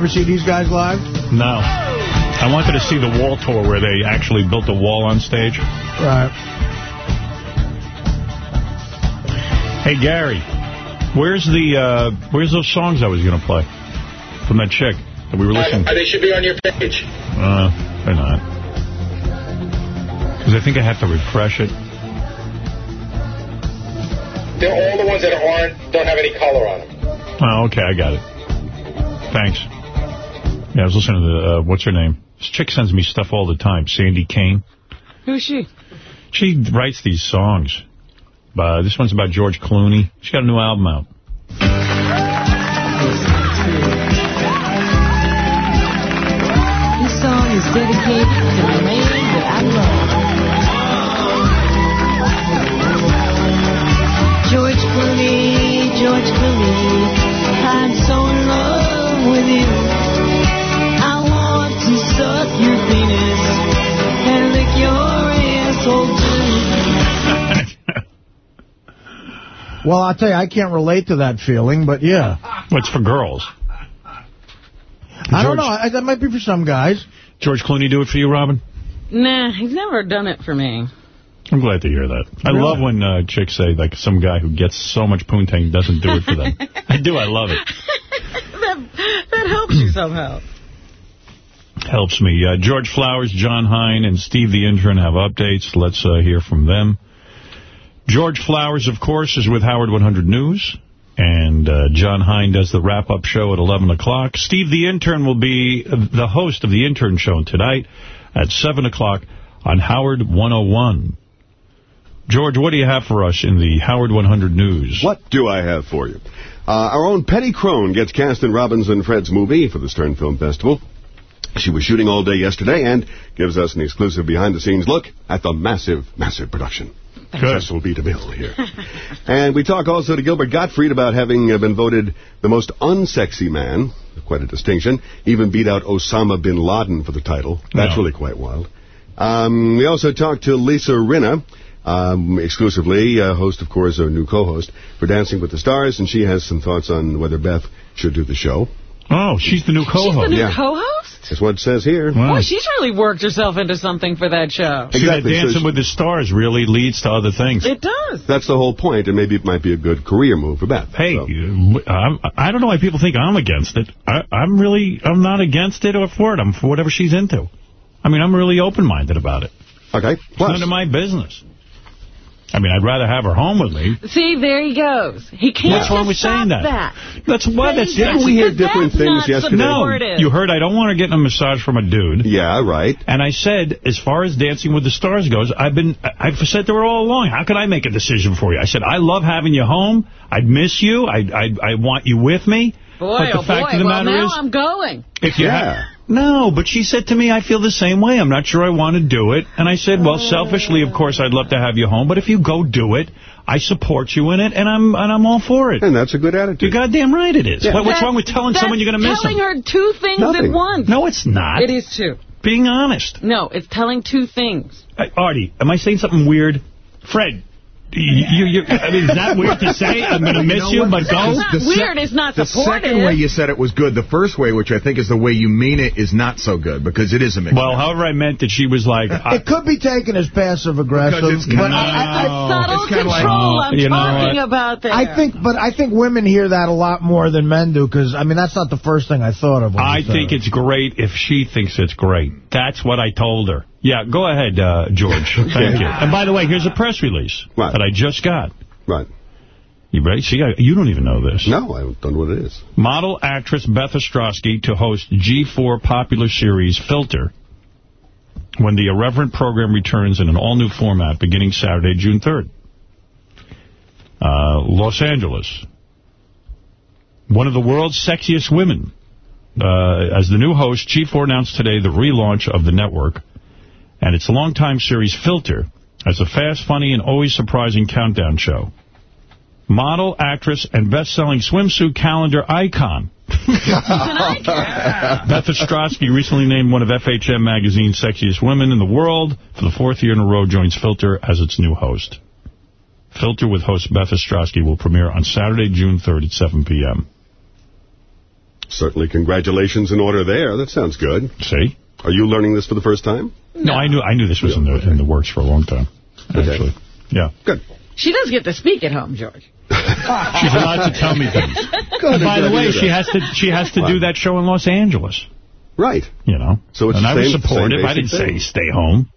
ever see these guys live? No. I wanted to see the wall tour where they actually built a wall on stage. Right. Hey, Gary, where's the uh, where's those songs I was going to play from that chick that we were listening Uh, they should be on your page. Uh, they're not. Because I think I have to refresh it. They're all the ones that aren't don't have any color on them. Oh, okay, I got it. Thanks. Yeah, I was listening to the, uh, what's her name? This chick sends me stuff all the time, Sandy Kane. Who's she? She writes these songs. Uh, this one's about George Clooney. She got a new album out. This song is dedicated to the man that I love. George Clooney, George Clooney, I'm so in love with you. Well, I'll tell you, I can't relate to that feeling, but yeah. it's for girls? I don't know. I, that might be for some guys. George Clooney do it for you, Robin? Nah, he's never done it for me. I'm glad to hear that. I Really? love when uh, chicks say, like, some guy who gets so much poontang doesn't do it for them. I do. I love it. that that helps you somehow. Helps me. Uh, George Flowers, John Hein, and Steve the Intern have updates. Let's uh, hear from them. George Flowers, of course, is with Howard 100 News. And uh, John Hein does the wrap-up show at 11 o'clock. Steve the Intern will be the host of the Intern Show tonight at 7 o'clock on Howard 101. George, what do you have for us in the Howard 100 News? What do I have for you? Uh, our own Penny Crone gets cast in Robbins and Fred's movie for the Stern Film Festival. She was shooting all day yesterday and gives us an exclusive behind-the-scenes look at the massive, massive production. This will be to Bill here. and we talk also to Gilbert Gottfried about having uh, been voted the most unsexy man. Quite a distinction. Even beat out Osama bin Laden for the title. That's No. really quite wild. Um, we also talked to Lisa Rinna, um, exclusively, uh, host, of course, our new co-host for Dancing with the Stars, and she has some thoughts on whether Beth should do the show. Oh, she's the new co-host. She's the co-host. new Yeah. co-host? That's what it says here. Boy, she's really worked herself into something for that show. See, that Exactly, so Dancing with the Stars really leads to other things. It does. That's the whole point, and maybe it might be a good career move for Beth. Hey, So- uh, I'm, I don't know why people think I'm against it. I, I'm really, I'm not against it or for it. I'm for whatever she's into. I mean, I'm really open-minded about it. Okay. It's none of my business. I mean, I'd rather have her home with me. See, there he goes. He can't What's wrong with saying that? that. That's why that's... Didn't we hear different things not yesterday? No, supportive. you heard I don't want her getting a massage from a dude. Yeah, right. And I said, as far as Dancing with the Stars goes, I've been, I've said to her all along, how can I make a decision for you? I said, I love having you home. I'd miss you. I, I, I want you with me. Boy, but the oh fact boy. of the well, matter now is, I'm going. if you Yeah. no, but she said to me, I feel the same way. I'm not sure I want to do it. And I said, well, selfishly, of course, I'd love to have you home. But if you go do it, I support you in it, and I'm and I'm all for it. And that's a good attitude. You're goddamn right it is. Yeah. What, what's wrong with telling someone you're going to miss telling them? her two things Nothing. at once. No, it's not. It is two. Being honest. No, it's telling two things. Hey, Artie, am I saying something weird? Fred, you, you, I mean, is that weird to say? I'm going to miss know you, what? but It's go? not The weird. It's not The supportive. second way you said it was good. The first way, which I think is the way you mean it, is not so good because it is a mix. Well, however I meant that she was like... I, It could be taken as passive-aggressive, Because it's but kinda- I, I, Subtle It's kinda like- control oh. I'm You know talking what? about there. I think, but I think women hear that a lot more than men do, because, I mean, that's not the first thing I thought of. when I think it. it's great if she thinks it's great. That's what I told her. Yeah, go ahead, uh, George. Thank you. And by the way, here's a press release Right. that I just got. Right. You ready? See, I, you don't even know this. No, I don't know what it is. Model actress Beth Ostrowski to host G4 popular series Filter when the irreverent program returns in an all-new format beginning Saturday, June 3rd. Uh, Los Angeles. One of the world's sexiest women. Uh, as the new host, G4 announced today the relaunch of the network and its longtime series Filter as a fast, funny, and always surprising countdown show. Model, actress, and best-selling swimsuit calendar icon. Beth Ostrowski, recently named one of FHM magazine's sexiest women in the world, for the fourth year in a row joins Filter as its new host. Filter with host Beth Ostrowski will premiere on Saturday, June 3rd at 7 p.m. Certainly congratulations in order there. That sounds good. See? Are you learning this for the first time? No, I knew I knew this was in the in the works for a long time, actually. Yeah. Good. She does get to speak at home, George. She's allowed to tell me things. Good, And by the way, she has to she has to do that show in Los Angeles. Right. You know. So it's and the I was same- supportive. I didn't basic say stay home.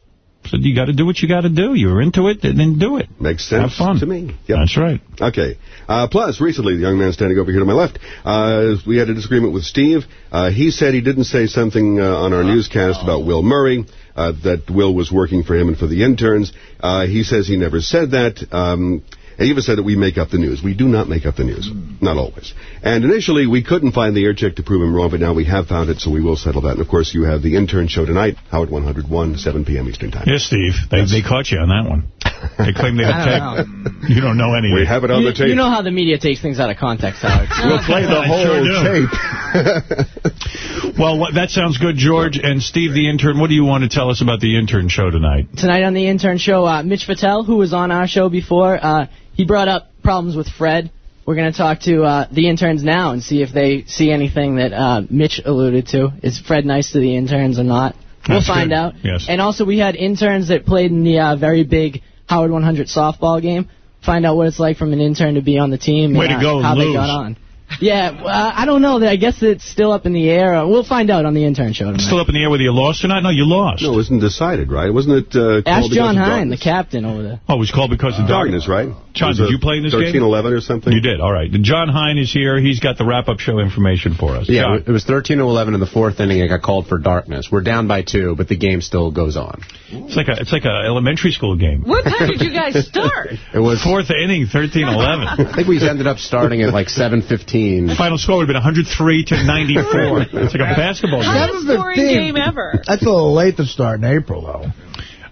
I said you got to do what you got to do. You were into it, then do it. Makes sense Have fun. to me. Yep. That's right. Okay. Uh, plus, recently, the young man standing over here to my left, uh, we had a disagreement with Steve. Uh, he said he didn't say something uh, on our newscast about Will Murray, uh, that Will was working for him and for the interns. Uh, he says he never said that. Um, and he even said that we make up the news. We do not make up the news. Not always. And initially, we couldn't find the air check to prove him wrong, but now we have found it, so we will settle that. And, of course, you have the intern show tonight, Howard 101, 7 p.m. Eastern Time. Yes, Steve. They they caught you on that one. They claim they I have don't tape. You don't know anything. We have it on You, the tape. you know how the media takes things out of context, Howard. We'll play the whole sure tape. Well, that sounds good, George. And Steve, the intern, what do you want to tell us about the intern show tonight? Tonight on the intern show, uh, Mitch Patel, who was on our show before, uh, he brought up problems with Fred. We're going to talk to uh, the interns now and see if they see anything that uh, Mitch alluded to. Is Fred nice to the interns or not? We'll That's find good. out. Yes. And also, we had interns that played in the uh, very big Howard 100 softball game. Find out what it's like from an intern to be on the team Way and to uh, how lose. they got on. Yeah, uh, I don't know. I guess it's still up in the air. Uh, We'll find out on the intern show tonight. Still up in the air whether you lost or not? No, you lost. No, it wasn't decided, right? Wasn't it uh, Ask John Hein, the captain over there. Oh, it was called because of Darkness, right? John, did you play in this 13, game? 11 or something? You did. All right. John Hein is here. He's got the wrap-up show information for us. Yeah, John. it was 13-11 in the fourth inning. It got called for darkness. We're down by two, but the game still goes on. It's like a it's like a elementary school game. What time did you guys start? It was Fourth inning, 13-11. I think we ended up starting at like 7:15. Final score would have been 103 to 94. It's like a basketball game. Highest scoring game ever. That's a little late to start in April, though.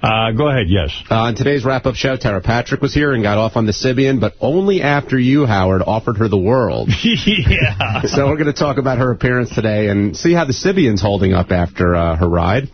Uh, go ahead, yes. Uh, on today's wrap-up show, Tera Patrick was here and got off on the Sybian, but only after you, Howard, offered her the world. yeah. So we're going to talk about her appearance today and see how the Sybian's holding up after uh, her ride.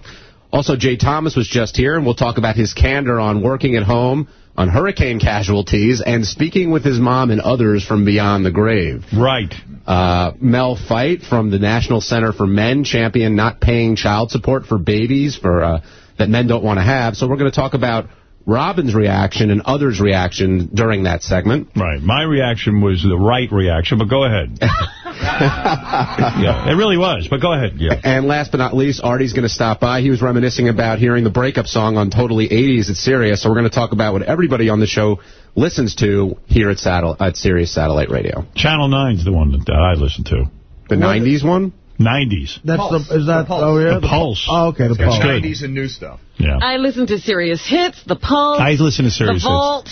Also, Jay Thomas was just here, and we'll talk about his candor on working at home, on hurricane casualties, and speaking with his mom and others from beyond the grave. Right. Uh, Mel Feit from the National Center for Men champion not paying child support for babies for uh, that men don't want to have. So we're going to talk about Robin's reaction and others' reaction during that segment. Right. My reaction was the right reaction, but go ahead. yeah, it really was, but go ahead. Yeah. And last but not least, Artie's going to stop by. He was reminiscing about hearing the breakup song on Totally 80s at Sirius. So we're going to talk about what everybody on the show listens to here at, Satel- at Sirius Satellite Radio. Channel 9's the one that I listen to. The 90s one? 90s. That's Pulse. the is that The Pulse. oh yeah The Pulse. Oh okay the pulse. 90s and new stuff. Yeah. I listen to Sirius Hits, The Pulse, I listen to Sirius The Vault.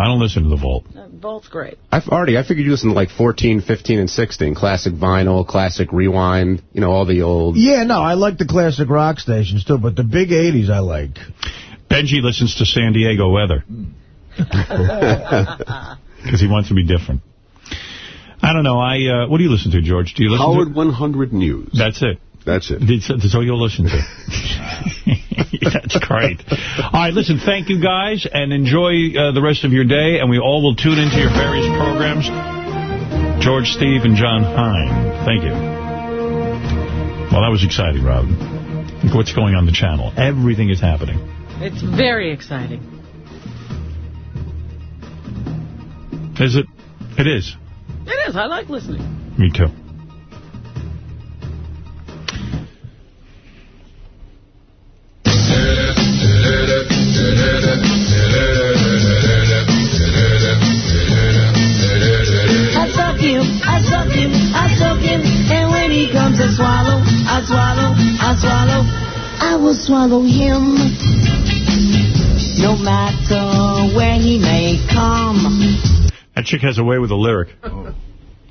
I don't listen to The Vault. Uh, Vault's great. I've already, I figured you listen to like 14, 15, and 16. Classic vinyl, classic rewind, you know, all the old... Yeah, no, I like the classic rock stations too, but the big '80s I like. Benji listens to San Diego weather. Because he wants to be different. I don't know. I uh, What do you listen to, George? Do you listen Howard to... 100 News. That's it. That's it. That's, that's all you'll listen to. That's great. All right, listen, thank you guys, and enjoy uh, the rest of your day, and we all will tune into your various programs. George, Steve, and John Hein, thank you. Well, that was exciting, Robin. Look what's going on the channel. Everything is happening. It's very exciting. Is it? It is. It is. I like listening. Me too. Swallow, I swallow, I swallow, I will swallow him. No matter where he may come. That chick has a way with a lyric.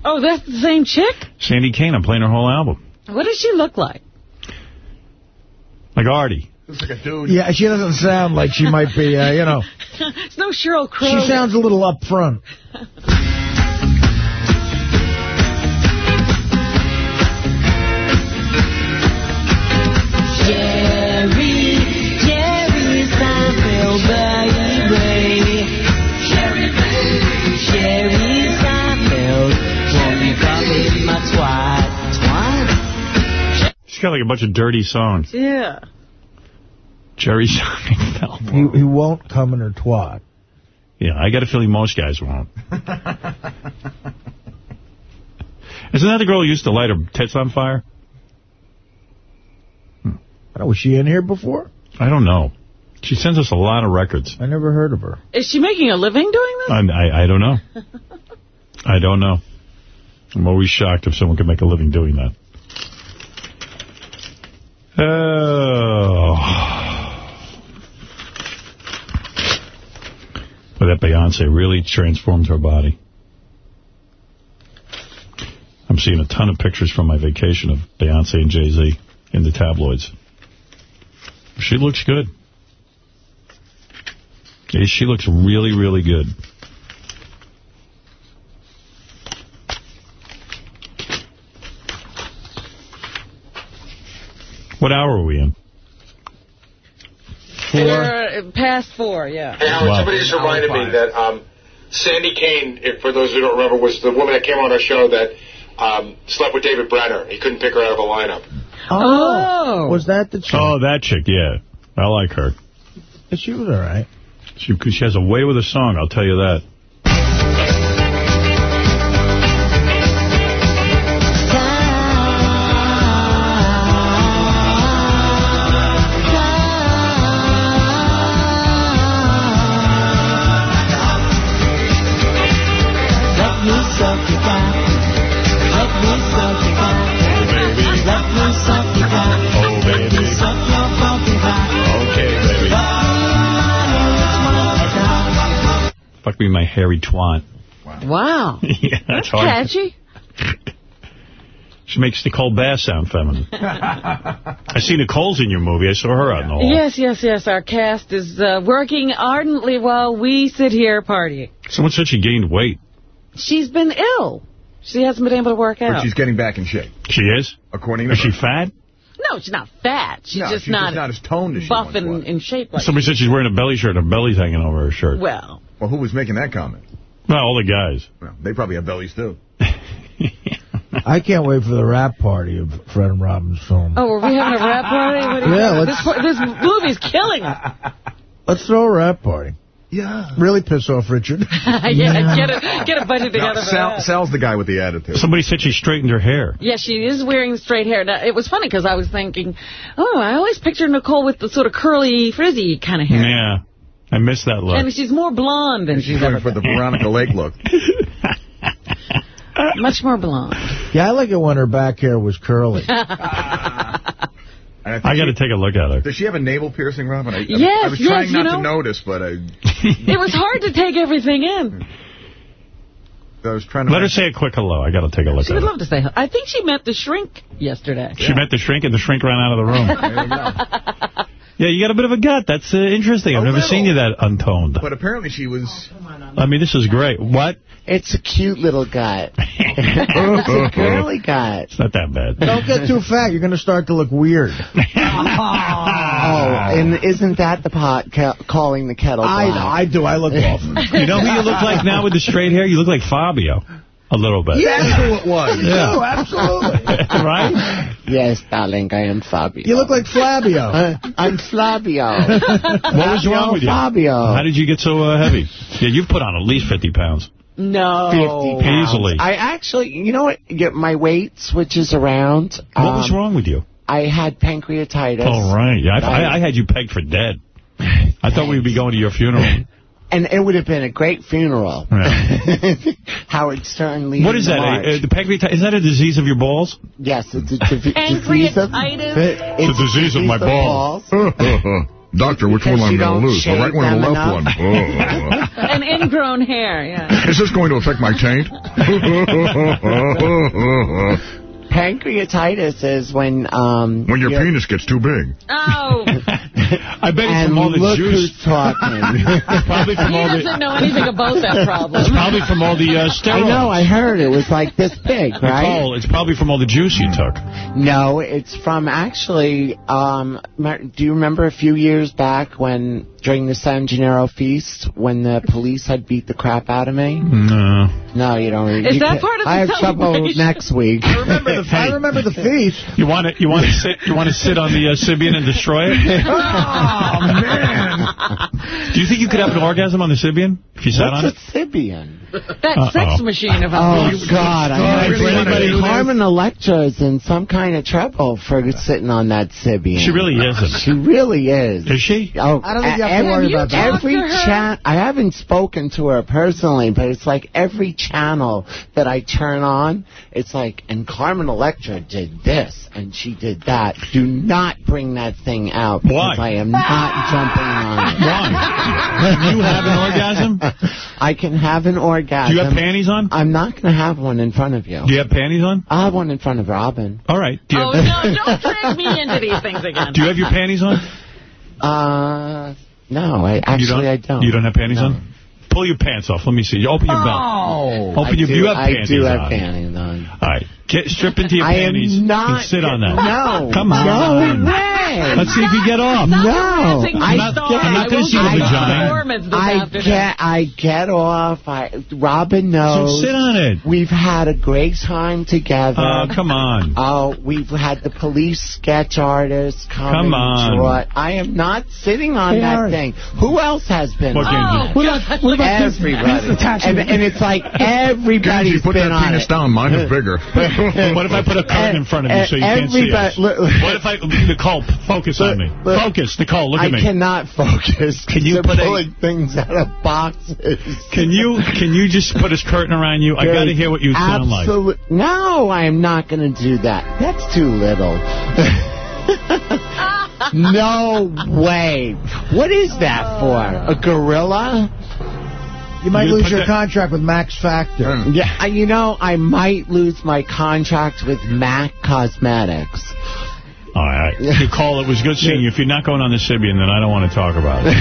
Oh, that's the same chick? Sandy Kane, I'm playing her whole album. What does she look like? Like Artie. Looks like a dude. Yeah, she doesn't sound like she might be, uh, you know. it's no Sheryl Crow. She sounds a little up front. Jerry, Jerry Seinfeld, baby. Jerry, baby. Jerry Seinfeld, won't you come in my twat, twat? She's got like a bunch of dirty songs. Yeah. Jerry Seinfeld. He, he won't come in her twat. Yeah, I got a feeling most guys won't. Isn't that the girl who used to light her tits on fire? Oh, was she in here before? I don't know. She sends us a lot of records. I never heard of her. Is she making a living doing this? I'm, I, I don't know. I don't know. I'm always shocked if someone can make a living doing that. Oh. But that Beyonce really transformed her body. I'm seeing a ton of pictures from my vacation of Beyonce and Jay-Z in the tabloids. She looks good. She looks really, really good. What hour are we in? Four. past four, yeah. Hey, Howard, Wow. somebody just reminded me that um, Sandy Kane, if, for those who don't remember, was the woman that came on our show that um, slept with David Brenner. He couldn't pick her out of a lineup. Oh. Was that the chick? Oh, that chick, yeah. I like her. She was all right. She, 'cause she has a way with a song, I'll tell you that. Be my hairy twat. Wow. yeah, that's hard. Catchy. She makes Nicole Bass sound feminine. I see Nicole's in your movie. I saw her out in the hall. Yes, yes, yes. Our cast is uh, working ardently while we sit here partying. Someone said she gained weight. She's been ill. She hasn't been able to work out. But she's getting back in shape. She is? According to Is her. she fat? No, she's not fat. She's No, just she's not, just not as toned as she buff and in shape like Somebody said she's wearing a belly shirt her belly's hanging over her shirt. Well, Well, who was making that comment? Well, all the guys. Well, they probably have bellies, too. I can't wait for the rap party of Fred and Robin's film. Oh, are we having a rap party? What Yeah, let's- This, this movie's killing it. Let's throw a rap party. Yeah. Really piss off Richard. yeah, get a, get a budget No, together for Sal, that. Sal's the guy with the attitude. Somebody said she straightened her hair. Yeah, she is wearing straight hair. Now, it was funny because I was thinking, oh, I always picture Nicole with the sort of curly, frizzy kind of hair. Yeah. I miss that look. I And she's more blonde than she's She's ever going for the. Veronica Lake look. Much more blonde. Yeah, I like it when her back hair was curly. And I got to take a look at her. Does she have a navel piercing, Robin? I, I- Yes, I was yes, trying you not to notice, but I, it was hard to take everything in. I was trying to... Let her say a quick hello. I got to take a look She at would her. love to say, hello. I think she met the shrink yesterday. She met the shrink, and the shrink ran out of the room. Yeah, you got a bit of a gut. That's uh, interesting. I've A never little. seen you that untoned. But apparently she was... I mean, this is great. What? It's a cute little gut. it's a curly gut. It's not that bad. Don't get too fat. You're going to start to look weird. Oh, and isn't that the pot calling the kettle black? I know. I do. I look awful. You know who you look like now with the straight hair? You look like Fabio. A little bit. That's who it was. Yeah. Oh, absolutely. right? Yes, darling, I am Fabio. You look like Flavio. Uh, I'm Flavio. What was wrong with you? Fabio. How did you get so uh, heavy? Yeah, you've put on at least 50 pounds. No. 50 pounds. Easily. I actually, you know what? My weight switches around. What was Um, wrong with you? I had pancreatitis. Oh, right. Yeah, I, I, I had you pegged for dead. I thought we'd be going to your funeral. And it would have been a great funeral. Yeah. Howard Stern leading What is the that? march. Uh, the pancreatitis? Is that a disease of your balls? Yes, it's a disease of... Pancreatitis? It's a disease of my balls. Doctor, which one Because am I you going to lose? The right one or the left enough. one? An ingrown hair, yeah. Is this going to affect my taint? Pancreatitis is when... Um, when your you're- penis gets too big. Oh, I bet it's And from all the look juice. who's talking. probably from he all the... doesn't know anything about that problem. It's probably from all the uh, I know, I heard it was like this big, right? Nicole, it's probably from all the juice you took. No, it's from actually, um, do you remember a few years back when, during the San Gennaro feast, when the police had beat the crap out of me? No. No, you don't. Is you that can't- part of the I have trouble next week. I remember the, I remember the feast. You want to you want to sit you want to sit on the uh, Sybian and destroy it? Oh, man. Do you think you could have an orgasm on the Sybian if you sat on What's it? a Sybian? That Uh-oh. sex machine of Oh, ours. God. I really heard wanna do this? Carmen Electra is in some kind of trouble for sitting on that Sybian. She really isn't. She really is. Is she? Oh, I don't think you have to worry about that. Every Talk chat, I haven't spoken to her personally, but it's like every channel that I turn on, it's like, and Carmen Electra did this, and she did that. Do not bring that thing out. Why? Because I am not jumping on it. Why? Can you have an orgasm? I can have an orgasm. Do you have panties on? I'm not going to have one in front of you. Do you have panties on? I'll have one in front of Robin. All right. Do you, Oh, no, don't drag me into these things again. do you have your panties on? Uh, no, I actually don't, I don't. You don't have panties No. on? Pull your pants off. Let me see. Open your belt. Oh. Open I your. do, you have I panties do have on. panties on. All right. Get, strip into your I am not- and sit on that. No. Come on. No way. Let's see if you get off. No, I my not- I'm not I gonna won't see the vagina. I get, I get off. I, Robin So knows. sit on it. We've had a great time together. Oh, come on. Oh, we've had the police sketch artists come. Come and on. draw it. I am not sitting on Hey, that Aaron. thing. Who else has been What on it? Oh, What about this? Everybody. This attachment? And, and it's like everybody's Kenji, put been that on penis it. down. Mine is bigger. What if I put a curtain in front of you so you can't see us? What if I... Nicole, focus on me. look- Focus. Nicole, look I at me. cannot focus. Can you They're put a- pulling things out of boxes? Can you can you just put a curtain around you? I got to hear what you sound like. No, I am not going to do that. That's too little. no way. What is that for? A gorilla? You might You lose your contract with Max Factor. Yeah, uh, you know, I might lose my contract with MAC Cosmetics. All right. Nicole, it was good seeing you. If you're not going on the Sybian, then I don't want to talk about it.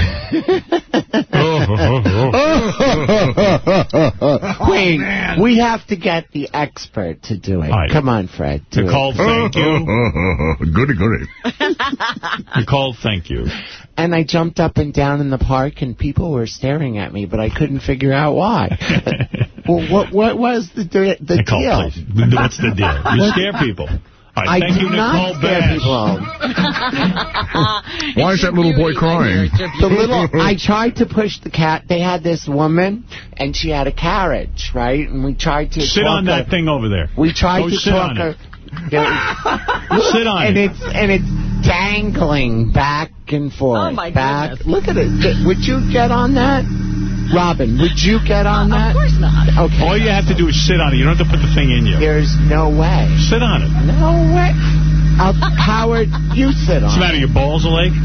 Wait, oh, we have to get the expert to do it. All right. Come on, Fred. do Nicole, it. thank you. goody, goody. Nicole, thank you. And I jumped up and down in the park, and people were staring at me, but I couldn't figure out why. well, what what was the the, the Nicole, deal? please. What's the deal? You scare people. All right, I thank do you, not Nicole scare Bass. people. Why is that little boy crying? The little, I tried to push the cat. They had this woman, and she had a carriage, right? And we tried to Sit on her- that thing over there. We tried Go to sit talk on her. it. Sit on and it. it's and it's dangling back and forth. Oh, my back. goodness. Look at it. Would you get on that, Robin? Would you get on that? Of course not. Okay. All you have to do is sit on it. You don't have to put the thing in you. There's no way. Sit on it. No way. Uh, Howard, you sit What's the on. matter? Your balls are lake?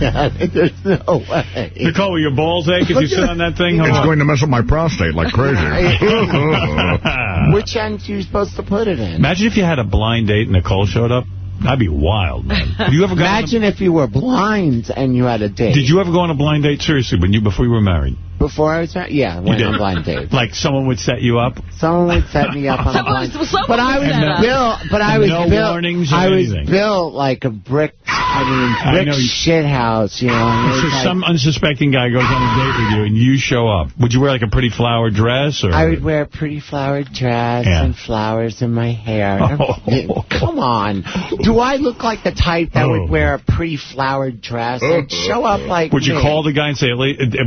Yeah, There's no way. Nicole, will your balls ache if you sit on that thing? It's going to mess up my prostate like crazy. Which end are you supposed to put it in? Imagine if you had a blind date and Nicole showed up. That'd be wild, man. Have you ever Imagine if you were blind and you had a a, date. Did you ever go on a blind date? Seriously, when you before you were married? Before I was married? Yeah, You went did. on blind dates. Like someone would set you up? Someone would set me up on a blind someone But I was set up. built, but I was no built, warnings or I was anything. built like a brick, I mean, brick know you- shit house, you know. So like- some unsuspecting guy goes on a date with you and you show up. Would you wear like a pretty flower dress? or? I would wear a pretty flowered dress Yeah. and flowers in my hair. Oh. Come on. Do I look like the type that Oh. would wear a pretty flowered dress and show up like Would you me? call the guy and say, uh,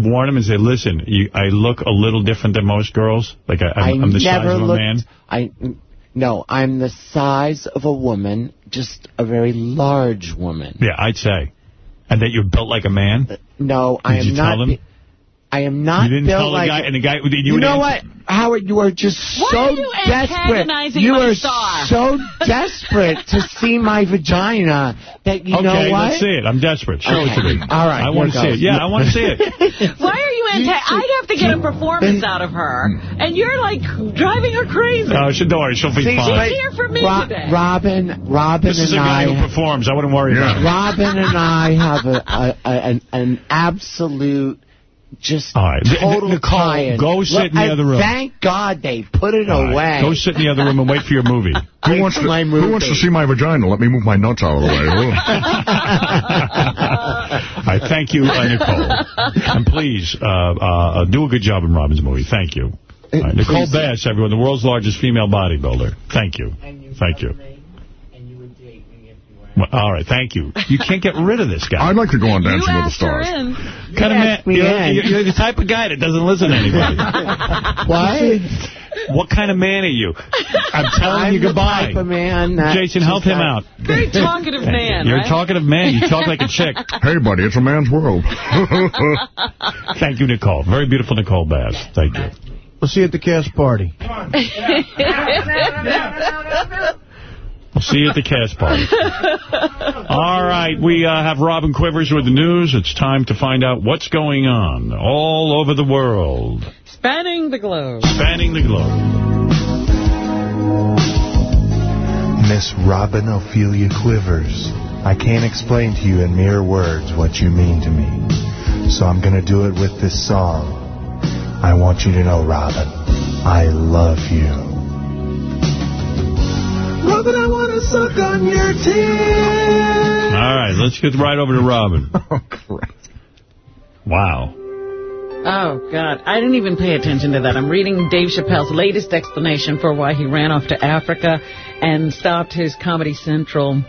warn him and say, listen, you, I look a little different than most girls? Like I, I I'm, I'm the size of a looked, man? I no, I'm the size of a woman, just a very large woman. Yeah, I'd say. And that you're built like a man? Uh, no, I Did am you not. Tell them? be- I am not you didn't tell the like guy, and the guy, you, You, know what, Howard? You are just Why so are you desperate. antagonizing You my are star? so desperate to see my vagina that you okay, know what? Okay, let's see it. I'm desperate. Show it to me. All right, I want to see it. Yeah, I want to see it. Why are you anti? I'd have to get a performance out of her, and you're like driving her crazy. No, she, don't worry. She'll be See, fine. She's here for me Ro- today. Robin, Robin This is a and guy I. who performs. I wouldn't worry about it. Robin and I have a, a, a an, an absolute just All right. total Nicole, tie-in. go sit in the and other room. Thank God they put it All right, away. Go sit in the other room and wait for your movie. Who wants, to, my who wants to see my vagina? Let me move my nuts out of the way. All right, thank you, uh, Nicole. And please, uh, uh, do a good job in Robin's movie. Thank you. All right, Nicole Please. Bass, everyone, the world's largest female bodybuilder. Thank you. Thank you. Well, all right, thank you. You can't get rid of this guy. I'd like to go on Dancing with the Stars. in. kind of man, you're, in. you're- you're the type of guy that doesn't listen to anybody. What? what kind of man are you? I'm telling I'm you the goodbye. type of man that Jason, help him out. Very talkative man, You're right? a talkative man. You talk like a chick. Hey, buddy, it's a man's world. Thank you, Nicole. Very beautiful Nicole Bass. Thank you. We'll see you at the cast party. We'll see you at the cast party. All right, we uh, have Robin Quivers with the news. It's time to find out what's going on all over the world, Spanning the globe. spanning the globe. Miss Robin Ophelia Quivers, I can't explain to you in mere words what you mean to me. So I'm going to do it with this song. I want you to know, Robin, I love you. Robin, I want to suck on your tits. All right, let's get right over to Robin. Oh, wow. Oh, God. I didn't even pay attention to that. I'm reading Dave Chappelle's latest explanation for why he ran off to Africa and stopped his Comedy Central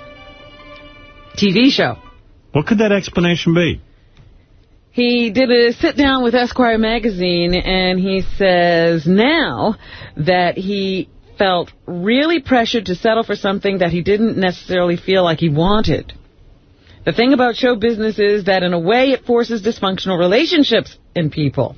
TV show. What could that explanation be? He did a sit-down with Esquire magazine, and he says now that he felt really pressured to settle for something that he didn't necessarily feel like he wanted. The thing about show business is that in a way it forces dysfunctional relationships in people.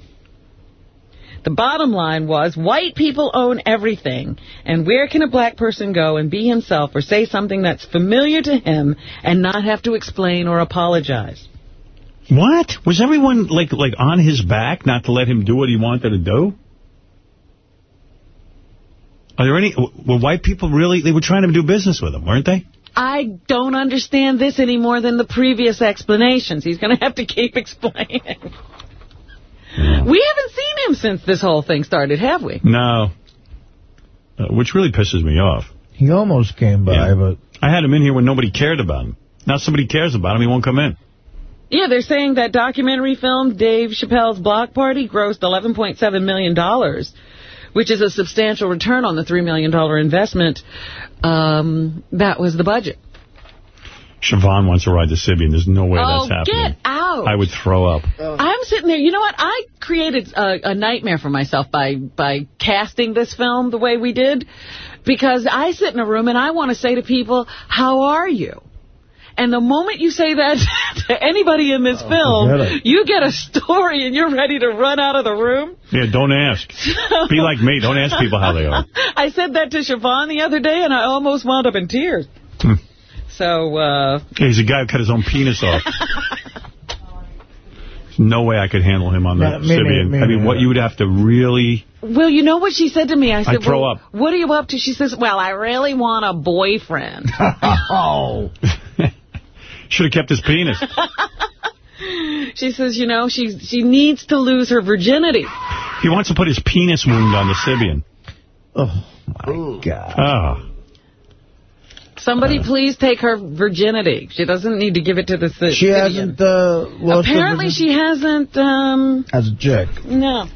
The bottom line was white people own everything, and where can a black person go and be himself or say something that's familiar to him and not have to explain or apologize? What? Was everyone, like, like on his back not to let him do what he wanted to do? Are there any... Were white people really... They were trying to do business with him, weren't they? I don't understand this any more than the previous explanations. He's going to have to keep explaining. We haven't seen him since this whole thing started, have we? No. Uh, which really pisses me off. He almost came by, Yeah. but... I had him in here when nobody cared about him. Now somebody cares about him, he won't come in. Yeah, they're saying that documentary film, Dave Chappelle's Block Party, grossed $11.7 million, dollars, which is a substantial return on the $3 million investment. Um, that was the budget. Siobhan wants to ride the Sibian. There's no way oh, that's happening. get out. I would throw up. I'm sitting there. You know what? I created a, a nightmare for myself by by casting this film the way we did, because I sit in a room and I want to say to people, "How are you?" And the moment you say that to anybody in this forget film, you get a story and you're ready to run out of the room. Yeah, don't ask. Be like me. Don't ask people how they are. I said that to Siobhan the other day, and I almost wound up in tears. Hmm. So, uh, Yeah, he's a guy who cut his own penis off. No way I could handle him on the No, Sybian. me I mean, neither. what you would have to really... well, you know what she said to me? I said, I'd throw well, up. what are you up to? She says, well, I really want a boyfriend. oh. Should have kept his penis. She says, you know, she she needs to lose her virginity. He wants to put his penis wound on the Sybian. Oh, my God. Oh. Somebody please take her virginity. She doesn't need to give it to the Sybian. She hasn't uh, lost her Apparently she hasn't, um, as a jerk. no.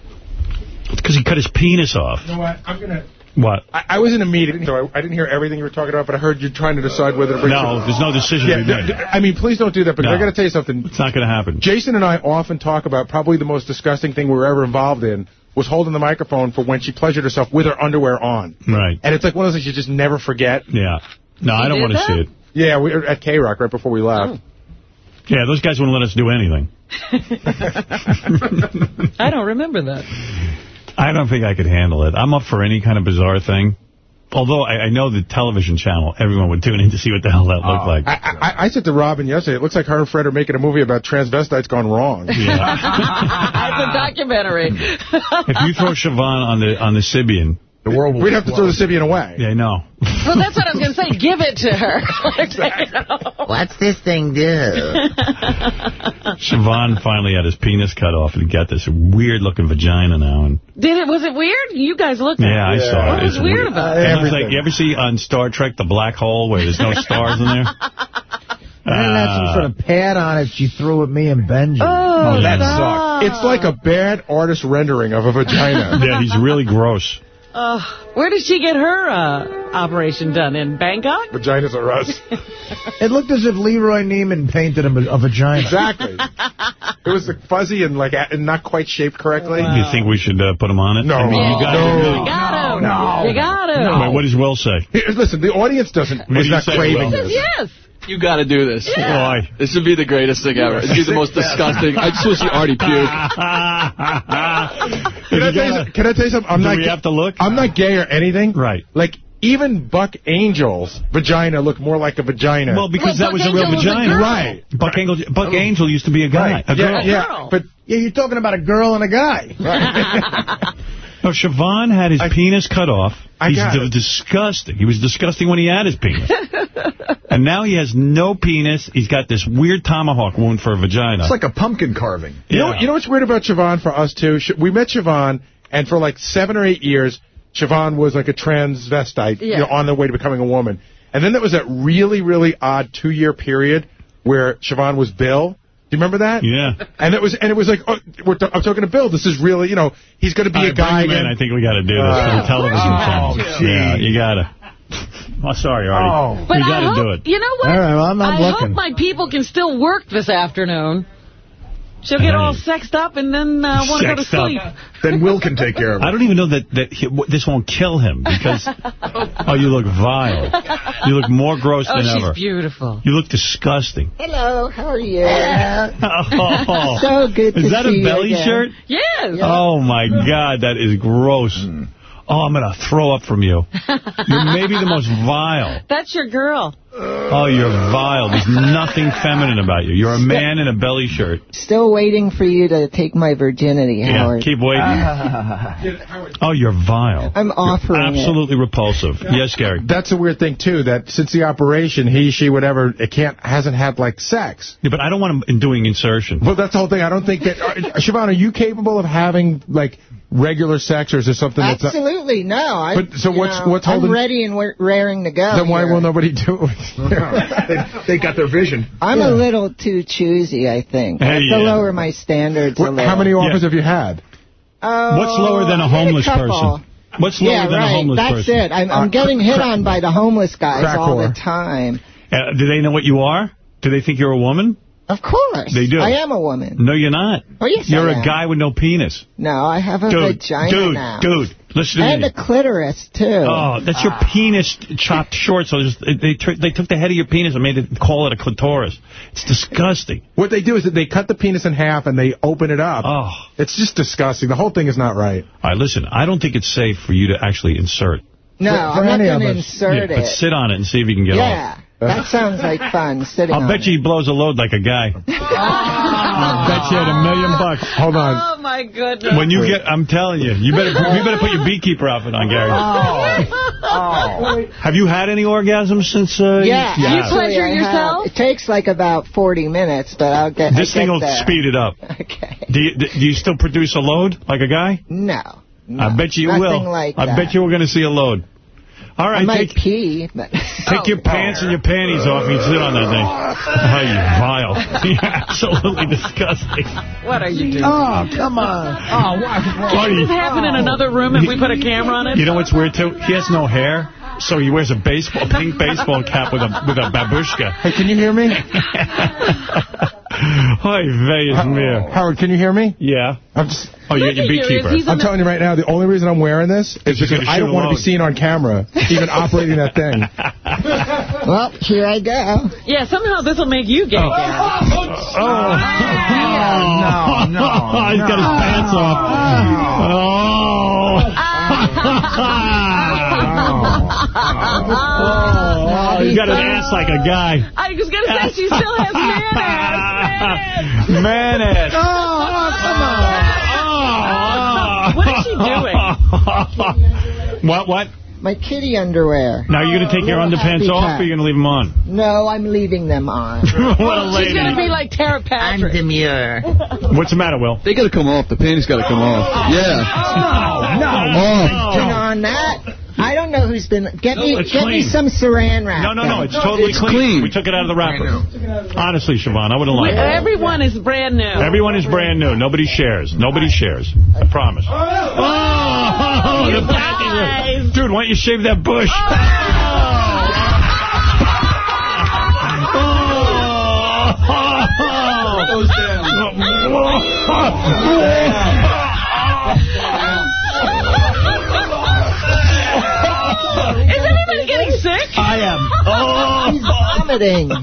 Because he cut his penis off. You know what? I'm going to... What? I, I was in a meeting, so I, I didn't hear everything you were talking about, but I heard you're trying to decide whether to bring... No, there's no decision Yeah, to be made. d- d- I mean, please don't do that, but No. I got to tell you something. It's not going to happen. Jason and I often talk about probably the most disgusting thing we were ever involved in was holding the microphone for when she pleasured herself with her underwear on. Right. And it's like one of those things you just never forget. Yeah. No, I don't want to see it. Yeah, we were at K-Rock right before we left. Oh. Yeah, those guys wouldn't let us do anything. I don't remember that. I don't think I could handle it. I'm up for any kind of bizarre thing. Although I, I know the television channel, everyone would tune in to see what the hell that looked oh. like. I, I, I said to Robin yesterday, it looks like her and Fred are making a movie about transvestites gone wrong. it's a documentary. if you throw Siobhan on the on the Sybian, the world We'd have to throw the Sybian away. Yeah, I know. well, that's what I was going to say. Give it to her. What's this thing do? Siobhan finally had his penis cut off and got this weird-looking vagina now. And Did it? Was it weird? You guys looked at Yeah, I saw it. What was weird weird. about It it? looks like, you ever see on Star Trek the black hole where there's no stars in there? And then had some sort of uh, pad on it she threw at me and Benji. Oh, oh, that sucked. It's like a bad artist rendering of a vagina. yeah, he's really gross. Uh, where did she get her uh, operation done? In Bangkok? Vaginas are us. It looked as if Leroy Neiman painted him a, a vagina. Exactly. It was like fuzzy and like and not quite shaped correctly. You think we should uh, put him on it? No. I mean, you got No. to You got him. No. You got him. Wait, what does Will say? Here, listen, the audience doesn't What do you not say, craving Will? this. Yes. You got to do this. Why? This would be the greatest thing ever. It'd be the most disgusting. I just want to see Artie puke. Can I, tell you, can I tell you something? I'm Do not we have to look? I'm not gay or anything. Right. Like even Buck Angel's vagina looked more like a vagina. Well, because Well, that was Buck a real Angel was a vagina. girl. right. Buck, Angel, Buck oh. Angel used to be a guy. Right. A girl. Yeah, yeah. girl. But Yeah, you're talking about a girl and a guy. No, Siobhan had his penis cut off. I He's got disgusting. He was disgusting when he had his penis. and now he has no penis. He's got this weird tomahawk wound for a vagina. It's like a pumpkin carving. you know, you know what's weird about Siobhan for us too? We met Siobhan, and for like seven or eight years, Siobhan was like a transvestite, you know, on the way to becoming a woman. And then there was that really, really odd two-year period where Siobhan was Bill. Do you remember that? Yeah. And it was, and it was like, oh, we're t- I'm talking to Bill. This is really, you know, he's going to be All a guy bring him in. again. I think we got to do this ah. for the television of channel. course. Yeah, you got to. Oh, sorry, Artie. Oh. But you got to do it. You know what? All right, well, I'm not I looking. hope my people can still work this afternoon. She'll get all sexed up and then uh, want to go to Sexed up. sleep. Then Will can take care of her. I don't even know that, that he, w- this won't kill him because, oh, you look vile. You look more gross Oh, than she's ever. beautiful. You look disgusting. Hello, how are you? Oh. So good Is to that see a you belly shirt? Yes. Oh, my God, that is gross. Oh, I'm going to throw up from you. You're maybe the most vile. That's your girl. Oh, you're vile. There's nothing feminine about you. You're a man in a belly shirt. Still waiting for you to take my virginity, Yeah, Howard. keep waiting. Oh, you're vile. I'm offering it. Absolutely repulsive. Yes, Gary. That's a weird thing, too, that since the operation, he, she, whatever, it can't, hasn't had, like, sex. Yeah, but I don't want him doing insertion. Well, that's the whole thing. I don't think that... Uh, Siobhan, are you capable of having, like, regular sex, or is there something that's. Absolutely, no. I, But, so what's- know, what's holding- I'm ready and we're raring to go. Then why here. will nobody do it? they got their vision. I'm a little too choosy, I think. I have Hey, to yeah. lower my standards a What- little. How many offers have you had? Oh, What's lower than a homeless couple. person? What's lower yeah, than right. a homeless That's person? That's it. I'm, Uh, I'm getting hit on by the homeless guys crack all the time. Uh, do they know what you are? Do they think you're a woman? Of course. They do. I am a woman. No, you're not. Oh, yes, You're I a am. guy with no penis. No, I have a Dude, vagina dude, now. dude, listen to and me. a clitoris, too. Oh, that's your ah. penis chopped short. So they took they took the head of your penis and made it call it a clitoris. It's disgusting. What they do is that they cut the penis in half and they open it up. Oh. It's just disgusting. The whole thing is not right. All right, listen. I don't think it's safe for you to actually insert. No, For- for I'm not going to insert Yeah, but sit on it and see if you can get yeah, off. That sounds like fun, sitting I'll on bet it. you he blows a load like a guy. I'll bet you at a million bucks. Hold on. Oh, my goodness. When you get, I'm telling you, you better you better put your beekeeper outfit on, Gary. Oh. Have you had any orgasms since? Uh, Yeah, you have? actually, I have. It takes like about 40 minutes, but I'll get This I thing get will there. speed it up. Okay. Do you, do you still produce a load like a guy? No. I bet you nothing will. like I that. bet you we're going to see a load. All right, I might take pee, but... take your oh. pants and your panties off and sit on that thing. Oh, you vile. You're absolutely disgusting. What are you doing? Oh, come on. Oh, Can't this happen in another room if we put a camera on it? You know what's weird, too? He has no hair, so he wears a baseball, a pink baseball cap with a with a babushka. Hey, can you hear me? Hi, Vegas Mir. Howard, can you hear me? Yeah. I'm just. Oh, you got your beekeeper. I'm telling you right now, the only reason I'm wearing this is because I don't want to be seen on camera, even operating that thing. Well, here I go. Yeah, somehow this will make you gay. Oh. Gary. no, oh. no, oh. He's got his pants off. Oh. oh. Oh, he's got an ass like a guy. I was going to say she still has man ass. Man ass. Oh, come on. Oh, what is she doing? What, what? My kitty underwear. Now, you're going to take your Little underpants off cat. or you're going to leave them on? No, I'm leaving them on. what a lady. She's going to be like Tera Patrick. I'm demure. What's the matter, Will? They got to come off. The panties got to come off. Oh, yeah. No, Oh. Been on that. I don't know who's been. Get me, it's get me some saran wrap. No, no, no. then. It's totally It's clean. clean. We took it out of the wrapper. Honestly, Siobhan, I wouldn't lie. Everyone is brand new. Everyone is brand new. Nobody shares. Nobody shares. I promise. Oh, oh the panties. Dude, why don't you shave that bush? Oh. Oh. Is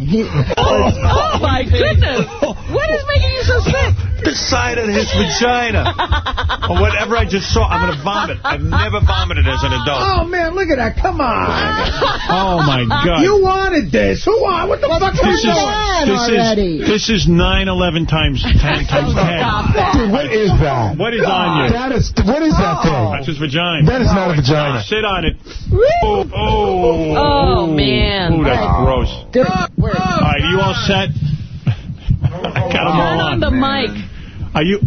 He, oh, oh, my goodness. What is making you so sick? The side of his vagina. or whatever I just saw. I'm going to vomit. I've never vomited as an adult. Oh, man, look at that. Come on. Oh, my God. You wanted this. Who wanted? What the fuck This was is, that? this is, this is 9-11 times 10 times 10. Dude, what is that? What is on you? That is, what is that thing? That's his vagina. That is not a oh, vagina. Sit on it. Oh, oh, Oh, man. Ooh, that's gross. All right, you all set? Got them all Turn on the mic. Are you,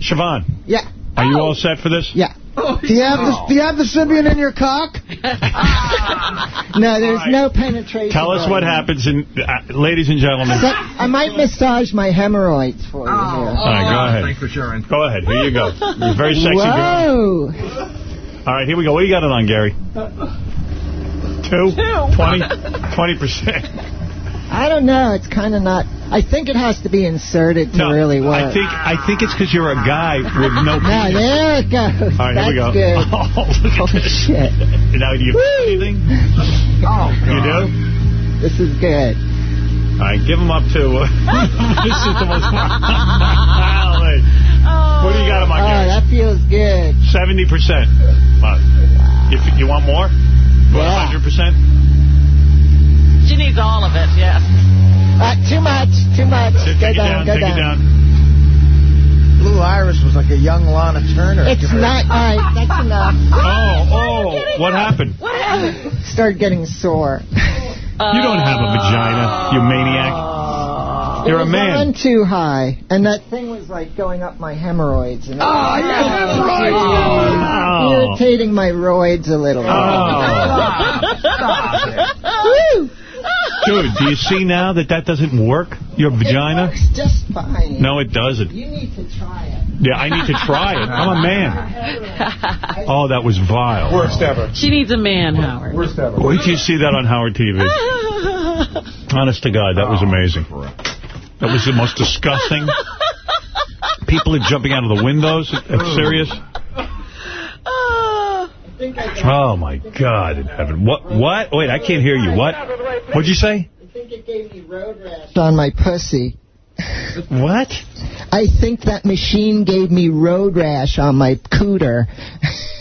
Siobhan, yeah. are you all set for this? Yeah. Do you have the Do you have the Sybian in your cock? No, there's All right. no penetration. Tell us what happens, in, uh, ladies and gentlemen. So, I might massage my hemorrhoids for you here. All right, go ahead. Thanks for sharing. Go ahead. Here you go. You're a very sexy girl. Whoa. All right, here we go. What do you got it on, Gary? Two? Twenty? Twenty percent. I don't know. It's kind of not. I think it has to be inserted to No, really work. I think I think it's because you're a guy with no No, penis. there it goes. All right, That's here we go. good. Oh, look at this. shit. Now, do you feel anything? Oh, You do? This is good. All right, give them up to... this is the most... Golly. What do you got on my Oh, Gary? that feels good. 70%. What? You, you want more? Yeah. 100%? She needs needs all of it, yes. Uh, too much, too much. Take go it down, go take it down. Blue Iris was like a young Lana Turner. It's not, all right, that's enough. Oh, oh, what happened? What happened? Started getting sore. You don't have a vagina, you maniac. You're a man. on too high, and that thing was like going up my hemorrhoids. And Oh, yeah, hemorrhoids! Oh. Irritating my roids a little. Woo! Dude, do you see now that that doesn't work? Your vagina? Works just fine. No, it doesn't. You need to try it. Yeah, I need to try it. I'm a man. Oh, that was vile. Worst ever. She needs a man, Howard. Worst ever. Wait till you see that on Howard TV. Honest to God, that was amazing. That was the most disgusting. People are jumping out of the windows. I'm serious. Oh, Oh, my God in heaven. What? What? Wait, I can't hear you. What? What'd you say? I think it gave me road rash on my pussy. What? I think that machine gave me road rash on my cooter.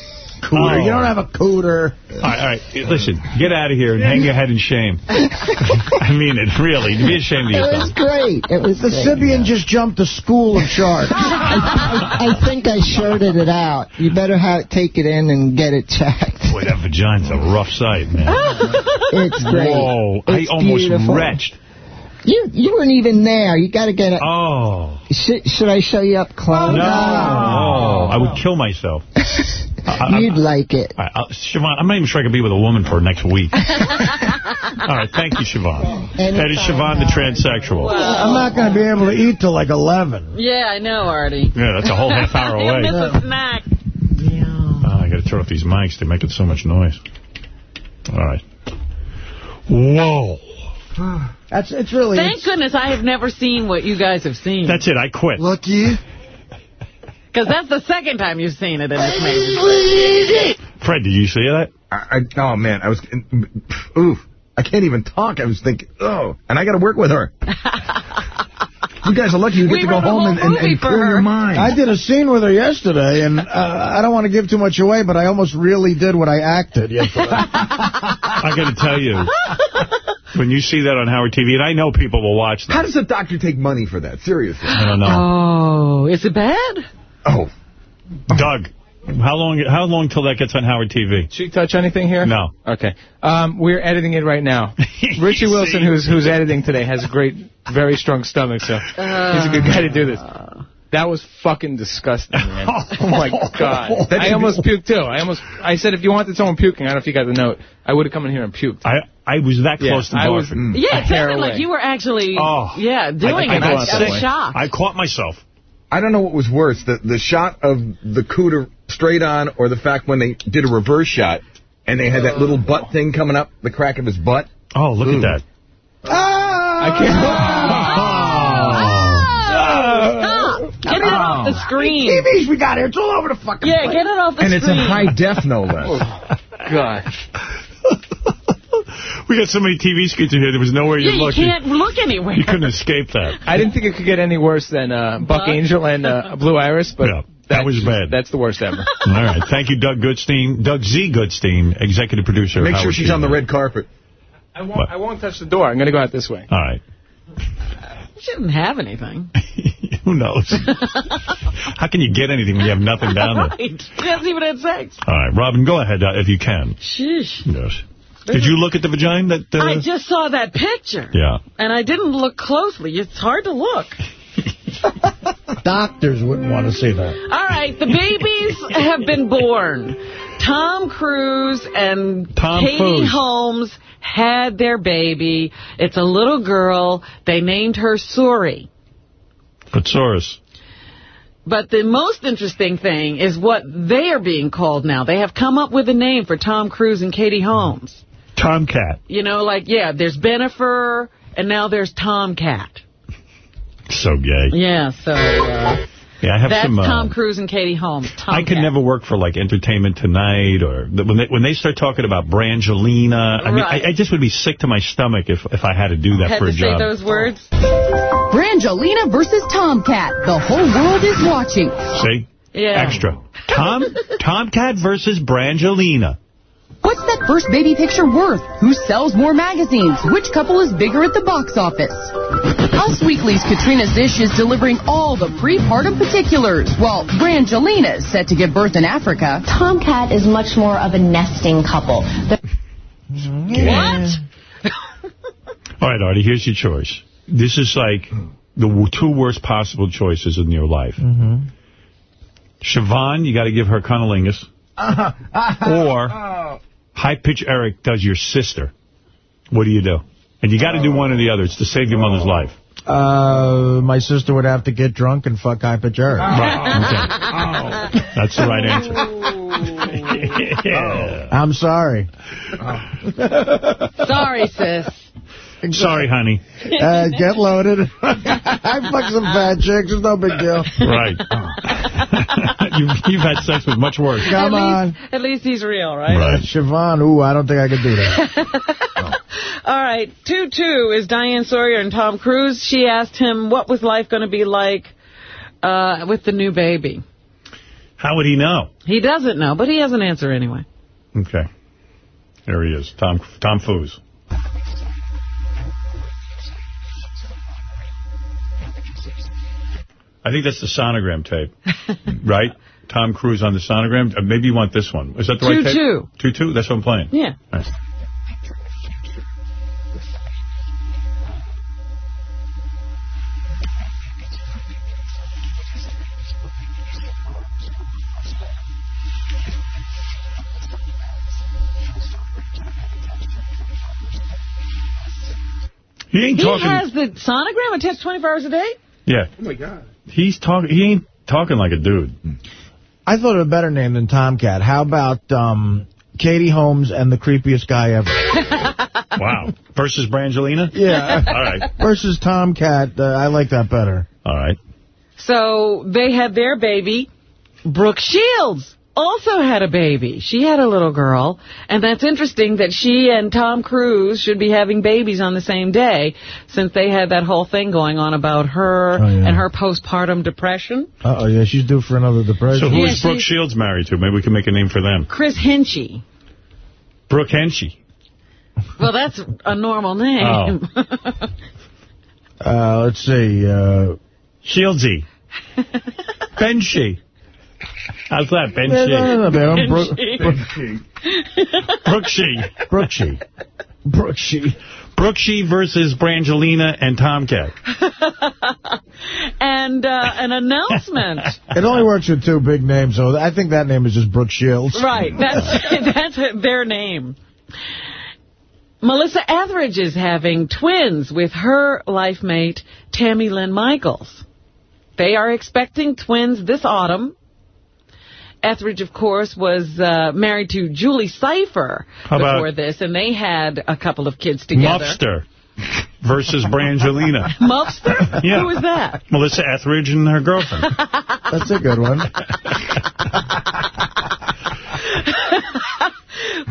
Cooter. You don't have a cooter. All right, all right, listen, get out of here and hang your head in shame. I mean it, really. Be ashamed of yourself. It yourself. was great. It was The great. Sybian just jumped a school of sharks. I, I think I shorted it out. You better have, take it in and get it checked. Boy, that vagina's a rough sight, man. It's great. Whoa, It's I almost beautiful. retched. You you weren't even there. You got to get it. Oh. Should, should I show you up close? No. Oh, I would kill myself. I- You'd like it. All right, uh, Siobhan, I'm not even sure I could be with a woman for next week. All right, thank you, Siobhan. That is Siobhan the transsexual. I'm not going to be able to eat till like 11. Yeah, I know, Artie. Yeah, that's a whole half hour You'll away. miss a snack. Oh, I got to turn off these mics. They're making so much noise. All right. Whoa. That's it's really. Thank goodness I have never seen what you guys have seen. That's it. I quit. Lucky. Because that's the second time you've seen it, in this amazing. Fred, did you see that? I, I, oh, man, I was... Oof. I can't even talk. I was thinking, oh, and I got to work with her. you guys are lucky you get We to go home and, and, and clear her. your mind. I did a scene with her yesterday, and uh, I don't want to give too much away, but I almost really did what I acted yesterday. I got to tell you, when you see that on Howard TV, and I know people will watch that. How does a doctor take money for that? Seriously. I don't know. Oh, is it bad? Oh. Doug, how long How long till that gets on Howard TV? Should you touch anything here? No. Okay. Um, we're editing it right now. Richie Wilson, who's who's editing today, has a great, very strong stomach, so he's a good guy to do this. That was fucking disgusting, man. Oh, my God. That I almost puked, too. I almost, I said if you wanted someone puking, I don't know if you got the note, I would have come in here and puked. I I was that Yeah, close to I was- barfing. Mm. Yeah, A it hair sounded like you were actually, Oh. yeah, doing I, it. I, I, was shocked. I caught myself. I don't know what was worse, the the shot of the cooter straight on or the fact when they did a reverse shot and they had that little butt thing coming up, the crack of his butt. Oh, look Ooh. at that. Ah! I can't. Ah! Ah! Stop! Get it off the screen. TVs we got here, it's all over the fucking Yeah, place. get it off the screen. And it's in high def, no less. Oh, God. We got so many TV screens in here, there was nowhere yeah, you you look. can't look anywhere. You couldn't escape that. I didn't think it could get any worse than uh, Buck Buck? Angel and uh, Blue Iris, but Yeah, that was bad. That's the worst ever. All right. Thank you, Doug Goodstein. Doug Z. Goodstein, executive producer. of Make sure Howard she's on the red carpet. I won't, I won't touch the door. I'm going to go out this way. All right. You shouldn't have anything. Who knows? How can you get anything when you have nothing down there? right. He hasn't even had sex. All right, Robin, go ahead uh, if you can. Sheesh. Yes. Did you look at the vagina? That uh, I just saw that picture. Yeah. And I didn't look closely. It's hard to look. Doctors wouldn't want to see that. All right, the babies have been born. Tom Cruise and Tom Katie. Holmes had their baby. It's a little girl. They named her Suri. Thesaurus. But the most interesting thing is what they are being called now. They have come up with a name for Tom Cruise and Katie Holmes. Tomcat. You know, like, yeah, there's Bennifer, and now there's Tomcat. So gay. Yeah, so uh, Yeah, I have that's some... Uh, Tom Cruise and Katie Holmes. Tom I could never work for, like, Entertainment Tonight or... The, when, they, when they start talking about Brangelina, I mean, Right. I, I just would be sick to my stomach if, if I had to do that Had for to a say job. those words. Brangelina versus Tomcat. The whole world is watching. See? Yeah. Extra. Tom Tomcat versus Brangelina. What's that first baby picture worth? Who sells more magazines? Which couple is bigger at the box office? Us Weekly's Katrina Szish is delivering all the pre-partum particulars, while Brangelina is set to give birth in Africa. Tomcat is much more of a nesting couple. The What? All right, Artie, here's your choice. This is like the two worst possible choices in your life. Mm-hmm. Siobhan, you got to give her cunnilingus. or High Pitch Eric does your sister. What do you do? And you got to do one or the other. It's to save your mother's life. Uh, my sister would have to get drunk and fuck Hyper Jerry. Right, okay. That's the right answer. yeah. I'm sorry. Sorry, sis. Sorry, honey. Uh, get loaded. I fuck some fat chicks. It's no big deal. Right. you've, you've had sex with much worse. Come at on. Least, at least he's real, right? Right. Siobhan, ooh, I don't think I could do that. All right. 2-2 is Diane Sawyer and Tom Cruise. She asked him what was life going to be like uh, with the new baby. How would he know? He doesn't know, but he has an answer anyway. Okay. There he is, Tom Tom Foos. I think that's the sonogram tape, right? Tom Cruise on the sonogram. Uh, maybe you want this one. Is that the right tape? Two-two. Two-two? That's what I'm playing. Yeah. Nice. He ain't He talking. has the sonogram attached 24 hours a day? yeah. Oh, my God. He's talking. He ain't talking like a dude. I thought of a better name than Tomcat. How about um, Katie Holmes and the creepiest guy ever? Wow. Versus Brangelina? Yeah. All right. Versus Tomcat. Uh, I like that better. All right. So they had their baby. Brooke Shields also had a baby. She had a little girl. And that's interesting that she and Tom Cruise should be having babies on the same day since they had that whole thing going on about her Oh, yeah. and her postpartum depression. Uh-oh, yeah, she's due for another depression. So who Yeah, is Brooke Shields married to? Maybe we can make a name for them. Chris Henchy. Brooke Henchy. Well, that's a normal name. Uh, let's see. Uh, Shieldsy. Benchy. How's that, no, no, no, Benchy? no, Brooke, Brookshie. Brookshie. Brookshie. Brookshie versus Brangelina and Tomcat. and uh, an announcement. It only works with two big names, so I think that name is just Brooke Shields. Right, that's that's their name. Melissa Etheridge is having twins with her life mate, Tammy Lynn Michaels. They are expecting twins this autumn. Etheridge, of course, was uh, married to Julie Cypher How before this, and they had a couple of kids together. Muffster versus Brangelina. Muffster? Yeah. Who is that? Melissa Etheridge and her girlfriend. That's a good one.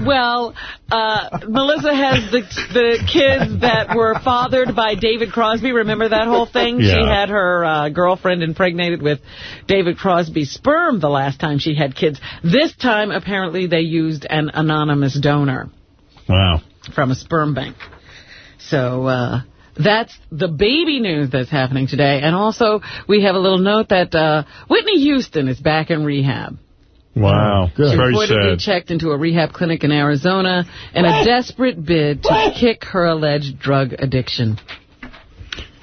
Well, uh, Melissa has the the kids that were fathered by David Crosby. Remember that whole thing? She had her uh, girlfriend impregnated with David Crosby's sperm the last time she had kids. This time, apparently, they used an anonymous donor Wow. from a sperm bank. So uh, that's the baby news that's happening today. And also, we have a little note that uh, Whitney Houston is back in rehab. Wow. Good. She Very reportedly sad. checked into a rehab clinic in Arizona in a desperate bid to kick her alleged drug addiction.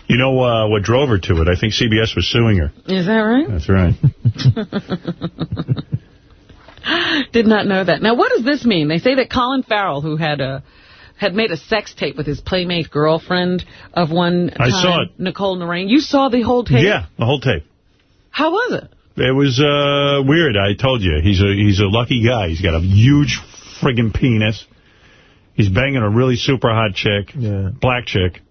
You know uh, what drove her to it? I think CBS was suing her. Is that right? That's right. Did not know that. Now, what does this mean? They say that Colin Farrell, who had a had made a sex tape with his playmate girlfriend of one I time, saw it. Nicole Narain. You saw the whole tape? Yeah, the whole tape. How was it? It was uh, weird. I told you he's a he's a lucky guy. He's got a huge friggin' penis. He's banging a really super hot chick, Yeah. black chick,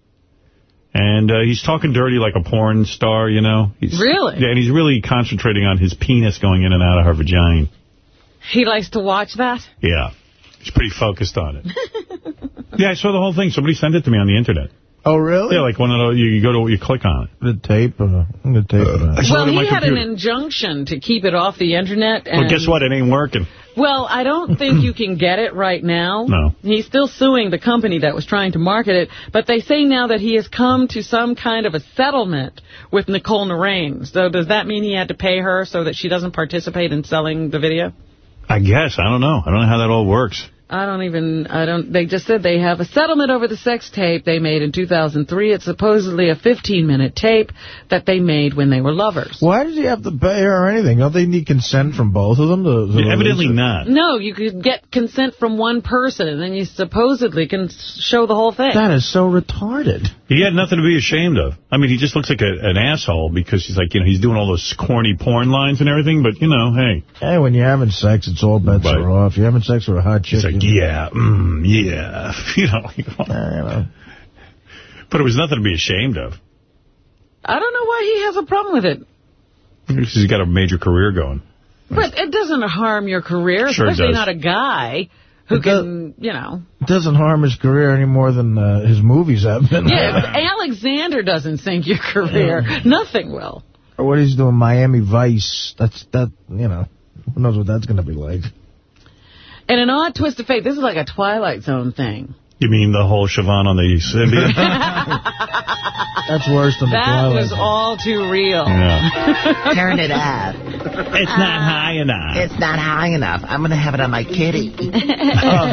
and uh, he's talking dirty like a porn star. You know, he's, Really? Yeah, and he's really concentrating on his penis going in and out of her vagina. He likes to watch that? Yeah, he's pretty focused on it. yeah, I saw the whole thing. Somebody sent it to me on the internet. Oh, really? Yeah, like one of those, you, you go to, you click on it. The tape. Uh, the tape. Uh, Well, he my had an injunction to keep it off the internet. And Well, guess what? It ain't working. Well, I don't think you can get it right now. No. He's still suing the company that was trying to market it, but they say now that he has come to some kind of a settlement with Nicole Narain. So does that mean he had to pay her so that she doesn't participate in selling the video? I guess. I don't know. I don't know how that all works. I don't even, I don't, they just said they have a settlement over the sex tape they made in 2003. It's supposedly a 15-minute tape that they made when they were lovers. Why does he have to pay her or anything? Don't they need consent from both of them? To, to Evidently it? not. No, you could get consent from one person, and then you supposedly can show the whole thing. That is so retarded. He had nothing to be ashamed of. I mean, he just looks like a, an asshole because he's like, you know, he's doing all those corny porn lines and everything, but, you know, hey. Hey, when you're having sex, it's all bets Right. are off. You're having sex with a hot chick. He's like, yeah, mm, yeah. You know, but it was nothing to be ashamed of. I don't know why he has a problem with it. He's got a major career going. But it doesn't harm your career, Sure especially does. not a guy who can, you know. It doesn't harm his career any more than uh, his movies have been. Yeah, Alexander doesn't sink your career, nothing will. Or what he's doing, Miami Vice. That's, that, you know, who knows what that's going to be like. And an odd twist of fate, this is like a Twilight Zone thing. You mean the whole Siobhan on the Sybian? That's worse than the That Twilight was Zone. all too real. Yeah. Turn it up. It's not uh, high enough. It's not high enough. I'm going to have it on my kitty. Oh.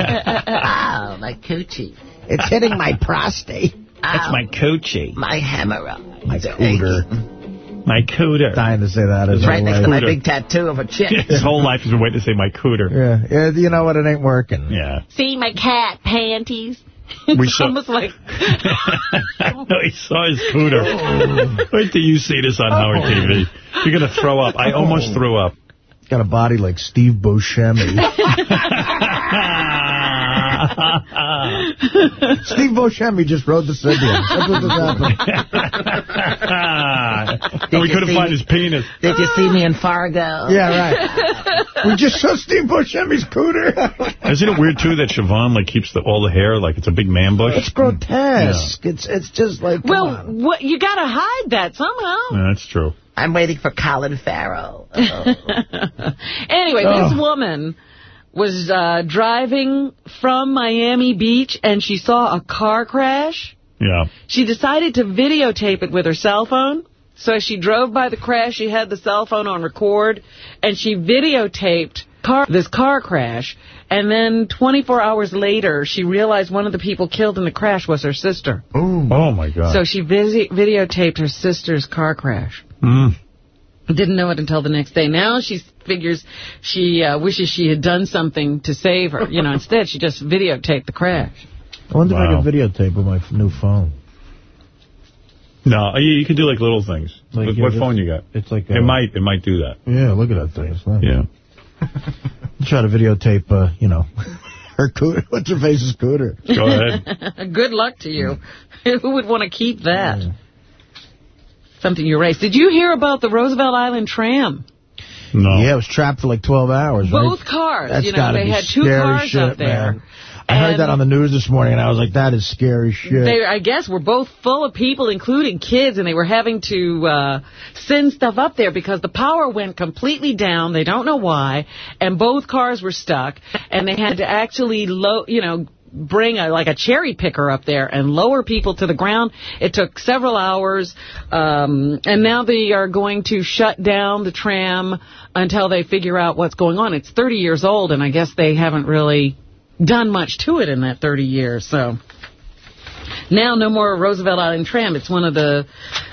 oh, my coochie. It's hitting my prostate. That's Ow, my coochie. my hemorrhoid. My cooter. My cooter. Dying to say that. It's right next like. to my big tattoo of a chick. His whole life he's been waiting to say my cooter. Yeah, yeah, you know what? It ain't working. Yeah. See my cat panties? We It's saw- almost like... no, he saw his cooter. Oh. Wait till you see this on Howard oh. TV. You're going to throw up. I almost oh. threw up. Got a body like Steve Buscemi. Steve Buscemi just rode the Sybian. That's what just happened. and we couldn't see find me? his penis. Did you see me in Fargo? Yeah, right. We just saw Steve Buscemi's cooter. Isn't it weird, too, that Siobhan like keeps the, all the hair like it's a big man bush? It's grotesque. It's it's just like, Well, on. what, you got to hide that somehow. Yeah, that's true. I'm waiting for Colin Farrell. Oh. Anyway, Oh. this woman was uh, driving from Miami Beach, and she saw a car crash. Yeah. She decided to videotape it with her cell phone. So as she drove by the crash, she had the cell phone on record, and she videotaped car this car crash. And then 24 hours later, she realized one of the people killed in the crash was her sister. Oh, my God. So she videotaped her sister's car crash. Mm. Didn't know it until the next day. Now she figures she uh, wishes she had done something to save her. You know, instead she just videotaped the crash. I wonder Wow. if I could videotape with my f- new phone. No, you, you can do like little things. Like, what yeah, what phone you got? It's like It might it might do that. Yeah, look at that thing. It's nice. Yeah. Try to videotape, uh, you know, her cooter. What's her face's cooter? Go ahead. Good luck to you. Who would want to keep that? Something you erased. Did you hear about the Roosevelt Island tram? No. Yeah, it was trapped for like 12 hours, right? Both cars. That's you know, gotta they be had two scary cars shit, up there. man. I heard that on the news this morning, and I was like, that is scary shit. They, I guess, were both full of people, including kids, and they were having to uh, send stuff up there because the power went completely down. They don't know why, and both cars were stuck, and they had to actually, low, you know, bring a like a cherry picker up there and lower people to the ground. It took several hours, um, and now they are going to shut down the tram until they figure out what's going on. It's 30 years old, and I guess they haven't really done much to it in that 30 years, so... Now, no more Roosevelt Island tram. It's one of the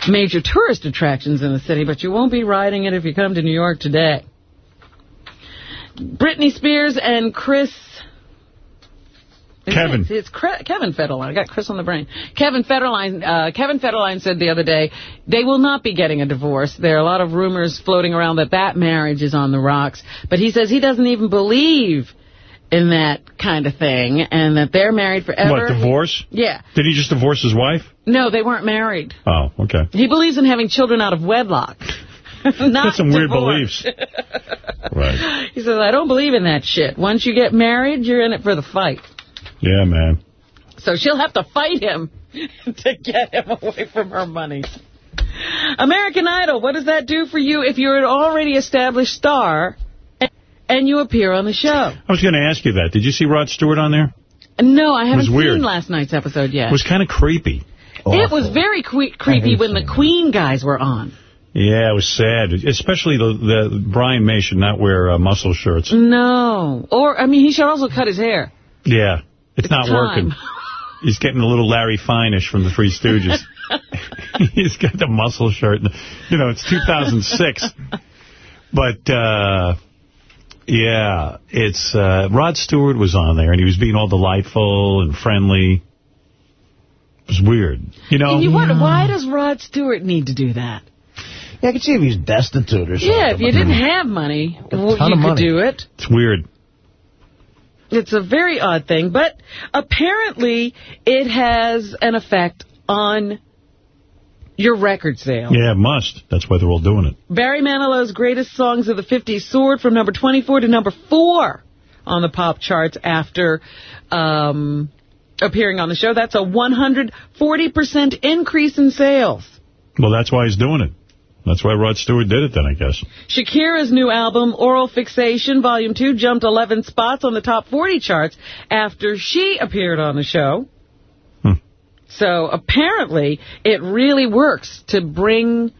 major tourist attractions in the city, but you won't be riding it if you come to New York today. Britney Spears and Chris... Kevin. It's, it's Cre- Kevin Federline. I got Chris on the brain. Kevin Federline. Uh, Kevin Federline said the other day they will not be getting a divorce. There are a lot of rumors floating around that that marriage is on the rocks. But he says he doesn't even believe in that kind of thing, and that they're married forever. What, divorce? Yeah. Did he just divorce his wife? No, they weren't married. Oh, okay. He believes in having children out of wedlock. Not That's some weird beliefs. Right. He says, I don't believe in that shit. Once you get married, you're in it for the fight. Yeah, man. So she'll have to fight him to get him away from her money. American Idol, what does that do for you if you're an already established star and you appear on the show. I was going to ask you that. Did you see Rod Stewart on there? No, I haven't was weird. seen last night's episode yet. It was kind of creepy. It was very cre creepy when the Queen guys were on. Yeah, it was sad. Especially the, the Brian May should not wear uh, muscle shirts. No. Or, I mean, he should also cut his hair. Yeah, it's, It's not time. working. He's getting a little Larry Fine-ish from the Three Stooges. He's got the muscle shirt. You know, it's 2006. But, uh, yeah, it's, uh, Rod Stewart was on there, and he was being all delightful and friendly. It was weird. You know? and you wonder, why does Rod Stewart need to do that? Yeah, I can see if he's destitute or something. Yeah, if you didn't have money, well, you could money. do it. It's weird. It's a very odd thing, but apparently it has an effect on your record sale. Yeah, it must. That's why they're all doing it. Barry Manilow's greatest songs of the 50s soared from number 24 to number 4 on the pop charts after um, appearing on the show. That's a 140% increase in sales. Well, that's why he's doing it. That's why Rod Stewart did it then, I guess. Shakira's new album, Oral Fixation Volume 2, jumped 11 spots on the top 40 charts after she appeared on the show. So apparently it really works to bring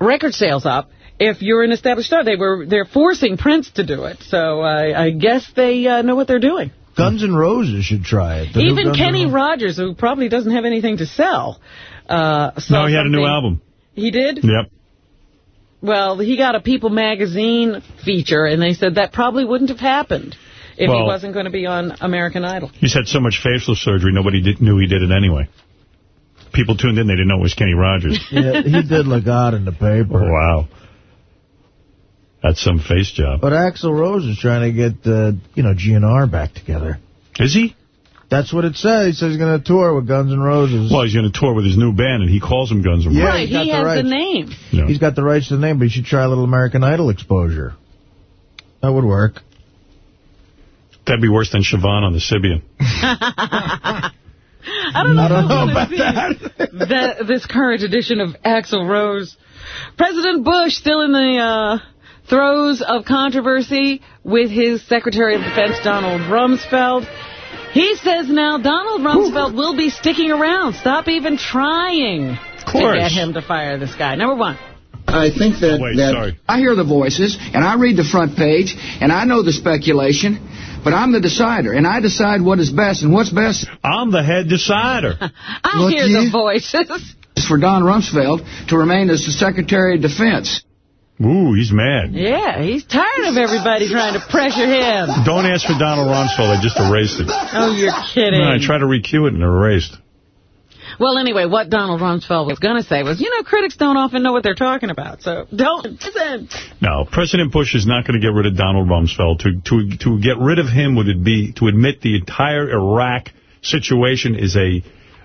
record sales up if you're an established star. They were, they're forcing Prince to do it. So I, I guess they uh, know what they're doing. Guns N' Roses should try it. The Even Kenny Rogers, who probably doesn't have anything to sell, uh, saw No, he had a new album. He did? Yep. Well, he got a People magazine feature, and they said that probably wouldn't have happened if he wasn't going to be on American Idol. He's had so much facial surgery, nobody did, knew he did it anyway. People tuned in, they didn't know it was Kenny Rogers. yeah, he did look odd in the paper. Wow. That's some face job. But Axl Rose is trying to get, uh, you know, GNR back together. Is he? That's what it says. He says he's going to tour with Guns N' Roses. Well, he's going to tour with his new band, and he calls them Guns N' Roses. Yeah, right, he's got the has rights. the name. Yeah. He's got the rights to the name, but he should try a little American Idol exposure. That would work. That'd be worse than Siobhan on the Sybian. I don't know, I don't know about I'm gonna see that, this current edition of Axl Rose. President Bush still in the uh, throes of controversy with his Secretary of Defense, Donald Rumsfeld. He says now Donald Rumsfeld will be sticking around. Stop even trying to get him to fire this guy. Number one. I think that, Oh, wait, that sorry. I hear the voices, and I read the front page, and I know the speculation, but I'm the decider, and I decide what is best, and what's best I'm the head decider. I Look, hear you- the voices. is for Don Rumsfeld to remain as the Secretary of Defense. Ooh, he's mad. Yeah, he's tired of everybody trying to pressure him. Don't ask for Donald Rumsfeld. I just erased it. Oh, you're kidding. No, I tried to re-cue it and erased. Well, anyway, what Donald Rumsfeld was going to say was, you know, critics don't often know what they're talking about, so don't listen. No, President Bush is not going to get rid of Donald Rumsfeld. To to to get rid of him would it be to admit the entire Iraq situation is a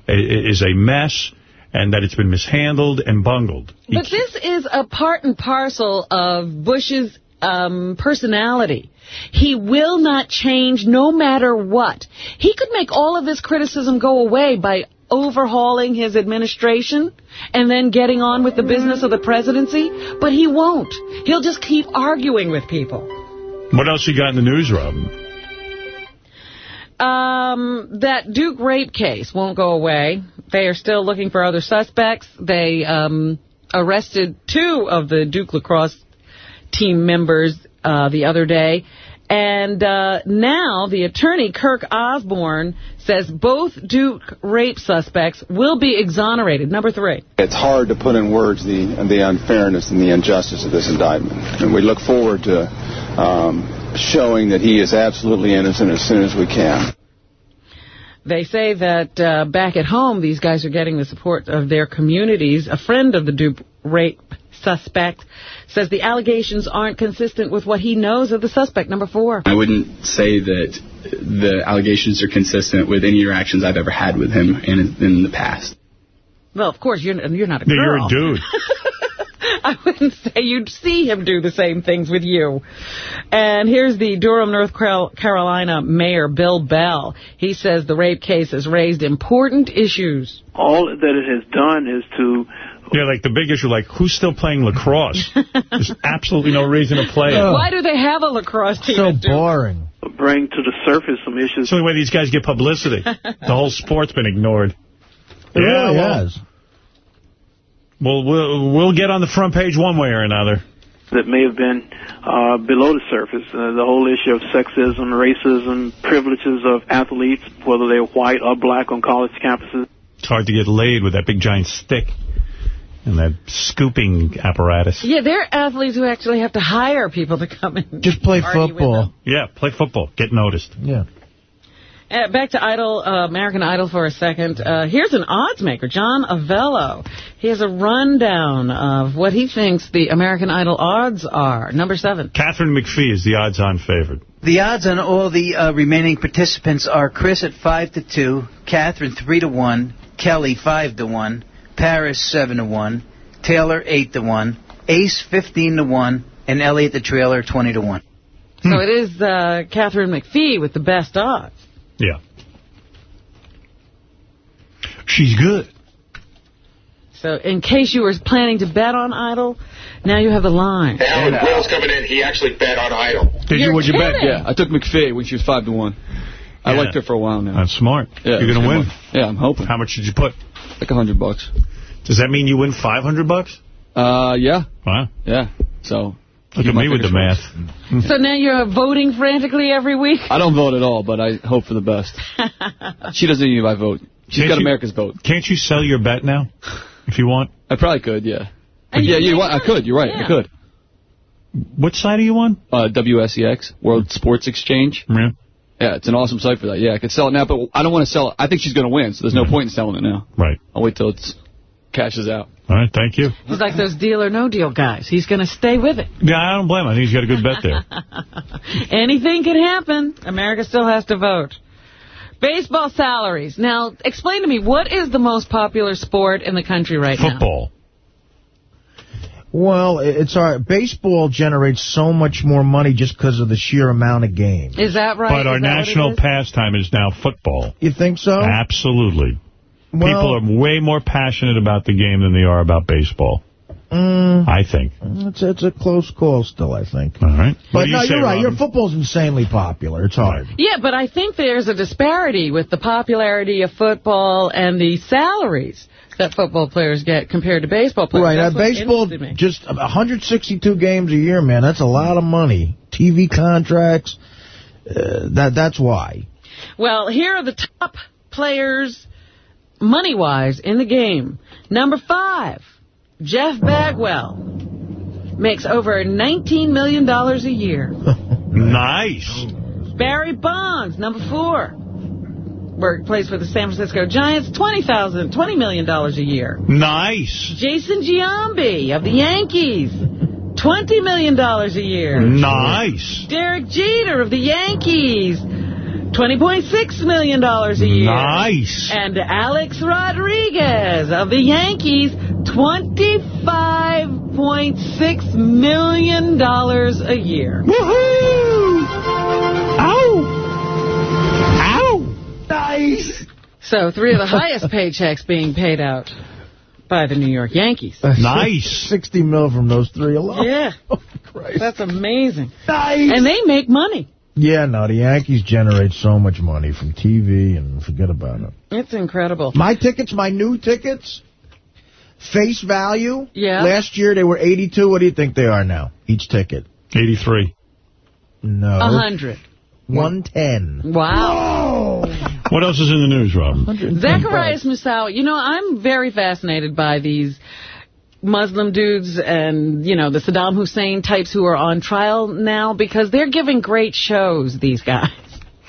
is a mess and that it's been mishandled and bungled. But this is a part and parcel of Bush's um, personality. He will not change no matter what. He could make all of this criticism go away by overhauling his administration and then getting on with the business of the presidency, but he won't. He'll just keep arguing with people. What else you got in the news, Rob? Um, that Duke rape case won't go away. They are still looking for other suspects. They um, arrested two of the Duke lacrosse team members uh, the other day. And uh, now the attorney, Kirk Osborn, says both Duke rape suspects will be exonerated. Number three. It's hard to put in words the the unfairness and the injustice of this indictment, and we look forward to um, showing that he is absolutely innocent as soon as we can. They say that uh, back at home, these guys are getting the support of their communities. A friend of the Duke rape suspect says the allegations aren't consistent with what he knows of the suspect. Number four. I wouldn't say that the allegations are consistent with any interactions I've ever had with him in, in the past. Well, of course, you're, you're not a Yeah, girl. You're a dude. I wouldn't say you'd see him do the same things with you. And here's the Durham, North Carolina Mayor Bill Bell. He says the rape case has raised important issues. all that it has done is to Yeah, like the big issue, like, who's still playing lacrosse? There's absolutely no reason to play it. Why do they have a lacrosse team? So boring. Bring to the surface some issues. It's the only way these guys get publicity. the whole sport's been ignored. It really well, has. Well, we'll we'll get on the front page one way or another. that may have been uh, below the surface. Uh, the whole issue of sexism, racism, privileges of athletes, whether they're white or black on college campuses. It's hard to get laid with that big giant stick and that scooping apparatus. Yeah, there are athletes who actually have to hire people to come in. Just play Party with football. Yeah, play football. Get noticed. Yeah. Uh, back to Idol, uh, American Idol for a second. Uh, here's an odds maker, John Avello. He has a rundown of what he thinks the American Idol odds are. Number seven. Katharine McPhee is the odds-on favorite. The odds on all the uh, remaining participants are Chris at 5 to 2, Katharine 3 to 1, Kelly 5 to 1, Paris 7 to 1, Taylor 8 to 1, Ace 15 to 1, and Elliot the Trailer 20 to 1. So it is uh, Katharine McPhee with the best odds. Yeah. She's good. So in case you were planning to bet on Idol, now you have a line. Howard Will's coming in. He actually bet on Idol. Did you? What'd you bet? Yeah, I took McPhee when she was 5 to 1. I liked her for a while now. That's smart. Yeah, You're going to win. Yeah, I'm hoping. How much did you put? Like a 100 bucks. Does that mean you win 500 bucks? Uh, yeah. Wow. Yeah. So. Look at me with the fingers math. So now you're voting frantically every week? I don't vote at all, but I hope for the best. she doesn't need my vote. She's Can't got you- America's vote. Can't you sell your bet now, if you want? I probably could, yeah. And yeah, you you what? I could. You're right. Yeah. I could. What side are you on? Uh, WSEX, World Sports Exchange. Yeah. Yeah, it's an awesome site for that. Yeah, I could sell it now, but I don't want to sell it. I think she's going to win, so there's no point in selling it now. Right. I'll wait till it's cashes out. All right, thank you. He's like those deal or no deal guys. He's going to stay with it. Yeah, I don't blame him. I think he's got a good bet there. Anything can happen. America still has to vote. Baseball salaries. Now, explain to me, what is the most popular sport in the country right now? Football. Well, it's our Baseball generates so much more money just because of the sheer amount of games. Is that right? But our Is that what it national pastime is now football. You think so? Absolutely. Well- People are way more passionate about the game than they are about baseball. Mm, I think. it's, it's a close call still, I think. All right. What But you no, say, you're right. Your Robin? football's insanely popular. It's hard. Yeah, but I think there's a disparity with the popularity of football and the salaries that football players get compared to baseball players. Right, now That's what baseball, just 162 games a year, man. That's a lot of money. TV contracts, uh, that that's why. Well, here are the top players, money-wise, in the game. Number five, Jeff Bagwell. Makes over $19 million a year. Nice. Barry Bonds, number four. Work, plays for the San Francisco Giants, $20,000, $20 million a year. Nice. Jason Giambi of the Yankees, $20 million a year. Nice. Derek Jeter of the Yankees, $20.6 million a year. Nice. And Alex Rodriguez of the Yankees, $25.6 million a year. Woohoo! Ow! Ow! Nice. So three of the highest paychecks being paid out by the New York Yankees. Nice. 60 mil from those three alone. Yeah. Oh, Christ. That's amazing. Nice. And they make money. Yeah, no, the Yankees generate so much money from TV, and forget about it. It's incredible. My tickets, my new tickets, face value. Yeah. Last year they were 82. What do you think they are now? Each ticket. 83. No. A hundred. 110. Wow. What else is in the news, Robin? Zacarias Moussaoui, you know, I'm very fascinated by these Muslim dudes and, you know, the Saddam Hussein types who are on trial now because they're giving great shows, these guys.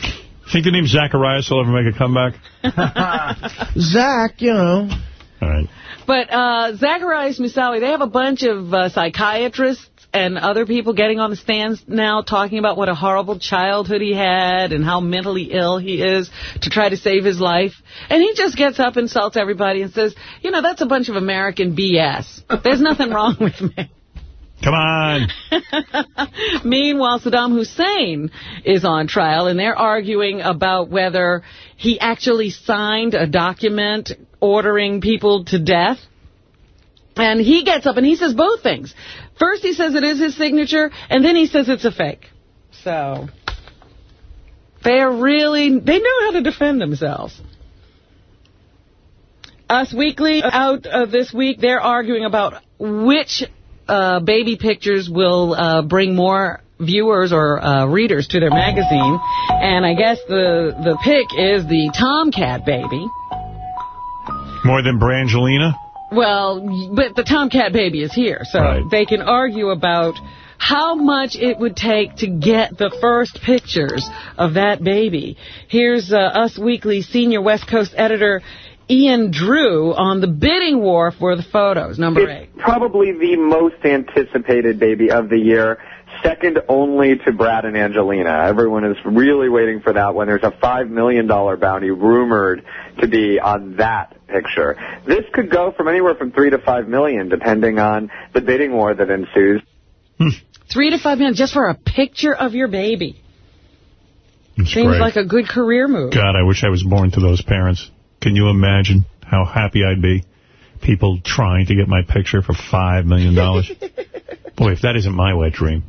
Think the name Zacharias will ever make a comeback? Zach, you know. All right. But uh, Zacarias Moussaoui, they have a bunch of uh, psychiatrists and other people getting on the stands now talking about what a horrible childhood he had and how mentally ill he is to try to save his life. And he just gets up, insults everybody, and says, you know, that's a bunch of American BS. There's nothing wrong with me. Come on. Meanwhile, Saddam Hussein is on trial, and they're arguing about whether he actually signed a document ordering people to death. And he gets up and he says both things. First he says it is his signature, and then he says it's a fake. So, they're really, they know how to defend themselves. Us Weekly, out of this week, they're arguing about which uh, baby pictures will uh, bring more viewers or uh, readers to their magazine. And I guess the, the pick is the Tomcat baby. More than Brangelina? Well, but the Tomcat baby is here, so Right. they can argue about how much it would take to get the first pictures of that baby. Here's uh, Us Weekly senior West Coast editor Ian Drew on the bidding war for the photos, number eight. Probably the most anticipated baby of the year, second only to Brad and Angelina. Everyone is really waiting for that one. There's a $5 million bounty rumored to be on that picture. This could go from anywhere from three to five million, depending on the bidding war that ensues. Hmm. Three to five minutes just for a picture of your baby. It's Seems great. like a good career move. God, I wish I was born to those parents. Can you imagine how happy I'd be? People trying to get my picture for $5 million. Boy, if that isn't my wet dream.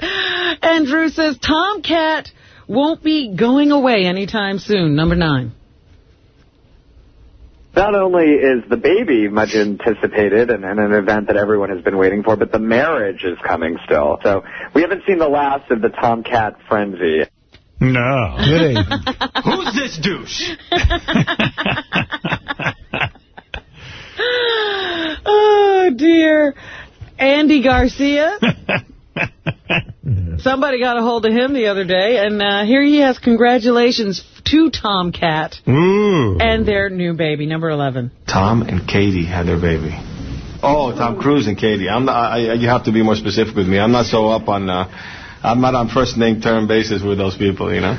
And Drew says Tomcat won't be going away anytime soon, number nine. Not only is the baby much anticipated and, and an event that everyone has been waiting for, but the marriage is coming still. So we haven't seen the last of the Tomcat frenzy. No. Who's this douche? oh, dear. Andy Garcia. Somebody got a hold of him the other day, and uh, here he has congratulations to Tomcat Ooh. and their new baby, number 11. Tom and Katie had their baby. Oh, Tom Cruise and Katie. I'm not, I, you have to be more specific with me. I'm not so up on. Uh, I'm not on first name term basis with those people. You know.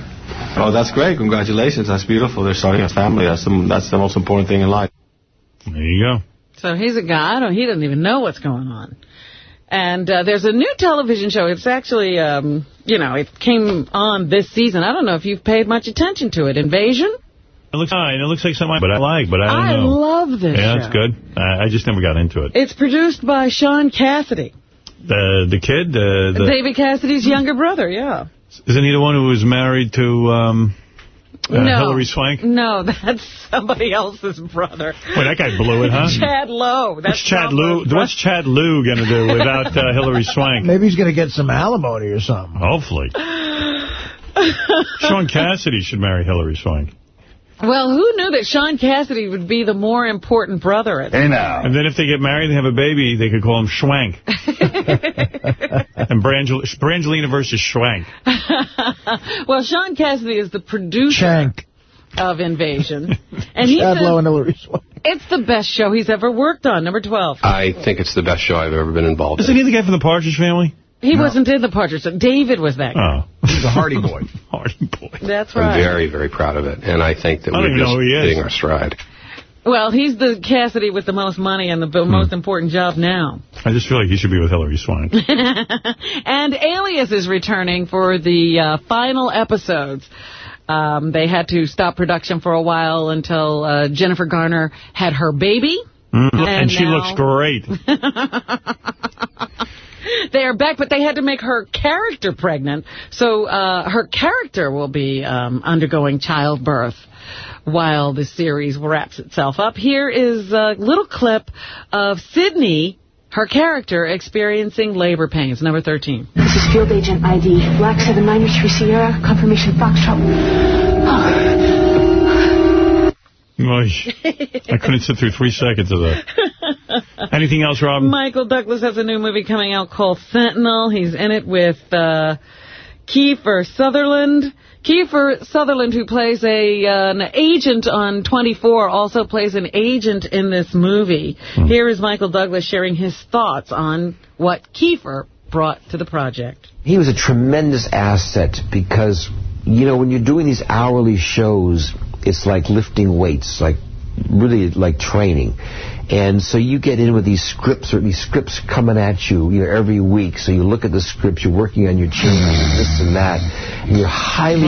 Oh, that's great. Congratulations. That's beautiful. They're starting a family. That's the that's the most important thing in life. There you go. So he's a guy, I don't, he doesn't even know what's going on. And uh, there's a new television show. It's actually, um, you know, it came on this season. I don't know if you've paid much attention to it. Invasion? It looks fine. It looks like something but I like, but I don't I know. love this yeah, show. it's good. I, I just never got into it. It's produced by Shaun Cassidy, The the kid, the, the David Cassidy's younger brother, yeah. isn't he the one who was married to um, uh, no. Hilary Swank? No, that's somebody else's brother. Boy, that guy blew it, huh? Chad Lowe. That's What's Chad Trump. Lou? What's Chad Lowe going to do without uh, Hilary Swank? Maybe he's going to get some alimony or something. Hopefully. Shaun Cassidy should marry Hilary Swank. Well, who knew that Shaun Cassidy would be the more important brother at now. And then if they get married and have a baby, they could call him Schwank. and Brangel Brangelina versus Schwank. well, Shaun Cassidy is the producer Shank. of Invasion. And he Chad says and Hilary Swank. it's the best show he's ever worked on, number 12. I think it's the best show I've ever been involved in. Isn't he the guy from the Partridge Family? He wasn't in the Partridge. David was that guy. Oh. He's a Hardy Boy. Hardy Boy. That's right. I'm very, very proud of it, and I think that I we're even know who he just is. hitting our stride. Well, he's the Cassidy with the most money and the b- most important job now. I just feel like he should be with Hilary Swank. and Alias is returning for the uh, final episodes. Um, they had to stop production for a while until uh, Jennifer Garner had her baby. Mm. And And, she now- looks great. They are back, but they had to make her character pregnant. So uh, her character will be um, undergoing childbirth while the series wraps itself up. Here is a little clip of Sydney, her character, experiencing labor pains. Number 13. This is Field Agent ID, Black 793 Sierra, confirmation Foxtrot. Oy. I couldn't sit through three seconds of that. Anything else, Rob? Michael Douglas has a new movie coming out called Sentinel. He's in it with uh, Kiefer Sutherland. Kiefer Sutherland, who plays a uh, an agent on 24, also plays an agent in this movie. Here is Michael Douglas sharing his thoughts on what Kiefer brought to the project. He was a tremendous asset because, you know, when you're doing these hourly shows, it's like lifting weights, like really like training. And so you get in with these scripts or these scripts coming at you, you know, every week. So you look at the scripts, you're working on your changes, this and that, and you're highly...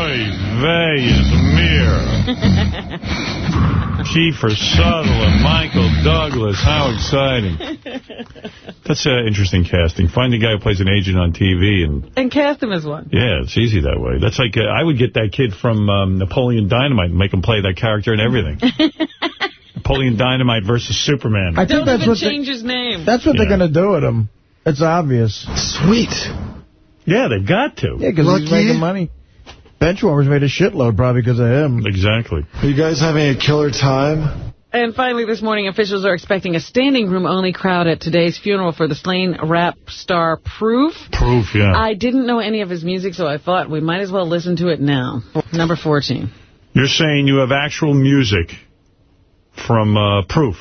Vey is Kiefer Sutherland, Michael Douglas, how exciting. That's uh, interesting casting. Find a guy who plays an agent on TV and And cast him as one. Yeah, it's easy that way. That's like, uh, I would get that kid from um, Napoleon Dynamite and make him play that character and everything. Napoleon Dynamite versus Superman. I think Don't that's even what they- change his name. That's what Yeah. they're going to do with him. It's obvious. Sweet. Yeah, they've got to. Yeah, because he's making money. Benchwarmers made a shitload probably because of him. Exactly. Are you guys having a killer time? And finally, this morning, officials are expecting a standing room only crowd at today's funeral for the slain rap star Proof. Proof, yeah. I didn't know any of his music, so I thought we might as well listen to it now. Number 14. You're saying you have actual music from uh, Proof.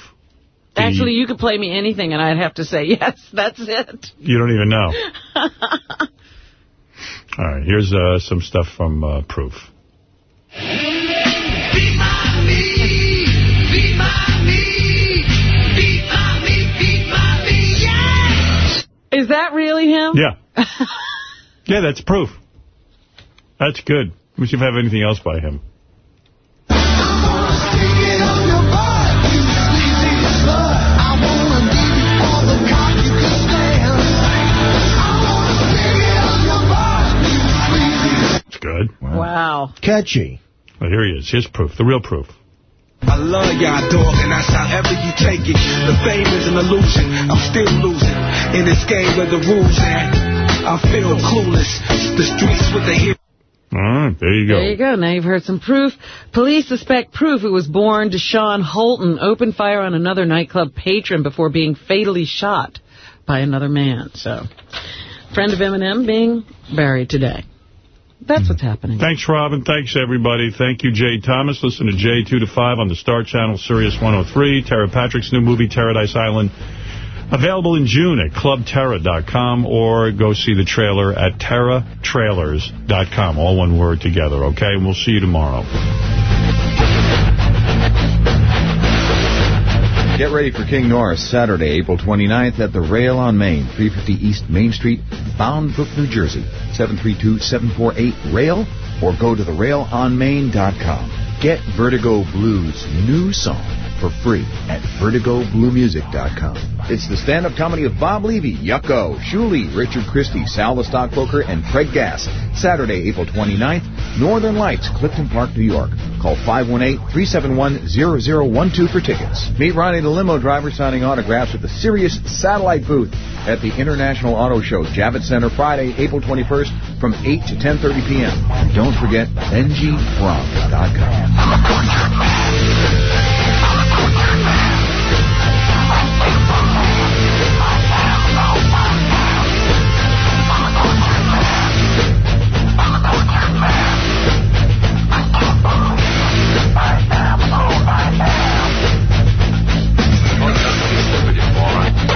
The- Actually, you could play me anything, and I'd have to say, yes, that's it. You don't even know. All right, here's uh, some stuff from uh, Proof. Is that really him? Yeah. yeah, that's Proof. That's good. Let me see if I have anything else by him. Good. Wow. Catchy. Well, here he is. Here's Proof, the real Proof. I love y'all, dog, and that's however you take it. The fame is an illusion. I'm still losing in this game where the rules at. I feel clueless. The streets with the hero. All right, there you go. There you go. Now you've heard some proof. Police suspect Proof, who was born Deshaun Holton, opened fire on another nightclub patron before being fatally shot by another man. So, friend of Eminem being buried today. That's what's happening. Thanks, Robin. Thanks, everybody. Thank you, Jay Thomas. Listen to Jay 2 to 5 on the Star Channel, Sirius 103. Tera Patrick's new movie, Paradise Island. Available in June at clubtera.com or go see the trailer at teratrailers.com. All one word together, okay? And we'll see you tomorrow. Get ready for King Norris Saturday, April 29th at the Rail on Main, 350 East Main Street, Bound Brook, New Jersey, 732-748-RAIL, or go to therailonmain.com. Get Vertigo Blues' new song for free at vertigobluemusic.com. It's the stand-up comedy of Bob Levy, Yucko, Shuli, Richard Christie, Sal the Stockbroker, and Craig Gass. Saturday, April 29th, Northern Lights, Clifton Park, New York. Call 518-371-0012 for tickets. Meet Ronnie the limo driver signing autographs at the Sirius Satellite booth at the International Auto Show, Javits Center, Friday, April 21st from 8 to 10.30 p.m. And don't forget BenjiBronco.com.